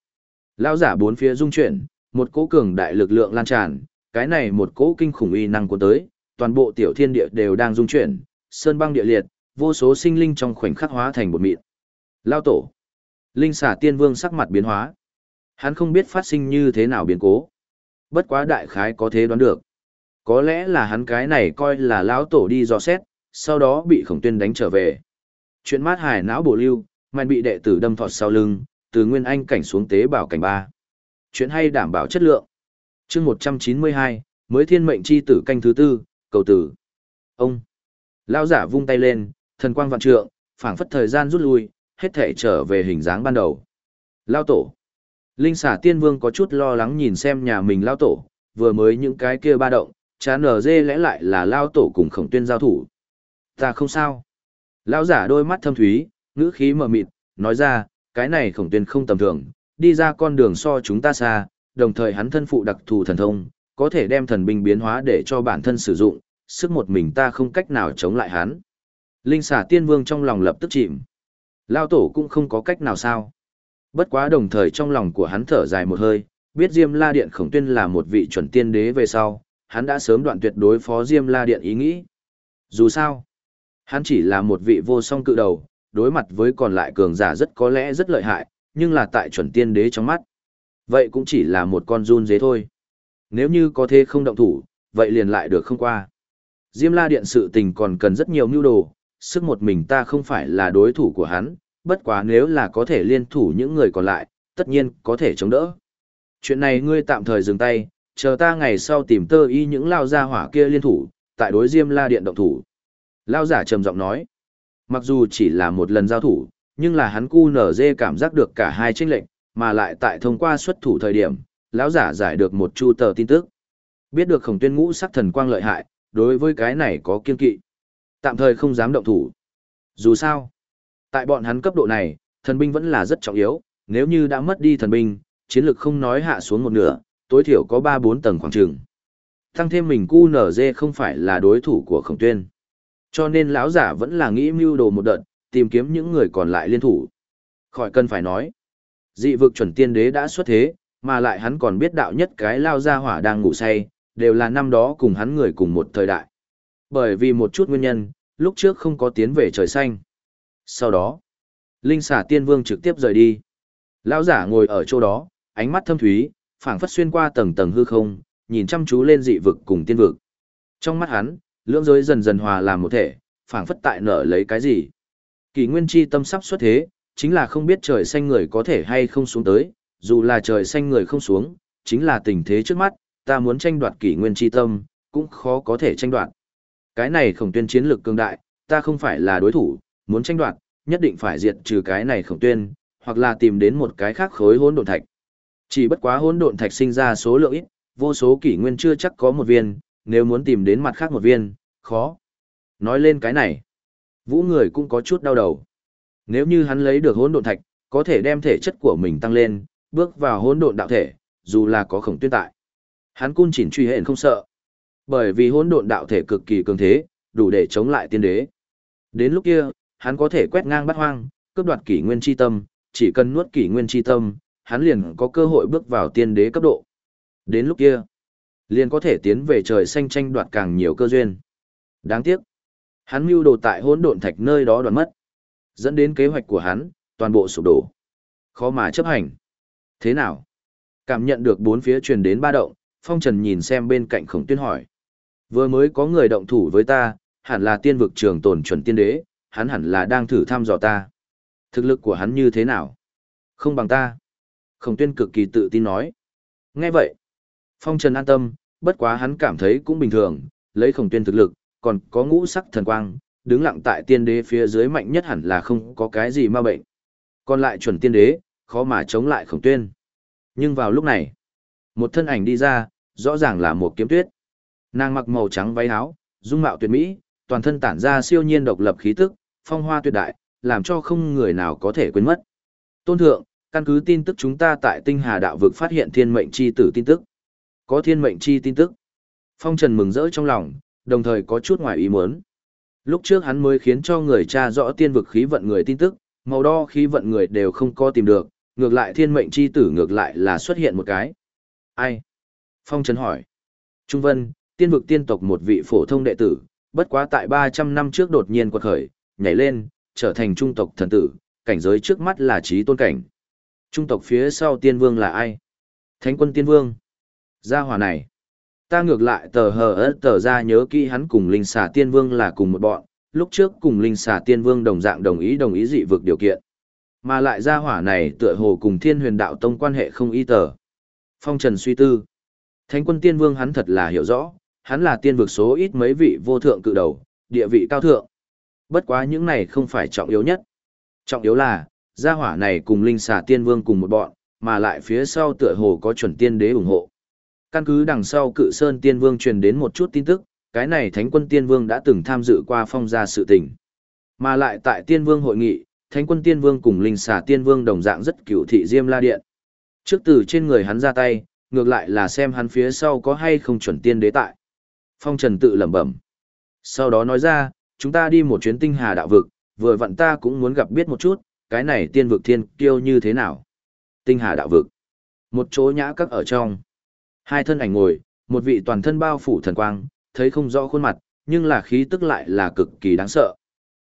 lao giả bốn phía rung chuyển, một cỗ cường đại lực lượng lan tràn, cái này một cỗ kinh khủng uy năng của tới, toàn bộ tiểu thiên địa đều đang rung chuyển, sơn băng địa liệt, vô số sinh linh trong khoảnh khắc hóa thành một mịn. Lao tổ, linh xả tiên vương sắc mặt biến hóa. Hắn không biết phát sinh như thế nào biến cố. Bất quá đại khái có thế đoán được. Có lẽ là hắn cái này coi là lão tổ đi dò xét, sau đó bị khổng tuyên đánh trở về. Chuyện mát hải não bổ lưu, mạnh bị đệ tử đâm thọt sau lưng, từ nguyên anh cảnh xuống tế bảo cảnh ba. Chuyện hay đảm bảo chất lượng. chương 192, mới thiên mệnh chi tử canh thứ tư, cầu tử. Ông. Lão giả vung tay lên, thần quang vạn trượng, phảng phất thời gian rút lui, hết thể trở về hình dáng ban đầu. Lao tổ. Linh xả tiên vương có chút lo lắng nhìn xem nhà mình lao tổ, vừa mới những cái kia ba động, chán nở dê lẽ lại là lao tổ cùng khổng tuyên giao thủ. Ta không sao. Lão giả đôi mắt thâm thúy, ngữ khí mờ mịt, nói ra, cái này khổng tuyên không tầm thường, đi ra con đường so chúng ta xa, đồng thời hắn thân phụ đặc thù thần thông, có thể đem thần binh biến hóa để cho bản thân sử dụng, sức một mình ta không cách nào chống lại hắn. Linh xả tiên vương trong lòng lập tức chìm. Lao tổ cũng không có cách nào sao. Bất quá đồng thời trong lòng của hắn thở dài một hơi, biết Diêm La Điện khổng tuyên là một vị chuẩn tiên đế về sau, hắn đã sớm đoạn tuyệt đối phó Diêm La Điện ý nghĩ. Dù sao, hắn chỉ là một vị vô song cự đầu, đối mặt với còn lại cường giả rất có lẽ rất lợi hại, nhưng là tại chuẩn tiên đế trong mắt. Vậy cũng chỉ là một con run dế thôi. Nếu như có thế không động thủ, vậy liền lại được không qua. Diêm La Điện sự tình còn cần rất nhiều mưu đồ, sức một mình ta không phải là đối thủ của hắn, bất quá nếu là có thể liên thủ những người còn lại, tất nhiên có thể chống đỡ. Chuyện này ngươi tạm thời dừng tay, chờ ta ngày sau tìm tơ y những lao gia hỏa kia liên thủ, tại đối diêm la điện động thủ. Lao giả trầm giọng nói, mặc dù chỉ là một lần giao thủ, nhưng là hắn cu nở dê cảm giác được cả hai tranh lệnh, mà lại tại thông qua xuất thủ thời điểm, lão giả giải được một chu tờ tin tức. Biết được khổng tuyên ngũ sắc thần quang lợi hại, đối với cái này có kiên kỵ. Tạm thời không dám động thủ. Dù sao, tại bọn hắn cấp độ này, thần binh vẫn là rất trọng yếu, nếu như đã mất đi thần binh, chiến lực không nói hạ xuống một nửa, tối thiểu có 3-4 tầng khoảng trường. Tăng thêm mình cu nở dê không phải là đối thủ của khổng tuyên. Cho nên lão giả vẫn là nghĩ mưu đồ một đợt, tìm kiếm những người còn lại liên thủ. Khỏi cần phải nói. Dị vực chuẩn tiên đế đã xuất thế, mà lại hắn còn biết đạo nhất cái lao gia hỏa đang ngủ say, đều là năm đó cùng hắn người cùng một thời đại. Bởi vì một chút nguyên nhân, lúc trước không có tiến về trời xanh. Sau đó, Linh xả tiên vương trực tiếp rời đi. Lão giả ngồi ở chỗ đó, ánh mắt thâm thúy, phảng phất xuyên qua tầng tầng hư không, nhìn chăm chú lên dị vực cùng tiên vực. Trong mắt hắn, lưỡng giới dần dần hòa làm một thể, phảng phất tại nở lấy cái gì. Kỳ nguyên chi tâm sắp xuất thế, chính là không biết trời xanh người có thể hay không xuống tới, dù là trời xanh người không xuống, chính là tình thế trước mắt, ta muốn tranh đoạt kỷ nguyên chi tâm, cũng khó có thể tranh đoạt. Cái này khổng tuyên chiến lược cường đại, ta không phải là đối thủ, muốn tranh đoạt, nhất định phải diệt trừ cái này khổng tuyên, hoặc là tìm đến một cái khác khối hỗn độn thạch. Chỉ bất quá hỗn độn thạch sinh ra số lượng ít, vô số kỷ nguyên chưa chắc có một viên, nếu muốn tìm đến mặt khác một viên, khó. Nói lên cái này, vũ người cũng có chút đau đầu. Nếu như hắn lấy được hỗn độn thạch, có thể đem thể chất của mình tăng lên, bước vào hỗn độn đạo thể, dù là có khổng tuyên tại. Hắn cun chỉnh truy hện không sợ. Bởi vì hỗn độn đạo thể cực kỳ cường thế, đủ để chống lại tiên đế. Đến lúc kia, hắn có thể quét ngang bắt hoang, cướp đoạt kỷ nguyên chi tâm, chỉ cần nuốt kỷ nguyên chi tâm, hắn liền có cơ hội bước vào tiên đế cấp độ. Đến lúc kia, liền có thể tiến về trời xanh tranh đoạt càng nhiều cơ duyên. Đáng tiếc, hắn mưu đồ tại hỗn độn thạch nơi đó đoạn mất, dẫn đến kế hoạch của hắn, toàn bộ sụp đổ. Khó mà chấp hành. Thế nào? Cảm nhận được bốn phía truyền đến ba động, Phong Trần nhìn xem bên cạnh Khổng Tuyên hỏi. Vừa mới có người động thủ với ta, hẳn là tiên vực trường tồn chuẩn tiên đế, hắn hẳn là đang thử thăm dò ta. Thực lực của hắn như thế nào? Không bằng ta. Khổng tuyên cực kỳ tự tin nói. Nghe vậy. Phong Trần an tâm, bất quá hắn cảm thấy cũng bình thường, lấy khổng tuyên thực lực, còn có ngũ sắc thần quang, đứng lặng tại tiên đế phía dưới mạnh nhất hẳn là không có cái gì ma bệnh. Còn lại chuẩn tiên đế, khó mà chống lại khổng tuyên. Nhưng vào lúc này, một thân ảnh đi ra, rõ ràng là một kiếm tuyết. Nàng mặc màu trắng váy áo, dung mạo tuyệt mỹ, toàn thân tản ra siêu nhiên độc lập khí tức, phong hoa tuyệt đại, làm cho không người nào có thể quên mất. Tôn thượng, căn cứ tin tức chúng ta tại tinh hà đạo vực phát hiện thiên mệnh chi tử tin tức. Có thiên mệnh chi tin tức. Phong Trần mừng rỡ trong lòng, đồng thời có chút ngoài ý muốn. Lúc trước hắn mới khiến cho người cha rõ tiên vực khí vận người tin tức, màu đo khí vận người đều không có tìm được, ngược lại thiên mệnh chi tử ngược lại là xuất hiện một cái. Ai? Phong Trần hỏi. Trung Vân, tiên vực tiên tộc một vị phổ thông đệ tử, bất quá tại 300 năm trước đột nhiên quật khởi, nhảy lên, trở thành trung tộc thần tử, cảnh giới trước mắt là trí tôn cảnh. Trung tộc phía sau tiên vương là ai? Thánh quân tiên vương. Gia hỏa này. Ta ngược lại tờ hờ ớt tờ ra nhớ kỹ hắn cùng linh xà tiên vương là cùng một bọn, lúc trước cùng linh xà tiên vương đồng dạng đồng ý đồng ý dị vực điều kiện. Mà lại gia hỏa này tựa hồ cùng thiên huyền đạo tông quan hệ không y tờ. Phong trần suy tư. Thánh quân tiên vương hắn thật là hiểu rõ, hắn là tiên vực số ít mấy vị vô thượng cự đầu, địa vị cao thượng. Bất quá những này không phải trọng yếu nhất. Trọng yếu là, gia hỏa này cùng linh xà tiên vương cùng một bọn, mà lại phía sau tựa hồ có chuẩn tiên đế ủng hộ. Căn cứ đằng sau cự sơn tiên vương truyền đến một chút tin tức, cái này thánh quân tiên vương đã từng tham dự qua phong gia sự tình. Mà lại tại tiên vương hội nghị, thánh quân tiên vương cùng linh xà tiên vương đồng dạng rất cựu thị diêm la điện. Trước từ trên người hắn ra tay, ngược lại là xem hắn phía sau có hay không chuẩn tiên đế tại. Phong Trần tự lẩm bẩm. Sau đó nói ra, chúng ta đi một chuyến tinh hà đạo vực, vừa vặn ta cũng muốn gặp biết một chút, cái này tiên vực thiên kiêu như thế nào. Tinh hà đạo vực. Một chỗ nhã các ở trong. Hai thân ảnh ngồi, một vị toàn thân bao phủ thần quang, thấy không rõ khuôn mặt, nhưng là khí tức lại là cực kỳ đáng sợ.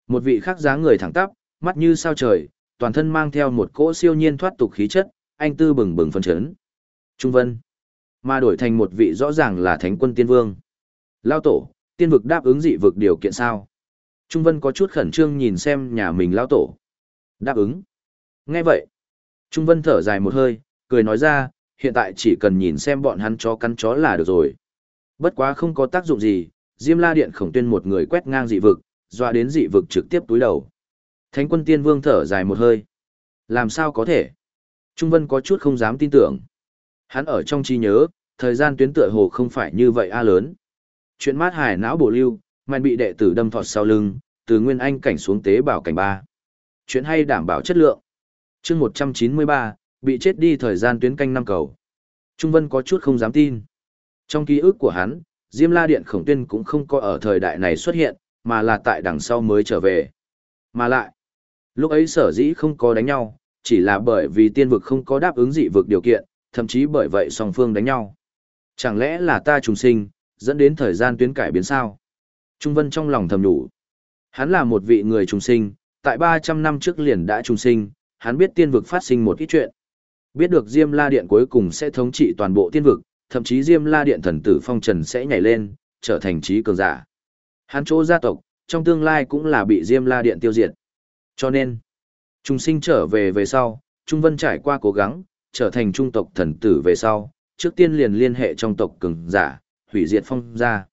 Một vị khác dáng người thẳng tắp, mắt như sao trời, toàn thân mang theo một cỗ siêu nhiên thoát tục khí chất, anh tư bừng bừng phân chấn. Trung Vân. Mà đổi thành một vị rõ ràng là Thánh quân Tiên Vương. Lao tổ, tiên vực đáp ứng dị vực điều kiện sao? Trung Vân có chút khẩn trương nhìn xem nhà mình lao tổ. Đáp ứng. Nghe vậy. Trung Vân thở dài một hơi, cười nói ra, hiện tại chỉ cần nhìn xem bọn hắn chó cắn chó là được rồi. Bất quá không có tác dụng gì, Diêm La Điện khổng tuyên một người quét ngang dị vực, dọa đến dị vực trực tiếp túi đầu. Thánh quân tiên vương thở dài một hơi. Làm sao có thể? Trung Vân có chút không dám tin tưởng. Hắn ở trong trí nhớ, thời gian tuyến tựa hồ không phải như vậy a lớn. Chuyện mát hải não bổ lưu, mạnh bị đệ tử đâm thọt sau lưng, từ nguyên anh cảnh xuống tế bảo cảnh ba. Chuyện hay đảm bảo chất lượng. chương 193, bị chết đi thời gian tuyến canh năm cầu. Trung Vân có chút không dám tin. Trong ký ức của hắn, Diêm La Điện Khổng Tuyên cũng không có ở thời đại này xuất hiện, mà là tại đằng sau mới trở về. Mà lại, lúc ấy sở dĩ không có đánh nhau, chỉ là bởi vì tiên vực không có đáp ứng dị vực điều kiện, thậm chí bởi vậy song phương đánh nhau. Chẳng lẽ là ta trùng sinh, dẫn đến thời gian tuyến cải biến sao? Trung Vân trong lòng thầm đủ. Hắn là một vị người trùng sinh, tại 300 năm trước liền đã trùng sinh, hắn biết tiên vực phát sinh một ít chuyện. Biết được Diêm La Điện cuối cùng sẽ thống trị toàn bộ tiên vực, thậm chí Diêm La Điện thần tử phong trần sẽ nhảy lên, trở thành trí cường giả. Hắn chỗ gia tộc, trong tương lai cũng là bị Diêm La Điện tiêu diệt. Cho nên, trùng sinh trở về về sau, Trung Vân trải qua cố gắng, trở thành trung tộc thần tử về sau, trước tiên liền liên hệ trong tộc cường giả, hủy diệt phong gia.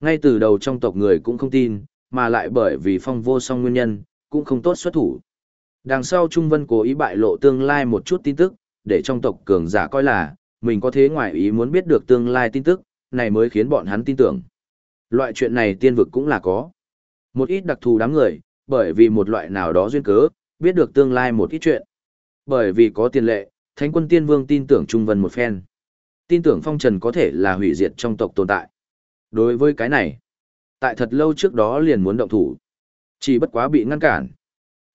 Ngay từ đầu trong tộc người cũng không tin, mà lại bởi vì phong vô song nguyên nhân, cũng không tốt xuất thủ. Đằng sau Trung Vân cố ý bại lộ tương lai một chút tin tức, để trong tộc cường giả coi là, mình có thế ngoài ý muốn biết được tương lai tin tức, này mới khiến bọn hắn tin tưởng. Loại chuyện này tiên vực cũng là có. Một ít đặc thù đám người, bởi vì một loại nào đó duyên cớ, biết được tương lai một ít chuyện. Bởi vì có tiền lệ, Thánh quân tiên vương tin tưởng Trung Vân một phen. Tin tưởng phong trần có thể là hủy diệt trong tộc tồn tại. Đối với cái này, tại thật lâu trước đó liền muốn động thủ. Chỉ bất quá bị ngăn cản.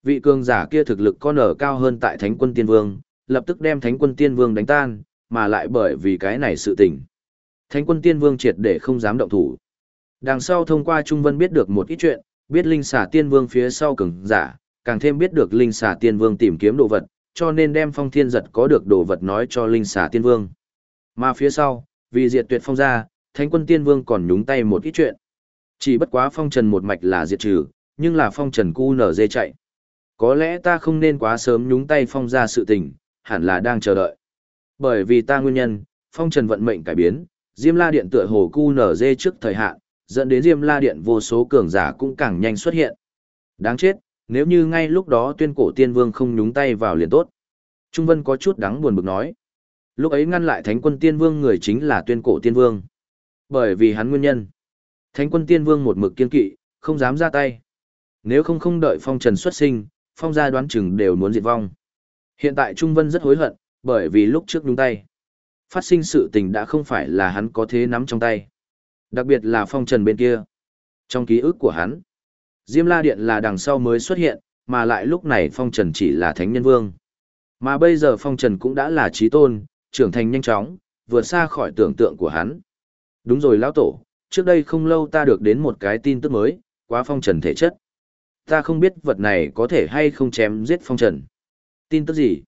Vị cường giả kia thực lực con ở cao hơn tại Thánh quân tiên vương, lập tức đem Thánh quân tiên vương đánh tan, mà lại bởi vì cái này sự tình. Thánh quân tiên vương triệt để không dám động thủ. Đằng sau thông qua Trung Vân biết được một ít chuyện, biết linh xà tiên vương phía sau cường giả, càng thêm biết được linh xà tiên vương tìm kiếm đồ vật, cho nên đem phong thiên giật có được đồ vật nói cho linh xà tiên vương. Mà phía sau, vì diệt tuyệt phong ra, thánh quân tiên vương còn nhúng tay một ít chuyện. Chỉ bất quá phong trần một mạch là diệt trừ, nhưng là phong trần cu nở dê chạy. Có lẽ ta không nên quá sớm nhúng tay phong ra sự tình, hẳn là đang chờ đợi. Bởi vì ta nguyên nhân, phong trần vận mệnh cải biến, Diêm La Điện tựa hồ cu nở dê trước thời hạn, dẫn đến Diêm La Điện vô số cường giả cũng càng nhanh xuất hiện. Đáng chết, nếu như ngay lúc đó tuyên cổ tiên vương không nhúng tay vào liền tốt. Trung Vân có chút đáng buồn bực nói. Lúc ấy ngăn lại thánh quân tiên vương người chính là tuyên cổ tiên vương. Bởi vì hắn nguyên nhân. Thánh quân tiên vương một mực kiên kỵ, không dám ra tay. Nếu không không đợi phong trần xuất sinh, phong gia đoán chừng đều muốn diệt vong. Hiện tại Trung Vân rất hối hận, bởi vì lúc trước đúng tay. Phát sinh sự tình đã không phải là hắn có thế nắm trong tay. Đặc biệt là phong trần bên kia. Trong ký ức của hắn, Diêm La Điện là đằng sau mới xuất hiện, mà lại lúc này phong trần chỉ là thánh nhân vương. Mà bây giờ phong trần cũng đã là trí tôn, trưởng thành nhanh chóng, vượt xa khỏi tưởng tượng của hắn. Đúng rồi lão tổ, trước đây không lâu ta được đến một cái tin tức mới, quá phong trần thể chất. Ta không biết vật này có thể hay không chém giết phong trần. Tin tức gì?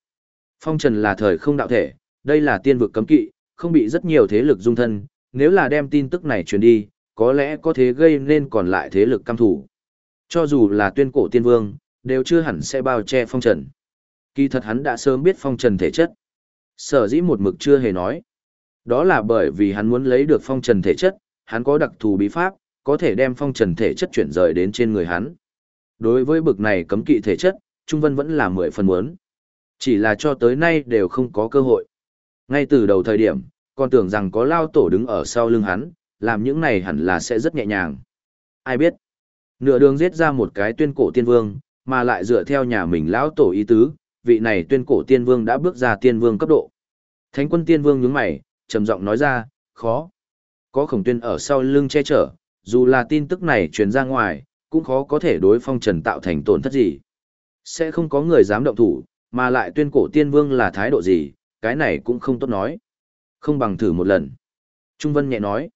Phong trần là thời không đạo thể, đây là tiên vực cấm kỵ, không bị rất nhiều thế lực dung thân, nếu là đem tin tức này truyền đi, có lẽ có thể gây nên còn lại thế lực cam thủ. Cho dù là tuyên cổ tiên vương, đều chưa hẳn sẽ bao che phong trần. Kỳ thật hắn đã sớm biết phong trần thể chất. Sở dĩ một mực chưa hề nói. Đó là bởi vì hắn muốn lấy được phong trần thể chất, hắn có đặc thù bí pháp, có thể đem phong trần thể chất chuyển rời đến trên người hắn. Đối với bực này cấm kỵ thể chất, Trung Vân vẫn là mười phần muốn. Chỉ là cho tới nay đều không có cơ hội. Ngay từ đầu thời điểm, còn tưởng rằng có lao tổ đứng ở sau lưng hắn, làm những này hẳn là sẽ rất nhẹ nhàng. Ai biết? Nửa đường giết ra một cái tuyên cổ tiên vương, mà lại dựa theo nhà mình lão tổ ý tứ, vị này tuyên cổ tiên vương đã bước ra tiên vương cấp độ. Thánh quân tiên vương nhướng mày, trầm giọng nói ra, khó. Có khổng tuyên ở sau lưng che chở, dù là tin tức này truyền ra ngoài, cũng khó có thể đối phong trần tạo thành tổn thất gì. Sẽ không có người dám động thủ, mà lại tuyên cổ tiên vương là thái độ gì, cái này cũng không tốt nói. Không bằng thử một lần. Trung Vân nhẹ nói,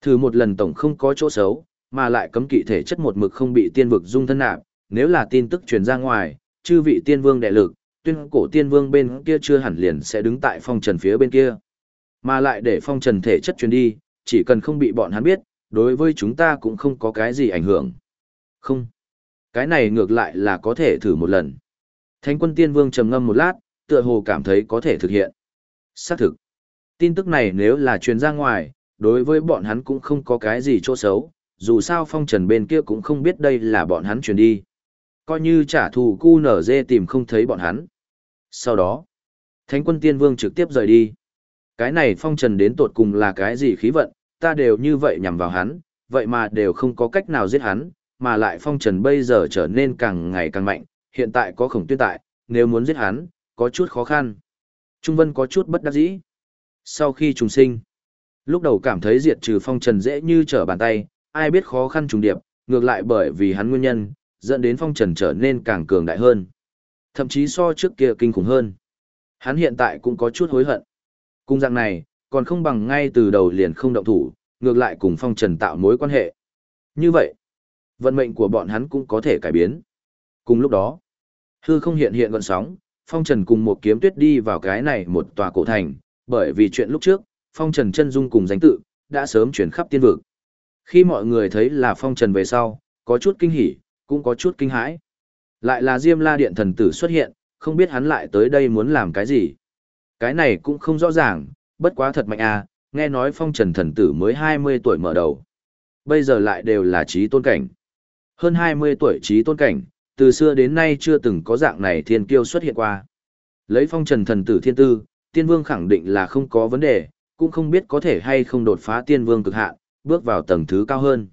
thử một lần tổng không có chỗ xấu, mà lại cấm kỵ thể chất một mực không bị tiên vực dung thân nạp, nếu là tin tức truyền ra ngoài, chư vị tiên vương đệ lực, tuyên cổ tiên vương bên kia chưa hẳn liền sẽ đứng tại phong trần phía bên kia. Mà lại để phong trần thể chất truyền đi, chỉ cần không bị bọn hắn biết, đối với chúng ta cũng không có cái gì ảnh hưởng. Không. Cái này ngược lại là có thể thử một lần. Thánh quân tiên vương trầm ngâm một lát, tựa hồ cảm thấy có thể thực hiện. Xác thực. Tin tức này nếu là truyền ra ngoài, đối với bọn hắn cũng không có cái gì chỗ xấu, dù sao phong trần bên kia cũng không biết đây là bọn hắn truyền đi. Coi như trả thù cu nở dê tìm không thấy bọn hắn. Sau đó, Thánh quân tiên vương trực tiếp rời đi. Cái này phong trần đến tột cùng là cái gì khí vận, ta đều như vậy nhằm vào hắn, vậy mà đều không có cách nào giết hắn, mà lại phong trần bây giờ trở nên càng ngày càng mạnh, hiện tại có khổng tuyên tại, nếu muốn giết hắn, có chút khó khăn. Trung Vân có chút bất đắc dĩ. Sau khi trùng sinh, lúc đầu cảm thấy diệt trừ phong trần dễ như trở bàn tay, ai biết khó khăn trùng điệp, ngược lại bởi vì hắn nguyên nhân, dẫn đến phong trần trở nên càng cường đại hơn. Thậm chí so trước kia kinh khủng hơn. Hắn hiện tại cũng có chút hối hận. Cung dạng này, còn không bằng ngay từ đầu liền không động thủ, ngược lại cùng phong trần tạo mối quan hệ. Như vậy, vận mệnh của bọn hắn cũng có thể cải biến. Cùng lúc đó, hư không hiện hiện gọn sóng, phong trần cùng một kiếm tuyết đi vào cái này một tòa cổ thành, bởi vì chuyện lúc trước, phong trần chân dung cùng danh tự, đã sớm chuyển khắp tiên vực. Khi mọi người thấy là phong trần về sau, có chút kinh hỉ, cũng có chút kinh hãi. Lại là Diêm La Điện thần tử xuất hiện, không biết hắn lại tới đây muốn làm cái gì. Cái này cũng không rõ ràng, bất quá thật mạnh à, nghe nói phong trần thần tử mới 20 tuổi mở đầu. Bây giờ lại đều là trí tôn cảnh. Hơn 20 tuổi trí tôn cảnh, từ xưa đến nay chưa từng có dạng này thiên kiêu xuất hiện qua. Lấy phong trần thần tử thiên tư, tiên vương khẳng định là không có vấn đề, cũng không biết có thể hay không đột phá tiên vương cực hạn, bước vào tầng thứ cao hơn.